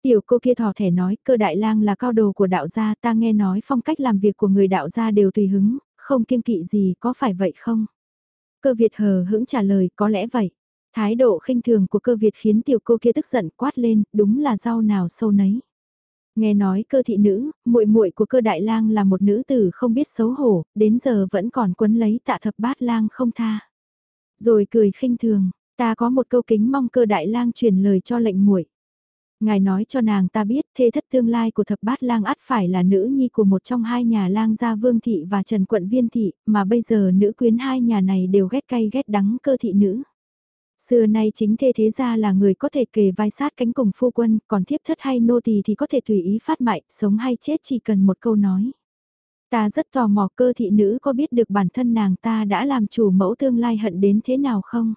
Tiểu cô kia thỏ thẻ nói, cơ đại lang là cao đồ của đạo gia, ta nghe nói phong cách làm việc của người đạo gia đều tùy hứng, không kiêng kỵ gì, có phải vậy không? Cơ Việt hờ hững trả lời, có lẽ vậy. Thái độ khinh thường của cơ Việt khiến tiểu cô kia tức giận quát lên, đúng là rau nào sâu nấy. Nghe nói cơ thị nữ, muội muội của cơ đại lang là một nữ tử không biết xấu hổ, đến giờ vẫn còn quấn lấy tạ thập bát lang không tha. Rồi cười khinh thường, ta có một câu kính mong cơ đại lang truyền lời cho lệnh muội. Ngài nói cho nàng ta biết thê thất tương lai của thập bát lang ắt phải là nữ nhi của một trong hai nhà lang gia vương thị và trần quận viên thị, mà bây giờ nữ quyến hai nhà này đều ghét cay ghét đắng cơ thị nữ. Xưa nay chính thê thế gia là người có thể kề vai sát cánh cùng phu quân, còn thiếp thất hay nô tỳ thì có thể tùy ý phát mại, sống hay chết chỉ cần một câu nói. Ta rất tò mò cơ thị nữ có biết được bản thân nàng ta đã làm chủ mẫu tương lai hận đến thế nào không?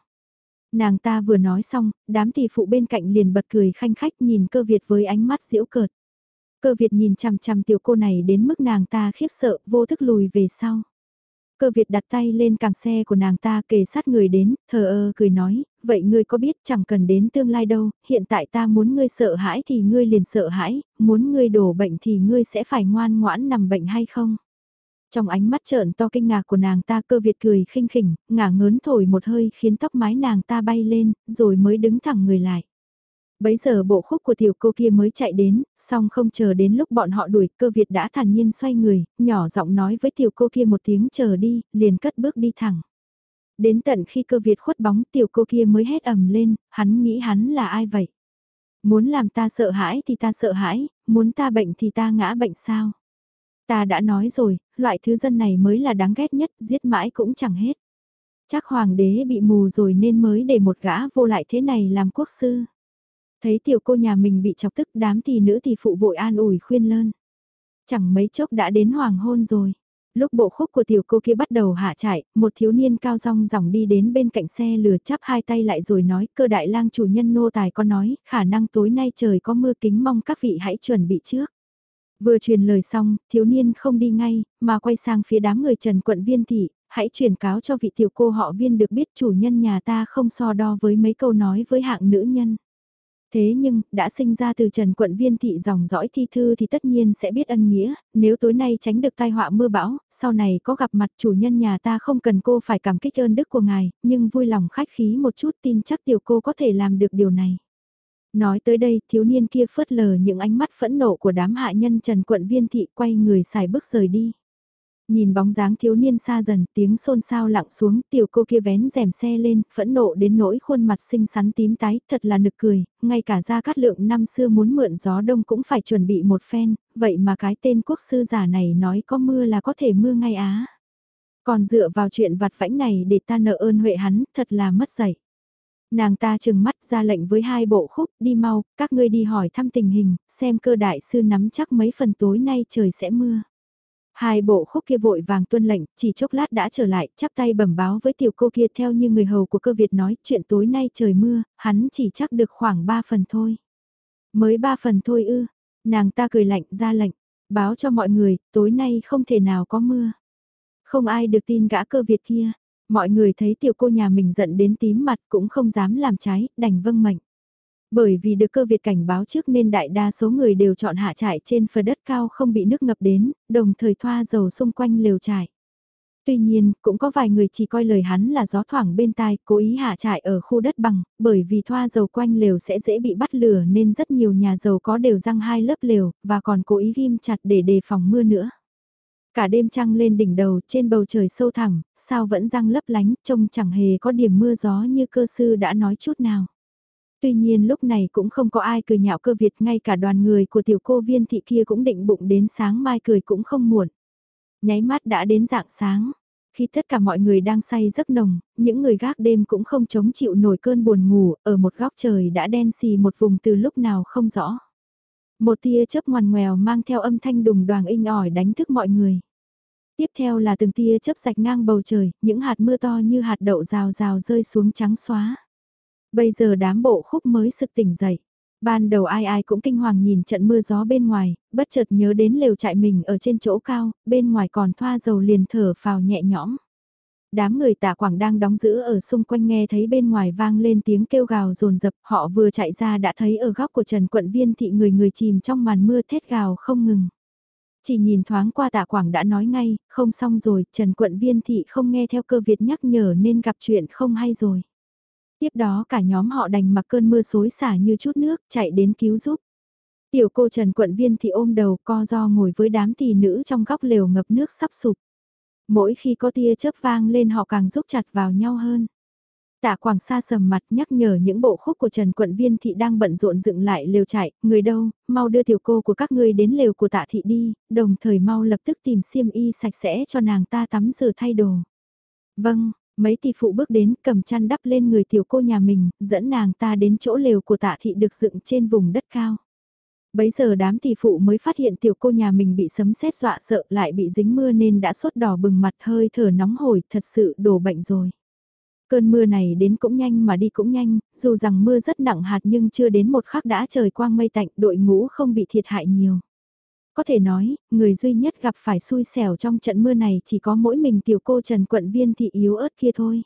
Nàng ta vừa nói xong, đám tỷ phụ bên cạnh liền bật cười khanh khách nhìn cơ Việt với ánh mắt diễu cợt. Cơ Việt nhìn chằm chằm tiểu cô này đến mức nàng ta khiếp sợ, vô thức lùi về sau. Cơ Việt đặt tay lên càng xe của nàng ta kề sát người đến, thờ ơ cười nói, vậy ngươi có biết chẳng cần đến tương lai đâu, hiện tại ta muốn ngươi sợ hãi thì ngươi liền sợ hãi, muốn ngươi đổ bệnh thì ngươi sẽ phải ngoan ngoãn nằm bệnh hay không? Trong ánh mắt trợn to kinh ngạc của nàng ta cơ Việt cười khinh khỉnh, ngả ngớn thổi một hơi khiến tóc mái nàng ta bay lên, rồi mới đứng thẳng người lại. Bấy giờ bộ khúc của tiểu cô kia mới chạy đến, song không chờ đến lúc bọn họ đuổi, cơ Việt đã thản nhiên xoay người, nhỏ giọng nói với tiểu cô kia một tiếng chờ đi, liền cất bước đi thẳng. Đến tận khi cơ Việt khuất bóng tiểu cô kia mới hét ầm lên, hắn nghĩ hắn là ai vậy? Muốn làm ta sợ hãi thì ta sợ hãi, muốn ta bệnh thì ta ngã bệnh sao? Ta đã nói rồi, loại thứ dân này mới là đáng ghét nhất, giết mãi cũng chẳng hết. Chắc hoàng đế bị mù rồi nên mới để một gã vô lại thế này làm quốc sư. Thấy tiểu cô nhà mình bị chọc tức đám tỷ nữ thì phụ vội an ủi khuyên lơn. Chẳng mấy chốc đã đến hoàng hôn rồi. Lúc bộ khúc của tiểu cô kia bắt đầu hạ chạy, một thiếu niên cao rong ròng đi đến bên cạnh xe lừa chắp hai tay lại rồi nói cơ đại lang chủ nhân nô tài có nói khả năng tối nay trời có mưa kính mong các vị hãy chuẩn bị trước. Vừa truyền lời xong, thiếu niên không đi ngay, mà quay sang phía đám người trần quận viên thị, hãy truyền cáo cho vị tiểu cô họ viên được biết chủ nhân nhà ta không so đo với mấy câu nói với hạng nữ nhân. Thế nhưng, đã sinh ra từ Trần Quận Viên Thị dòng dõi thi thư thì tất nhiên sẽ biết ân nghĩa, nếu tối nay tránh được tai họa mưa bão, sau này có gặp mặt chủ nhân nhà ta không cần cô phải cảm kích ơn đức của ngài, nhưng vui lòng khách khí một chút tin chắc tiểu cô có thể làm được điều này. Nói tới đây, thiếu niên kia phớt lờ những ánh mắt phẫn nộ của đám hạ nhân Trần Quận Viên Thị quay người xài bước rời đi. Nhìn bóng dáng thiếu niên xa dần, tiếng xôn xao lặng xuống, tiểu cô kia vén rèm xe lên, phẫn nộ đến nỗi khuôn mặt xinh xắn tím tái, thật là nực cười, ngay cả ra cát lượng năm xưa muốn mượn gió đông cũng phải chuẩn bị một phen, vậy mà cái tên quốc sư giả này nói có mưa là có thể mưa ngay á. Còn dựa vào chuyện vặt vãnh này để ta nợ ơn huệ hắn, thật là mất dạy. Nàng ta chừng mắt ra lệnh với hai bộ khúc, đi mau, các ngươi đi hỏi thăm tình hình, xem cơ đại sư nắm chắc mấy phần tối nay trời sẽ mưa. Hai bộ khúc kia vội vàng tuân lệnh, chỉ chốc lát đã trở lại, chắp tay bẩm báo với tiểu cô kia theo như người hầu của cơ Việt nói, chuyện tối nay trời mưa, hắn chỉ chắc được khoảng ba phần thôi. Mới ba phần thôi ư, nàng ta cười lạnh ra lệnh, báo cho mọi người, tối nay không thể nào có mưa. Không ai được tin gã cơ Việt kia, mọi người thấy tiểu cô nhà mình giận đến tím mặt cũng không dám làm trái, đành vâng mệnh. Bởi vì được cơ Việt cảnh báo trước nên đại đa số người đều chọn hạ trại trên phần đất cao không bị nước ngập đến, đồng thời thoa dầu xung quanh lều trại. Tuy nhiên, cũng có vài người chỉ coi lời hắn là gió thoảng bên tai, cố ý hạ trại ở khu đất bằng, bởi vì thoa dầu quanh lều sẽ dễ bị bắt lửa nên rất nhiều nhà dầu có đều răng hai lớp lều, và còn cố ý ghim chặt để đề phòng mưa nữa. Cả đêm trăng lên đỉnh đầu, trên bầu trời sâu thẳm, sao vẫn răng lấp lánh, trông chẳng hề có điểm mưa gió như cơ sư đã nói chút nào. Tuy nhiên lúc này cũng không có ai cười nhạo cơ Việt ngay cả đoàn người của tiểu cô viên thị kia cũng định bụng đến sáng mai cười cũng không muộn. Nháy mắt đã đến dạng sáng. Khi tất cả mọi người đang say giấc nồng, những người gác đêm cũng không chống chịu nổi cơn buồn ngủ, ở một góc trời đã đen xì một vùng từ lúc nào không rõ. Một tia chớp ngoằn ngoèo mang theo âm thanh đùng đoàn inh ỏi đánh thức mọi người. Tiếp theo là từng tia chớp sạch ngang bầu trời, những hạt mưa to như hạt đậu rào rào rơi xuống trắng xóa. Bây giờ đám bộ khúc mới sực tỉnh dậy. Ban đầu ai ai cũng kinh hoàng nhìn trận mưa gió bên ngoài, bất chợt nhớ đến lều trại mình ở trên chỗ cao, bên ngoài còn thoa dầu liền thở phào nhẹ nhõm. Đám người tạ quảng đang đóng giữ ở xung quanh nghe thấy bên ngoài vang lên tiếng kêu gào rồn rập, họ vừa chạy ra đã thấy ở góc của Trần Quận Viên thị người người chìm trong màn mưa thét gào không ngừng. Chỉ nhìn thoáng qua tạ quảng đã nói ngay, không xong rồi, Trần Quận Viên thị không nghe theo cơ Việt nhắc nhở nên gặp chuyện không hay rồi. Tiếp đó cả nhóm họ đành mặc cơn mưa xối xả như chút nước chạy đến cứu giúp. Tiểu cô Trần Quận Viên thì ôm đầu co do ngồi với đám tỷ nữ trong góc lều ngập nước sắp sụp. Mỗi khi có tia chớp vang lên họ càng rúc chặt vào nhau hơn. Tạ Quảng Sa sầm mặt nhắc nhở những bộ khúc của Trần Quận Viên Thị đang bận rộn dựng lại lều chạy, người đâu, mau đưa tiểu cô của các ngươi đến lều của tạ thị đi, đồng thời mau lập tức tìm xiêm y sạch sẽ cho nàng ta tắm rửa thay đồ. Vâng, Mấy tỷ phụ bước đến cầm chăn đắp lên người tiểu cô nhà mình, dẫn nàng ta đến chỗ lều của tạ thị được dựng trên vùng đất cao. Bấy giờ đám tỷ phụ mới phát hiện tiểu cô nhà mình bị sấm sét dọa sợ lại bị dính mưa nên đã sốt đỏ bừng mặt hơi thở nóng hổi thật sự đổ bệnh rồi. Cơn mưa này đến cũng nhanh mà đi cũng nhanh, dù rằng mưa rất nặng hạt nhưng chưa đến một khắc đã trời quang mây tạnh đội ngũ không bị thiệt hại nhiều. Có thể nói, người duy nhất gặp phải xui xẻo trong trận mưa này chỉ có mỗi mình tiểu cô Trần Quận Viên thị yếu ớt kia thôi.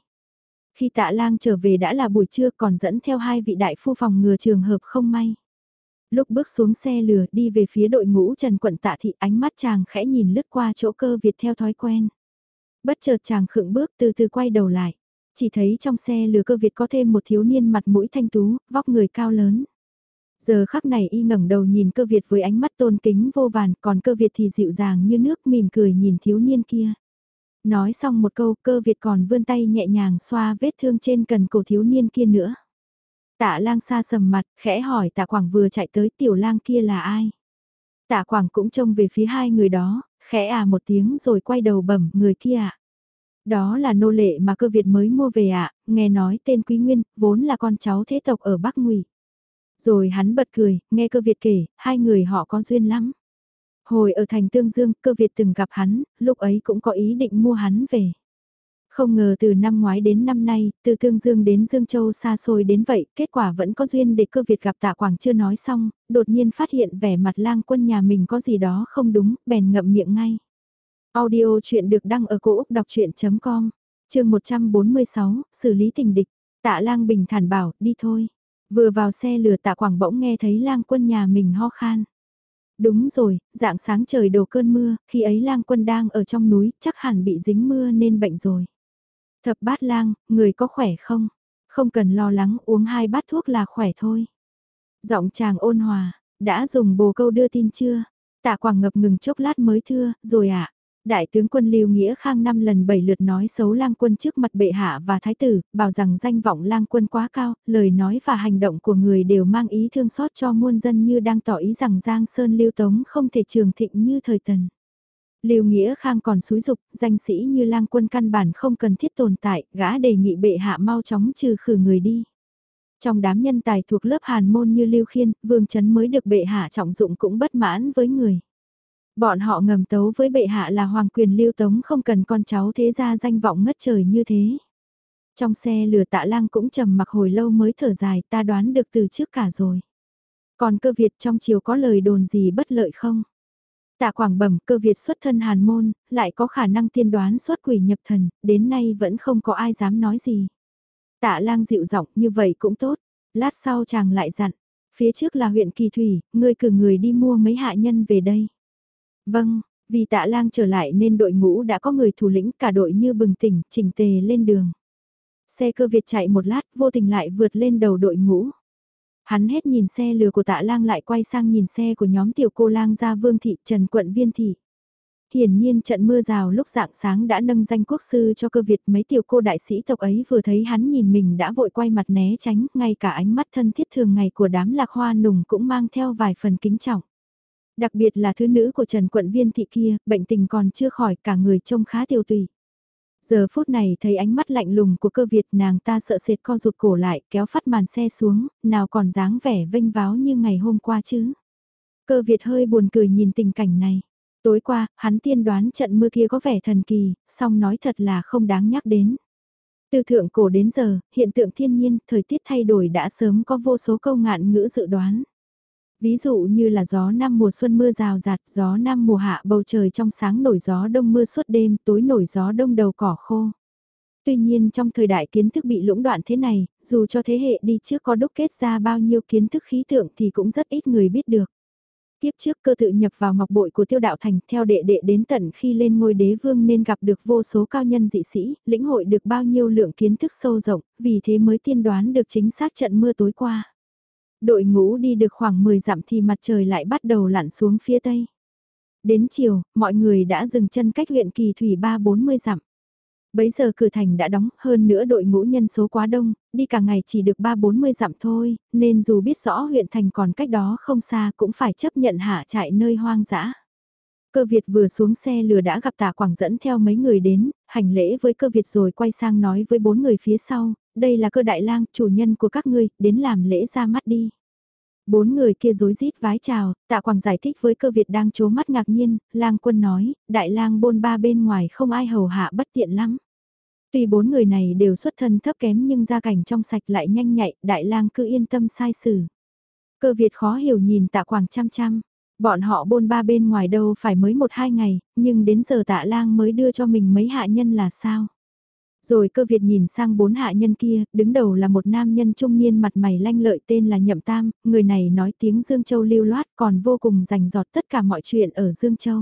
Khi tạ lang trở về đã là buổi trưa còn dẫn theo hai vị đại phu phòng ngừa trường hợp không may. Lúc bước xuống xe lửa đi về phía đội ngũ Trần Quận Tạ Thị ánh mắt chàng khẽ nhìn lướt qua chỗ cơ Việt theo thói quen. Bất chợt chàng khựng bước từ từ quay đầu lại. Chỉ thấy trong xe lừa cơ Việt có thêm một thiếu niên mặt mũi thanh tú, vóc người cao lớn. Giờ khắc này y ngẩng đầu nhìn cơ Việt với ánh mắt tôn kính vô vàn, còn cơ Việt thì dịu dàng như nước mỉm cười nhìn thiếu niên kia. Nói xong một câu cơ Việt còn vươn tay nhẹ nhàng xoa vết thương trên cần cổ thiếu niên kia nữa. Tạ lang xa sầm mặt, khẽ hỏi tạ quảng vừa chạy tới tiểu lang kia là ai? Tạ quảng cũng trông về phía hai người đó, khẽ à một tiếng rồi quay đầu bẩm người kia ạ. Đó là nô lệ mà cơ Việt mới mua về ạ, nghe nói tên Quý Nguyên, vốn là con cháu thế tộc ở Bắc Ngụy. Rồi hắn bật cười, nghe cơ Việt kể, hai người họ có duyên lắm. Hồi ở thành Tương Dương, cơ Việt từng gặp hắn, lúc ấy cũng có ý định mua hắn về. Không ngờ từ năm ngoái đến năm nay, từ Tương Dương đến Dương Châu xa xôi đến vậy, kết quả vẫn có duyên để cơ Việt gặp tạ Quảng chưa nói xong, đột nhiên phát hiện vẻ mặt lang quân nhà mình có gì đó không đúng, bèn ngậm miệng ngay. Audio chuyện được đăng ở cổ Úc đọc chuyện.com, chương 146, xử lý tình địch, tạ lang bình thản bảo, đi thôi. Vừa vào xe lừa tạ Quảng bỗng nghe thấy lang quân nhà mình ho khan. Đúng rồi, dạng sáng trời đổ cơn mưa, khi ấy lang quân đang ở trong núi, chắc hẳn bị dính mưa nên bệnh rồi. Thập bát lang, người có khỏe không? Không cần lo lắng uống hai bát thuốc là khỏe thôi. Giọng chàng ôn hòa, đã dùng bồ câu đưa tin chưa? Tạ quảng ngập ngừng chốc lát mới thưa, rồi ạ. Đại tướng quân Lưu Nghĩa Khang năm lần bảy lượt nói xấu lang quân trước mặt bệ hạ và thái tử, bảo rằng danh vọng lang quân quá cao, lời nói và hành động của người đều mang ý thương xót cho muôn dân như đang tỏ ý rằng Giang Sơn Lưu Tống không thể trường thịnh như thời tần. Lưu Nghĩa Khang còn xúi dục, danh sĩ như lang quân căn bản không cần thiết tồn tại, gã đề nghị bệ hạ mau chóng trừ khử người đi. Trong đám nhân tài thuộc lớp hàn môn như Lưu Khiên, Vương Trấn mới được bệ hạ trọng dụng cũng bất mãn với người. Bọn họ ngầm tấu với bệ hạ là hoàng quyền lưu tống không cần con cháu thế ra danh vọng ngất trời như thế. Trong xe lửa tạ lang cũng trầm mặc hồi lâu mới thở dài ta đoán được từ trước cả rồi. Còn cơ Việt trong chiều có lời đồn gì bất lợi không? Tạ Quảng bẩm cơ Việt xuất thân hàn môn, lại có khả năng tiên đoán xuất quỷ nhập thần, đến nay vẫn không có ai dám nói gì. Tạ lang dịu giọng như vậy cũng tốt, lát sau chàng lại dặn, phía trước là huyện Kỳ Thủy, ngươi cử người đi mua mấy hạ nhân về đây. Vâng, vì tạ lang trở lại nên đội ngũ đã có người thủ lĩnh cả đội như bừng tỉnh, chỉnh tề lên đường. Xe cơ Việt chạy một lát vô tình lại vượt lên đầu đội ngũ. Hắn hết nhìn xe lừa của tạ lang lại quay sang nhìn xe của nhóm tiểu cô lang gia vương thị trần quận viên thị. Hiển nhiên trận mưa rào lúc dạng sáng đã nâng danh quốc sư cho cơ Việt mấy tiểu cô đại sĩ tộc ấy vừa thấy hắn nhìn mình đã vội quay mặt né tránh, ngay cả ánh mắt thân thiết thường ngày của đám lạc hoa nùng cũng mang theo vài phần kính trọng. Đặc biệt là thứ nữ của Trần Quận Viên thị kia, bệnh tình còn chưa khỏi cả người trông khá tiêu tùy. Giờ phút này thấy ánh mắt lạnh lùng của cơ Việt nàng ta sợ sệt co rụt cổ lại kéo phát màn xe xuống, nào còn dáng vẻ vênh váo như ngày hôm qua chứ. Cơ Việt hơi buồn cười nhìn tình cảnh này. Tối qua, hắn tiên đoán trận mưa kia có vẻ thần kỳ, song nói thật là không đáng nhắc đến. Từ thượng cổ đến giờ, hiện tượng thiên nhiên, thời tiết thay đổi đã sớm có vô số câu ngạn ngữ dự đoán. Ví dụ như là gió năm mùa xuân mưa rào rạt, gió năm mùa hạ bầu trời trong sáng nổi gió đông mưa suốt đêm, tối nổi gió đông đầu cỏ khô. Tuy nhiên trong thời đại kiến thức bị lũng đoạn thế này, dù cho thế hệ đi trước có đúc kết ra bao nhiêu kiến thức khí tượng thì cũng rất ít người biết được. Tiếp trước cơ tự nhập vào ngọc bội của tiêu đạo thành theo đệ đệ đến tận khi lên ngôi đế vương nên gặp được vô số cao nhân dị sĩ, lĩnh hội được bao nhiêu lượng kiến thức sâu rộng, vì thế mới tiên đoán được chính xác trận mưa tối qua. Đội ngũ đi được khoảng 10 dặm thì mặt trời lại bắt đầu lặn xuống phía tây. Đến chiều, mọi người đã dừng chân cách huyện Kỳ Thủy 3-40 dặm. Bấy giờ cửa thành đã đóng, hơn nữa đội ngũ nhân số quá đông, đi cả ngày chỉ được 3-40 dặm thôi, nên dù biết rõ huyện thành còn cách đó không xa cũng phải chấp nhận hạ trại nơi hoang dã. Cơ Việt vừa xuống xe lừa đã gặp tạ Quảng dẫn theo mấy người đến, hành lễ với cơ Việt rồi quay sang nói với bốn người phía sau, đây là cơ đại lang, chủ nhân của các ngươi, đến làm lễ ra mắt đi. Bốn người kia rối rít vái chào, tạ Quảng giải thích với cơ Việt đang chố mắt ngạc nhiên, lang quân nói, đại lang bôn ba bên ngoài không ai hầu hạ bất tiện lắm. Tuy bốn người này đều xuất thân thấp kém nhưng gia cảnh trong sạch lại nhanh nhạy, đại lang cứ yên tâm sai xử. Cơ Việt khó hiểu nhìn tạ Quảng chăm chăm, Bọn họ bôn ba bên ngoài đâu phải mới một hai ngày, nhưng đến giờ tạ lang mới đưa cho mình mấy hạ nhân là sao? Rồi cơ Việt nhìn sang bốn hạ nhân kia, đứng đầu là một nam nhân trung niên mặt mày lanh lợi tên là Nhậm Tam, người này nói tiếng Dương Châu lưu loát còn vô cùng rành giọt tất cả mọi chuyện ở Dương Châu.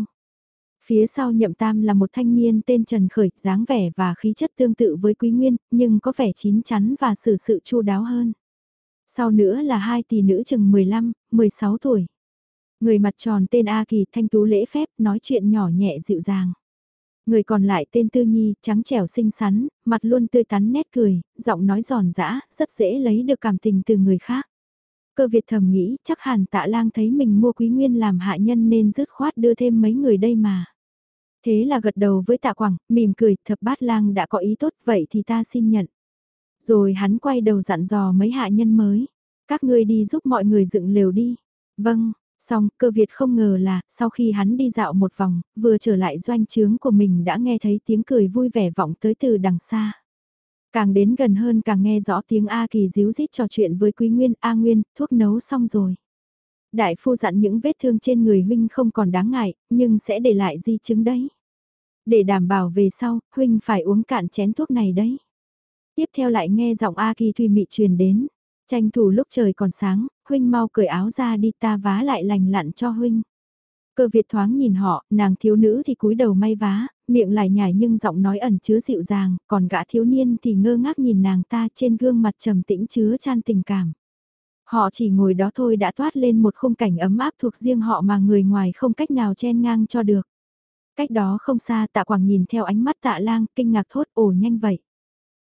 Phía sau Nhậm Tam là một thanh niên tên Trần Khởi, dáng vẻ và khí chất tương tự với Quý Nguyên, nhưng có vẻ chín chắn và xử sự chu đáo hơn. Sau nữa là hai tỷ nữ chừng 15, 16 tuổi. Người mặt tròn tên A Kỳ thanh tú lễ phép, nói chuyện nhỏ nhẹ dịu dàng. Người còn lại tên Tư Nhi, trắng trẻo xinh xắn, mặt luôn tươi tắn nét cười, giọng nói giòn giã, rất dễ lấy được cảm tình từ người khác. Cơ Việt thầm nghĩ chắc hẳn tạ lang thấy mình mua quý nguyên làm hạ nhân nên dứt khoát đưa thêm mấy người đây mà. Thế là gật đầu với tạ quảng, mỉm cười, thập bát lang đã có ý tốt vậy thì ta xin nhận. Rồi hắn quay đầu dặn dò mấy hạ nhân mới. Các ngươi đi giúp mọi người dựng lều đi. Vâng, Xong, cơ Việt không ngờ là, sau khi hắn đi dạo một vòng, vừa trở lại doanh trướng của mình đã nghe thấy tiếng cười vui vẻ vọng tới từ đằng xa. Càng đến gần hơn càng nghe rõ tiếng A Kỳ díu dít trò chuyện với Quý Nguyên, A Nguyên, thuốc nấu xong rồi. Đại phu dặn những vết thương trên người huynh không còn đáng ngại, nhưng sẽ để lại di chứng đấy. Để đảm bảo về sau, huynh phải uống cạn chén thuốc này đấy. Tiếp theo lại nghe giọng A Kỳ Thùy Mị truyền đến. Tranh thủ lúc trời còn sáng, huynh mau cởi áo ra đi ta vá lại lành lặn cho huynh. Cơ Việt thoáng nhìn họ, nàng thiếu nữ thì cúi đầu may vá, miệng lại nhảy nhưng giọng nói ẩn chứa dịu dàng, còn gã thiếu niên thì ngơ ngác nhìn nàng ta trên gương mặt trầm tĩnh chứa chan tình cảm. Họ chỉ ngồi đó thôi đã toát lên một khung cảnh ấm áp thuộc riêng họ mà người ngoài không cách nào chen ngang cho được. Cách đó không xa tạ quảng nhìn theo ánh mắt tạ lang kinh ngạc thốt ồ nhanh vậy.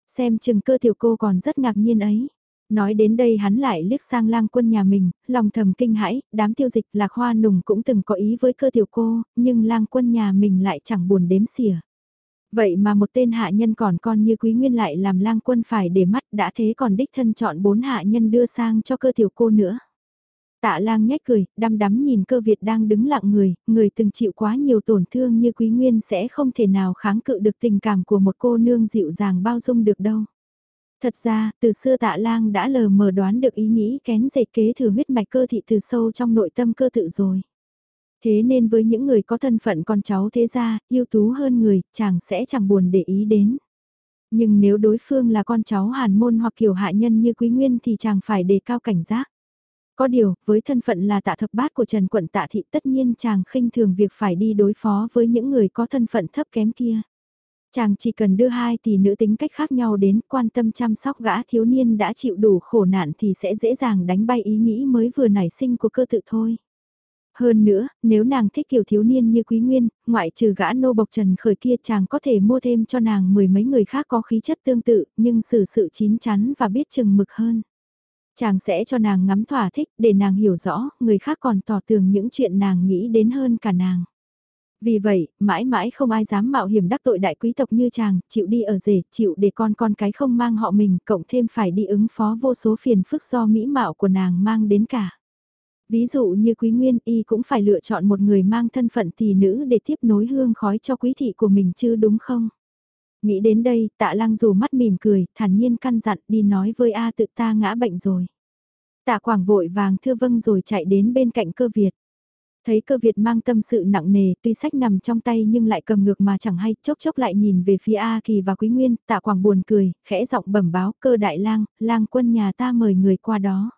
Xem chừng cơ tiểu cô còn rất ngạc nhiên ấy. Nói đến đây hắn lại liếc sang lang quân nhà mình, lòng thầm kinh hãi, đám tiêu dịch lạc hoa nùng cũng từng có ý với cơ tiểu cô, nhưng lang quân nhà mình lại chẳng buồn đếm xỉa. Vậy mà một tên hạ nhân còn con như quý nguyên lại làm lang quân phải để mắt đã thế còn đích thân chọn bốn hạ nhân đưa sang cho cơ tiểu cô nữa. Tạ lang nhếch cười, đăm đắm nhìn cơ Việt đang đứng lặng người, người từng chịu quá nhiều tổn thương như quý nguyên sẽ không thể nào kháng cự được tình cảm của một cô nương dịu dàng bao dung được đâu. Thật ra, từ xưa tạ lang đã lờ mờ đoán được ý nghĩ kén dệt kế thừa huyết mạch cơ thị từ sâu trong nội tâm cơ tự rồi. Thế nên với những người có thân phận con cháu thế gia, yêu tú hơn người, chàng sẽ chẳng buồn để ý đến. Nhưng nếu đối phương là con cháu hàn môn hoặc kiểu hạ nhân như quý nguyên thì chàng phải đề cao cảnh giác. Có điều, với thân phận là tạ thập bát của Trần Quận tạ thị tất nhiên chàng khinh thường việc phải đi đối phó với những người có thân phận thấp kém kia. Chàng chỉ cần đưa hai tỷ nữ tính cách khác nhau đến quan tâm chăm sóc gã thiếu niên đã chịu đủ khổ nạn thì sẽ dễ dàng đánh bay ý nghĩ mới vừa nảy sinh của cơ tự thôi. Hơn nữa, nếu nàng thích kiểu thiếu niên như quý nguyên, ngoại trừ gã nô bộc trần khởi kia chàng có thể mua thêm cho nàng mười mấy người khác có khí chất tương tự, nhưng xử sự chín chắn và biết chừng mực hơn. Chàng sẽ cho nàng ngắm thỏa thích để nàng hiểu rõ, người khác còn tỏ tường những chuyện nàng nghĩ đến hơn cả nàng. Vì vậy, mãi mãi không ai dám mạo hiểm đắc tội đại quý tộc như chàng, chịu đi ở rể, chịu để con con cái không mang họ mình, cộng thêm phải đi ứng phó vô số phiền phức do mỹ mạo của nàng mang đến cả. Ví dụ như quý nguyên y cũng phải lựa chọn một người mang thân phận tỷ nữ để tiếp nối hương khói cho quý thị của mình chứ đúng không? Nghĩ đến đây, tạ lăng dù mắt mỉm cười, thản nhiên căn dặn đi nói với A tự ta ngã bệnh rồi. Tạ quảng vội vàng thưa vâng rồi chạy đến bên cạnh cơ Việt. Thấy cơ Việt mang tâm sự nặng nề, tuy sách nằm trong tay nhưng lại cầm ngược mà chẳng hay, chốc chốc lại nhìn về phía A Kỳ và Quý Nguyên, tạ quảng buồn cười, khẽ giọng bẩm báo cơ đại lang, lang quân nhà ta mời người qua đó.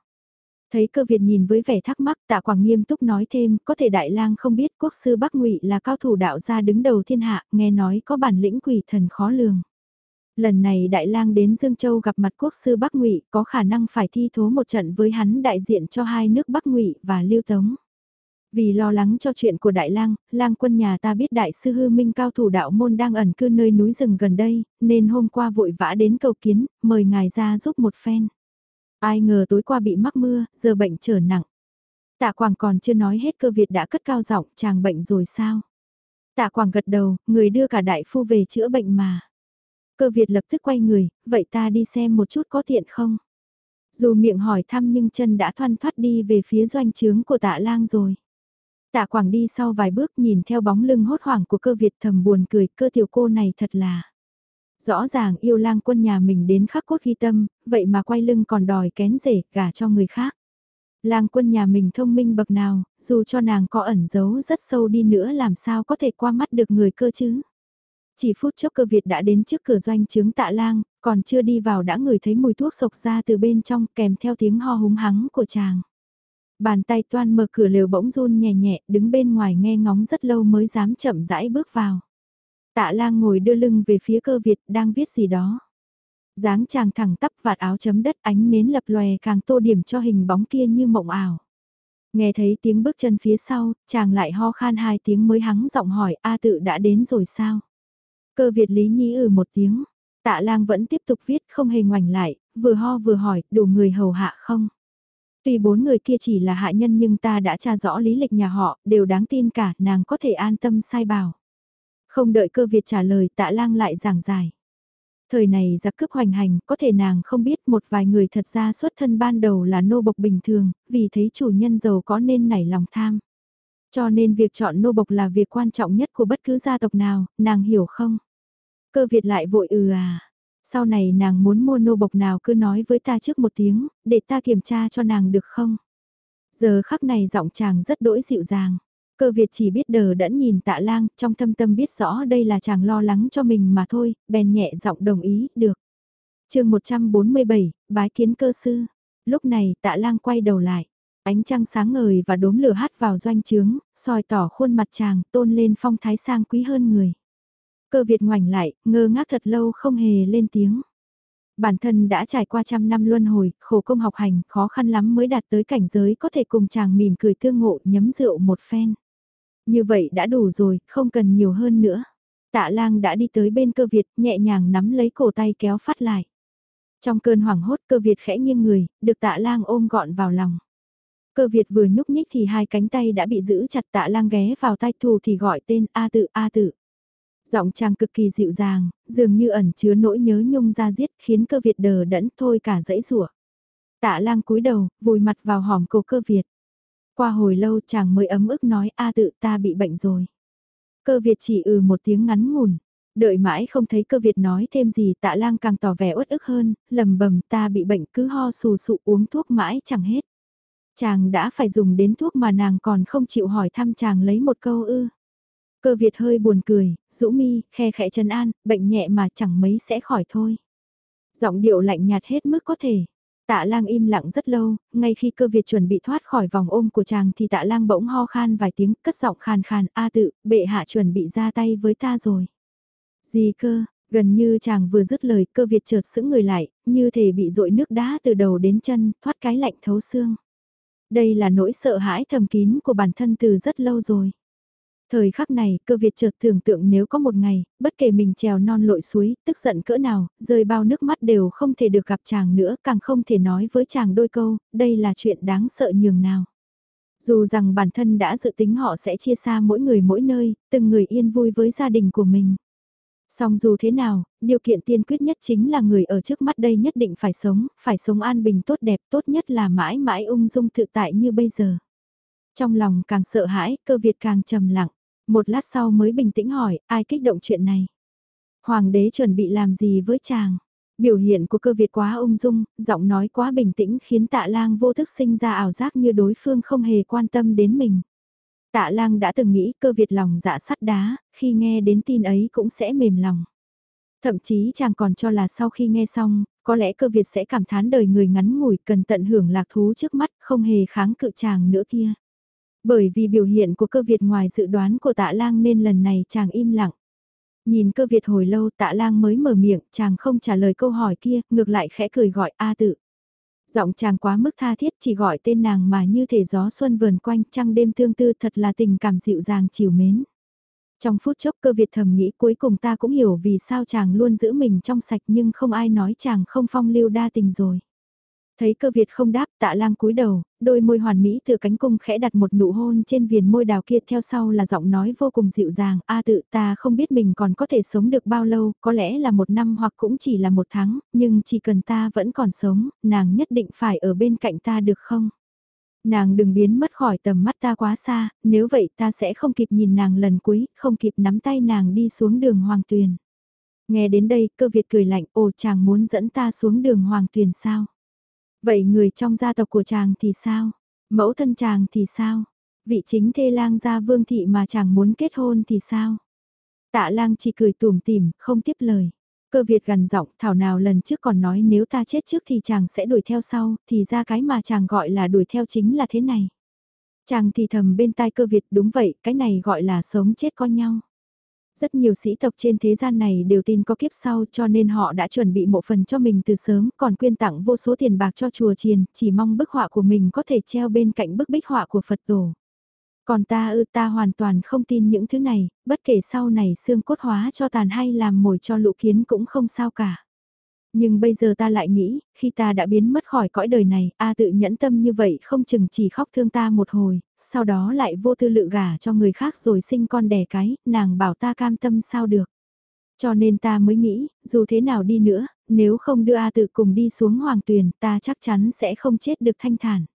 Thấy cơ Việt nhìn với vẻ thắc mắc, tạ quảng nghiêm túc nói thêm, có thể đại lang không biết quốc sư Bắc ngụy là cao thủ đạo gia đứng đầu thiên hạ, nghe nói có bản lĩnh quỷ thần khó lường. Lần này đại lang đến Dương Châu gặp mặt quốc sư Bắc ngụy có khả năng phải thi thố một trận với hắn đại diện cho hai nước Bắc ngụy và Lưu Tống. Vì lo lắng cho chuyện của Đại lang lang quân nhà ta biết Đại sư Hư Minh cao thủ đạo môn đang ẩn cư nơi núi rừng gần đây, nên hôm qua vội vã đến cầu kiến, mời ngài ra giúp một phen. Ai ngờ tối qua bị mắc mưa, giờ bệnh trở nặng. Tạ Quảng còn chưa nói hết cơ Việt đã cất cao giọng, chàng bệnh rồi sao? Tạ Quảng gật đầu, người đưa cả đại phu về chữa bệnh mà. Cơ Việt lập tức quay người, vậy ta đi xem một chút có tiện không? Dù miệng hỏi thăm nhưng chân đã thoăn thoát đi về phía doanh trướng của tạ lang rồi. Tạ Quảng đi sau vài bước nhìn theo bóng lưng hốt hoảng của cơ Việt thầm buồn cười cơ tiểu cô này thật là. Rõ ràng yêu lang quân nhà mình đến khắc cốt ghi tâm, vậy mà quay lưng còn đòi kén rể gả cho người khác. Lang quân nhà mình thông minh bậc nào, dù cho nàng có ẩn giấu rất sâu đi nữa làm sao có thể qua mắt được người cơ chứ. Chỉ phút chốc cơ Việt đã đến trước cửa doanh trướng tạ lang, còn chưa đi vào đã ngửi thấy mùi thuốc sộc ra từ bên trong kèm theo tiếng ho húng hắng của chàng. Bàn tay toan mở cửa lều bỗng run nhẹ nhẹ, đứng bên ngoài nghe ngóng rất lâu mới dám chậm rãi bước vào. Tạ lang ngồi đưa lưng về phía cơ Việt đang viết gì đó. dáng chàng thẳng tắp vạt áo chấm đất ánh nến lập lòe càng tô điểm cho hình bóng kia như mộng ảo. Nghe thấy tiếng bước chân phía sau, chàng lại ho khan hai tiếng mới hắng giọng hỏi A tự đã đến rồi sao? Cơ Việt Lý Nhĩ ừ một tiếng, tạ lang vẫn tiếp tục viết không hề ngoảnh lại, vừa ho vừa hỏi đủ người hầu hạ không? Tuy bốn người kia chỉ là hạ nhân nhưng ta đã tra rõ lý lịch nhà họ, đều đáng tin cả, nàng có thể an tâm sai bảo. Không đợi cơ Việt trả lời tạ lang lại giảng giải. Thời này giặc cướp hoành hành, có thể nàng không biết một vài người thật ra xuất thân ban đầu là nô bộc bình thường, vì thấy chủ nhân giàu có nên nảy lòng tham. Cho nên việc chọn nô bộc là việc quan trọng nhất của bất cứ gia tộc nào, nàng hiểu không? Cơ Việt lại vội ừ à. Sau này nàng muốn mua nô bộc nào cứ nói với ta trước một tiếng, để ta kiểm tra cho nàng được không? Giờ khắc này giọng chàng rất đỗi dịu dàng. Cơ Việt chỉ biết đờ đẫn nhìn tạ lang, trong thâm tâm biết rõ đây là chàng lo lắng cho mình mà thôi, bèn nhẹ giọng đồng ý, được. chương 147, bái kiến cơ sư. Lúc này tạ lang quay đầu lại. Ánh trăng sáng ngời và đốm lửa hát vào doanh trướng, soi tỏ khuôn mặt chàng tôn lên phong thái sang quý hơn người. Cơ Việt ngoảnh lại, ngơ ngác thật lâu không hề lên tiếng. Bản thân đã trải qua trăm năm luân hồi, khổ công học hành, khó khăn lắm mới đạt tới cảnh giới có thể cùng chàng mỉm cười tương ngộ nhấm rượu một phen. Như vậy đã đủ rồi, không cần nhiều hơn nữa. Tạ lang đã đi tới bên cơ Việt, nhẹ nhàng nắm lấy cổ tay kéo phát lại. Trong cơn hoảng hốt cơ Việt khẽ nghiêng người, được tạ lang ôm gọn vào lòng. Cơ Việt vừa nhúc nhích thì hai cánh tay đã bị giữ chặt tạ lang ghé vào tay thù thì gọi tên A tự A tự. Giọng chàng cực kỳ dịu dàng, dường như ẩn chứa nỗi nhớ nhung ra giết khiến cơ Việt đờ đẫn thôi cả dãy rủa. Tạ lang cúi đầu, vùi mặt vào hòm cổ cơ Việt. Qua hồi lâu chàng mới ấm ức nói A tự ta bị bệnh rồi. Cơ Việt chỉ ừ một tiếng ngắn ngủn. Đợi mãi không thấy cơ Việt nói thêm gì tạ lang càng tỏ vẻ uất ức hơn, lầm bầm ta bị bệnh cứ ho sù sụ uống thuốc mãi chẳng hết. Chàng đã phải dùng đến thuốc mà nàng còn không chịu hỏi thăm chàng lấy một câu ư. Cơ Việt hơi buồn cười, rũ mi, khe khẽ chân an, bệnh nhẹ mà chẳng mấy sẽ khỏi thôi. Giọng điệu lạnh nhạt hết mức có thể. Tạ lang im lặng rất lâu, ngay khi cơ Việt chuẩn bị thoát khỏi vòng ôm của chàng thì tạ lang bỗng ho khan vài tiếng, cất giọng khàn khàn, a tự, bệ hạ chuẩn bị ra tay với ta rồi. Gì cơ, gần như chàng vừa dứt lời cơ Việt chợt sững người lại, như thể bị dội nước đá từ đầu đến chân, thoát cái lạnh thấu xương. Đây là nỗi sợ hãi thầm kín của bản thân từ rất lâu rồi. Thời khắc này, cơ Việt chợt tưởng tượng nếu có một ngày, bất kể mình trèo non lội suối, tức giận cỡ nào, rơi bao nước mắt đều không thể được gặp chàng nữa, càng không thể nói với chàng đôi câu, đây là chuyện đáng sợ nhường nào. Dù rằng bản thân đã dự tính họ sẽ chia xa mỗi người mỗi nơi, từng người yên vui với gia đình của mình. Song dù thế nào, điều kiện tiên quyết nhất chính là người ở trước mắt đây nhất định phải sống, phải sống an bình tốt đẹp tốt nhất là mãi mãi ung dung tự tại như bây giờ. Trong lòng càng sợ hãi, cơ Việt càng trầm lặng. Một lát sau mới bình tĩnh hỏi, ai kích động chuyện này? Hoàng đế chuẩn bị làm gì với chàng? Biểu hiện của cơ Việt quá ung dung, giọng nói quá bình tĩnh khiến tạ lang vô thức sinh ra ảo giác như đối phương không hề quan tâm đến mình. Tạ lang đã từng nghĩ cơ Việt lòng dạ sắt đá, khi nghe đến tin ấy cũng sẽ mềm lòng. Thậm chí chàng còn cho là sau khi nghe xong, có lẽ cơ Việt sẽ cảm thán đời người ngắn ngủi cần tận hưởng lạc thú trước mắt không hề kháng cự chàng nữa kia. Bởi vì biểu hiện của cơ Việt ngoài dự đoán của tạ lang nên lần này chàng im lặng. Nhìn cơ Việt hồi lâu tạ lang mới mở miệng, chàng không trả lời câu hỏi kia, ngược lại khẽ cười gọi A tự. Giọng chàng quá mức tha thiết chỉ gọi tên nàng mà như thể gió xuân vườn quanh trăng đêm tương tư thật là tình cảm dịu dàng chiều mến. Trong phút chốc cơ Việt thầm nghĩ cuối cùng ta cũng hiểu vì sao chàng luôn giữ mình trong sạch nhưng không ai nói chàng không phong lưu đa tình rồi. Thấy cơ Việt không đáp tạ lang cúi đầu, đôi môi hoàn mỹ từ cánh cung khẽ đặt một nụ hôn trên viền môi đào kia theo sau là giọng nói vô cùng dịu dàng, a tự ta không biết mình còn có thể sống được bao lâu, có lẽ là một năm hoặc cũng chỉ là một tháng, nhưng chỉ cần ta vẫn còn sống, nàng nhất định phải ở bên cạnh ta được không? Nàng đừng biến mất khỏi tầm mắt ta quá xa, nếu vậy ta sẽ không kịp nhìn nàng lần cuối, không kịp nắm tay nàng đi xuống đường hoàng tuyền. Nghe đến đây, cơ Việt cười lạnh, ồ chàng muốn dẫn ta xuống đường hoàng tuyền sao? Vậy người trong gia tộc của chàng thì sao? Mẫu thân chàng thì sao? Vị chính thê lang gia vương thị mà chàng muốn kết hôn thì sao? Tạ lang chỉ cười tủm tỉm, không tiếp lời. Cơ Việt gần giọng, thảo nào lần trước còn nói nếu ta chết trước thì chàng sẽ đuổi theo sau, thì ra cái mà chàng gọi là đuổi theo chính là thế này. Chàng thì thầm bên tai cơ Việt đúng vậy, cái này gọi là sống chết con nhau. Rất nhiều sĩ tộc trên thế gian này đều tin có kiếp sau cho nên họ đã chuẩn bị một phần cho mình từ sớm còn quyên tặng vô số tiền bạc cho chùa chiền, chỉ mong bức họa của mình có thể treo bên cạnh bức bích họa của Phật tổ. Còn ta ư ta hoàn toàn không tin những thứ này, bất kể sau này xương cốt hóa cho tàn hay làm mồi cho lũ kiến cũng không sao cả. Nhưng bây giờ ta lại nghĩ, khi ta đã biến mất khỏi cõi đời này, A tự nhẫn tâm như vậy không chừng chỉ khóc thương ta một hồi, sau đó lại vô tư lự gả cho người khác rồi sinh con đẻ cái, nàng bảo ta cam tâm sao được. Cho nên ta mới nghĩ, dù thế nào đi nữa, nếu không đưa A tự cùng đi xuống hoàng tuyền, ta chắc chắn sẽ không chết được thanh thản.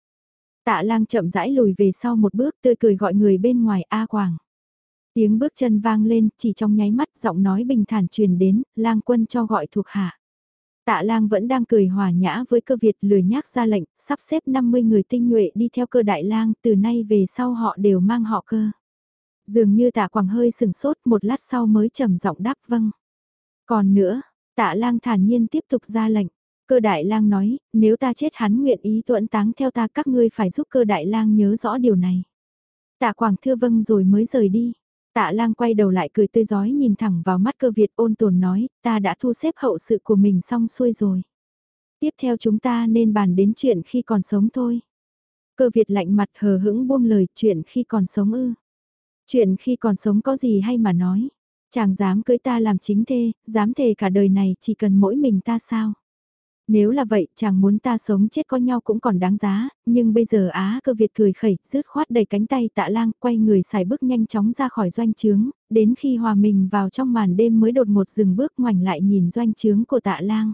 Tạ lang chậm rãi lùi về sau một bước tươi cười gọi người bên ngoài A Quảng. Tiếng bước chân vang lên, chỉ trong nháy mắt giọng nói bình thản truyền đến, lang quân cho gọi thuộc hạ. Tạ lang vẫn đang cười hòa nhã với cơ Việt lười nhác ra lệnh, sắp xếp 50 người tinh nhuệ đi theo cơ đại lang, từ nay về sau họ đều mang họ cơ. Dường như tạ quảng hơi sừng sốt một lát sau mới trầm giọng đáp vâng. Còn nữa, tạ lang thản nhiên tiếp tục ra lệnh. Cơ đại lang nói, nếu ta chết hắn nguyện ý tuẫn táng theo ta các ngươi phải giúp cơ đại lang nhớ rõ điều này. Tạ quảng thưa vâng rồi mới rời đi. Tạ lang quay đầu lại cười tươi giói nhìn thẳng vào mắt cơ Việt ôn tồn nói, ta đã thu xếp hậu sự của mình xong xuôi rồi. Tiếp theo chúng ta nên bàn đến chuyện khi còn sống thôi. Cơ Việt lạnh mặt hờ hững buông lời chuyện khi còn sống ư. Chuyện khi còn sống có gì hay mà nói. Chàng dám cưới ta làm chính thê, dám thề cả đời này chỉ cần mỗi mình ta sao. Nếu là vậy, chàng muốn ta sống chết có nhau cũng còn đáng giá, nhưng bây giờ Á cơ Việt cười khẩy, rứt khoát đầy cánh tay tạ lang, quay người xài bước nhanh chóng ra khỏi doanh trướng, đến khi hòa mình vào trong màn đêm mới đột một dừng bước ngoảnh lại nhìn doanh trướng của tạ lang.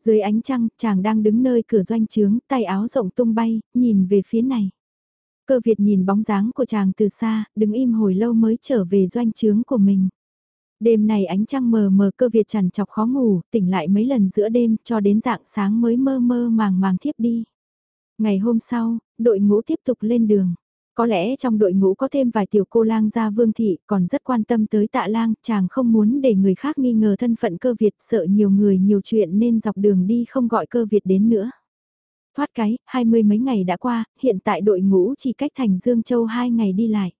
Dưới ánh trăng, chàng đang đứng nơi cửa doanh trướng, tay áo rộng tung bay, nhìn về phía này. Cơ Việt nhìn bóng dáng của chàng từ xa, đứng im hồi lâu mới trở về doanh trướng của mình. Đêm này ánh trăng mờ mờ cơ Việt chằn chọc khó ngủ, tỉnh lại mấy lần giữa đêm cho đến dạng sáng mới mơ mơ màng màng thiếp đi. Ngày hôm sau, đội ngũ tiếp tục lên đường. Có lẽ trong đội ngũ có thêm vài tiểu cô lang gia vương thị còn rất quan tâm tới tạ lang, chàng không muốn để người khác nghi ngờ thân phận cơ Việt sợ nhiều người nhiều chuyện nên dọc đường đi không gọi cơ Việt đến nữa. Thoát cái, hai mươi mấy ngày đã qua, hiện tại đội ngũ chỉ cách thành Dương Châu hai ngày đi lại.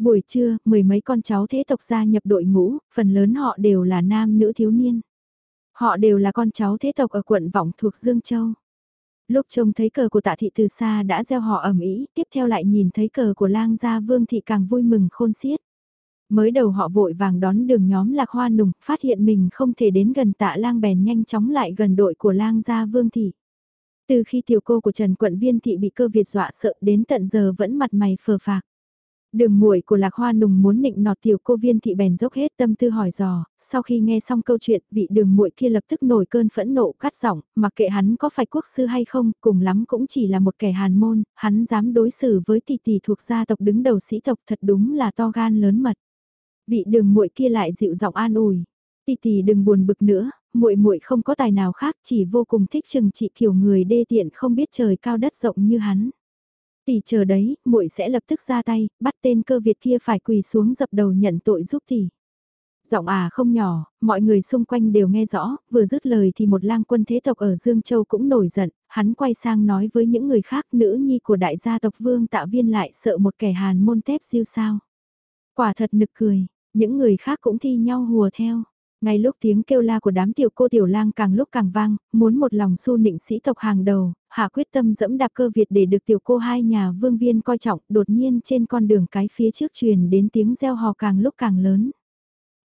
Buổi trưa, mười mấy con cháu thế tộc gia nhập đội ngũ, phần lớn họ đều là nam nữ thiếu niên. Họ đều là con cháu thế tộc ở quận Vọng thuộc Dương Châu. Lúc trông thấy cờ của tạ thị từ xa đã gieo họ ẩm ý, tiếp theo lại nhìn thấy cờ của lang gia vương thị càng vui mừng khôn xiết. Mới đầu họ vội vàng đón đường nhóm lạc hoa nùng, phát hiện mình không thể đến gần tạ lang bèn nhanh chóng lại gần đội của lang gia vương thị. Từ khi tiểu cô của Trần Quận Viên Thị bị cơ Việt dọa sợ đến tận giờ vẫn mặt mày phờ phạc. Đường muội của Lạc Hoa Nùng muốn nịnh nọt tiểu cô viên thị bèn dốc hết tâm tư hỏi dò, sau khi nghe xong câu chuyện, vị đường muội kia lập tức nổi cơn phẫn nộ cắt giọng, mặc kệ hắn có phải quốc sư hay không, cùng lắm cũng chỉ là một kẻ hàn môn, hắn dám đối xử với tỷ tỷ thuộc gia tộc đứng đầu sĩ tộc thật đúng là to gan lớn mật. Vị đường muội kia lại dịu giọng an ủi, tỷ tỷ đừng buồn bực nữa, muội muội không có tài nào khác, chỉ vô cùng thích chừng trị kiểu người đê tiện không biết trời cao đất rộng như hắn tỷ chờ đấy, muội sẽ lập tức ra tay, bắt tên cơ Việt kia phải quỳ xuống dập đầu nhận tội giúp tỷ. Giọng à không nhỏ, mọi người xung quanh đều nghe rõ, vừa dứt lời thì một lang quân thế tộc ở Dương Châu cũng nổi giận, hắn quay sang nói với những người khác nữ nhi của đại gia tộc Vương Tạ Viên lại sợ một kẻ hàn môn tép siêu sao. Quả thật nực cười, những người khác cũng thi nhau hùa theo. Ngay lúc tiếng kêu la của đám tiểu cô tiểu lang càng lúc càng vang, muốn một lòng su nịnh sĩ tộc hàng đầu, hạ quyết tâm dẫm đạp cơ Việt để được tiểu cô hai nhà vương viên coi trọng, đột nhiên trên con đường cái phía trước truyền đến tiếng reo hò càng lúc càng lớn.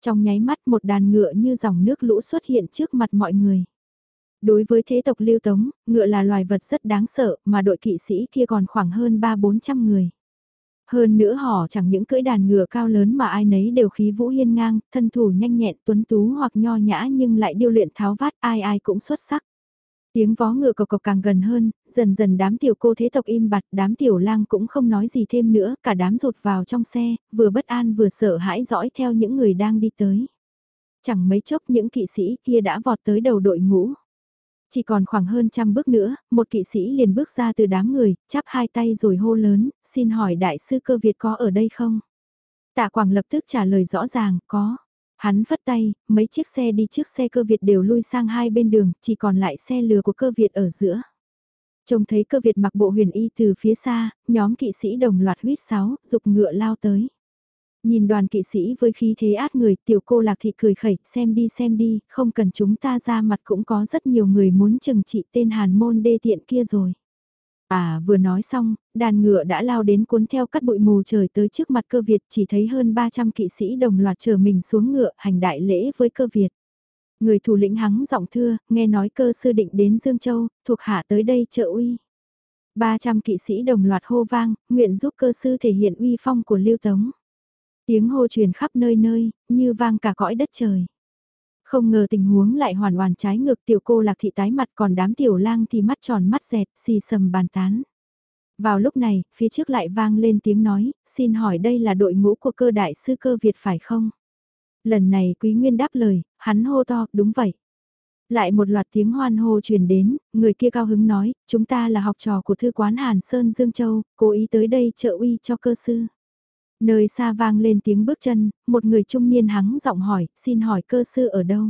Trong nháy mắt một đàn ngựa như dòng nước lũ xuất hiện trước mặt mọi người. Đối với thế tộc lưu tống, ngựa là loài vật rất đáng sợ mà đội kỵ sĩ kia còn khoảng hơn 3-400 người. Hơn nữa họ chẳng những cưỡi đàn ngựa cao lớn mà ai nấy đều khí vũ hiên ngang, thân thủ nhanh nhẹn tuấn tú hoặc nho nhã nhưng lại điêu luyện tháo vát ai ai cũng xuất sắc. Tiếng vó ngựa cộc cộc càng gần hơn, dần dần đám tiểu cô thế tộc im bặt, đám tiểu lang cũng không nói gì thêm nữa, cả đám rụt vào trong xe, vừa bất an vừa sợ hãi dõi theo những người đang đi tới. Chẳng mấy chốc những kỵ sĩ kia đã vọt tới đầu đội ngũ. Chỉ còn khoảng hơn trăm bước nữa, một kỵ sĩ liền bước ra từ đám người, chắp hai tay rồi hô lớn, xin hỏi đại sư cơ Việt có ở đây không? Tạ Quảng lập tức trả lời rõ ràng, có. Hắn phất tay, mấy chiếc xe đi trước xe cơ Việt đều lui sang hai bên đường, chỉ còn lại xe lừa của cơ Việt ở giữa. Trông thấy cơ Việt mặc bộ huyền y từ phía xa, nhóm kỵ sĩ đồng loạt huyết sáo, dục ngựa lao tới. Nhìn đoàn kỵ sĩ với khí thế át người, tiểu cô lạc thị cười khẩy, xem đi xem đi, không cần chúng ta ra mặt cũng có rất nhiều người muốn chừng trị tên hàn môn đê tiện kia rồi. À vừa nói xong, đàn ngựa đã lao đến cuốn theo cắt bụi mù trời tới trước mặt cơ Việt chỉ thấy hơn 300 kỵ sĩ đồng loạt chờ mình xuống ngựa hành đại lễ với cơ Việt. Người thủ lĩnh hắng giọng thưa, nghe nói cơ sư định đến Dương Châu, thuộc hạ tới đây trợ uy. 300 kỵ sĩ đồng loạt hô vang, nguyện giúp cơ sư thể hiện uy phong của Lưu Tống. Tiếng hô truyền khắp nơi nơi, như vang cả cõi đất trời. Không ngờ tình huống lại hoàn hoàn trái ngược tiểu cô lạc thị tái mặt còn đám tiểu lang thì mắt tròn mắt dẹt, xì sầm bàn tán. Vào lúc này, phía trước lại vang lên tiếng nói, xin hỏi đây là đội ngũ của cơ đại sư cơ Việt phải không? Lần này quý nguyên đáp lời, hắn hô to, đúng vậy. Lại một loạt tiếng hoan hô truyền đến, người kia cao hứng nói, chúng ta là học trò của thư quán Hàn Sơn Dương Châu, cố ý tới đây trợ uy cho cơ sư. Nơi xa vang lên tiếng bước chân, một người trung niên hắng giọng hỏi, xin hỏi cơ sư ở đâu?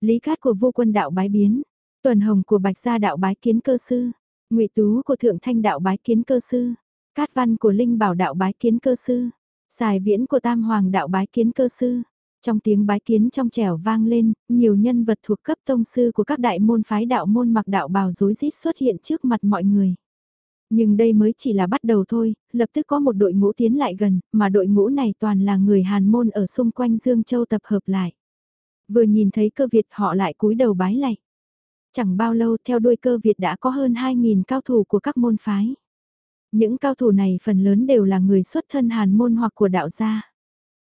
Lý cát của vô quân đạo bái biến, tuần hồng của bạch gia đạo bái kiến cơ sư, ngụy tú của thượng thanh đạo bái kiến cơ sư, cát văn của linh bảo đạo bái kiến cơ sư, xài viễn của tam hoàng đạo bái kiến cơ sư. Trong tiếng bái kiến trong trẻo vang lên, nhiều nhân vật thuộc cấp tông sư của các đại môn phái đạo môn mặc đạo bào rối rít xuất hiện trước mặt mọi người. Nhưng đây mới chỉ là bắt đầu thôi, lập tức có một đội ngũ tiến lại gần, mà đội ngũ này toàn là người Hàn môn ở xung quanh Dương Châu tập hợp lại. Vừa nhìn thấy cơ Việt họ lại cúi đầu bái lạy. Chẳng bao lâu theo đuôi cơ Việt đã có hơn 2.000 cao thủ của các môn phái. Những cao thủ này phần lớn đều là người xuất thân Hàn môn hoặc của đạo gia.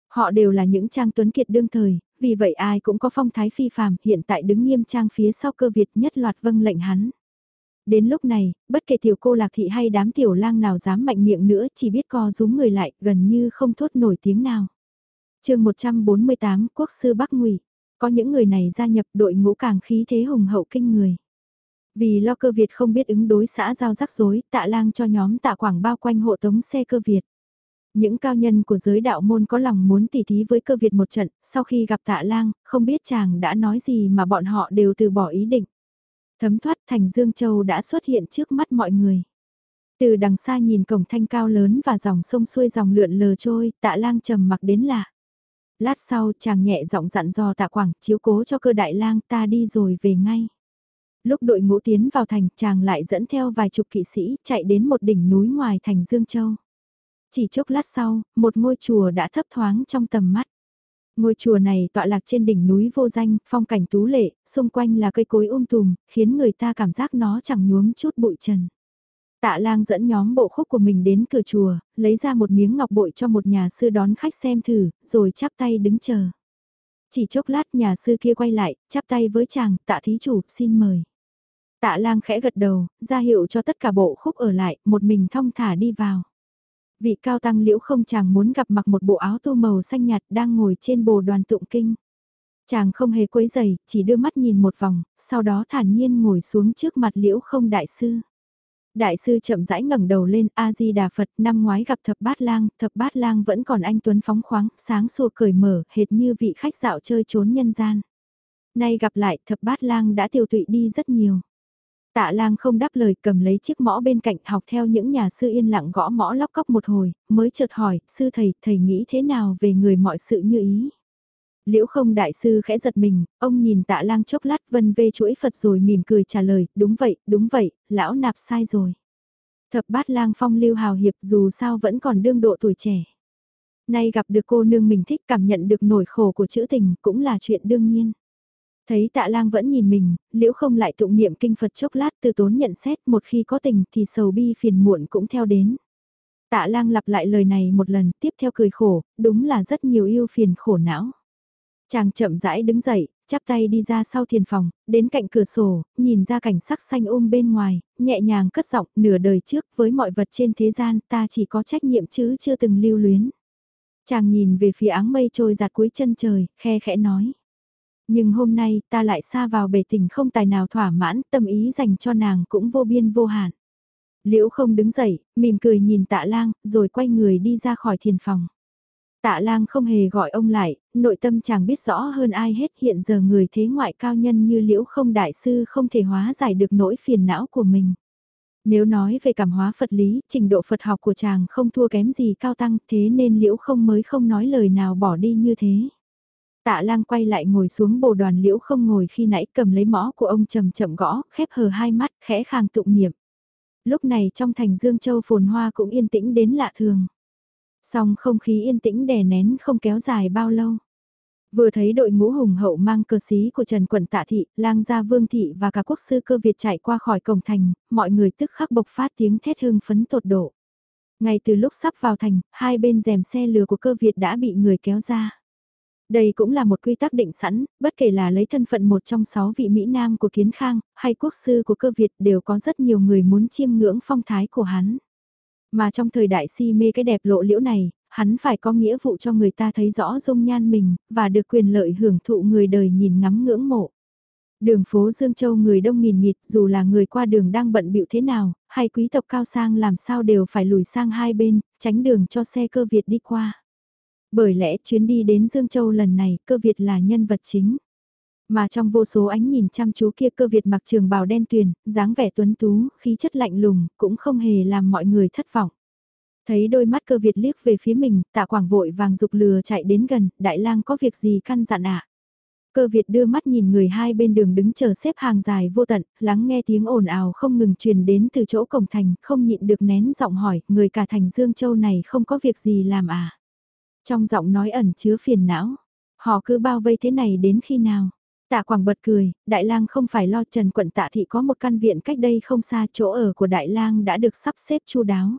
Họ đều là những trang tuấn kiệt đương thời, vì vậy ai cũng có phong thái phi phàm, hiện tại đứng nghiêm trang phía sau cơ Việt nhất loạt vâng lệnh hắn. Đến lúc này, bất kể tiểu cô lạc thị hay đám tiểu lang nào dám mạnh miệng nữa chỉ biết co rúm người lại, gần như không thốt nổi tiếng nào. chương 148 Quốc sư Bắc Ngụy Có những người này gia nhập đội ngũ càng khí thế hùng hậu kinh người. Vì lo cơ Việt không biết ứng đối xã giao rắc rối, tạ lang cho nhóm tạ quảng bao quanh hộ tống xe cơ Việt. Những cao nhân của giới đạo môn có lòng muốn tỉ thí với cơ Việt một trận, sau khi gặp tạ lang, không biết chàng đã nói gì mà bọn họ đều từ bỏ ý định. Thấm thoát thành Dương Châu đã xuất hiện trước mắt mọi người. Từ đằng xa nhìn cổng thanh cao lớn và dòng sông xuôi dòng lượn lờ trôi, tạ lang trầm mặc đến lạ. Lát sau chàng nhẹ giọng dặn dò tạ quảng chiếu cố cho cơ đại lang ta đi rồi về ngay. Lúc đội ngũ tiến vào thành chàng lại dẫn theo vài chục kỵ sĩ chạy đến một đỉnh núi ngoài thành Dương Châu. Chỉ chốc lát sau, một ngôi chùa đã thấp thoáng trong tầm mắt. Ngôi chùa này tọa lạc trên đỉnh núi vô danh, phong cảnh tú lệ, xung quanh là cây cối um tùm, khiến người ta cảm giác nó chẳng nhuốm chút bụi trần. Tạ lang dẫn nhóm bộ khúc của mình đến cửa chùa, lấy ra một miếng ngọc bội cho một nhà sư đón khách xem thử, rồi chắp tay đứng chờ. Chỉ chốc lát nhà sư kia quay lại, chắp tay với chàng, tạ thí chủ, xin mời. Tạ lang khẽ gật đầu, ra hiệu cho tất cả bộ khúc ở lại, một mình thong thả đi vào. Vị cao tăng liễu không chàng muốn gặp mặc một bộ áo tô màu xanh nhạt đang ngồi trên bồ đoàn tụng kinh. Chàng không hề quấy giày, chỉ đưa mắt nhìn một vòng, sau đó thản nhiên ngồi xuống trước mặt liễu không đại sư. Đại sư chậm rãi ngẩng đầu lên A-di-đà Phật năm ngoái gặp thập bát lang, thập bát lang vẫn còn anh Tuấn phóng khoáng, sáng sủa cởi mở, hệt như vị khách dạo chơi trốn nhân gian. Nay gặp lại thập bát lang đã tiêu tụy đi rất nhiều. Tạ lang không đáp lời cầm lấy chiếc mõ bên cạnh học theo những nhà sư yên lặng gõ mõ lóc cóc một hồi, mới chợt hỏi, sư thầy, thầy nghĩ thế nào về người mọi sự như ý? Liễu không đại sư khẽ giật mình, ông nhìn tạ lang chốc lát vân vê chuỗi Phật rồi mỉm cười trả lời, đúng vậy, đúng vậy, lão nạp sai rồi. Thập bát lang phong lưu hào hiệp dù sao vẫn còn đương độ tuổi trẻ. Nay gặp được cô nương mình thích cảm nhận được nổi khổ của chữ tình cũng là chuyện đương nhiên. Thấy tạ lang vẫn nhìn mình, liễu không lại tụng niệm kinh Phật chốc lát từ tốn nhận xét một khi có tình thì sầu bi phiền muộn cũng theo đến. Tạ lang lặp lại lời này một lần tiếp theo cười khổ, đúng là rất nhiều yêu phiền khổ não. Chàng chậm rãi đứng dậy, chắp tay đi ra sau thiền phòng, đến cạnh cửa sổ, nhìn ra cảnh sắc xanh ôm bên ngoài, nhẹ nhàng cất giọng nửa đời trước với mọi vật trên thế gian ta chỉ có trách nhiệm chứ chưa từng lưu luyến. Chàng nhìn về phía áng mây trôi giạt cuối chân trời, khe khẽ nói. Nhưng hôm nay ta lại xa vào bể tình không tài nào thỏa mãn, tâm ý dành cho nàng cũng vô biên vô hạn. Liễu không đứng dậy, mỉm cười nhìn tạ lang, rồi quay người đi ra khỏi thiền phòng. Tạ lang không hề gọi ông lại, nội tâm chàng biết rõ hơn ai hết hiện giờ người thế ngoại cao nhân như liễu không đại sư không thể hóa giải được nỗi phiền não của mình. Nếu nói về cảm hóa Phật lý, trình độ Phật học của chàng không thua kém gì cao tăng thế nên liễu không mới không nói lời nào bỏ đi như thế. Tạ lang quay lại ngồi xuống bồ đoàn liễu không ngồi khi nãy cầm lấy mõ của ông chậm chậm gõ, khép hờ hai mắt, khẽ khàng tụng niệm. Lúc này trong thành Dương Châu phồn hoa cũng yên tĩnh đến lạ thường. Song không khí yên tĩnh đè nén không kéo dài bao lâu. Vừa thấy đội ngũ hùng hậu mang cờ xí của Trần Quận Tạ Thị, Lang Gia Vương Thị và cả quốc sư cơ Việt chạy qua khỏi cổng thành, mọi người tức khắc bộc phát tiếng thét hưng phấn tột độ. Ngay từ lúc sắp vào thành, hai bên rèm xe lừa của cơ Việt đã bị người kéo ra. Đây cũng là một quy tắc định sẵn, bất kể là lấy thân phận một trong sáu vị Mỹ Nam của Kiến Khang, hay quốc sư của cơ Việt đều có rất nhiều người muốn chiêm ngưỡng phong thái của hắn. Mà trong thời đại si mê cái đẹp lộ liễu này, hắn phải có nghĩa vụ cho người ta thấy rõ dung nhan mình, và được quyền lợi hưởng thụ người đời nhìn ngắm ngưỡng mộ. Đường phố Dương Châu người đông nghìn nghịt dù là người qua đường đang bận bịu thế nào, hay quý tộc cao sang làm sao đều phải lùi sang hai bên, tránh đường cho xe cơ Việt đi qua. Bởi lẽ chuyến đi đến Dương Châu lần này cơ Việt là nhân vật chính. Mà trong vô số ánh nhìn chăm chú kia cơ Việt mặc trường bào đen tuyền, dáng vẻ tuấn tú, khí chất lạnh lùng, cũng không hề làm mọi người thất vọng. Thấy đôi mắt cơ Việt liếc về phía mình, tạ quảng vội vàng dục lừa chạy đến gần, đại lang có việc gì căn dặn ạ? Cơ Việt đưa mắt nhìn người hai bên đường đứng chờ xếp hàng dài vô tận, lắng nghe tiếng ồn ào không ngừng truyền đến từ chỗ cổng thành, không nhịn được nén giọng hỏi, người cả thành Dương Châu này không có việc gì làm à? Trong giọng nói ẩn chứa phiền não, họ cứ bao vây thế này đến khi nào? Tạ Quảng bật cười, Đại Lang không phải lo Trần Quận Tạ Thị có một căn viện cách đây không xa chỗ ở của Đại Lang đã được sắp xếp chu đáo.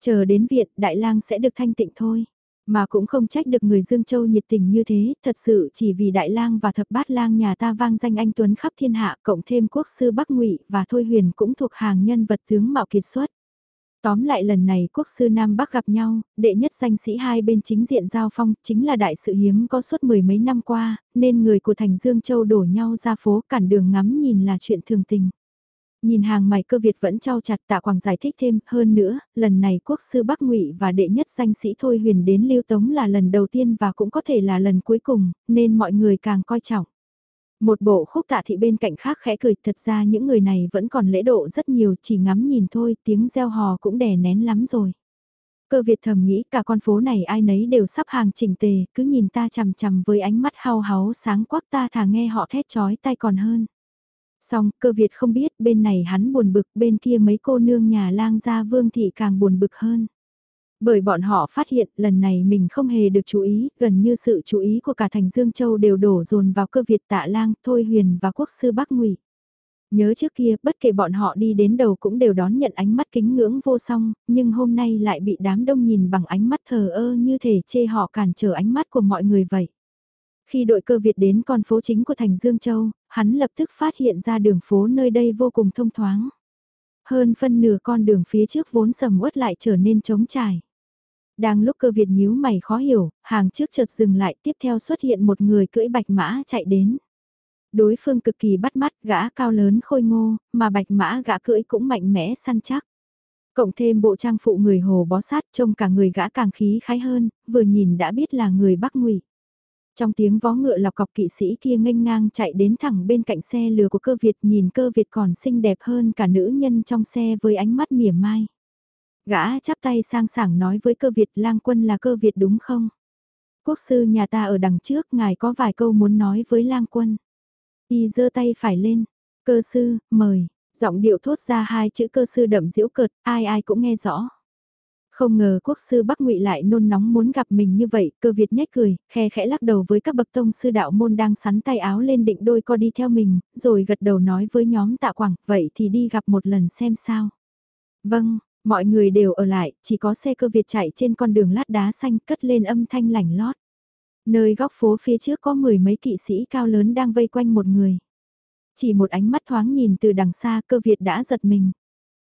Chờ đến viện, Đại Lang sẽ được thanh tịnh thôi. Mà cũng không trách được người Dương Châu nhiệt tình như thế, thật sự chỉ vì Đại Lang và Thập Bát Lang nhà ta vang danh anh Tuấn khắp thiên hạ, cộng thêm quốc sư Bắc Ngụy và Thôi Huyền cũng thuộc hàng nhân vật tướng mạo kiệt xuất. Tóm lại lần này quốc sư Nam Bắc gặp nhau, đệ nhất danh sĩ hai bên chính diện giao phong chính là đại sự hiếm có suốt mười mấy năm qua, nên người của thành Dương Châu đổ nhau ra phố cản đường ngắm nhìn là chuyện thường tình. Nhìn hàng mày cơ Việt vẫn trao chặt tạ quảng giải thích thêm, hơn nữa, lần này quốc sư Bắc ngụy và đệ nhất danh sĩ Thôi Huyền đến Lưu Tống là lần đầu tiên và cũng có thể là lần cuối cùng, nên mọi người càng coi trọng. Một bộ khúc tạ thị bên cạnh khác khẽ cười, thật ra những người này vẫn còn lễ độ rất nhiều, chỉ ngắm nhìn thôi, tiếng reo hò cũng đè nén lắm rồi. Cơ Việt thầm nghĩ cả con phố này ai nấy đều sắp hàng chỉnh tề, cứ nhìn ta chằm chằm với ánh mắt hao háo sáng quắc ta thà nghe họ thét chói tai còn hơn. Xong, cơ Việt không biết bên này hắn buồn bực, bên kia mấy cô nương nhà lang gia vương thị càng buồn bực hơn. Bởi bọn họ phát hiện lần này mình không hề được chú ý, gần như sự chú ý của cả thành Dương Châu đều đổ dồn vào cơ Việt tạ lang, Thôi Huyền và quốc sư Bắc Ngụy. Nhớ trước kia, bất kể bọn họ đi đến đầu cũng đều đón nhận ánh mắt kính ngưỡng vô song, nhưng hôm nay lại bị đám đông nhìn bằng ánh mắt thờ ơ như thể chê họ cản trở ánh mắt của mọi người vậy. Khi đội cơ Việt đến con phố chính của thành Dương Châu, hắn lập tức phát hiện ra đường phố nơi đây vô cùng thông thoáng. Hơn phân nửa con đường phía trước vốn sầm uất lại trở nên trống trải. Đang lúc cơ Việt nhíu mày khó hiểu, hàng trước chợt dừng lại tiếp theo xuất hiện một người cưỡi bạch mã chạy đến. Đối phương cực kỳ bắt mắt, gã cao lớn khôi ngô, mà bạch mã gã cưỡi cũng mạnh mẽ săn chắc. Cộng thêm bộ trang phụ người hồ bó sát trông cả người gã càng khí khái hơn, vừa nhìn đã biết là người Bắc Ngụy. Trong tiếng vó ngựa lọc cọc kỵ sĩ kia nghênh ngang chạy đến thẳng bên cạnh xe lừa của cơ Việt nhìn cơ Việt còn xinh đẹp hơn cả nữ nhân trong xe với ánh mắt mỉa mai. Gã chắp tay sang sảng nói với cơ Việt lang quân là cơ Việt đúng không? Quốc sư nhà ta ở đằng trước ngài có vài câu muốn nói với lang quân. Y giơ tay phải lên, cơ sư, mời, giọng điệu thốt ra hai chữ cơ sư đậm diễu cợt, ai ai cũng nghe rõ. Không ngờ quốc sư Bắc Ngụy lại nôn nóng muốn gặp mình như vậy, cơ Việt nhếch cười, khe khẽ lắc đầu với các bậc tông sư đạo môn đang sắn tay áo lên định đôi co đi theo mình, rồi gật đầu nói với nhóm tạ quảng, vậy thì đi gặp một lần xem sao. Vâng, mọi người đều ở lại, chỉ có xe cơ Việt chạy trên con đường lát đá xanh cất lên âm thanh lảnh lót. Nơi góc phố phía trước có mười mấy kỵ sĩ cao lớn đang vây quanh một người. Chỉ một ánh mắt thoáng nhìn từ đằng xa cơ Việt đã giật mình.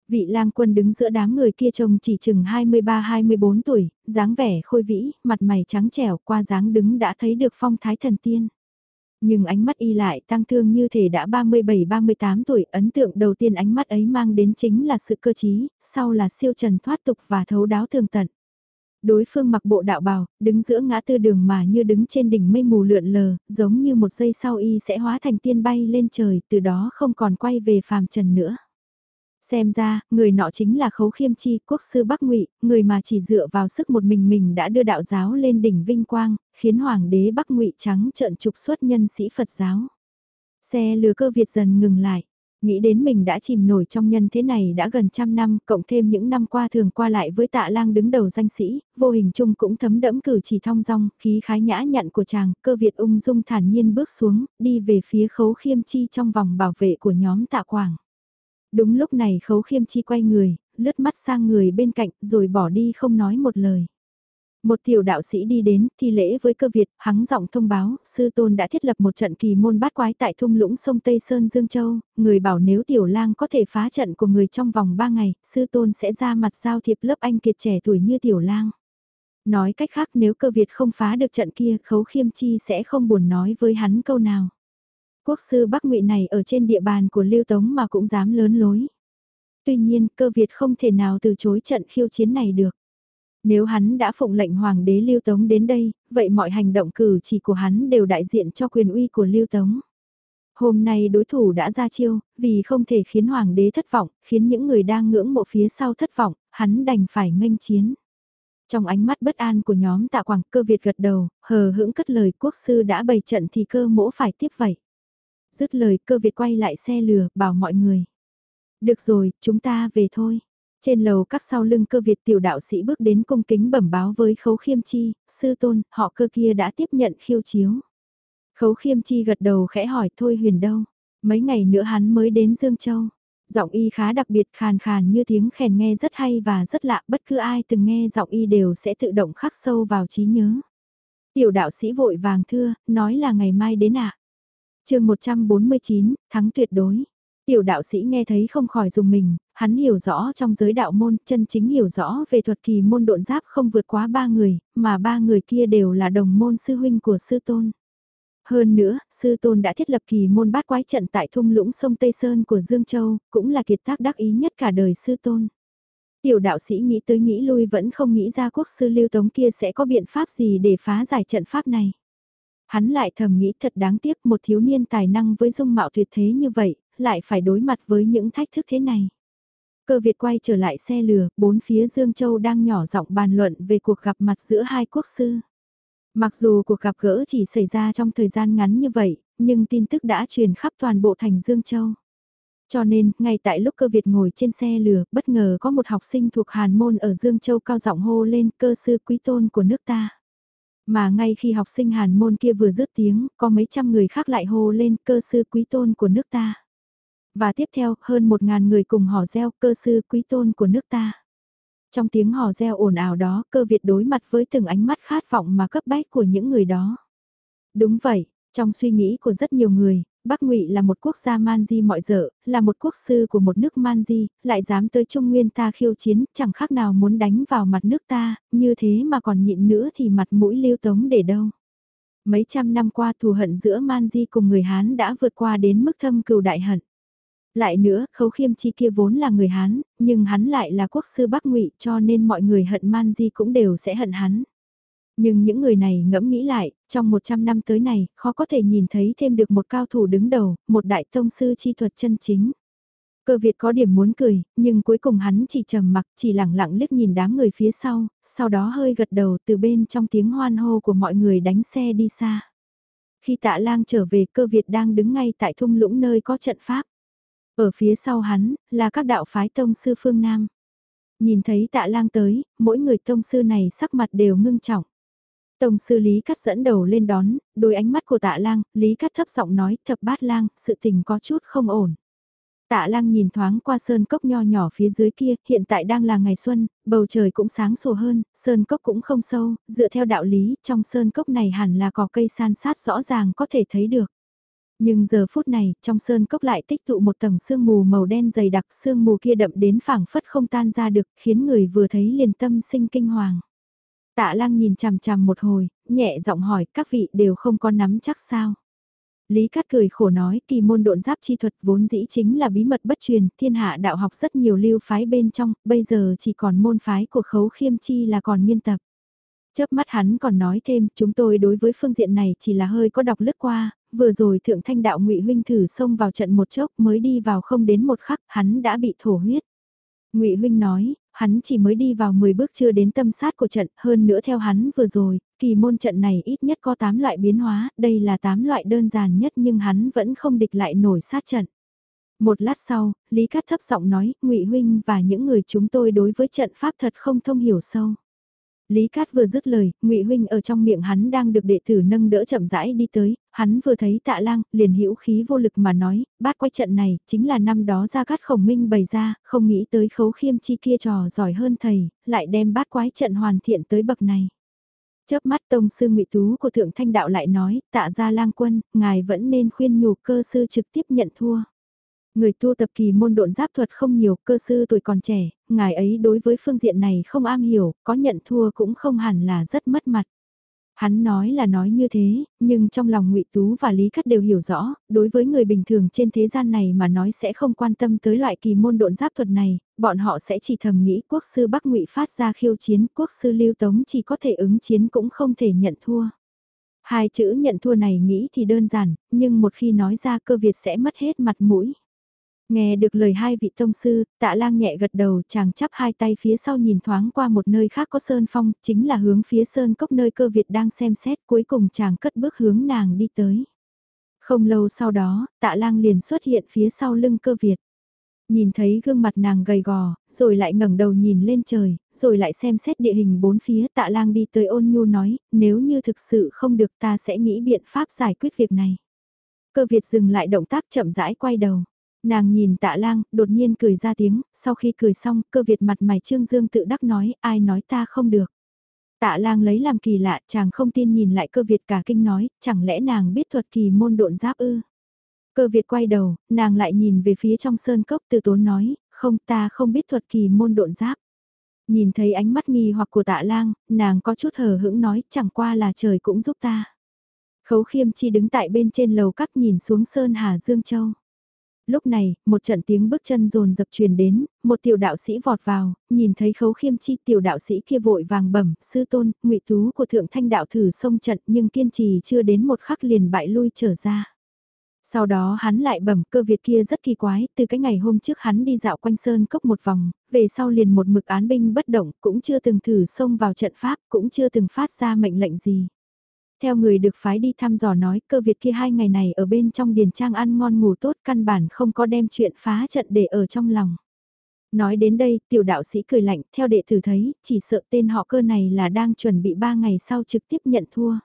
Vị lang quân đứng giữa đám người kia trông chỉ chừng 23-24 tuổi, dáng vẻ khôi vĩ, mặt mày trắng trẻo qua dáng đứng đã thấy được phong thái thần tiên. Nhưng ánh mắt y lại tăng thương như thể đã 37-38 tuổi, ấn tượng đầu tiên ánh mắt ấy mang đến chính là sự cơ trí, sau là siêu trần thoát tục và thấu đáo thường tận. Đối phương mặc bộ đạo bào, đứng giữa ngã tư đường mà như đứng trên đỉnh mây mù lượn lờ, giống như một giây sau y sẽ hóa thành tiên bay lên trời, từ đó không còn quay về phàm trần nữa. Xem ra, người nọ chính là khấu khiêm chi, quốc sư Bắc ngụy người mà chỉ dựa vào sức một mình mình đã đưa đạo giáo lên đỉnh vinh quang, khiến hoàng đế Bắc ngụy trắng trợn trục xuất nhân sĩ Phật giáo. Xe lừa cơ Việt dần ngừng lại. Nghĩ đến mình đã chìm nổi trong nhân thế này đã gần trăm năm, cộng thêm những năm qua thường qua lại với tạ lang đứng đầu danh sĩ, vô hình chung cũng thấm đẫm cử chỉ thong dong, khí khái nhã nhặn của chàng, cơ Việt ung dung thản nhiên bước xuống, đi về phía khấu khiêm chi trong vòng bảo vệ của nhóm tạ quảng. Đúng lúc này khấu khiêm chi quay người, lướt mắt sang người bên cạnh rồi bỏ đi không nói một lời. Một tiểu đạo sĩ đi đến, thi lễ với cơ Việt, hắng giọng thông báo, sư tôn đã thiết lập một trận kỳ môn bát quái tại thung lũng sông Tây Sơn Dương Châu, người bảo nếu tiểu lang có thể phá trận của người trong vòng 3 ngày, sư tôn sẽ ra mặt giao thiệp lớp anh kiệt trẻ tuổi như tiểu lang. Nói cách khác nếu cơ Việt không phá được trận kia, khấu khiêm chi sẽ không buồn nói với hắn câu nào. Quốc sư Bắc Ngụy này ở trên địa bàn của Lưu Tống mà cũng dám lớn lối. Tuy nhiên, cơ Việt không thể nào từ chối trận khiêu chiến này được. Nếu hắn đã phụng lệnh Hoàng đế Lưu Tống đến đây, vậy mọi hành động cử chỉ của hắn đều đại diện cho quyền uy của Lưu Tống. Hôm nay đối thủ đã ra chiêu, vì không thể khiến Hoàng đế thất vọng, khiến những người đang ngưỡng mộ phía sau thất vọng, hắn đành phải nghênh chiến. Trong ánh mắt bất an của nhóm tạ quảng cơ Việt gật đầu, hờ hững cất lời quốc sư đã bày trận thì cơ mỗ phải tiếp vậy. Dứt lời cơ Việt quay lại xe lừa, bảo mọi người. Được rồi, chúng ta về thôi. Trên lầu các sau lưng cơ Việt tiểu đạo sĩ bước đến cung kính bẩm báo với khấu khiêm chi, sư tôn, họ cơ kia đã tiếp nhận khiêu chiếu. Khấu khiêm chi gật đầu khẽ hỏi thôi huyền đâu, mấy ngày nữa hắn mới đến Dương Châu. Giọng y khá đặc biệt khàn khàn như tiếng khèn nghe rất hay và rất lạ, bất cứ ai từng nghe giọng y đều sẽ tự động khắc sâu vào trí nhớ. Tiểu đạo sĩ vội vàng thưa, nói là ngày mai đến ạ. À? Chương 149, thắng tuyệt đối. Tiểu đạo sĩ nghe thấy không khỏi dùng mình, hắn hiểu rõ trong giới đạo môn, chân chính hiểu rõ về thuật kỳ môn độn giáp không vượt quá ba người, mà ba người kia đều là đồng môn sư huynh của sư tôn. Hơn nữa, sư tôn đã thiết lập kỳ môn bát quái trận tại thung lũng sông Tây Sơn của Dương Châu, cũng là kiệt tác đắc ý nhất cả đời sư tôn. Tiểu đạo sĩ nghĩ tới nghĩ lui vẫn không nghĩ ra quốc sư lưu tống kia sẽ có biện pháp gì để phá giải trận pháp này. Hắn lại thầm nghĩ thật đáng tiếc một thiếu niên tài năng với dung mạo tuyệt thế như vậy, lại phải đối mặt với những thách thức thế này. Cơ Việt quay trở lại xe lừa, bốn phía Dương Châu đang nhỏ giọng bàn luận về cuộc gặp mặt giữa hai quốc sư. Mặc dù cuộc gặp gỡ chỉ xảy ra trong thời gian ngắn như vậy, nhưng tin tức đã truyền khắp toàn bộ thành Dương Châu. Cho nên, ngay tại lúc cơ Việt ngồi trên xe lừa, bất ngờ có một học sinh thuộc Hàn Môn ở Dương Châu cao giọng hô lên cơ sư quý tôn của nước ta. Mà ngay khi học sinh hàn môn kia vừa dứt tiếng, có mấy trăm người khác lại hô lên cơ sư quý tôn của nước ta. Và tiếp theo, hơn một ngàn người cùng hò reo cơ sư quý tôn của nước ta. Trong tiếng hò reo ồn ào đó, cơ Việt đối mặt với từng ánh mắt khát vọng mà cấp bách của những người đó. Đúng vậy, trong suy nghĩ của rất nhiều người, Bắc Ngụy là một quốc gia man di mọi dở, là một quốc sư của một nước man di, lại dám tới Trung Nguyên ta khiêu chiến, chẳng khác nào muốn đánh vào mặt nước ta, như thế mà còn nhịn nữa thì mặt mũi lưu tống để đâu. Mấy trăm năm qua thù hận giữa man di cùng người Hán đã vượt qua đến mức thâm cừu đại hận. Lại nữa, khấu khiêm chi kia vốn là người Hán, nhưng hắn lại là quốc sư Bắc Ngụy cho nên mọi người hận man di cũng đều sẽ hận hắn. Nhưng những người này ngẫm nghĩ lại, trong 100 năm tới này, khó có thể nhìn thấy thêm được một cao thủ đứng đầu, một đại tông sư chi thuật chân chính. Cơ Việt có điểm muốn cười, nhưng cuối cùng hắn chỉ trầm mặc, chỉ lặng lặng liếc nhìn đám người phía sau, sau đó hơi gật đầu từ bên trong tiếng hoan hô của mọi người đánh xe đi xa. Khi tạ lang trở về cơ Việt đang đứng ngay tại thung lũng nơi có trận pháp. Ở phía sau hắn, là các đạo phái tông sư phương Nam. Nhìn thấy tạ lang tới, mỗi người tông sư này sắc mặt đều ngưng trọng. Tổng sư Lý Cắt dẫn đầu lên đón, đôi ánh mắt của tạ lang, Lý Cắt thấp giọng nói, thập bát lang, sự tình có chút không ổn. Tạ lang nhìn thoáng qua sơn cốc nho nhỏ phía dưới kia, hiện tại đang là ngày xuân, bầu trời cũng sáng sủa hơn, sơn cốc cũng không sâu, dựa theo đạo lý, trong sơn cốc này hẳn là có cây san sát rõ ràng có thể thấy được. Nhưng giờ phút này, trong sơn cốc lại tích tụ một tầng sương mù màu đen dày đặc, sương mù kia đậm đến phảng phất không tan ra được, khiến người vừa thấy liền tâm sinh kinh hoàng. Tạ lang nhìn chằm chằm một hồi, nhẹ giọng hỏi các vị đều không có nắm chắc sao. Lý Cát cười khổ nói kỳ môn độn giáp chi thuật vốn dĩ chính là bí mật bất truyền, thiên hạ đạo học rất nhiều lưu phái bên trong, bây giờ chỉ còn môn phái của khấu khiêm chi là còn nghiên tập. Chớp mắt hắn còn nói thêm, chúng tôi đối với phương diện này chỉ là hơi có đọc lướt qua, vừa rồi thượng thanh đạo ngụy huynh thử xông vào trận một chốc mới đi vào không đến một khắc, hắn đã bị thổ huyết. ngụy huynh nói, hắn chỉ mới đi vào 10 bước chưa đến tâm sát của trận, hơn nữa theo hắn vừa rồi, kỳ môn trận này ít nhất có 8 loại biến hóa, đây là 8 loại đơn giản nhất nhưng hắn vẫn không địch lại nổi sát trận. Một lát sau, Lý Cát thấp giọng nói, ngụy huynh và những người chúng tôi đối với trận pháp thật không thông hiểu sâu. Lý Cát vừa dứt lời, Ngụy huynh ở trong miệng hắn đang được đệ tử nâng đỡ chậm rãi đi tới, hắn vừa thấy Tạ Lang, liền hữu khí vô lực mà nói, bát quay trận này chính là năm đó ra Cát Khổng Minh bày ra, không nghĩ tới Khấu Khiêm chi kia trò giỏi hơn thầy, lại đem bát quái trận hoàn thiện tới bậc này. Chớp mắt tông sư Ngụy Tú của Thượng Thanh đạo lại nói, Tạ gia Lang quân, ngài vẫn nên khuyên nhủ cơ sư trực tiếp nhận thua. Người tu tập kỳ môn độn giáp thuật không nhiều, cơ sư tuổi còn trẻ, ngài ấy đối với phương diện này không am hiểu, có nhận thua cũng không hẳn là rất mất mặt. Hắn nói là nói như thế, nhưng trong lòng ngụy Tú và Lý Cắt đều hiểu rõ, đối với người bình thường trên thế gian này mà nói sẽ không quan tâm tới loại kỳ môn độn giáp thuật này, bọn họ sẽ chỉ thầm nghĩ quốc sư Bắc ngụy phát ra khiêu chiến, quốc sư Lưu Tống chỉ có thể ứng chiến cũng không thể nhận thua. Hai chữ nhận thua này nghĩ thì đơn giản, nhưng một khi nói ra cơ Việt sẽ mất hết mặt mũi. Nghe được lời hai vị tông sư, tạ lang nhẹ gật đầu chàng chắp hai tay phía sau nhìn thoáng qua một nơi khác có sơn phong, chính là hướng phía sơn cốc nơi cơ Việt đang xem xét cuối cùng chàng cất bước hướng nàng đi tới. Không lâu sau đó, tạ lang liền xuất hiện phía sau lưng cơ Việt. Nhìn thấy gương mặt nàng gầy gò, rồi lại ngẩng đầu nhìn lên trời, rồi lại xem xét địa hình bốn phía tạ lang đi tới ôn nhu nói, nếu như thực sự không được ta sẽ nghĩ biện pháp giải quyết việc này. Cơ Việt dừng lại động tác chậm rãi quay đầu. Nàng nhìn tạ lang, đột nhiên cười ra tiếng, sau khi cười xong, cơ Việt mặt mày trương dương tự đắc nói, ai nói ta không được. Tạ lang lấy làm kỳ lạ, chàng không tin nhìn lại cơ Việt cả kinh nói, chẳng lẽ nàng biết thuật kỳ môn độn giáp ư? Cơ Việt quay đầu, nàng lại nhìn về phía trong sơn cốc từ tốn nói, không ta không biết thuật kỳ môn độn giáp. Nhìn thấy ánh mắt nghi hoặc của tạ lang, nàng có chút hờ hững nói, chẳng qua là trời cũng giúp ta. Khấu khiêm chi đứng tại bên trên lầu cắt nhìn xuống sơn Hà Dương Châu. Lúc này, một trận tiếng bước chân rồn dập truyền đến, một tiểu đạo sĩ vọt vào, nhìn thấy khấu khiêm chi tiểu đạo sĩ kia vội vàng bẩm, sư tôn, ngụy tú của thượng thanh đạo thử xông trận nhưng kiên trì chưa đến một khắc liền bại lui trở ra. Sau đó hắn lại bẩm cơ Việt kia rất kỳ quái, từ cái ngày hôm trước hắn đi dạo quanh sơn cốc một vòng, về sau liền một mực án binh bất động, cũng chưa từng thử xông vào trận pháp, cũng chưa từng phát ra mệnh lệnh gì. Theo người được phái đi thăm dò nói cơ Việt kia hai ngày này ở bên trong điền trang ăn ngon ngủ tốt căn bản không có đem chuyện phá trận để ở trong lòng. Nói đến đây, tiểu đạo sĩ cười lạnh, theo đệ tử thấy, chỉ sợ tên họ cơ này là đang chuẩn bị ba ngày sau trực tiếp nhận thua.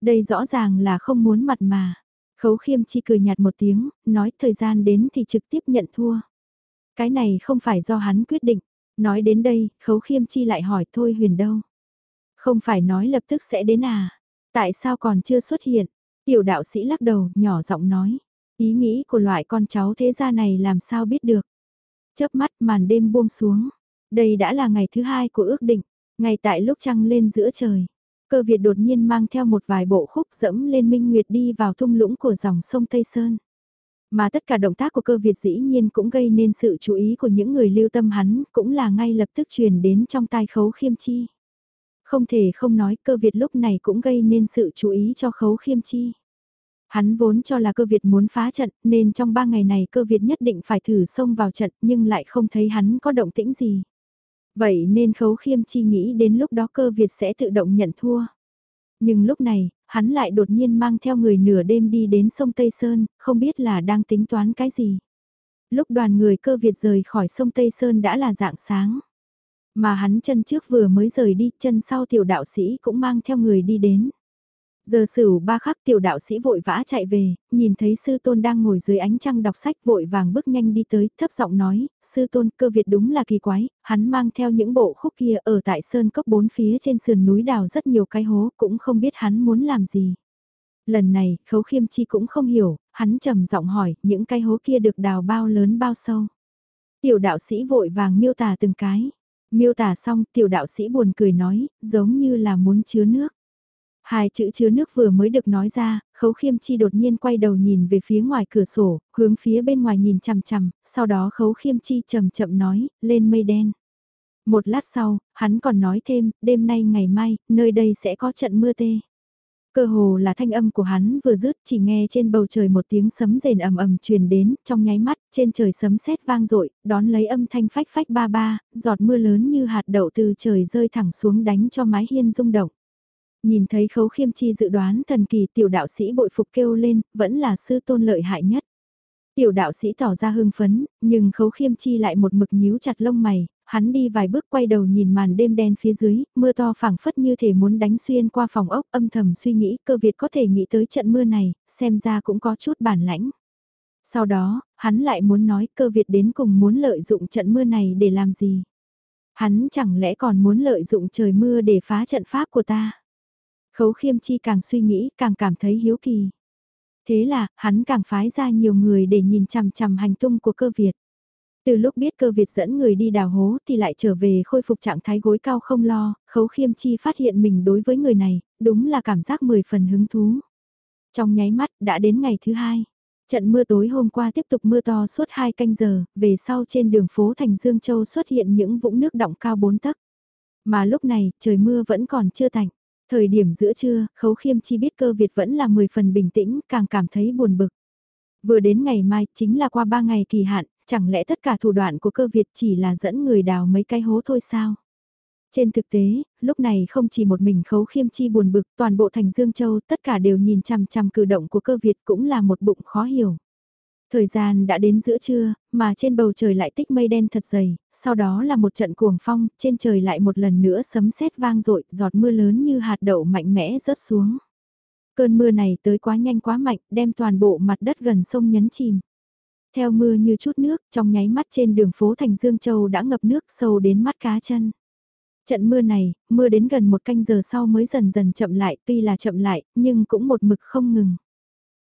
Đây rõ ràng là không muốn mặt mà. Khấu khiêm chi cười nhạt một tiếng, nói thời gian đến thì trực tiếp nhận thua. Cái này không phải do hắn quyết định. Nói đến đây, khấu khiêm chi lại hỏi thôi huyền đâu. Không phải nói lập tức sẽ đến à. Tại sao còn chưa xuất hiện? Tiểu đạo sĩ lắc đầu, nhỏ giọng nói. Ý nghĩ của loại con cháu thế gia này làm sao biết được. Chớp mắt màn đêm buông xuống. Đây đã là ngày thứ hai của ước định. Ngày tại lúc trăng lên giữa trời. Cơ Việt đột nhiên mang theo một vài bộ khúc dẫm lên Minh Nguyệt đi vào thung lũng của dòng sông Tây Sơn. Mà tất cả động tác của cơ Việt dĩ nhiên cũng gây nên sự chú ý của những người lưu tâm hắn, cũng là ngay lập tức truyền đến trong tai khấu khiêm chi. Không thể không nói cơ Việt lúc này cũng gây nên sự chú ý cho khấu khiêm chi. Hắn vốn cho là cơ Việt muốn phá trận nên trong ba ngày này cơ Việt nhất định phải thử xông vào trận nhưng lại không thấy hắn có động tĩnh gì. Vậy nên khấu khiêm chi nghĩ đến lúc đó cơ Việt sẽ tự động nhận thua. Nhưng lúc này, hắn lại đột nhiên mang theo người nửa đêm đi đến sông Tây Sơn, không biết là đang tính toán cái gì. Lúc đoàn người cơ Việt rời khỏi sông Tây Sơn đã là dạng sáng. Mà hắn chân trước vừa mới rời đi, chân sau tiểu đạo sĩ cũng mang theo người đi đến. Giờ sửu ba khắc tiểu đạo sĩ vội vã chạy về, nhìn thấy sư tôn đang ngồi dưới ánh trăng đọc sách vội vàng bước nhanh đi tới, thấp giọng nói, sư tôn cơ Việt đúng là kỳ quái, hắn mang theo những bộ khúc kia ở tại sơn cốc bốn phía trên sườn núi đào rất nhiều cái hố, cũng không biết hắn muốn làm gì. Lần này, khấu khiêm chi cũng không hiểu, hắn trầm giọng hỏi, những cái hố kia được đào bao lớn bao sâu. Tiểu đạo sĩ vội vàng miêu tả từng cái. Miêu tả xong tiểu đạo sĩ buồn cười nói, giống như là muốn chứa nước. Hai chữ chứa nước vừa mới được nói ra, khấu khiêm chi đột nhiên quay đầu nhìn về phía ngoài cửa sổ, hướng phía bên ngoài nhìn chằm chằm, sau đó khấu khiêm chi chậm chậm nói, lên mây đen. Một lát sau, hắn còn nói thêm, đêm nay ngày mai, nơi đây sẽ có trận mưa tê. Cơ hồ là thanh âm của hắn vừa dứt chỉ nghe trên bầu trời một tiếng sấm rền ầm ầm truyền đến, trong nháy mắt, trên trời sấm sét vang dội đón lấy âm thanh phách phách ba ba, giọt mưa lớn như hạt đậu từ trời rơi thẳng xuống đánh cho mái hiên rung động. Nhìn thấy khấu khiêm chi dự đoán thần kỳ tiểu đạo sĩ bội phục kêu lên, vẫn là sư tôn lợi hại nhất. Tiểu đạo sĩ tỏ ra hưng phấn, nhưng khấu khiêm chi lại một mực nhíu chặt lông mày, hắn đi vài bước quay đầu nhìn màn đêm đen phía dưới, mưa to phảng phất như thể muốn đánh xuyên qua phòng ốc âm thầm suy nghĩ cơ Việt có thể nghĩ tới trận mưa này, xem ra cũng có chút bản lãnh. Sau đó, hắn lại muốn nói cơ Việt đến cùng muốn lợi dụng trận mưa này để làm gì. Hắn chẳng lẽ còn muốn lợi dụng trời mưa để phá trận pháp của ta. Khấu khiêm chi càng suy nghĩ càng cảm thấy hiếu kỳ. Thế là, hắn càng phái ra nhiều người để nhìn chằm chằm hành tung của cơ Việt. Từ lúc biết cơ Việt dẫn người đi đào hố thì lại trở về khôi phục trạng thái gối cao không lo, khấu khiêm chi phát hiện mình đối với người này, đúng là cảm giác mười phần hứng thú. Trong nháy mắt đã đến ngày thứ hai. Trận mưa tối hôm qua tiếp tục mưa to suốt hai canh giờ, về sau trên đường phố thành Dương Châu xuất hiện những vũng nước động cao bốn tấc. Mà lúc này, trời mưa vẫn còn chưa tạnh. Thời điểm giữa trưa, khấu khiêm chi biết cơ Việt vẫn là 10 phần bình tĩnh, càng cảm thấy buồn bực. Vừa đến ngày mai, chính là qua 3 ngày kỳ hạn, chẳng lẽ tất cả thủ đoạn của cơ Việt chỉ là dẫn người đào mấy cái hố thôi sao? Trên thực tế, lúc này không chỉ một mình khấu khiêm chi buồn bực, toàn bộ thành Dương Châu tất cả đều nhìn chằm chằm cử động của cơ Việt cũng là một bụng khó hiểu. Thời gian đã đến giữa trưa, mà trên bầu trời lại tích mây đen thật dày, sau đó là một trận cuồng phong, trên trời lại một lần nữa sấm sét vang dội giọt mưa lớn như hạt đậu mạnh mẽ rớt xuống. Cơn mưa này tới quá nhanh quá mạnh, đem toàn bộ mặt đất gần sông nhấn chìm. Theo mưa như chút nước, trong nháy mắt trên đường phố thành Dương Châu đã ngập nước sâu đến mắt cá chân. Trận mưa này, mưa đến gần một canh giờ sau mới dần dần chậm lại, tuy là chậm lại, nhưng cũng một mực không ngừng.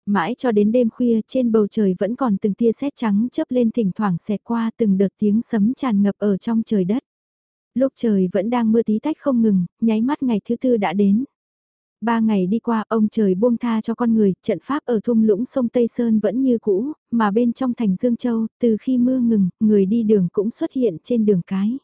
Mãi cho đến đêm khuya trên bầu trời vẫn còn từng tia sét trắng chớp lên thỉnh thoảng xẹt qua từng đợt tiếng sấm tràn ngập ở trong trời đất. Lúc trời vẫn đang mưa tí tách không ngừng, nháy mắt ngày thứ tư đã đến. Ba ngày đi qua ông trời buông tha cho con người, trận pháp ở thung lũng sông Tây Sơn vẫn như cũ, mà bên trong thành Dương Châu, từ khi mưa ngừng, người đi đường cũng xuất hiện trên đường cái.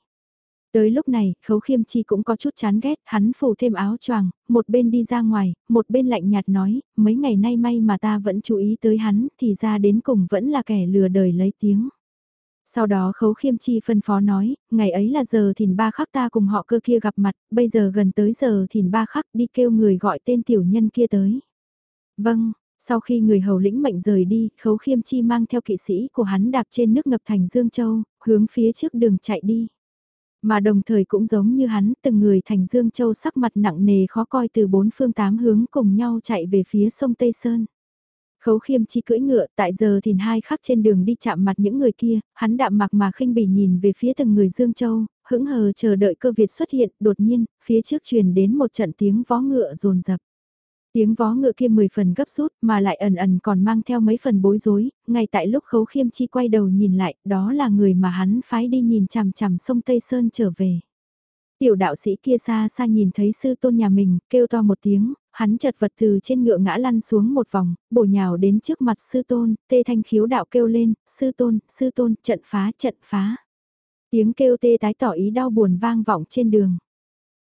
Tới lúc này, khấu khiêm chi cũng có chút chán ghét, hắn phủ thêm áo choàng, một bên đi ra ngoài, một bên lạnh nhạt nói, mấy ngày nay may mà ta vẫn chú ý tới hắn, thì ra đến cùng vẫn là kẻ lừa đời lấy tiếng. Sau đó khấu khiêm chi phân phó nói, ngày ấy là giờ thìn ba khắc ta cùng họ cơ kia gặp mặt, bây giờ gần tới giờ thìn ba khắc đi kêu người gọi tên tiểu nhân kia tới. Vâng, sau khi người hầu lĩnh mệnh rời đi, khấu khiêm chi mang theo kỵ sĩ của hắn đạp trên nước ngập thành Dương Châu, hướng phía trước đường chạy đi. Mà đồng thời cũng giống như hắn, từng người thành Dương Châu sắc mặt nặng nề khó coi từ bốn phương tám hướng cùng nhau chạy về phía sông Tây Sơn. Khấu khiêm chi cưỡi ngựa, tại giờ thìn hai khắc trên đường đi chạm mặt những người kia, hắn đạm mạc mà khinh bỉ nhìn về phía từng người Dương Châu, hững hờ chờ đợi cơ Việt xuất hiện, đột nhiên, phía trước truyền đến một trận tiếng vó ngựa rồn rập. Tiếng vó ngựa kia mười phần gấp rút mà lại ẩn ẩn còn mang theo mấy phần bối rối, ngay tại lúc khấu khiêm chi quay đầu nhìn lại, đó là người mà hắn phái đi nhìn chằm chằm sông Tây Sơn trở về. Tiểu đạo sĩ kia xa xa nhìn thấy sư tôn nhà mình, kêu to một tiếng, hắn chật vật từ trên ngựa ngã lăn xuống một vòng, bổ nhào đến trước mặt sư tôn, tê thanh khiếu đạo kêu lên, sư tôn, sư tôn, trận phá, trận phá. Tiếng kêu tê tái tỏ ý đau buồn vang vọng trên đường.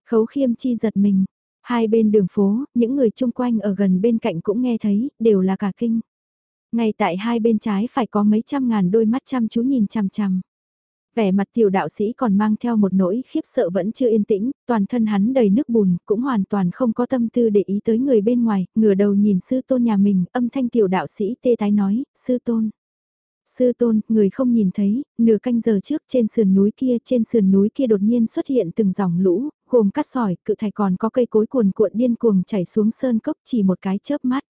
Khấu khiêm chi giật mình, hai bên đường phố, những người chung quanh ở gần bên cạnh cũng nghe thấy, đều là cả kinh. Ngay tại hai bên trái phải có mấy trăm ngàn đôi mắt chăm chú nhìn chằm chằm vẻ mặt tiểu đạo sĩ còn mang theo một nỗi khiếp sợ vẫn chưa yên tĩnh, toàn thân hắn đầy nước bùn, cũng hoàn toàn không có tâm tư để ý tới người bên ngoài, ngửa đầu nhìn sư tôn nhà mình, âm thanh tiểu đạo sĩ tê tái nói, sư tôn. Sư tôn, người không nhìn thấy, nửa canh giờ trước trên sườn núi kia, trên sườn núi kia đột nhiên xuất hiện từng dòng lũ, gồm cát sỏi, cự thạch còn có cây cối cuồn cuộn điên cuồng chảy xuống sơn cốc chỉ một cái chớp mắt.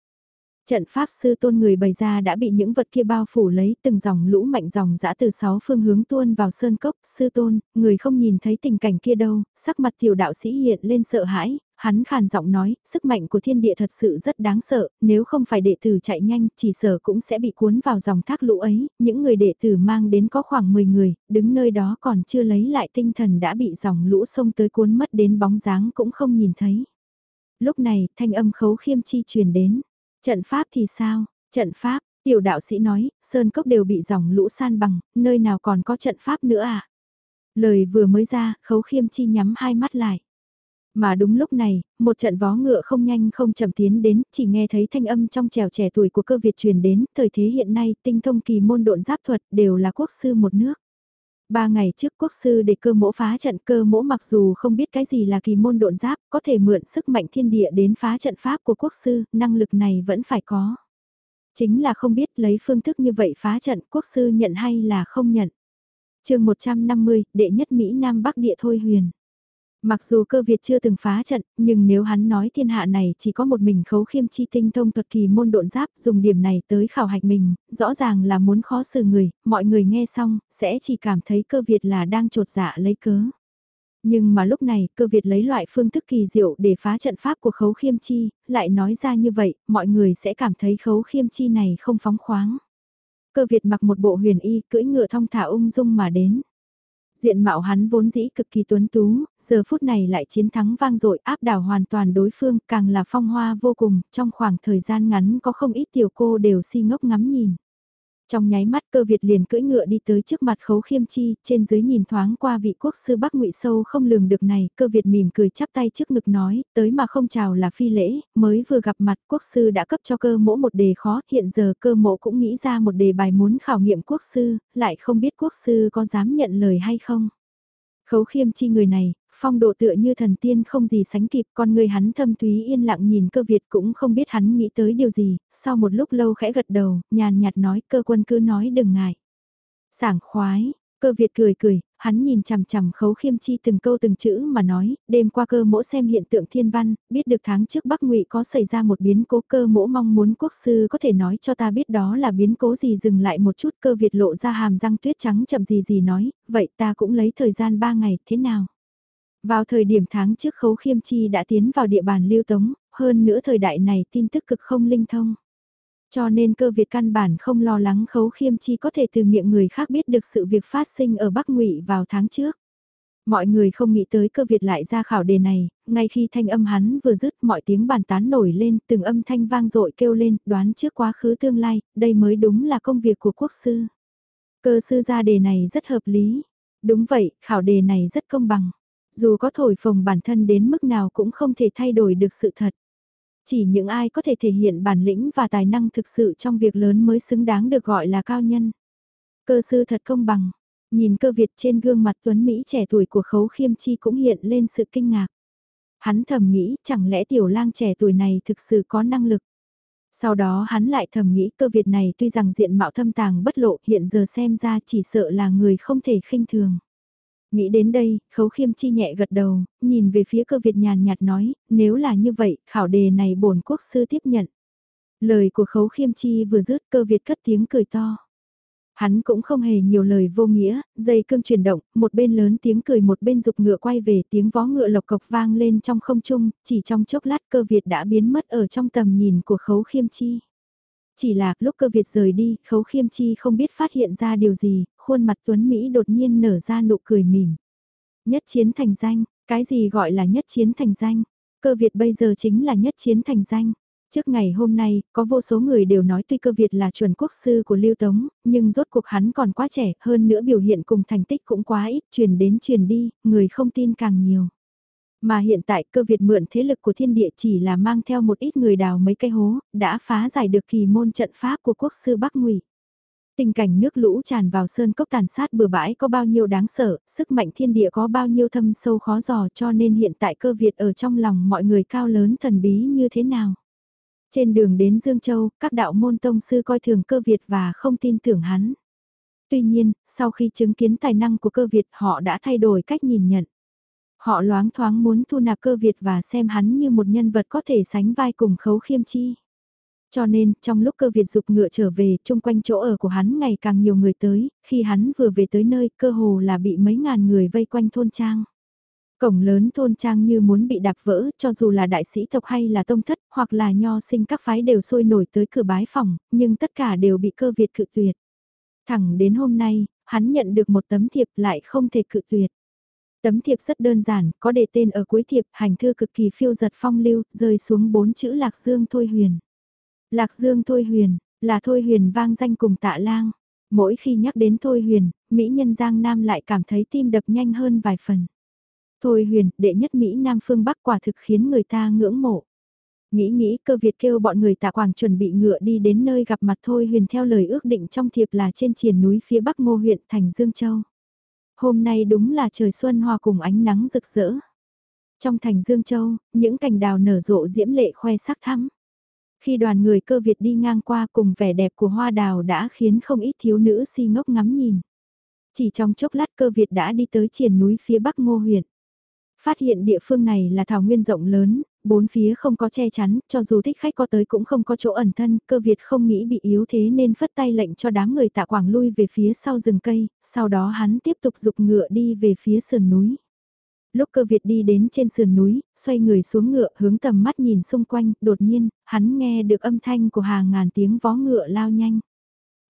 Trận pháp sư tôn người bày ra đã bị những vật kia bao phủ lấy từng dòng lũ mạnh dòng dã từ sáu phương hướng tuôn vào sơn cốc, sư tôn, người không nhìn thấy tình cảnh kia đâu, sắc mặt tiểu đạo sĩ hiện lên sợ hãi, hắn khàn giọng nói, sức mạnh của thiên địa thật sự rất đáng sợ, nếu không phải đệ tử chạy nhanh, chỉ sợ cũng sẽ bị cuốn vào dòng thác lũ ấy, những người đệ tử mang đến có khoảng 10 người, đứng nơi đó còn chưa lấy lại tinh thần đã bị dòng lũ sông tới cuốn mất đến bóng dáng cũng không nhìn thấy. lúc này thanh âm khấu khiêm chi truyền đến. Trận pháp thì sao? Trận pháp, tiểu đạo sĩ nói, sơn cốc đều bị dòng lũ san bằng, nơi nào còn có trận pháp nữa à? Lời vừa mới ra, khấu khiêm chi nhắm hai mắt lại. Mà đúng lúc này, một trận vó ngựa không nhanh không chậm tiến đến, chỉ nghe thấy thanh âm trong trèo trẻ tuổi của cơ Việt truyền đến, thời thế hiện nay tinh thông kỳ môn độn giáp thuật đều là quốc sư một nước. Ba ngày trước quốc sư để cơ mỗ phá trận cơ mỗ mặc dù không biết cái gì là kỳ môn độn giáp, có thể mượn sức mạnh thiên địa đến phá trận pháp của quốc sư, năng lực này vẫn phải có. Chính là không biết lấy phương thức như vậy phá trận quốc sư nhận hay là không nhận. chương 150, đệ nhất Mỹ Nam Bắc địa thôi huyền. Mặc dù cơ Việt chưa từng phá trận, nhưng nếu hắn nói thiên hạ này chỉ có một mình khấu khiêm chi tinh thông thuật kỳ môn độn giáp dùng điểm này tới khảo hạch mình, rõ ràng là muốn khó xử người, mọi người nghe xong, sẽ chỉ cảm thấy cơ Việt là đang trột dạ lấy cớ. Nhưng mà lúc này, cơ Việt lấy loại phương thức kỳ diệu để phá trận pháp của khấu khiêm chi, lại nói ra như vậy, mọi người sẽ cảm thấy khấu khiêm chi này không phóng khoáng. Cơ Việt mặc một bộ huyền y, cưỡi ngựa thong thả ung dung mà đến. Diện mạo hắn vốn dĩ cực kỳ tuấn tú, giờ phút này lại chiến thắng vang dội áp đảo hoàn toàn đối phương, càng là phong hoa vô cùng, trong khoảng thời gian ngắn có không ít tiểu cô đều si ngốc ngắm nhìn. Trong nháy mắt cơ Việt liền cưỡi ngựa đi tới trước mặt khấu khiêm chi, trên dưới nhìn thoáng qua vị quốc sư Bắc ngụy sâu không lường được này, cơ Việt mỉm cười chắp tay trước ngực nói, tới mà không chào là phi lễ, mới vừa gặp mặt quốc sư đã cấp cho cơ mỗ một đề khó, hiện giờ cơ mỗ cũng nghĩ ra một đề bài muốn khảo nghiệm quốc sư, lại không biết quốc sư có dám nhận lời hay không. Khấu khiêm chi người này, phong độ tựa như thần tiên không gì sánh kịp, con người hắn thâm túy yên lặng nhìn cơ Việt cũng không biết hắn nghĩ tới điều gì, sau một lúc lâu khẽ gật đầu, nhàn nhạt nói cơ quân cứ nói đừng ngại. Sảng khoái, cơ Việt cười cười, hắn nhìn chằm chằm khấu khiêm chi từng câu từng chữ mà nói, đêm qua cơ mỗ xem hiện tượng thiên văn, biết được tháng trước Bắc ngụy có xảy ra một biến cố cơ mỗ mong muốn quốc sư có thể nói cho ta biết đó là biến cố gì dừng lại một chút cơ Việt lộ ra hàm răng tuyết trắng chậm gì gì nói, vậy ta cũng lấy thời gian ba ngày, thế nào? Vào thời điểm tháng trước khấu khiêm chi đã tiến vào địa bàn lưu tống, hơn nữa thời đại này tin tức cực không linh thông. Cho nên cơ Việt căn bản không lo lắng khấu khiêm chi có thể từ miệng người khác biết được sự việc phát sinh ở Bắc ngụy vào tháng trước. Mọi người không nghĩ tới cơ Việt lại ra khảo đề này, ngay khi thanh âm hắn vừa dứt mọi tiếng bàn tán nổi lên, từng âm thanh vang dội kêu lên, đoán trước quá khứ tương lai, đây mới đúng là công việc của quốc sư. Cơ sư ra đề này rất hợp lý. Đúng vậy, khảo đề này rất công bằng. Dù có thổi phồng bản thân đến mức nào cũng không thể thay đổi được sự thật. Chỉ những ai có thể thể hiện bản lĩnh và tài năng thực sự trong việc lớn mới xứng đáng được gọi là cao nhân. Cơ sư thật công bằng, nhìn cơ Việt trên gương mặt tuấn Mỹ trẻ tuổi của khấu khiêm chi cũng hiện lên sự kinh ngạc. Hắn thầm nghĩ chẳng lẽ tiểu lang trẻ tuổi này thực sự có năng lực. Sau đó hắn lại thầm nghĩ cơ Việt này tuy rằng diện mạo thâm tàng bất lộ hiện giờ xem ra chỉ sợ là người không thể khinh thường. Nghĩ đến đây, khấu khiêm chi nhẹ gật đầu, nhìn về phía cơ Việt nhàn nhạt nói, nếu là như vậy, khảo đề này bổn quốc sư tiếp nhận. Lời của khấu khiêm chi vừa dứt cơ Việt cất tiếng cười to. Hắn cũng không hề nhiều lời vô nghĩa, dây cương chuyển động, một bên lớn tiếng cười một bên dục ngựa quay về tiếng vó ngựa lộc cộc vang lên trong không trung, chỉ trong chốc lát cơ Việt đã biến mất ở trong tầm nhìn của khấu khiêm chi. Chỉ là lúc cơ Việt rời đi, khấu khiêm chi không biết phát hiện ra điều gì, khuôn mặt Tuấn Mỹ đột nhiên nở ra nụ cười mỉm. Nhất chiến thành danh, cái gì gọi là nhất chiến thành danh? Cơ Việt bây giờ chính là nhất chiến thành danh. Trước ngày hôm nay, có vô số người đều nói tuy cơ Việt là chuẩn quốc sư của Lưu Tống, nhưng rốt cuộc hắn còn quá trẻ, hơn nữa biểu hiện cùng thành tích cũng quá ít, truyền đến truyền đi, người không tin càng nhiều. Mà hiện tại cơ Việt mượn thế lực của thiên địa chỉ là mang theo một ít người đào mấy cây hố, đã phá giải được kỳ môn trận pháp của quốc sư Bắc Ngụy. Tình cảnh nước lũ tràn vào sơn cốc tàn sát bừa bãi có bao nhiêu đáng sợ, sức mạnh thiên địa có bao nhiêu thâm sâu khó dò cho nên hiện tại cơ Việt ở trong lòng mọi người cao lớn thần bí như thế nào. Trên đường đến Dương Châu, các đạo môn tông sư coi thường cơ Việt và không tin tưởng hắn. Tuy nhiên, sau khi chứng kiến tài năng của cơ Việt họ đã thay đổi cách nhìn nhận. Họ loáng thoáng muốn thu nạp cơ Việt và xem hắn như một nhân vật có thể sánh vai cùng khấu khiêm chi. Cho nên, trong lúc cơ Việt dục ngựa trở về, chung quanh chỗ ở của hắn ngày càng nhiều người tới, khi hắn vừa về tới nơi, cơ hồ là bị mấy ngàn người vây quanh thôn trang. Cổng lớn thôn trang như muốn bị đạp vỡ, cho dù là đại sĩ tộc hay là tông thất, hoặc là nho sinh các phái đều sôi nổi tới cửa bái phòng, nhưng tất cả đều bị cơ Việt cự tuyệt. Thẳng đến hôm nay, hắn nhận được một tấm thiệp lại không thể cự tuyệt. Tấm thiệp rất đơn giản, có đề tên ở cuối thiệp, hành thư cực kỳ phiêu giật phong lưu, rơi xuống bốn chữ Lạc Dương Thôi Huyền. Lạc Dương Thôi Huyền, là Thôi Huyền vang danh cùng tạ lang. Mỗi khi nhắc đến Thôi Huyền, Mỹ nhân Giang Nam lại cảm thấy tim đập nhanh hơn vài phần. Thôi Huyền, đệ nhất Mỹ Nam phương Bắc quả thực khiến người ta ngưỡng mộ. Nghĩ nghĩ cơ Việt kêu bọn người tạ quảng chuẩn bị ngựa đi đến nơi gặp mặt Thôi Huyền theo lời ước định trong thiệp là trên triền núi phía Bắc Ngô huyện thành Dương Châu. Hôm nay đúng là trời xuân hòa cùng ánh nắng rực rỡ. Trong thành Dương Châu, những cành đào nở rộ diễm lệ khoe sắc thắm. Khi đoàn người cơ Việt đi ngang qua cùng vẻ đẹp của hoa đào đã khiến không ít thiếu nữ si ngốc ngắm nhìn. Chỉ trong chốc lát cơ Việt đã đi tới triển núi phía bắc ngô huyện. Phát hiện địa phương này là thảo nguyên rộng lớn, bốn phía không có che chắn, cho dù thích khách có tới cũng không có chỗ ẩn thân, cơ Việt không nghĩ bị yếu thế nên phất tay lệnh cho đám người tạ quảng lui về phía sau rừng cây, sau đó hắn tiếp tục dục ngựa đi về phía sườn núi. Lúc cơ Việt đi đến trên sườn núi, xoay người xuống ngựa hướng tầm mắt nhìn xung quanh, đột nhiên, hắn nghe được âm thanh của hàng ngàn tiếng vó ngựa lao nhanh.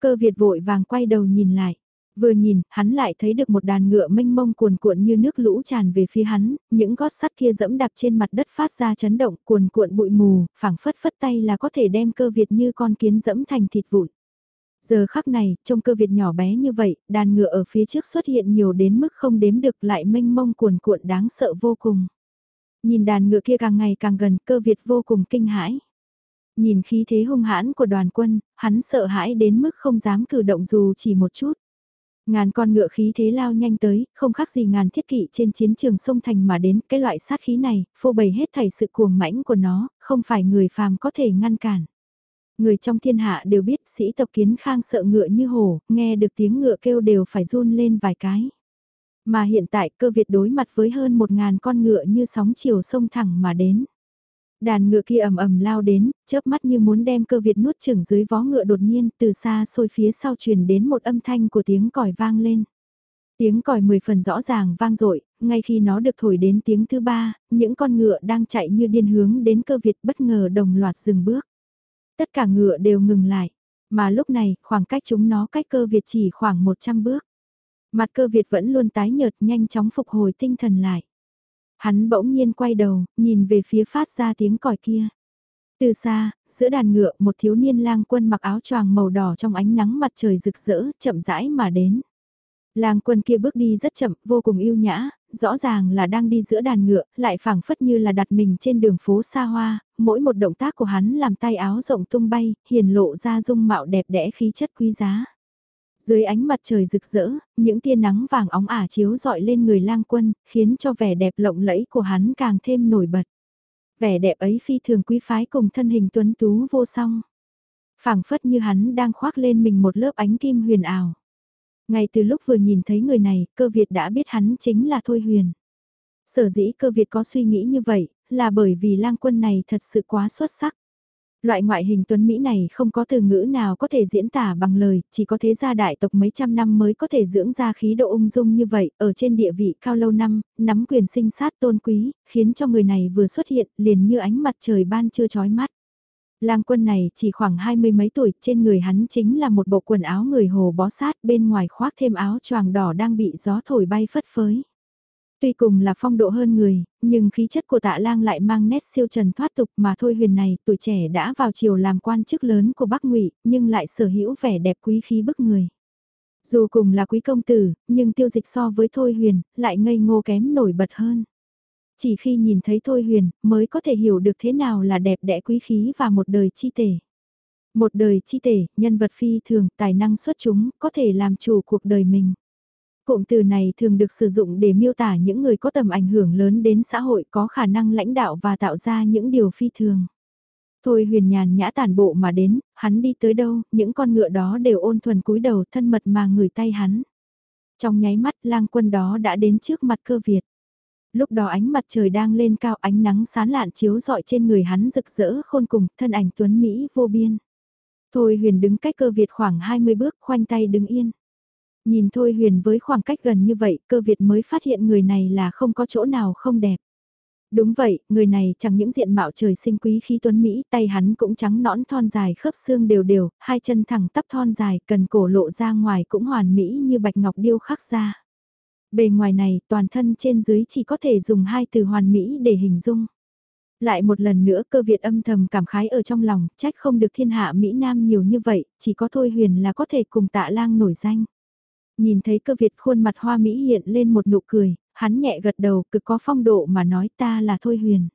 Cơ Việt vội vàng quay đầu nhìn lại. Vừa nhìn, hắn lại thấy được một đàn ngựa mênh mông cuồn cuộn như nước lũ tràn về phía hắn, những gót sắt kia dẫm đạp trên mặt đất phát ra chấn động cuồn cuộn bụi mù, phảng phất phất tay là có thể đem cơ Việt như con kiến dẫm thành thịt vụn. Giờ khắc này, trong cơ Việt nhỏ bé như vậy, đàn ngựa ở phía trước xuất hiện nhiều đến mức không đếm được lại mênh mông cuồn cuộn đáng sợ vô cùng. Nhìn đàn ngựa kia càng ngày càng gần, cơ Việt vô cùng kinh hãi. Nhìn khí thế hung hãn của đoàn quân, hắn sợ hãi đến mức không dám cử động dù chỉ một chút. Ngàn con ngựa khí thế lao nhanh tới, không khác gì ngàn thiết kỵ trên chiến trường sông thành mà đến, cái loại sát khí này, phô bày hết thảy sự cuồng mãnh của nó, không phải người phàm có thể ngăn cản. Người trong thiên hạ đều biết sĩ tộc kiến khang sợ ngựa như hổ, nghe được tiếng ngựa kêu đều phải run lên vài cái. Mà hiện tại cơ Việt đối mặt với hơn một ngàn con ngựa như sóng chiều sông thẳng mà đến. Đàn ngựa kia ầm ầm lao đến, chớp mắt như muốn đem cơ Việt nuốt chửng dưới vó ngựa đột nhiên từ xa xôi phía sau truyền đến một âm thanh của tiếng còi vang lên. Tiếng còi mười phần rõ ràng vang dội ngay khi nó được thổi đến tiếng thứ ba, những con ngựa đang chạy như điên hướng đến cơ Việt bất ngờ đồng loạt dừng bước. Tất cả ngựa đều ngừng lại, mà lúc này khoảng cách chúng nó cách cơ Việt chỉ khoảng 100 bước. Mặt cơ Việt vẫn luôn tái nhợt nhanh chóng phục hồi tinh thần lại. Hắn bỗng nhiên quay đầu, nhìn về phía phát ra tiếng còi kia. Từ xa, giữa đàn ngựa một thiếu niên lang quân mặc áo choàng màu đỏ trong ánh nắng mặt trời rực rỡ, chậm rãi mà đến. Lang quân kia bước đi rất chậm, vô cùng yêu nhã, rõ ràng là đang đi giữa đàn ngựa, lại phảng phất như là đặt mình trên đường phố xa hoa, mỗi một động tác của hắn làm tay áo rộng tung bay, hiền lộ ra dung mạo đẹp đẽ khí chất quý giá. Dưới ánh mặt trời rực rỡ, những tia nắng vàng óng ả chiếu dọi lên người lang quân, khiến cho vẻ đẹp lộng lẫy của hắn càng thêm nổi bật. Vẻ đẹp ấy phi thường quý phái cùng thân hình tuấn tú vô song. phảng phất như hắn đang khoác lên mình một lớp ánh kim huyền ảo. Ngay từ lúc vừa nhìn thấy người này, cơ Việt đã biết hắn chính là Thôi Huyền. Sở dĩ cơ Việt có suy nghĩ như vậy, là bởi vì lang quân này thật sự quá xuất sắc. Loại ngoại hình tuấn Mỹ này không có từ ngữ nào có thể diễn tả bằng lời, chỉ có thế gia đại tộc mấy trăm năm mới có thể dưỡng ra khí độ ung dung như vậy, ở trên địa vị cao lâu năm, nắm quyền sinh sát tôn quý, khiến cho người này vừa xuất hiện liền như ánh mặt trời ban chưa chói mắt. Lang quân này chỉ khoảng hai mươi mấy tuổi, trên người hắn chính là một bộ quần áo người hồ bó sát, bên ngoài khoác thêm áo choàng đỏ đang bị gió thổi bay phất phới. Tuy cùng là phong độ hơn người, nhưng khí chất của tạ lang lại mang nét siêu trần thoát tục mà thôi huyền này, tuổi trẻ đã vào chiều làm quan chức lớn của Bắc ngụy nhưng lại sở hữu vẻ đẹp quý khí bức người. Dù cùng là quý công tử, nhưng tiêu dịch so với Thôi Huyền, lại ngây ngô kém nổi bật hơn. Chỉ khi nhìn thấy Thôi Huyền, mới có thể hiểu được thế nào là đẹp đẽ quý khí và một đời chi tể. Một đời chi tể, nhân vật phi thường, tài năng xuất chúng, có thể làm chủ cuộc đời mình. Cụm từ này thường được sử dụng để miêu tả những người có tầm ảnh hưởng lớn đến xã hội có khả năng lãnh đạo và tạo ra những điều phi thường. Thôi huyền nhàn nhã tàn bộ mà đến, hắn đi tới đâu, những con ngựa đó đều ôn thuần cúi đầu thân mật mà ngửi tay hắn. Trong nháy mắt lang quân đó đã đến trước mặt cơ Việt. Lúc đó ánh mặt trời đang lên cao ánh nắng sán lạn chiếu rọi trên người hắn rực rỡ khôn cùng thân ảnh tuấn Mỹ vô biên. Thôi huyền đứng cách cơ Việt khoảng 20 bước khoanh tay đứng yên. Nhìn Thôi Huyền với khoảng cách gần như vậy, cơ Việt mới phát hiện người này là không có chỗ nào không đẹp. Đúng vậy, người này chẳng những diện mạo trời sinh quý khí tuấn Mỹ, tay hắn cũng trắng nõn thon dài khớp xương đều đều, hai chân thẳng tắp thon dài, cần cổ lộ ra ngoài cũng hoàn mỹ như bạch ngọc điêu khắc ra. Bề ngoài này, toàn thân trên dưới chỉ có thể dùng hai từ hoàn mỹ để hình dung. Lại một lần nữa cơ Việt âm thầm cảm khái ở trong lòng, trách không được thiên hạ Mỹ Nam nhiều như vậy, chỉ có Thôi Huyền là có thể cùng tạ lang nổi danh. Nhìn thấy cơ Việt khuôn mặt hoa Mỹ hiện lên một nụ cười, hắn nhẹ gật đầu cực có phong độ mà nói ta là Thôi Huyền.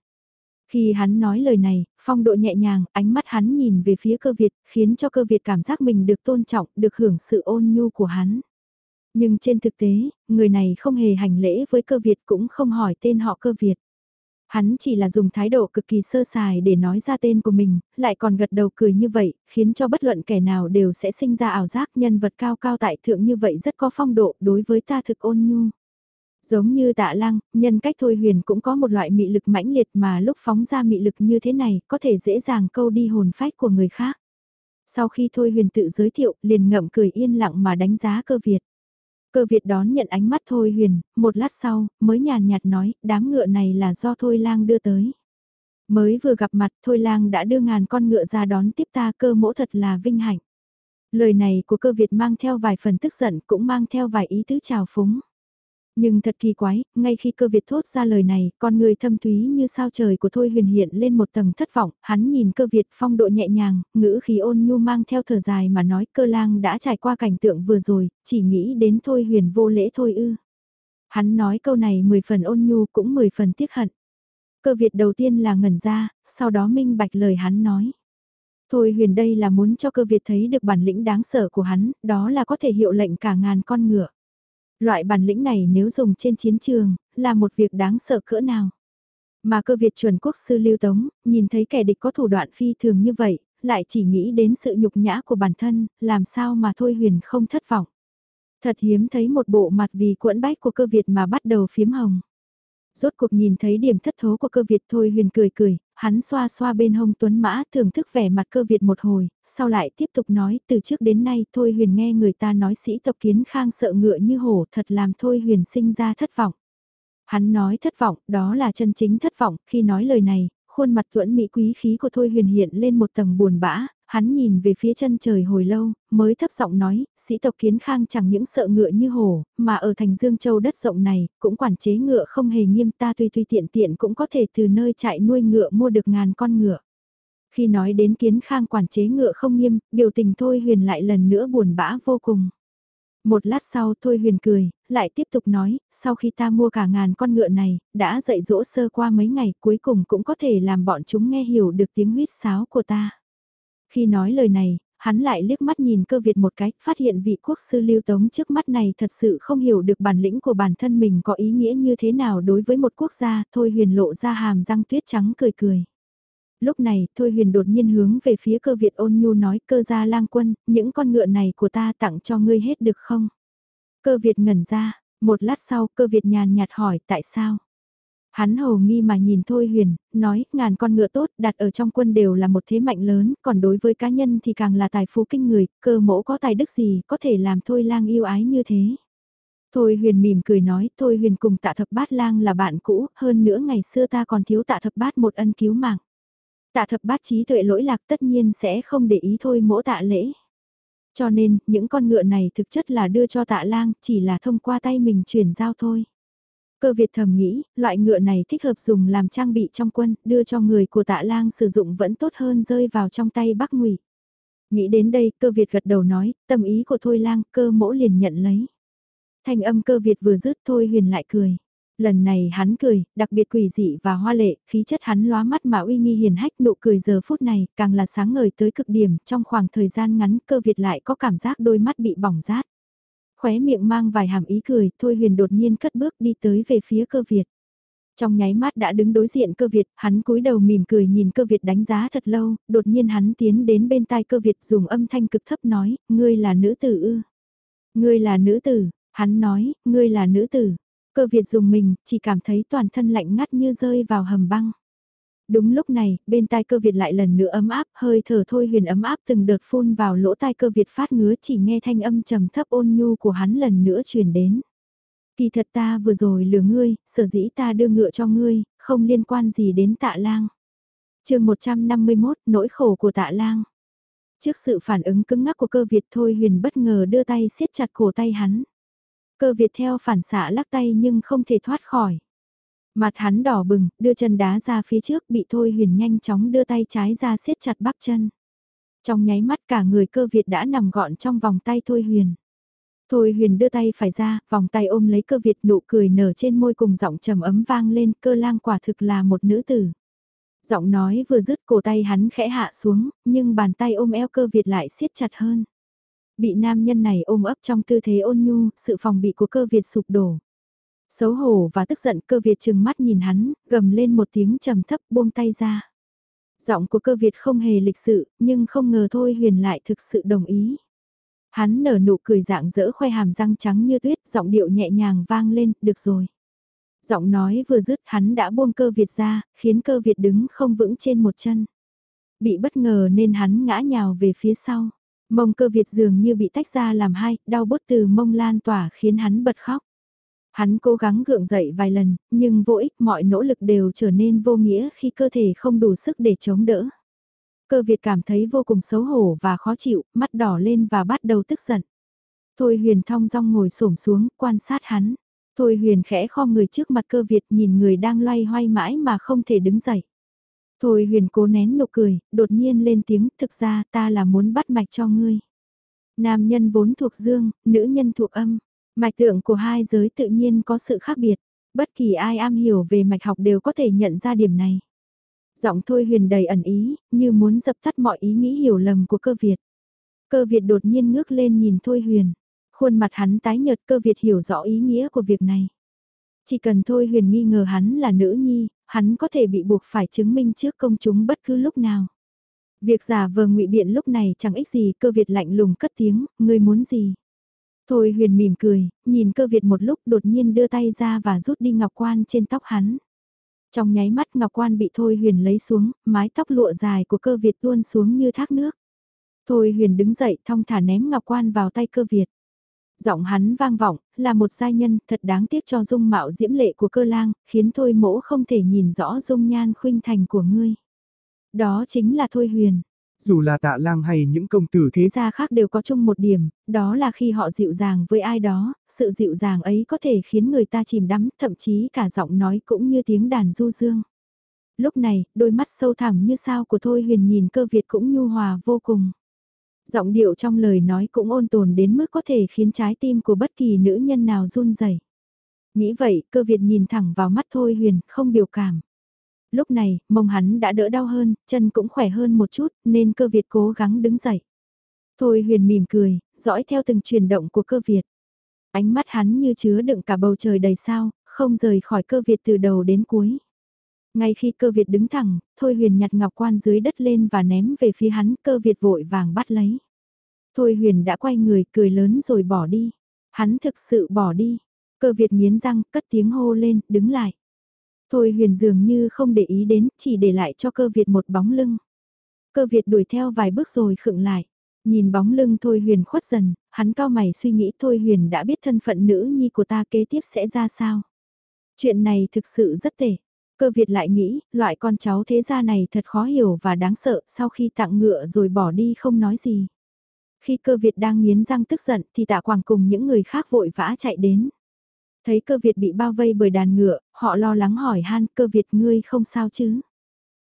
Khi hắn nói lời này, phong độ nhẹ nhàng, ánh mắt hắn nhìn về phía cơ Việt, khiến cho cơ Việt cảm giác mình được tôn trọng, được hưởng sự ôn nhu của hắn. Nhưng trên thực tế, người này không hề hành lễ với cơ Việt cũng không hỏi tên họ cơ Việt. Hắn chỉ là dùng thái độ cực kỳ sơ sài để nói ra tên của mình, lại còn gật đầu cười như vậy, khiến cho bất luận kẻ nào đều sẽ sinh ra ảo giác nhân vật cao cao tại thượng như vậy rất có phong độ đối với ta thực ôn nhu. Giống như tạ lăng, nhân cách thôi huyền cũng có một loại mị lực mãnh liệt mà lúc phóng ra mị lực như thế này có thể dễ dàng câu đi hồn phách của người khác. Sau khi thôi huyền tự giới thiệu liền ngậm cười yên lặng mà đánh giá cơ Việt. Cơ Việt đón nhận ánh mắt Thôi Huyền, một lát sau, mới nhàn nhạt nói, đám ngựa này là do Thôi Lang đưa tới. Mới vừa gặp mặt Thôi Lang đã đưa ngàn con ngựa ra đón tiếp ta cơ mỗ thật là vinh hạnh. Lời này của cơ Việt mang theo vài phần tức giận cũng mang theo vài ý tứ trào phúng. Nhưng thật kỳ quái, ngay khi cơ Việt thốt ra lời này, con người thâm thúy như sao trời của Thôi huyền hiện lên một tầng thất vọng, hắn nhìn cơ Việt phong độ nhẹ nhàng, ngữ khí ôn nhu mang theo thở dài mà nói cơ lang đã trải qua cảnh tượng vừa rồi, chỉ nghĩ đến Thôi huyền vô lễ thôi ư. Hắn nói câu này mười phần ôn nhu cũng mười phần tiếc hận. Cơ Việt đầu tiên là ngẩn ra, sau đó minh bạch lời hắn nói. Thôi huyền đây là muốn cho cơ Việt thấy được bản lĩnh đáng sợ của hắn, đó là có thể hiệu lệnh cả ngàn con ngựa. Loại bản lĩnh này nếu dùng trên chiến trường, là một việc đáng sợ cỡ nào. Mà cơ Việt chuẩn quốc sư lưu tống, nhìn thấy kẻ địch có thủ đoạn phi thường như vậy, lại chỉ nghĩ đến sự nhục nhã của bản thân, làm sao mà thôi huyền không thất vọng. Thật hiếm thấy một bộ mặt vì cuộn bách của cơ Việt mà bắt đầu phiếm hồng. Rốt cuộc nhìn thấy điểm thất thố của cơ Việt thôi huyền cười cười, hắn xoa xoa bên hông tuấn mã thưởng thức vẻ mặt cơ Việt một hồi, sau lại tiếp tục nói từ trước đến nay thôi huyền nghe người ta nói sĩ tộc kiến khang sợ ngựa như hổ thật làm thôi huyền sinh ra thất vọng. Hắn nói thất vọng, đó là chân chính thất vọng, khi nói lời này, khuôn mặt tuẫn mỹ quý khí của Thôi Huyền hiện lên một tầng buồn bã, hắn nhìn về phía chân trời hồi lâu, mới thấp giọng nói, sĩ tộc kiến khang chẳng những sợ ngựa như hổ, mà ở thành Dương Châu đất rộng này, cũng quản chế ngựa không hề nghiêm ta tuy tuy tiện tiện cũng có thể từ nơi chạy nuôi ngựa mua được ngàn con ngựa. Khi nói đến kiến khang quản chế ngựa không nghiêm, biểu tình Thôi Huyền lại lần nữa buồn bã vô cùng. Một lát sau Thôi Huyền cười, lại tiếp tục nói, sau khi ta mua cả ngàn con ngựa này, đã dạy dỗ sơ qua mấy ngày cuối cùng cũng có thể làm bọn chúng nghe hiểu được tiếng huyết sáo của ta. Khi nói lời này, hắn lại liếc mắt nhìn cơ Việt một cái, phát hiện vị quốc sư lưu tống trước mắt này thật sự không hiểu được bản lĩnh của bản thân mình có ý nghĩa như thế nào đối với một quốc gia, thôi huyền lộ ra hàm răng tuyết trắng cười cười. Lúc này, Thôi Huyền đột nhiên hướng về phía cơ Việt ôn nhu nói cơ gia lang quân, những con ngựa này của ta tặng cho ngươi hết được không? Cơ Việt ngẩn ra, một lát sau cơ Việt nhàn nhạt hỏi tại sao? Hắn hầu nghi mà nhìn Thôi Huyền, nói, ngàn con ngựa tốt đặt ở trong quân đều là một thế mạnh lớn, còn đối với cá nhân thì càng là tài phú kinh người, cơ mẫu có tài đức gì có thể làm Thôi lang yêu ái như thế. Thôi Huyền mỉm cười nói, Thôi Huyền cùng tạ thập bát lang là bạn cũ, hơn nữa ngày xưa ta còn thiếu tạ thập bát một ân cứu mạng. Tạ thập bát trí tuệ lỗi lạc tất nhiên sẽ không để ý thôi mỗ tạ lễ. Cho nên, những con ngựa này thực chất là đưa cho tạ lang, chỉ là thông qua tay mình chuyển giao thôi. Cơ Việt thầm nghĩ, loại ngựa này thích hợp dùng làm trang bị trong quân, đưa cho người của tạ lang sử dụng vẫn tốt hơn rơi vào trong tay bắc ngụy. Nghĩ đến đây, cơ Việt gật đầu nói, tâm ý của Thôi lang, cơ mỗ liền nhận lấy. Thanh âm cơ Việt vừa dứt Thôi huyền lại cười. Lần này hắn cười, đặc biệt quỷ dị và hoa lệ, khí chất hắn lóa mắt mà uy nghi hiền hách nụ cười giờ phút này, càng là sáng ngời tới cực điểm, trong khoảng thời gian ngắn cơ Việt lại có cảm giác đôi mắt bị bỏng rát. Khóe miệng mang vài hàm ý cười, Thôi Huyền đột nhiên cất bước đi tới về phía cơ Việt. Trong nháy mắt đã đứng đối diện cơ Việt, hắn cúi đầu mỉm cười nhìn cơ Việt đánh giá thật lâu, đột nhiên hắn tiến đến bên tai cơ Việt dùng âm thanh cực thấp nói, ngươi là nữ tử ư. Ngươi là nữ tử, hắn nói, ngươi là nữ tử. Cơ Việt dùng mình, chỉ cảm thấy toàn thân lạnh ngắt như rơi vào hầm băng. Đúng lúc này, bên tai cơ Việt lại lần nữa ấm áp, hơi thở thôi huyền ấm áp từng đợt phun vào lỗ tai cơ Việt phát ngứa chỉ nghe thanh âm trầm thấp ôn nhu của hắn lần nữa truyền đến. Kỳ thật ta vừa rồi lừa ngươi, sở dĩ ta đưa ngựa cho ngươi, không liên quan gì đến tạ lang. chương 151, nỗi khổ của tạ lang. Trước sự phản ứng cứng ngắc của cơ Việt thôi huyền bất ngờ đưa tay siết chặt cổ tay hắn. Cơ Việt theo phản xạ lắc tay nhưng không thể thoát khỏi. Mặt hắn đỏ bừng, đưa chân đá ra phía trước bị Thôi Huyền nhanh chóng đưa tay trái ra siết chặt bắp chân. Trong nháy mắt cả người cơ Việt đã nằm gọn trong vòng tay Thôi Huyền. Thôi Huyền đưa tay phải ra, vòng tay ôm lấy cơ Việt nụ cười nở trên môi cùng giọng trầm ấm vang lên cơ lang quả thực là một nữ tử. Giọng nói vừa dứt cổ tay hắn khẽ hạ xuống, nhưng bàn tay ôm eo cơ Việt lại siết chặt hơn. Bị nam nhân này ôm ấp trong tư thế ôn nhu, sự phòng bị của cơ Việt sụp đổ. Xấu hổ và tức giận cơ Việt chừng mắt nhìn hắn, gầm lên một tiếng trầm thấp buông tay ra. Giọng của cơ Việt không hề lịch sự, nhưng không ngờ thôi huyền lại thực sự đồng ý. Hắn nở nụ cười dạng dỡ khoe hàm răng trắng như tuyết, giọng điệu nhẹ nhàng vang lên, được rồi. Giọng nói vừa dứt hắn đã buông cơ Việt ra, khiến cơ Việt đứng không vững trên một chân. Bị bất ngờ nên hắn ngã nhào về phía sau. Mông cơ Việt dường như bị tách ra làm hai, đau bút từ mông lan tỏa khiến hắn bật khóc. Hắn cố gắng gượng dậy vài lần, nhưng vô ích mọi nỗ lực đều trở nên vô nghĩa khi cơ thể không đủ sức để chống đỡ. Cơ Việt cảm thấy vô cùng xấu hổ và khó chịu, mắt đỏ lên và bắt đầu tức giận. Thôi huyền thong dong ngồi xổm xuống, quan sát hắn. Thôi huyền khẽ kho người trước mặt cơ Việt nhìn người đang loay hoay mãi mà không thể đứng dậy. Thôi huyền cố nén nụ cười, đột nhiên lên tiếng, thực ra ta là muốn bắt mạch cho ngươi. Nam nhân vốn thuộc dương, nữ nhân thuộc âm. Mạch tượng của hai giới tự nhiên có sự khác biệt. Bất kỳ ai am hiểu về mạch học đều có thể nhận ra điểm này. Giọng thôi huyền đầy ẩn ý, như muốn dập tắt mọi ý nghĩ hiểu lầm của cơ Việt. Cơ Việt đột nhiên ngước lên nhìn thôi huyền. Khuôn mặt hắn tái nhợt cơ Việt hiểu rõ ý nghĩa của việc này. Chỉ cần thôi huyền nghi ngờ hắn là nữ nhi, hắn có thể bị buộc phải chứng minh trước công chúng bất cứ lúc nào. Việc giả vờ ngụy biện lúc này chẳng ích gì, cơ Việt lạnh lùng cất tiếng, ngươi muốn gì? Thôi huyền mỉm cười, nhìn cơ Việt một lúc đột nhiên đưa tay ra và rút đi ngọc quan trên tóc hắn. Trong nháy mắt ngọc quan bị Thôi huyền lấy xuống, mái tóc lụa dài của cơ Việt tuôn xuống như thác nước. Thôi huyền đứng dậy thong thả ném ngọc quan vào tay cơ Việt. Giọng hắn vang vọng, là một giai nhân thật đáng tiếc cho dung mạo diễm lệ của cơ lang, khiến Thôi mỗ không thể nhìn rõ dung nhan khuynh thành của ngươi. Đó chính là Thôi huyền. Dù là tạ lang hay những công tử thế gia khác đều có chung một điểm, đó là khi họ dịu dàng với ai đó, sự dịu dàng ấy có thể khiến người ta chìm đắm, thậm chí cả giọng nói cũng như tiếng đàn du dương. Lúc này, đôi mắt sâu thẳm như sao của Thôi Huyền nhìn cơ Việt cũng nhu hòa vô cùng. Giọng điệu trong lời nói cũng ôn tồn đến mức có thể khiến trái tim của bất kỳ nữ nhân nào run rẩy. Nghĩ vậy, cơ Việt nhìn thẳng vào mắt Thôi Huyền, không biểu cảm. Lúc này, mông hắn đã đỡ đau hơn, chân cũng khỏe hơn một chút, nên cơ Việt cố gắng đứng dậy. Thôi huyền mỉm cười, dõi theo từng chuyển động của cơ Việt. Ánh mắt hắn như chứa đựng cả bầu trời đầy sao, không rời khỏi cơ Việt từ đầu đến cuối. Ngay khi cơ Việt đứng thẳng, Thôi huyền nhặt ngọc quan dưới đất lên và ném về phía hắn, cơ Việt vội vàng bắt lấy. Thôi huyền đã quay người cười lớn rồi bỏ đi. Hắn thực sự bỏ đi. Cơ Việt nghiến răng, cất tiếng hô lên, đứng lại. Thôi huyền dường như không để ý đến, chỉ để lại cho cơ Việt một bóng lưng. Cơ Việt đuổi theo vài bước rồi khựng lại. Nhìn bóng lưng Thôi huyền khuất dần, hắn cao mày suy nghĩ Thôi huyền đã biết thân phận nữ nhi của ta kế tiếp sẽ ra sao. Chuyện này thực sự rất tệ. Cơ Việt lại nghĩ, loại con cháu thế gia này thật khó hiểu và đáng sợ sau khi tặng ngựa rồi bỏ đi không nói gì. Khi cơ Việt đang nghiến răng tức giận thì tạ quảng cùng những người khác vội vã chạy đến. Thấy cơ Việt bị bao vây bởi đàn ngựa, họ lo lắng hỏi han cơ Việt ngươi không sao chứ.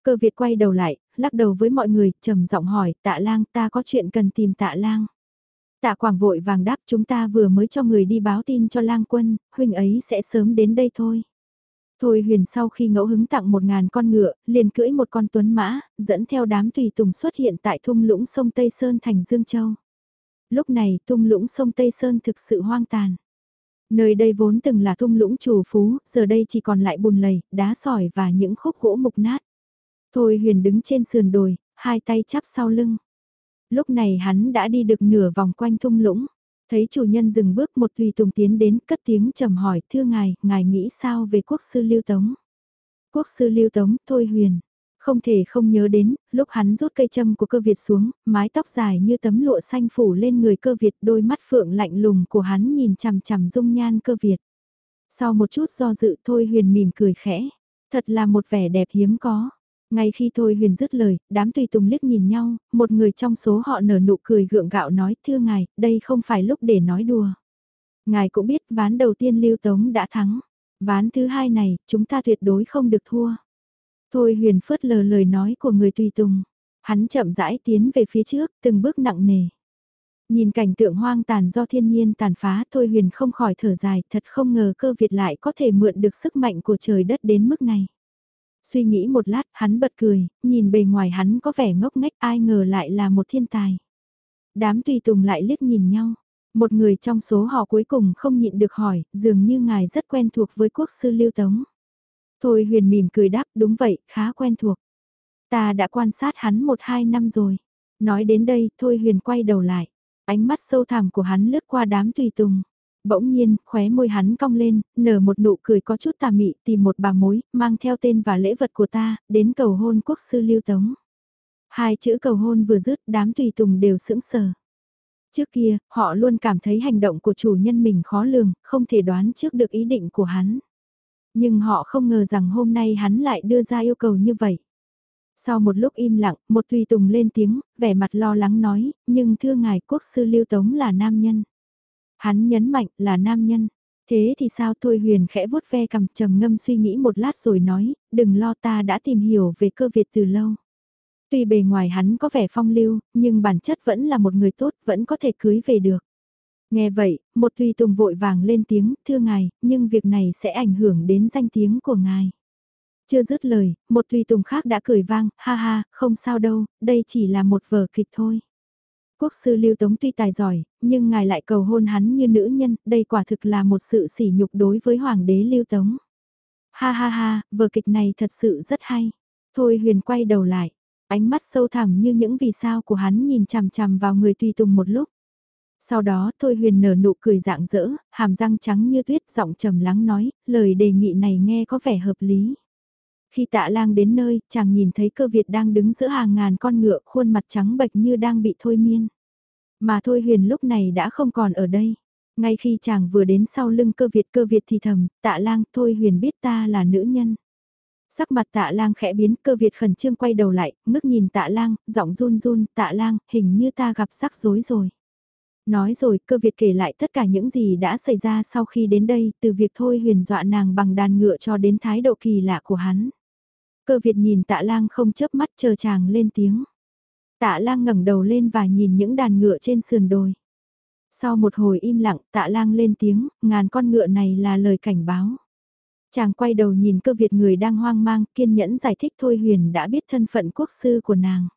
Cơ Việt quay đầu lại, lắc đầu với mọi người, trầm giọng hỏi tạ lang ta có chuyện cần tìm tạ lang. Tạ Quảng vội vàng đáp chúng ta vừa mới cho người đi báo tin cho lang quân, huynh ấy sẽ sớm đến đây thôi. Thôi huyền sau khi ngẫu hứng tặng một ngàn con ngựa, liền cưỡi một con tuấn mã, dẫn theo đám tùy tùng xuất hiện tại thung lũng sông Tây Sơn thành Dương Châu. Lúc này thung lũng sông Tây Sơn thực sự hoang tàn. Nơi đây vốn từng là thung lũng chủ phú, giờ đây chỉ còn lại bùn lầy, đá sỏi và những khúc gỗ mục nát. Thôi huyền đứng trên sườn đồi, hai tay chắp sau lưng. Lúc này hắn đã đi được nửa vòng quanh thung lũng. Thấy chủ nhân dừng bước một tùy tùng tiến đến cất tiếng trầm hỏi, thưa ngài, ngài nghĩ sao về quốc sư lưu tống? Quốc sư lưu tống, thôi huyền. Không thể không nhớ đến, lúc hắn rút cây châm của cơ Việt xuống, mái tóc dài như tấm lụa xanh phủ lên người cơ Việt đôi mắt phượng lạnh lùng của hắn nhìn chằm chằm dung nhan cơ Việt. Sau một chút do dự thôi huyền mỉm cười khẽ, thật là một vẻ đẹp hiếm có. Ngay khi Thôi Huyền dứt lời, đám tùy tùng liếc nhìn nhau, một người trong số họ nở nụ cười gượng gạo nói thưa ngài, đây không phải lúc để nói đùa. Ngài cũng biết ván đầu tiên Lưu Tống đã thắng. Ván thứ hai này, chúng ta tuyệt đối không được thua. Thôi huyền phớt lờ lời nói của người tùy tùng. Hắn chậm rãi tiến về phía trước, từng bước nặng nề. Nhìn cảnh tượng hoang tàn do thiên nhiên tàn phá Thôi huyền không khỏi thở dài, thật không ngờ cơ Việt lại có thể mượn được sức mạnh của trời đất đến mức này. Suy nghĩ một lát, hắn bật cười, nhìn bề ngoài hắn có vẻ ngốc nghếch ai ngờ lại là một thiên tài. Đám tùy tùng lại liếc nhìn nhau. Một người trong số họ cuối cùng không nhịn được hỏi, dường như ngài rất quen thuộc với quốc sư Lưu Tống. Thôi huyền mỉm cười đáp, đúng vậy, khá quen thuộc. Ta đã quan sát hắn một hai năm rồi. Nói đến đây, Thôi huyền quay đầu lại. Ánh mắt sâu thẳm của hắn lướt qua đám tùy tùng. Bỗng nhiên, khóe môi hắn cong lên, nở một nụ cười có chút tà mị tìm một bà mối, mang theo tên và lễ vật của ta, đến cầu hôn quốc sư Lưu Tống. Hai chữ cầu hôn vừa dứt, đám tùy tùng đều sững sờ. Trước kia, họ luôn cảm thấy hành động của chủ nhân mình khó lường, không thể đoán trước được ý định của hắn. Nhưng họ không ngờ rằng hôm nay hắn lại đưa ra yêu cầu như vậy. Sau một lúc im lặng, một tùy tùng lên tiếng, vẻ mặt lo lắng nói, nhưng thưa ngài quốc sư Lưu Tống là nam nhân. Hắn nhấn mạnh là nam nhân. Thế thì sao Thôi Huyền khẽ vuốt ve cầm trầm ngâm suy nghĩ một lát rồi nói, đừng lo ta đã tìm hiểu về cơ Việt từ lâu. Tuy bề ngoài hắn có vẻ phong lưu, nhưng bản chất vẫn là một người tốt, vẫn có thể cưới về được. Nghe vậy, một tùy tùng vội vàng lên tiếng, thưa ngài, nhưng việc này sẽ ảnh hưởng đến danh tiếng của ngài. Chưa dứt lời, một tùy tùng khác đã cười vang, ha ha, không sao đâu, đây chỉ là một vở kịch thôi. Quốc sư Lưu Tống tuy tài giỏi, nhưng ngài lại cầu hôn hắn như nữ nhân, đây quả thực là một sự sỉ nhục đối với Hoàng đế Lưu Tống. Ha ha ha, vở kịch này thật sự rất hay. Thôi huyền quay đầu lại, ánh mắt sâu thẳm như những vì sao của hắn nhìn chằm chằm vào người tùy tùng một lúc. Sau đó Thôi huyền nở nụ cười dạng dỡ, hàm răng trắng như tuyết giọng trầm lắng nói, lời đề nghị này nghe có vẻ hợp lý. Khi tạ lang đến nơi, chàng nhìn thấy cơ Việt đang đứng giữa hàng ngàn con ngựa khuôn mặt trắng bệch như đang bị thôi miên. Mà thôi huyền lúc này đã không còn ở đây. Ngay khi chàng vừa đến sau lưng cơ Việt cơ Việt thì thầm, tạ lang thôi huyền biết ta là nữ nhân. Sắc mặt tạ lang khẽ biến cơ Việt khẩn trương quay đầu lại, ngước nhìn tạ lang, giọng run run, tạ lang, hình như ta gặp rắc rối rồi. Nói rồi cơ Việt kể lại tất cả những gì đã xảy ra sau khi đến đây, từ việc thôi huyền dọa nàng bằng đàn ngựa cho đến thái độ kỳ lạ của hắn. Cơ Việt nhìn tạ lang không chớp mắt chờ chàng lên tiếng. Tạ lang ngẩng đầu lên và nhìn những đàn ngựa trên sườn đồi. Sau một hồi im lặng tạ lang lên tiếng, ngàn con ngựa này là lời cảnh báo. Chàng quay đầu nhìn cơ Việt người đang hoang mang, kiên nhẫn giải thích Thôi Huyền đã biết thân phận quốc sư của nàng.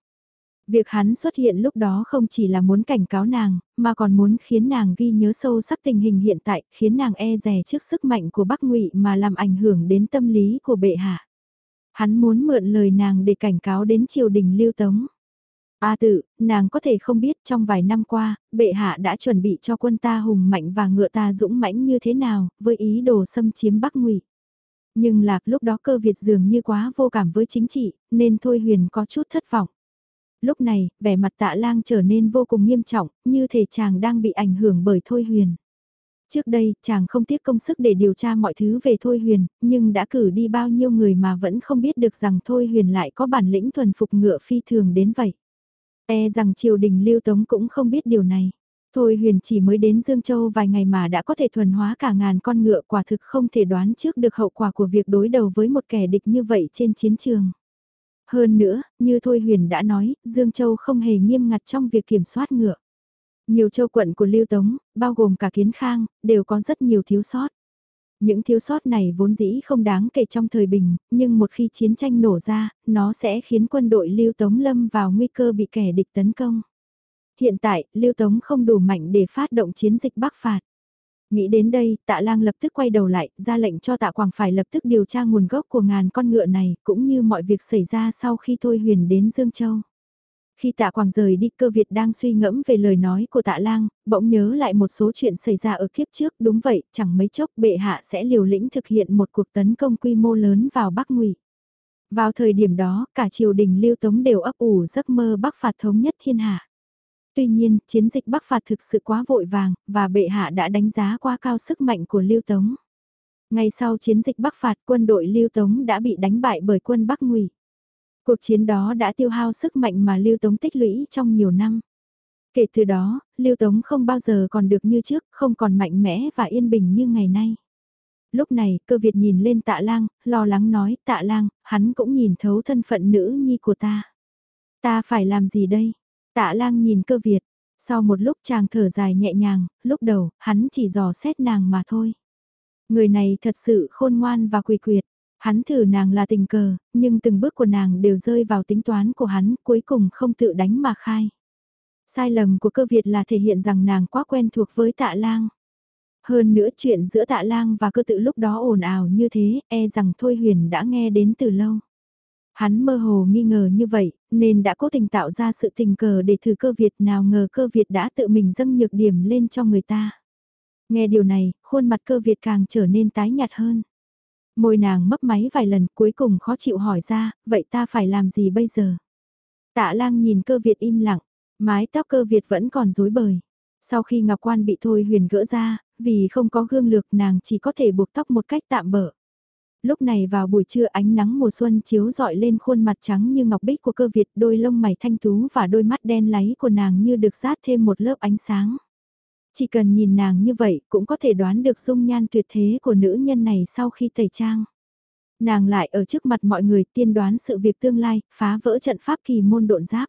Việc hắn xuất hiện lúc đó không chỉ là muốn cảnh cáo nàng, mà còn muốn khiến nàng ghi nhớ sâu sắc tình hình hiện tại, khiến nàng e rè trước sức mạnh của Bắc Ngụy mà làm ảnh hưởng đến tâm lý của bệ hạ. Hắn muốn mượn lời nàng để cảnh cáo đến triều đình lưu tống. A tự, nàng có thể không biết trong vài năm qua, bệ hạ đã chuẩn bị cho quân ta hùng mạnh và ngựa ta dũng mãnh như thế nào, với ý đồ xâm chiếm Bắc Ngụy. Nhưng lạc lúc đó cơ Việt dường như quá vô cảm với chính trị, nên Thôi Huyền có chút thất vọng. Lúc này, vẻ mặt tạ lang trở nên vô cùng nghiêm trọng, như thể chàng đang bị ảnh hưởng bởi Thôi Huyền. Trước đây, chàng không tiếc công sức để điều tra mọi thứ về Thôi Huyền, nhưng đã cử đi bao nhiêu người mà vẫn không biết được rằng Thôi Huyền lại có bản lĩnh thuần phục ngựa phi thường đến vậy. E rằng triều đình lưu tống cũng không biết điều này. Thôi Huyền chỉ mới đến Dương Châu vài ngày mà đã có thể thuần hóa cả ngàn con ngựa quả thực không thể đoán trước được hậu quả của việc đối đầu với một kẻ địch như vậy trên chiến trường. Hơn nữa, như Thôi Huyền đã nói, Dương Châu không hề nghiêm ngặt trong việc kiểm soát ngựa. Nhiều châu quận của Lưu Tống, bao gồm cả Kiến Khang, đều có rất nhiều thiếu sót. Những thiếu sót này vốn dĩ không đáng kể trong thời bình, nhưng một khi chiến tranh nổ ra, nó sẽ khiến quân đội Lưu Tống lâm vào nguy cơ bị kẻ địch tấn công. Hiện tại, Lưu Tống không đủ mạnh để phát động chiến dịch bắc phạt. Nghĩ đến đây, tạ lang lập tức quay đầu lại, ra lệnh cho tạ quảng phải lập tức điều tra nguồn gốc của ngàn con ngựa này, cũng như mọi việc xảy ra sau khi Thôi Huyền đến Dương Châu. Khi tạ quảng rời đi cơ Việt đang suy ngẫm về lời nói của tạ lang, bỗng nhớ lại một số chuyện xảy ra ở kiếp trước, đúng vậy, chẳng mấy chốc bệ hạ sẽ liều lĩnh thực hiện một cuộc tấn công quy mô lớn vào Bắc Ngụy. Vào thời điểm đó, cả triều đình lưu tống đều ấp ủ giấc mơ Bắc phạt thống nhất thiên hạ. Tuy nhiên, chiến dịch Bắc phạt thực sự quá vội vàng, và bệ hạ đã đánh giá quá cao sức mạnh của lưu tống. Ngay sau chiến dịch Bắc phạt quân đội lưu tống đã bị đánh bại bởi quân Bắc Ngụy. Cuộc chiến đó đã tiêu hao sức mạnh mà Lưu Tống tích lũy trong nhiều năm. Kể từ đó, Lưu Tống không bao giờ còn được như trước, không còn mạnh mẽ và yên bình như ngày nay. Lúc này, cơ Việt nhìn lên tạ lang, lo lắng nói, tạ lang, hắn cũng nhìn thấu thân phận nữ nhi của ta. Ta phải làm gì đây? Tạ lang nhìn cơ Việt, sau một lúc chàng thở dài nhẹ nhàng, lúc đầu, hắn chỉ dò xét nàng mà thôi. Người này thật sự khôn ngoan và quỳ quyệt. Hắn thử nàng là tình cờ, nhưng từng bước của nàng đều rơi vào tính toán của hắn, cuối cùng không tự đánh mà khai. Sai lầm của cơ Việt là thể hiện rằng nàng quá quen thuộc với tạ lang. Hơn nữa chuyện giữa tạ lang và cơ tự lúc đó ồn ào như thế, e rằng Thôi Huyền đã nghe đến từ lâu. Hắn mơ hồ nghi ngờ như vậy, nên đã cố tình tạo ra sự tình cờ để thử cơ Việt nào ngờ cơ Việt đã tự mình dâng nhược điểm lên cho người ta. Nghe điều này, khuôn mặt cơ Việt càng trở nên tái nhạt hơn. Môi nàng mấp máy vài lần cuối cùng khó chịu hỏi ra, vậy ta phải làm gì bây giờ? Tạ lang nhìn cơ Việt im lặng, mái tóc cơ Việt vẫn còn rối bời. Sau khi Ngọc Quan bị Thôi Huyền gỡ ra, vì không có gương lược nàng chỉ có thể buộc tóc một cách tạm bỡ. Lúc này vào buổi trưa ánh nắng mùa xuân chiếu rọi lên khuôn mặt trắng như ngọc bích của cơ Việt đôi lông mày thanh tú và đôi mắt đen láy của nàng như được rát thêm một lớp ánh sáng. Chỉ cần nhìn nàng như vậy cũng có thể đoán được dung nhan tuyệt thế của nữ nhân này sau khi tẩy trang. Nàng lại ở trước mặt mọi người tiên đoán sự việc tương lai, phá vỡ trận pháp kỳ môn độn giáp.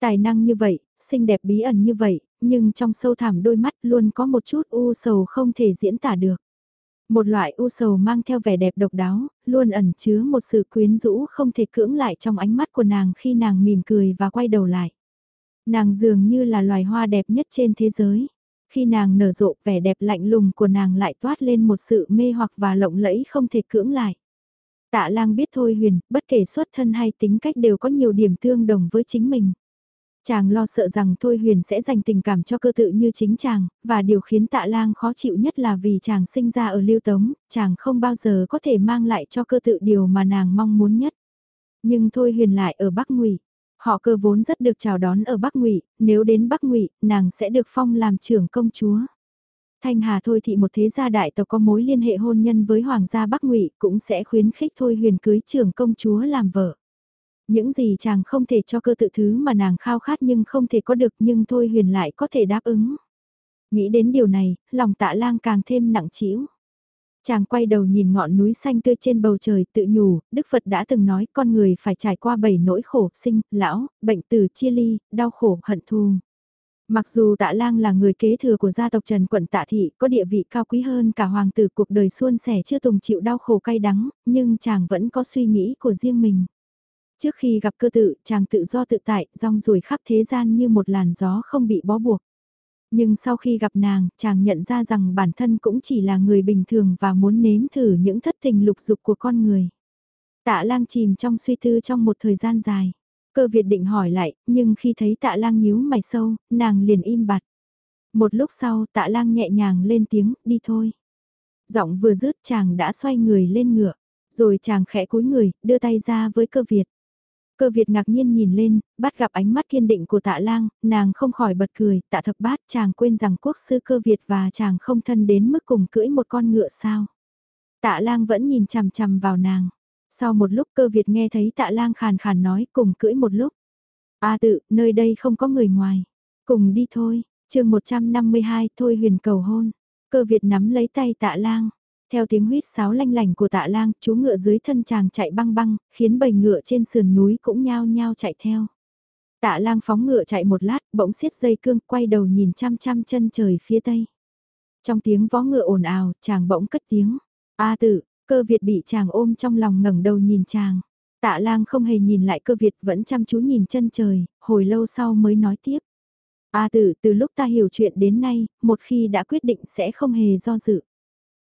Tài năng như vậy, xinh đẹp bí ẩn như vậy, nhưng trong sâu thẳm đôi mắt luôn có một chút u sầu không thể diễn tả được. Một loại u sầu mang theo vẻ đẹp độc đáo, luôn ẩn chứa một sự quyến rũ không thể cưỡng lại trong ánh mắt của nàng khi nàng mỉm cười và quay đầu lại. Nàng dường như là loài hoa đẹp nhất trên thế giới. Khi nàng nở rộ vẻ đẹp lạnh lùng của nàng lại toát lên một sự mê hoặc và lộng lẫy không thể cưỡng lại. Tạ lang biết thôi huyền, bất kể xuất thân hay tính cách đều có nhiều điểm tương đồng với chính mình. Chàng lo sợ rằng Thôi Huyền sẽ dành tình cảm cho cơ tự như chính chàng, và điều khiến tạ lang khó chịu nhất là vì chàng sinh ra ở Lưu Tống, chàng không bao giờ có thể mang lại cho cơ tự điều mà nàng mong muốn nhất. Nhưng Thôi Huyền lại ở Bắc Ngụy. Họ cơ vốn rất được chào đón ở Bắc Ngụy, nếu đến Bắc Ngụy, nàng sẽ được phong làm trưởng công chúa. Thanh Hà Thôi thị một thế gia đại tộc có mối liên hệ hôn nhân với hoàng gia Bắc Ngụy cũng sẽ khuyến khích Thôi Huyền cưới trưởng công chúa làm vợ. Những gì chàng không thể cho cơ tự thứ mà nàng khao khát nhưng không thể có được nhưng thôi huyền lại có thể đáp ứng. Nghĩ đến điều này, lòng tạ lang càng thêm nặng trĩu. Chàng quay đầu nhìn ngọn núi xanh tươi trên bầu trời tự nhủ, Đức Phật đã từng nói con người phải trải qua bảy nỗi khổ sinh, lão, bệnh tử chia ly, đau khổ, hận thù. Mặc dù tạ lang là người kế thừa của gia tộc Trần Quận Tạ Thị có địa vị cao quý hơn cả hoàng tử cuộc đời suôn sẻ chưa từng chịu đau khổ cay đắng, nhưng chàng vẫn có suy nghĩ của riêng mình. Trước khi gặp cơ tự, chàng tự do tự tại, rong ruổi khắp thế gian như một làn gió không bị bó buộc. Nhưng sau khi gặp nàng, chàng nhận ra rằng bản thân cũng chỉ là người bình thường và muốn nếm thử những thất tình lục dục của con người. Tạ lang chìm trong suy tư trong một thời gian dài. Cơ Việt định hỏi lại, nhưng khi thấy tạ lang nhíu mày sâu, nàng liền im bặt. Một lúc sau tạ lang nhẹ nhàng lên tiếng, đi thôi. Giọng vừa dứt chàng đã xoay người lên ngựa, rồi chàng khẽ cúi người, đưa tay ra với cơ Việt. Cơ Việt ngạc nhiên nhìn lên, bắt gặp ánh mắt kiên định của tạ lang, nàng không khỏi bật cười, tạ thập bát chàng quên rằng quốc sư cơ Việt và chàng không thân đến mức cùng cưỡi một con ngựa sao. Tạ lang vẫn nhìn chằm chằm vào nàng. Sau một lúc cơ Việt nghe thấy tạ lang khàn khàn nói cùng cưỡi một lúc. A tự, nơi đây không có người ngoài. Cùng đi thôi, chương 152 thôi huyền cầu hôn. Cơ Việt nắm lấy tay tạ lang. Theo tiếng huýt sáo lanh lành của tạ lang, chú ngựa dưới thân chàng chạy băng băng, khiến bầy ngựa trên sườn núi cũng nhao nhao chạy theo. Tạ lang phóng ngựa chạy một lát, bỗng xiết dây cương, quay đầu nhìn chăm chăm chân trời phía tây. Trong tiếng vó ngựa ồn ào, chàng bỗng cất tiếng. A tử, cơ Việt bị chàng ôm trong lòng ngẩng đầu nhìn chàng. Tạ lang không hề nhìn lại cơ Việt vẫn chăm chú nhìn chân trời, hồi lâu sau mới nói tiếp. A tử, từ lúc ta hiểu chuyện đến nay, một khi đã quyết định sẽ không hề do dự.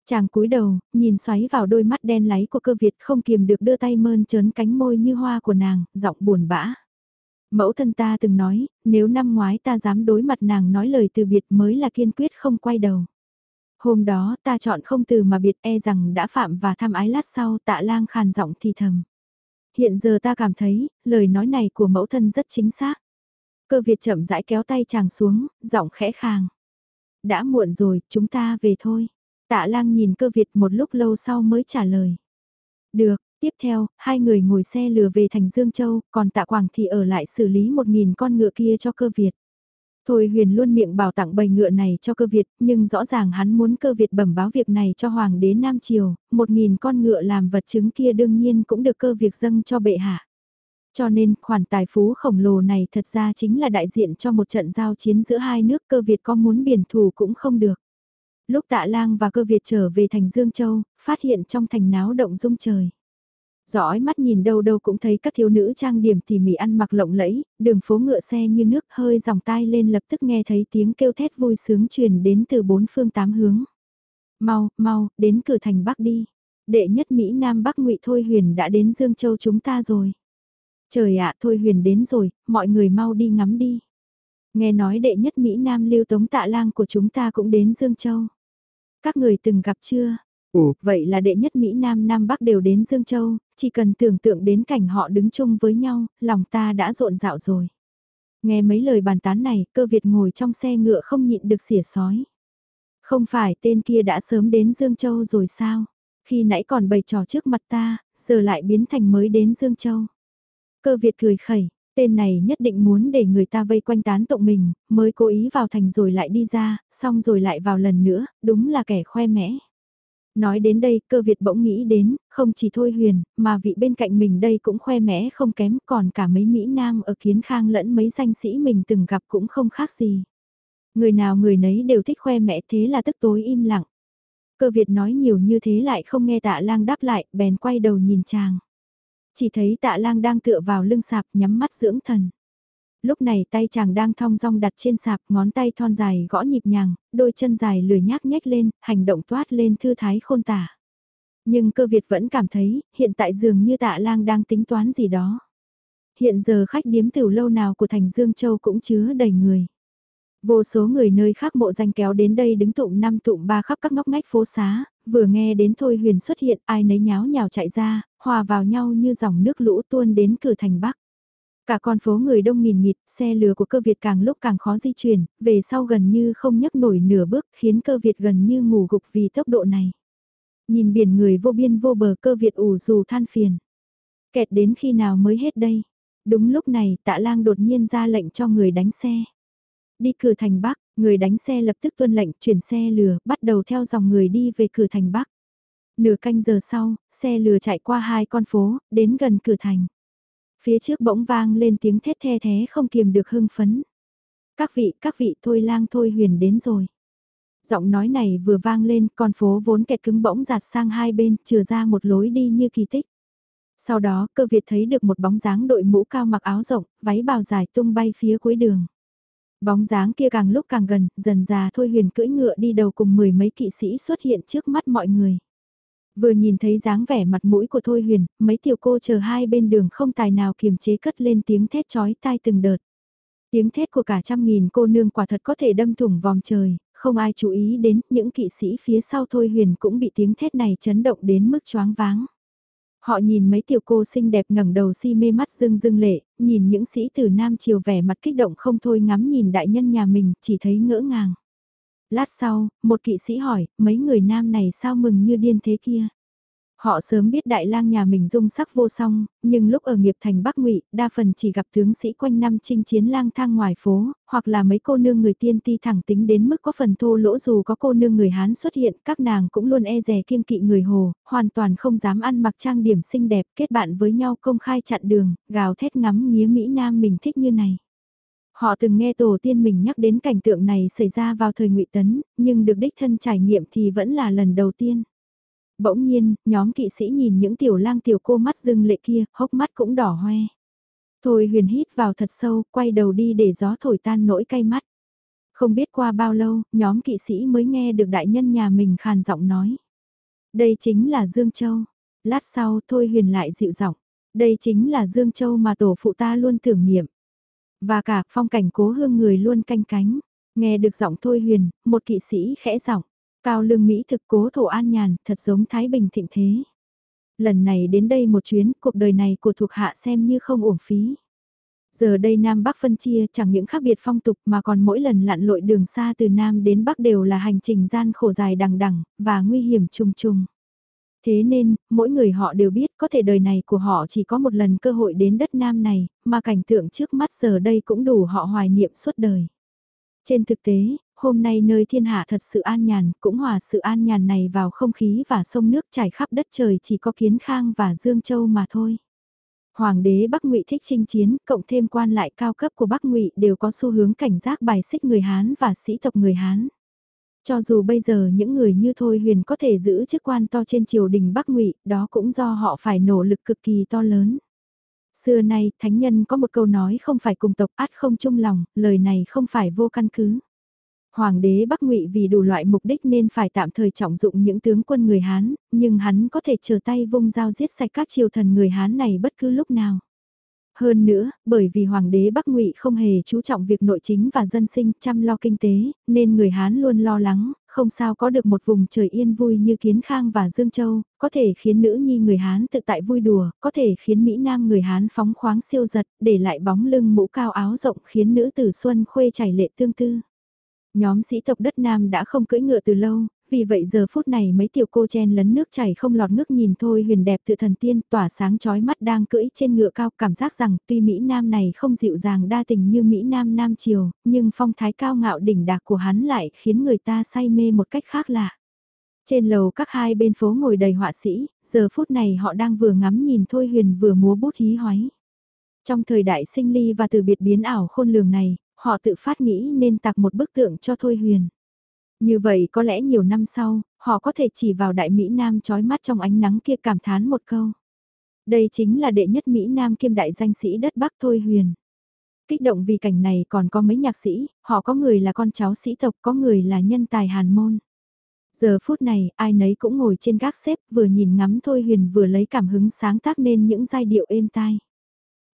Chàng cúi đầu, nhìn xoáy vào đôi mắt đen láy của cơ Việt không kiềm được đưa tay mơn trớn cánh môi như hoa của nàng, giọng buồn bã. Mẫu thân ta từng nói, nếu năm ngoái ta dám đối mặt nàng nói lời từ biệt mới là kiên quyết không quay đầu. Hôm đó ta chọn không từ mà biệt e rằng đã phạm và tham ái lát sau tạ lang khàn giọng thì thầm. Hiện giờ ta cảm thấy, lời nói này của mẫu thân rất chính xác. Cơ Việt chậm rãi kéo tay chàng xuống, giọng khẽ khàng. Đã muộn rồi, chúng ta về thôi. Tạ lang nhìn cơ Việt một lúc lâu sau mới trả lời. Được, tiếp theo, hai người ngồi xe lừa về thành Dương Châu, còn tạ Quảng thì ở lại xử lý một nghìn con ngựa kia cho cơ Việt. Thôi huyền luôn miệng bảo tặng bầy ngựa này cho cơ Việt, nhưng rõ ràng hắn muốn cơ Việt bẩm báo việc này cho Hoàng đế Nam Triều, một nghìn con ngựa làm vật chứng kia đương nhiên cũng được cơ Việt dâng cho bệ hạ. Cho nên, khoản tài phú khổng lồ này thật ra chính là đại diện cho một trận giao chiến giữa hai nước cơ Việt có muốn biển thù cũng không được. Lúc tạ lang và cơ Việt trở về thành Dương Châu, phát hiện trong thành náo động rung trời. Dõi mắt nhìn đâu đâu cũng thấy các thiếu nữ trang điểm tỉ mỉ ăn mặc lộng lẫy, đường phố ngựa xe như nước hơi dòng tai lên lập tức nghe thấy tiếng kêu thét vui sướng truyền đến từ bốn phương tám hướng. Mau, mau, đến cửa thành Bắc đi. Đệ nhất Mỹ Nam Bắc ngụy Thôi Huyền đã đến Dương Châu chúng ta rồi. Trời ạ, Thôi Huyền đến rồi, mọi người mau đi ngắm đi. Nghe nói đệ nhất Mỹ Nam lưu tống tạ lang của chúng ta cũng đến Dương Châu. Các người từng gặp chưa? Ồ, vậy là đệ nhất Mỹ Nam Nam Bắc đều đến Dương Châu, chỉ cần tưởng tượng đến cảnh họ đứng chung với nhau, lòng ta đã rộn rạo rồi. Nghe mấy lời bàn tán này, cơ Việt ngồi trong xe ngựa không nhịn được xỉa sói. Không phải tên kia đã sớm đến Dương Châu rồi sao? Khi nãy còn bày trò trước mặt ta, giờ lại biến thành mới đến Dương Châu. Cơ Việt cười khẩy, tên này nhất định muốn để người ta vây quanh tán tụng mình, mới cố ý vào thành rồi lại đi ra, xong rồi lại vào lần nữa, đúng là kẻ khoe mẽ. Nói đến đây, cơ Việt bỗng nghĩ đến, không chỉ Thôi Huyền, mà vị bên cạnh mình đây cũng khoe mẽ không kém, còn cả mấy Mỹ Nam ở Kiến Khang lẫn mấy danh sĩ mình từng gặp cũng không khác gì. Người nào người nấy đều thích khoe mẽ thế là tức tối im lặng. Cơ Việt nói nhiều như thế lại không nghe tạ lang đáp lại, bèn quay đầu nhìn chàng. Chỉ thấy tạ lang đang tựa vào lưng sạp nhắm mắt dưỡng thần. Lúc này tay chàng đang thong dong đặt trên sạp, ngón tay thon dài gõ nhịp nhàng, đôi chân dài lười nhác nhếch lên, hành động toát lên thư thái khôn tả. Nhưng cơ Việt vẫn cảm thấy, hiện tại dường như tạ lang đang tính toán gì đó. Hiện giờ khách điếm tiểu lâu nào của thành Dương Châu cũng chứa đầy người. Vô số người nơi khác mộ danh kéo đến đây đứng tụm năm tụm ba khắp các ngóc ngách phố xá, vừa nghe đến Thôi Huyền xuất hiện ai nấy nháo nhào chạy ra, hòa vào nhau như dòng nước lũ tuôn đến cửa thành Bắc. Cả con phố người đông nghìn nghịt, xe lừa của cơ Việt càng lúc càng khó di chuyển, về sau gần như không nhấc nổi nửa bước khiến cơ Việt gần như ngủ gục vì tốc độ này. Nhìn biển người vô biên vô bờ cơ Việt ủ dù than phiền. Kẹt đến khi nào mới hết đây? Đúng lúc này tạ lang đột nhiên ra lệnh cho người đánh xe. Đi cửa thành Bắc, người đánh xe lập tức tuân lệnh chuyển xe lừa, bắt đầu theo dòng người đi về cửa thành Bắc. Nửa canh giờ sau, xe lừa chạy qua hai con phố, đến gần cửa thành. Phía trước bỗng vang lên tiếng thét the thế không kiềm được hưng phấn. Các vị, các vị thôi lang thôi huyền đến rồi. Giọng nói này vừa vang lên, con phố vốn kẹt cứng bỗng giạt sang hai bên, trừ ra một lối đi như kỳ tích. Sau đó, cơ Việt thấy được một bóng dáng đội mũ cao mặc áo rộng, váy bào dài tung bay phía cuối đường. Bóng dáng kia càng lúc càng gần, dần già thôi huyền cưỡi ngựa đi đầu cùng mười mấy kỵ sĩ xuất hiện trước mắt mọi người. Vừa nhìn thấy dáng vẻ mặt mũi của Thôi Huyền, mấy tiểu cô chờ hai bên đường không tài nào kiềm chế cất lên tiếng thét chói tai từng đợt. Tiếng thét của cả trăm nghìn cô nương quả thật có thể đâm thủng vòng trời, không ai chú ý đến những kỵ sĩ phía sau Thôi Huyền cũng bị tiếng thét này chấn động đến mức choáng váng. Họ nhìn mấy tiểu cô xinh đẹp ngẩng đầu si mê mắt dưng dưng lệ, nhìn những sĩ tử nam chiều vẻ mặt kích động không thôi ngắm nhìn đại nhân nhà mình, chỉ thấy ngỡ ngàng. Lát sau, một kỵ sĩ hỏi, mấy người nam này sao mừng như điên thế kia? Họ sớm biết đại lang nhà mình dung sắc vô song, nhưng lúc ở nghiệp thành Bắc Ngụy, đa phần chỉ gặp tướng sĩ quanh năm chinh chiến lang thang ngoài phố, hoặc là mấy cô nương người tiên ti thẳng tính đến mức có phần thô lỗ dù có cô nương người Hán xuất hiện, các nàng cũng luôn e dè kiêng kỵ người Hồ, hoàn toàn không dám ăn mặc trang điểm xinh đẹp, kết bạn với nhau công khai chặn đường, gào thét ngắm nghía Mỹ Nam mình thích như này. Họ từng nghe tổ tiên mình nhắc đến cảnh tượng này xảy ra vào thời ngụy Tấn, nhưng được đích thân trải nghiệm thì vẫn là lần đầu tiên. Bỗng nhiên, nhóm kỵ sĩ nhìn những tiểu lang tiểu cô mắt dưng lệ kia, hốc mắt cũng đỏ hoe. Thôi huyền hít vào thật sâu, quay đầu đi để gió thổi tan nỗi cay mắt. Không biết qua bao lâu, nhóm kỵ sĩ mới nghe được đại nhân nhà mình khàn giọng nói. Đây chính là Dương Châu. Lát sau, Thôi huyền lại dịu giọng. Đây chính là Dương Châu mà tổ phụ ta luôn tưởng niệm. Và cả phong cảnh cố hương người luôn canh cánh. Nghe được giọng Thôi huyền, một kỵ sĩ khẽ giọng. Cao lương Mỹ thực cố thổ an nhàn, thật giống Thái Bình thịnh thế. Lần này đến đây một chuyến, cuộc đời này của thuộc hạ xem như không uổng phí. Giờ đây Nam Bắc phân chia chẳng những khác biệt phong tục mà còn mỗi lần lặn lội đường xa từ Nam đến Bắc đều là hành trình gian khổ dài đằng đằng và nguy hiểm trùng trùng. Thế nên, mỗi người họ đều biết có thể đời này của họ chỉ có một lần cơ hội đến đất Nam này, mà cảnh tượng trước mắt giờ đây cũng đủ họ hoài niệm suốt đời. Trên thực tế, hôm nay nơi thiên hạ thật sự an nhàn, cũng hòa sự an nhàn này vào không khí và sông nước trải khắp đất trời chỉ có Kiến Khang và Dương Châu mà thôi. Hoàng đế Bắc Ngụy thích chinh chiến, cộng thêm quan lại cao cấp của Bắc Ngụy đều có xu hướng cảnh giác bài xích người Hán và sĩ tộc người Hán. Cho dù bây giờ những người như Thôi Huyền có thể giữ chức quan to trên triều đình Bắc Ngụy, đó cũng do họ phải nỗ lực cực kỳ to lớn. Xưa nay, thánh nhân có một câu nói không phải cùng tộc át không chung lòng, lời này không phải vô căn cứ. Hoàng đế Bắc Ngụy vì đủ loại mục đích nên phải tạm thời trọng dụng những tướng quân người Hán, nhưng hắn có thể trở tay vung dao giết sạch các triều thần người Hán này bất cứ lúc nào. Hơn nữa, bởi vì Hoàng đế Bắc Ngụy không hề chú trọng việc nội chính và dân sinh chăm lo kinh tế, nên người Hán luôn lo lắng, không sao có được một vùng trời yên vui như Kiến Khang và Dương Châu, có thể khiến nữ nhi người Hán tự tại vui đùa, có thể khiến Mỹ Nam người Hán phóng khoáng siêu giật, để lại bóng lưng mũ cao áo rộng khiến nữ tử Xuân Khuê chảy lệ tương tư. Nhóm sĩ tộc đất Nam đã không cưỡi ngựa từ lâu, vì vậy giờ phút này mấy tiểu cô chen lấn nước chảy không lọt ngước nhìn thôi huyền đẹp tự thần tiên tỏa sáng chói mắt đang cưỡi trên ngựa cao cảm giác rằng tuy Mỹ Nam này không dịu dàng đa tình như Mỹ Nam Nam Triều, nhưng phong thái cao ngạo đỉnh đạc của hắn lại khiến người ta say mê một cách khác lạ. Trên lầu các hai bên phố ngồi đầy họa sĩ, giờ phút này họ đang vừa ngắm nhìn thôi huyền vừa múa bút hí hoáy. Trong thời đại sinh ly và từ biệt biến ảo khôn lường này, họ tự phát nghĩ nên tạc một bức tượng cho Thôi Huyền. Như vậy có lẽ nhiều năm sau, họ có thể chỉ vào đại Mỹ Nam trói mắt trong ánh nắng kia cảm thán một câu. Đây chính là đệ nhất Mỹ Nam kiêm đại danh sĩ đất Bắc Thôi Huyền. Kích động vì cảnh này còn có mấy nhạc sĩ, họ có người là con cháu sĩ tộc, có người là nhân tài hàn môn. Giờ phút này, ai nấy cũng ngồi trên gác xếp vừa nhìn ngắm Thôi Huyền vừa lấy cảm hứng sáng tác nên những giai điệu êm tai.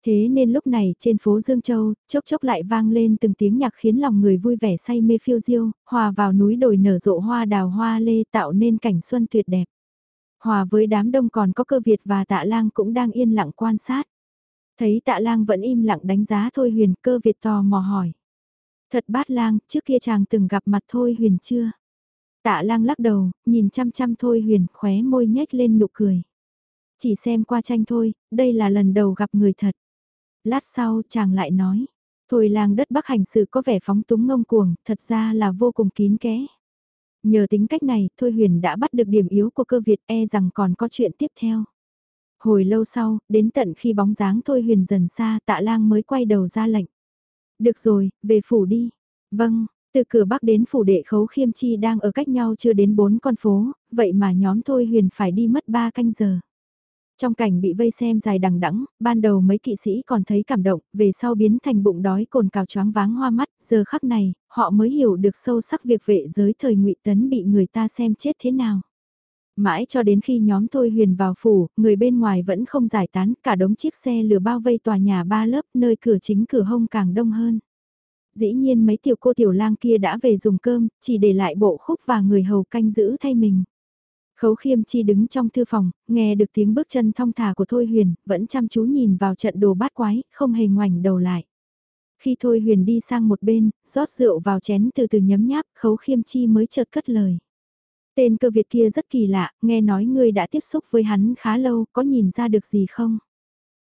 Thế nên lúc này trên phố Dương Châu, chốc chốc lại vang lên từng tiếng nhạc khiến lòng người vui vẻ say mê phiêu diêu, hòa vào núi đồi nở rộ hoa đào hoa lê tạo nên cảnh xuân tuyệt đẹp. Hòa với đám đông còn có cơ Việt và tạ lang cũng đang yên lặng quan sát. Thấy tạ lang vẫn im lặng đánh giá Thôi Huyền cơ Việt tò mò hỏi. Thật bát lang, trước kia chàng từng gặp mặt Thôi Huyền chưa? Tạ lang lắc đầu, nhìn chăm chăm Thôi Huyền khóe môi nhếch lên nụ cười. Chỉ xem qua tranh thôi, đây là lần đầu gặp người thật. Lát sau chàng lại nói, thôi làng đất bắc hành sự có vẻ phóng túng ngông cuồng, thật ra là vô cùng kín kẽ. Nhờ tính cách này, Thôi Huyền đã bắt được điểm yếu của cơ Việt e rằng còn có chuyện tiếp theo. Hồi lâu sau, đến tận khi bóng dáng Thôi Huyền dần xa tạ lang mới quay đầu ra lệnh. Được rồi, về phủ đi. Vâng, từ cửa bắc đến phủ đệ khấu khiêm chi đang ở cách nhau chưa đến bốn con phố, vậy mà nhóm Thôi Huyền phải đi mất ba canh giờ. Trong cảnh bị vây xem dài đằng đẵng, ban đầu mấy kỵ sĩ còn thấy cảm động, về sau biến thành bụng đói cồn cào choáng váng hoa mắt, giờ khắc này, họ mới hiểu được sâu sắc việc vệ giới thời ngụy Tấn bị người ta xem chết thế nào. Mãi cho đến khi nhóm Thôi Huyền vào phủ, người bên ngoài vẫn không giải tán, cả đống chiếc xe lửa bao vây tòa nhà ba lớp nơi cửa chính cửa hông càng đông hơn. Dĩ nhiên mấy tiểu cô tiểu lang kia đã về dùng cơm, chỉ để lại bộ khúc và người hầu canh giữ thay mình. Khấu khiêm chi đứng trong thư phòng, nghe được tiếng bước chân thong thả của Thôi Huyền, vẫn chăm chú nhìn vào trận đồ bát quái, không hề ngoảnh đầu lại. Khi Thôi Huyền đi sang một bên, rót rượu vào chén từ từ nhấm nháp, khấu khiêm chi mới chợt cất lời. Tên cơ Việt kia rất kỳ lạ, nghe nói ngươi đã tiếp xúc với hắn khá lâu, có nhìn ra được gì không?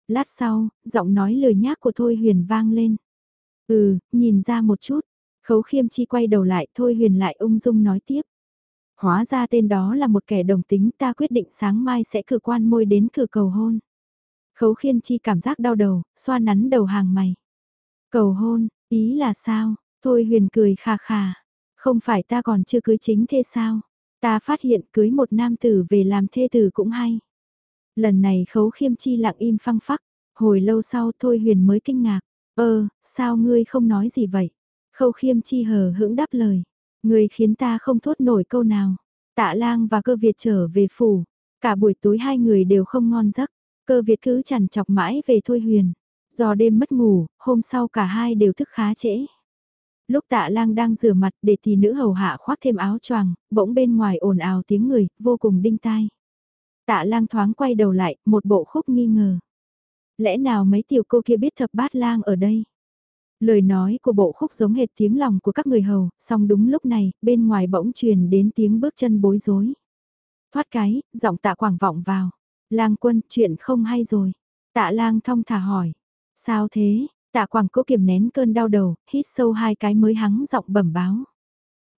Lát sau, giọng nói lời nhác của Thôi Huyền vang lên. Ừ, nhìn ra một chút. Khấu khiêm chi quay đầu lại, Thôi Huyền lại ung dung nói tiếp. Hóa ra tên đó là một kẻ đồng tính ta quyết định sáng mai sẽ cử quan môi đến cử cầu hôn. Khấu khiên chi cảm giác đau đầu, xoa nắn đầu hàng mày. Cầu hôn, ý là sao? Thôi huyền cười khà khà. Không phải ta còn chưa cưới chính thế sao? Ta phát hiện cưới một nam tử về làm thê tử cũng hay. Lần này khấu khiêm chi lặng im phăng phắc. Hồi lâu sau thôi huyền mới kinh ngạc. Ơ, sao ngươi không nói gì vậy? Khâu khiêm chi hờ hững đáp lời. Người khiến ta không thốt nổi câu nào. Tạ lang và cơ Việt trở về phủ. Cả buổi tối hai người đều không ngon giấc. Cơ Việt cứ chằn chọc mãi về Thôi Huyền. Do đêm mất ngủ, hôm sau cả hai đều thức khá trễ. Lúc tạ lang đang rửa mặt để thì nữ hầu hạ khoác thêm áo choàng, bỗng bên ngoài ồn ào tiếng người, vô cùng đinh tai. Tạ lang thoáng quay đầu lại, một bộ khúc nghi ngờ. Lẽ nào mấy tiểu cô kia biết thập bát lang ở đây? Lời nói của bộ khúc giống hệt tiếng lòng của các người hầu, song đúng lúc này, bên ngoài bỗng truyền đến tiếng bước chân bối rối. Thoát cái, giọng tạ quảng vọng vào. Lang quân, chuyện không hay rồi. Tạ lang thong thả hỏi. Sao thế, Tạ Quảng Cố kiềm nén cơn đau đầu, hít sâu hai cái mới hắng giọng bẩm báo.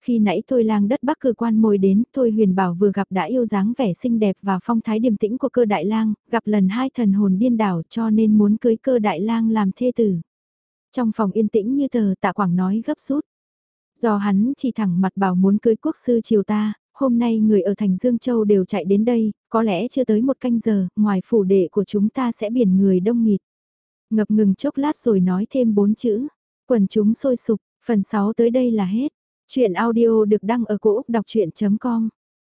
Khi nãy Thôi lang đất bắc cử quan môi đến, Thôi huyền bảo vừa gặp đã yêu dáng vẻ xinh đẹp và phong thái điềm tĩnh của cơ đại lang, gặp lần hai thần hồn điên đảo cho nên muốn cưới cơ đại lang làm thê tử. Trong phòng yên tĩnh như tờ tạ quảng nói gấp rút. Do hắn chỉ thẳng mặt bảo muốn cưới quốc sư triều ta, hôm nay người ở thành Dương Châu đều chạy đến đây, có lẽ chưa tới một canh giờ, ngoài phủ đệ của chúng ta sẽ biển người đông nghịt. Ngập ngừng chốc lát rồi nói thêm bốn chữ, quần chúng sôi sục, phần 6 tới đây là hết. Chuyện audio được đăng ở cổ Úc đọc chuyện.com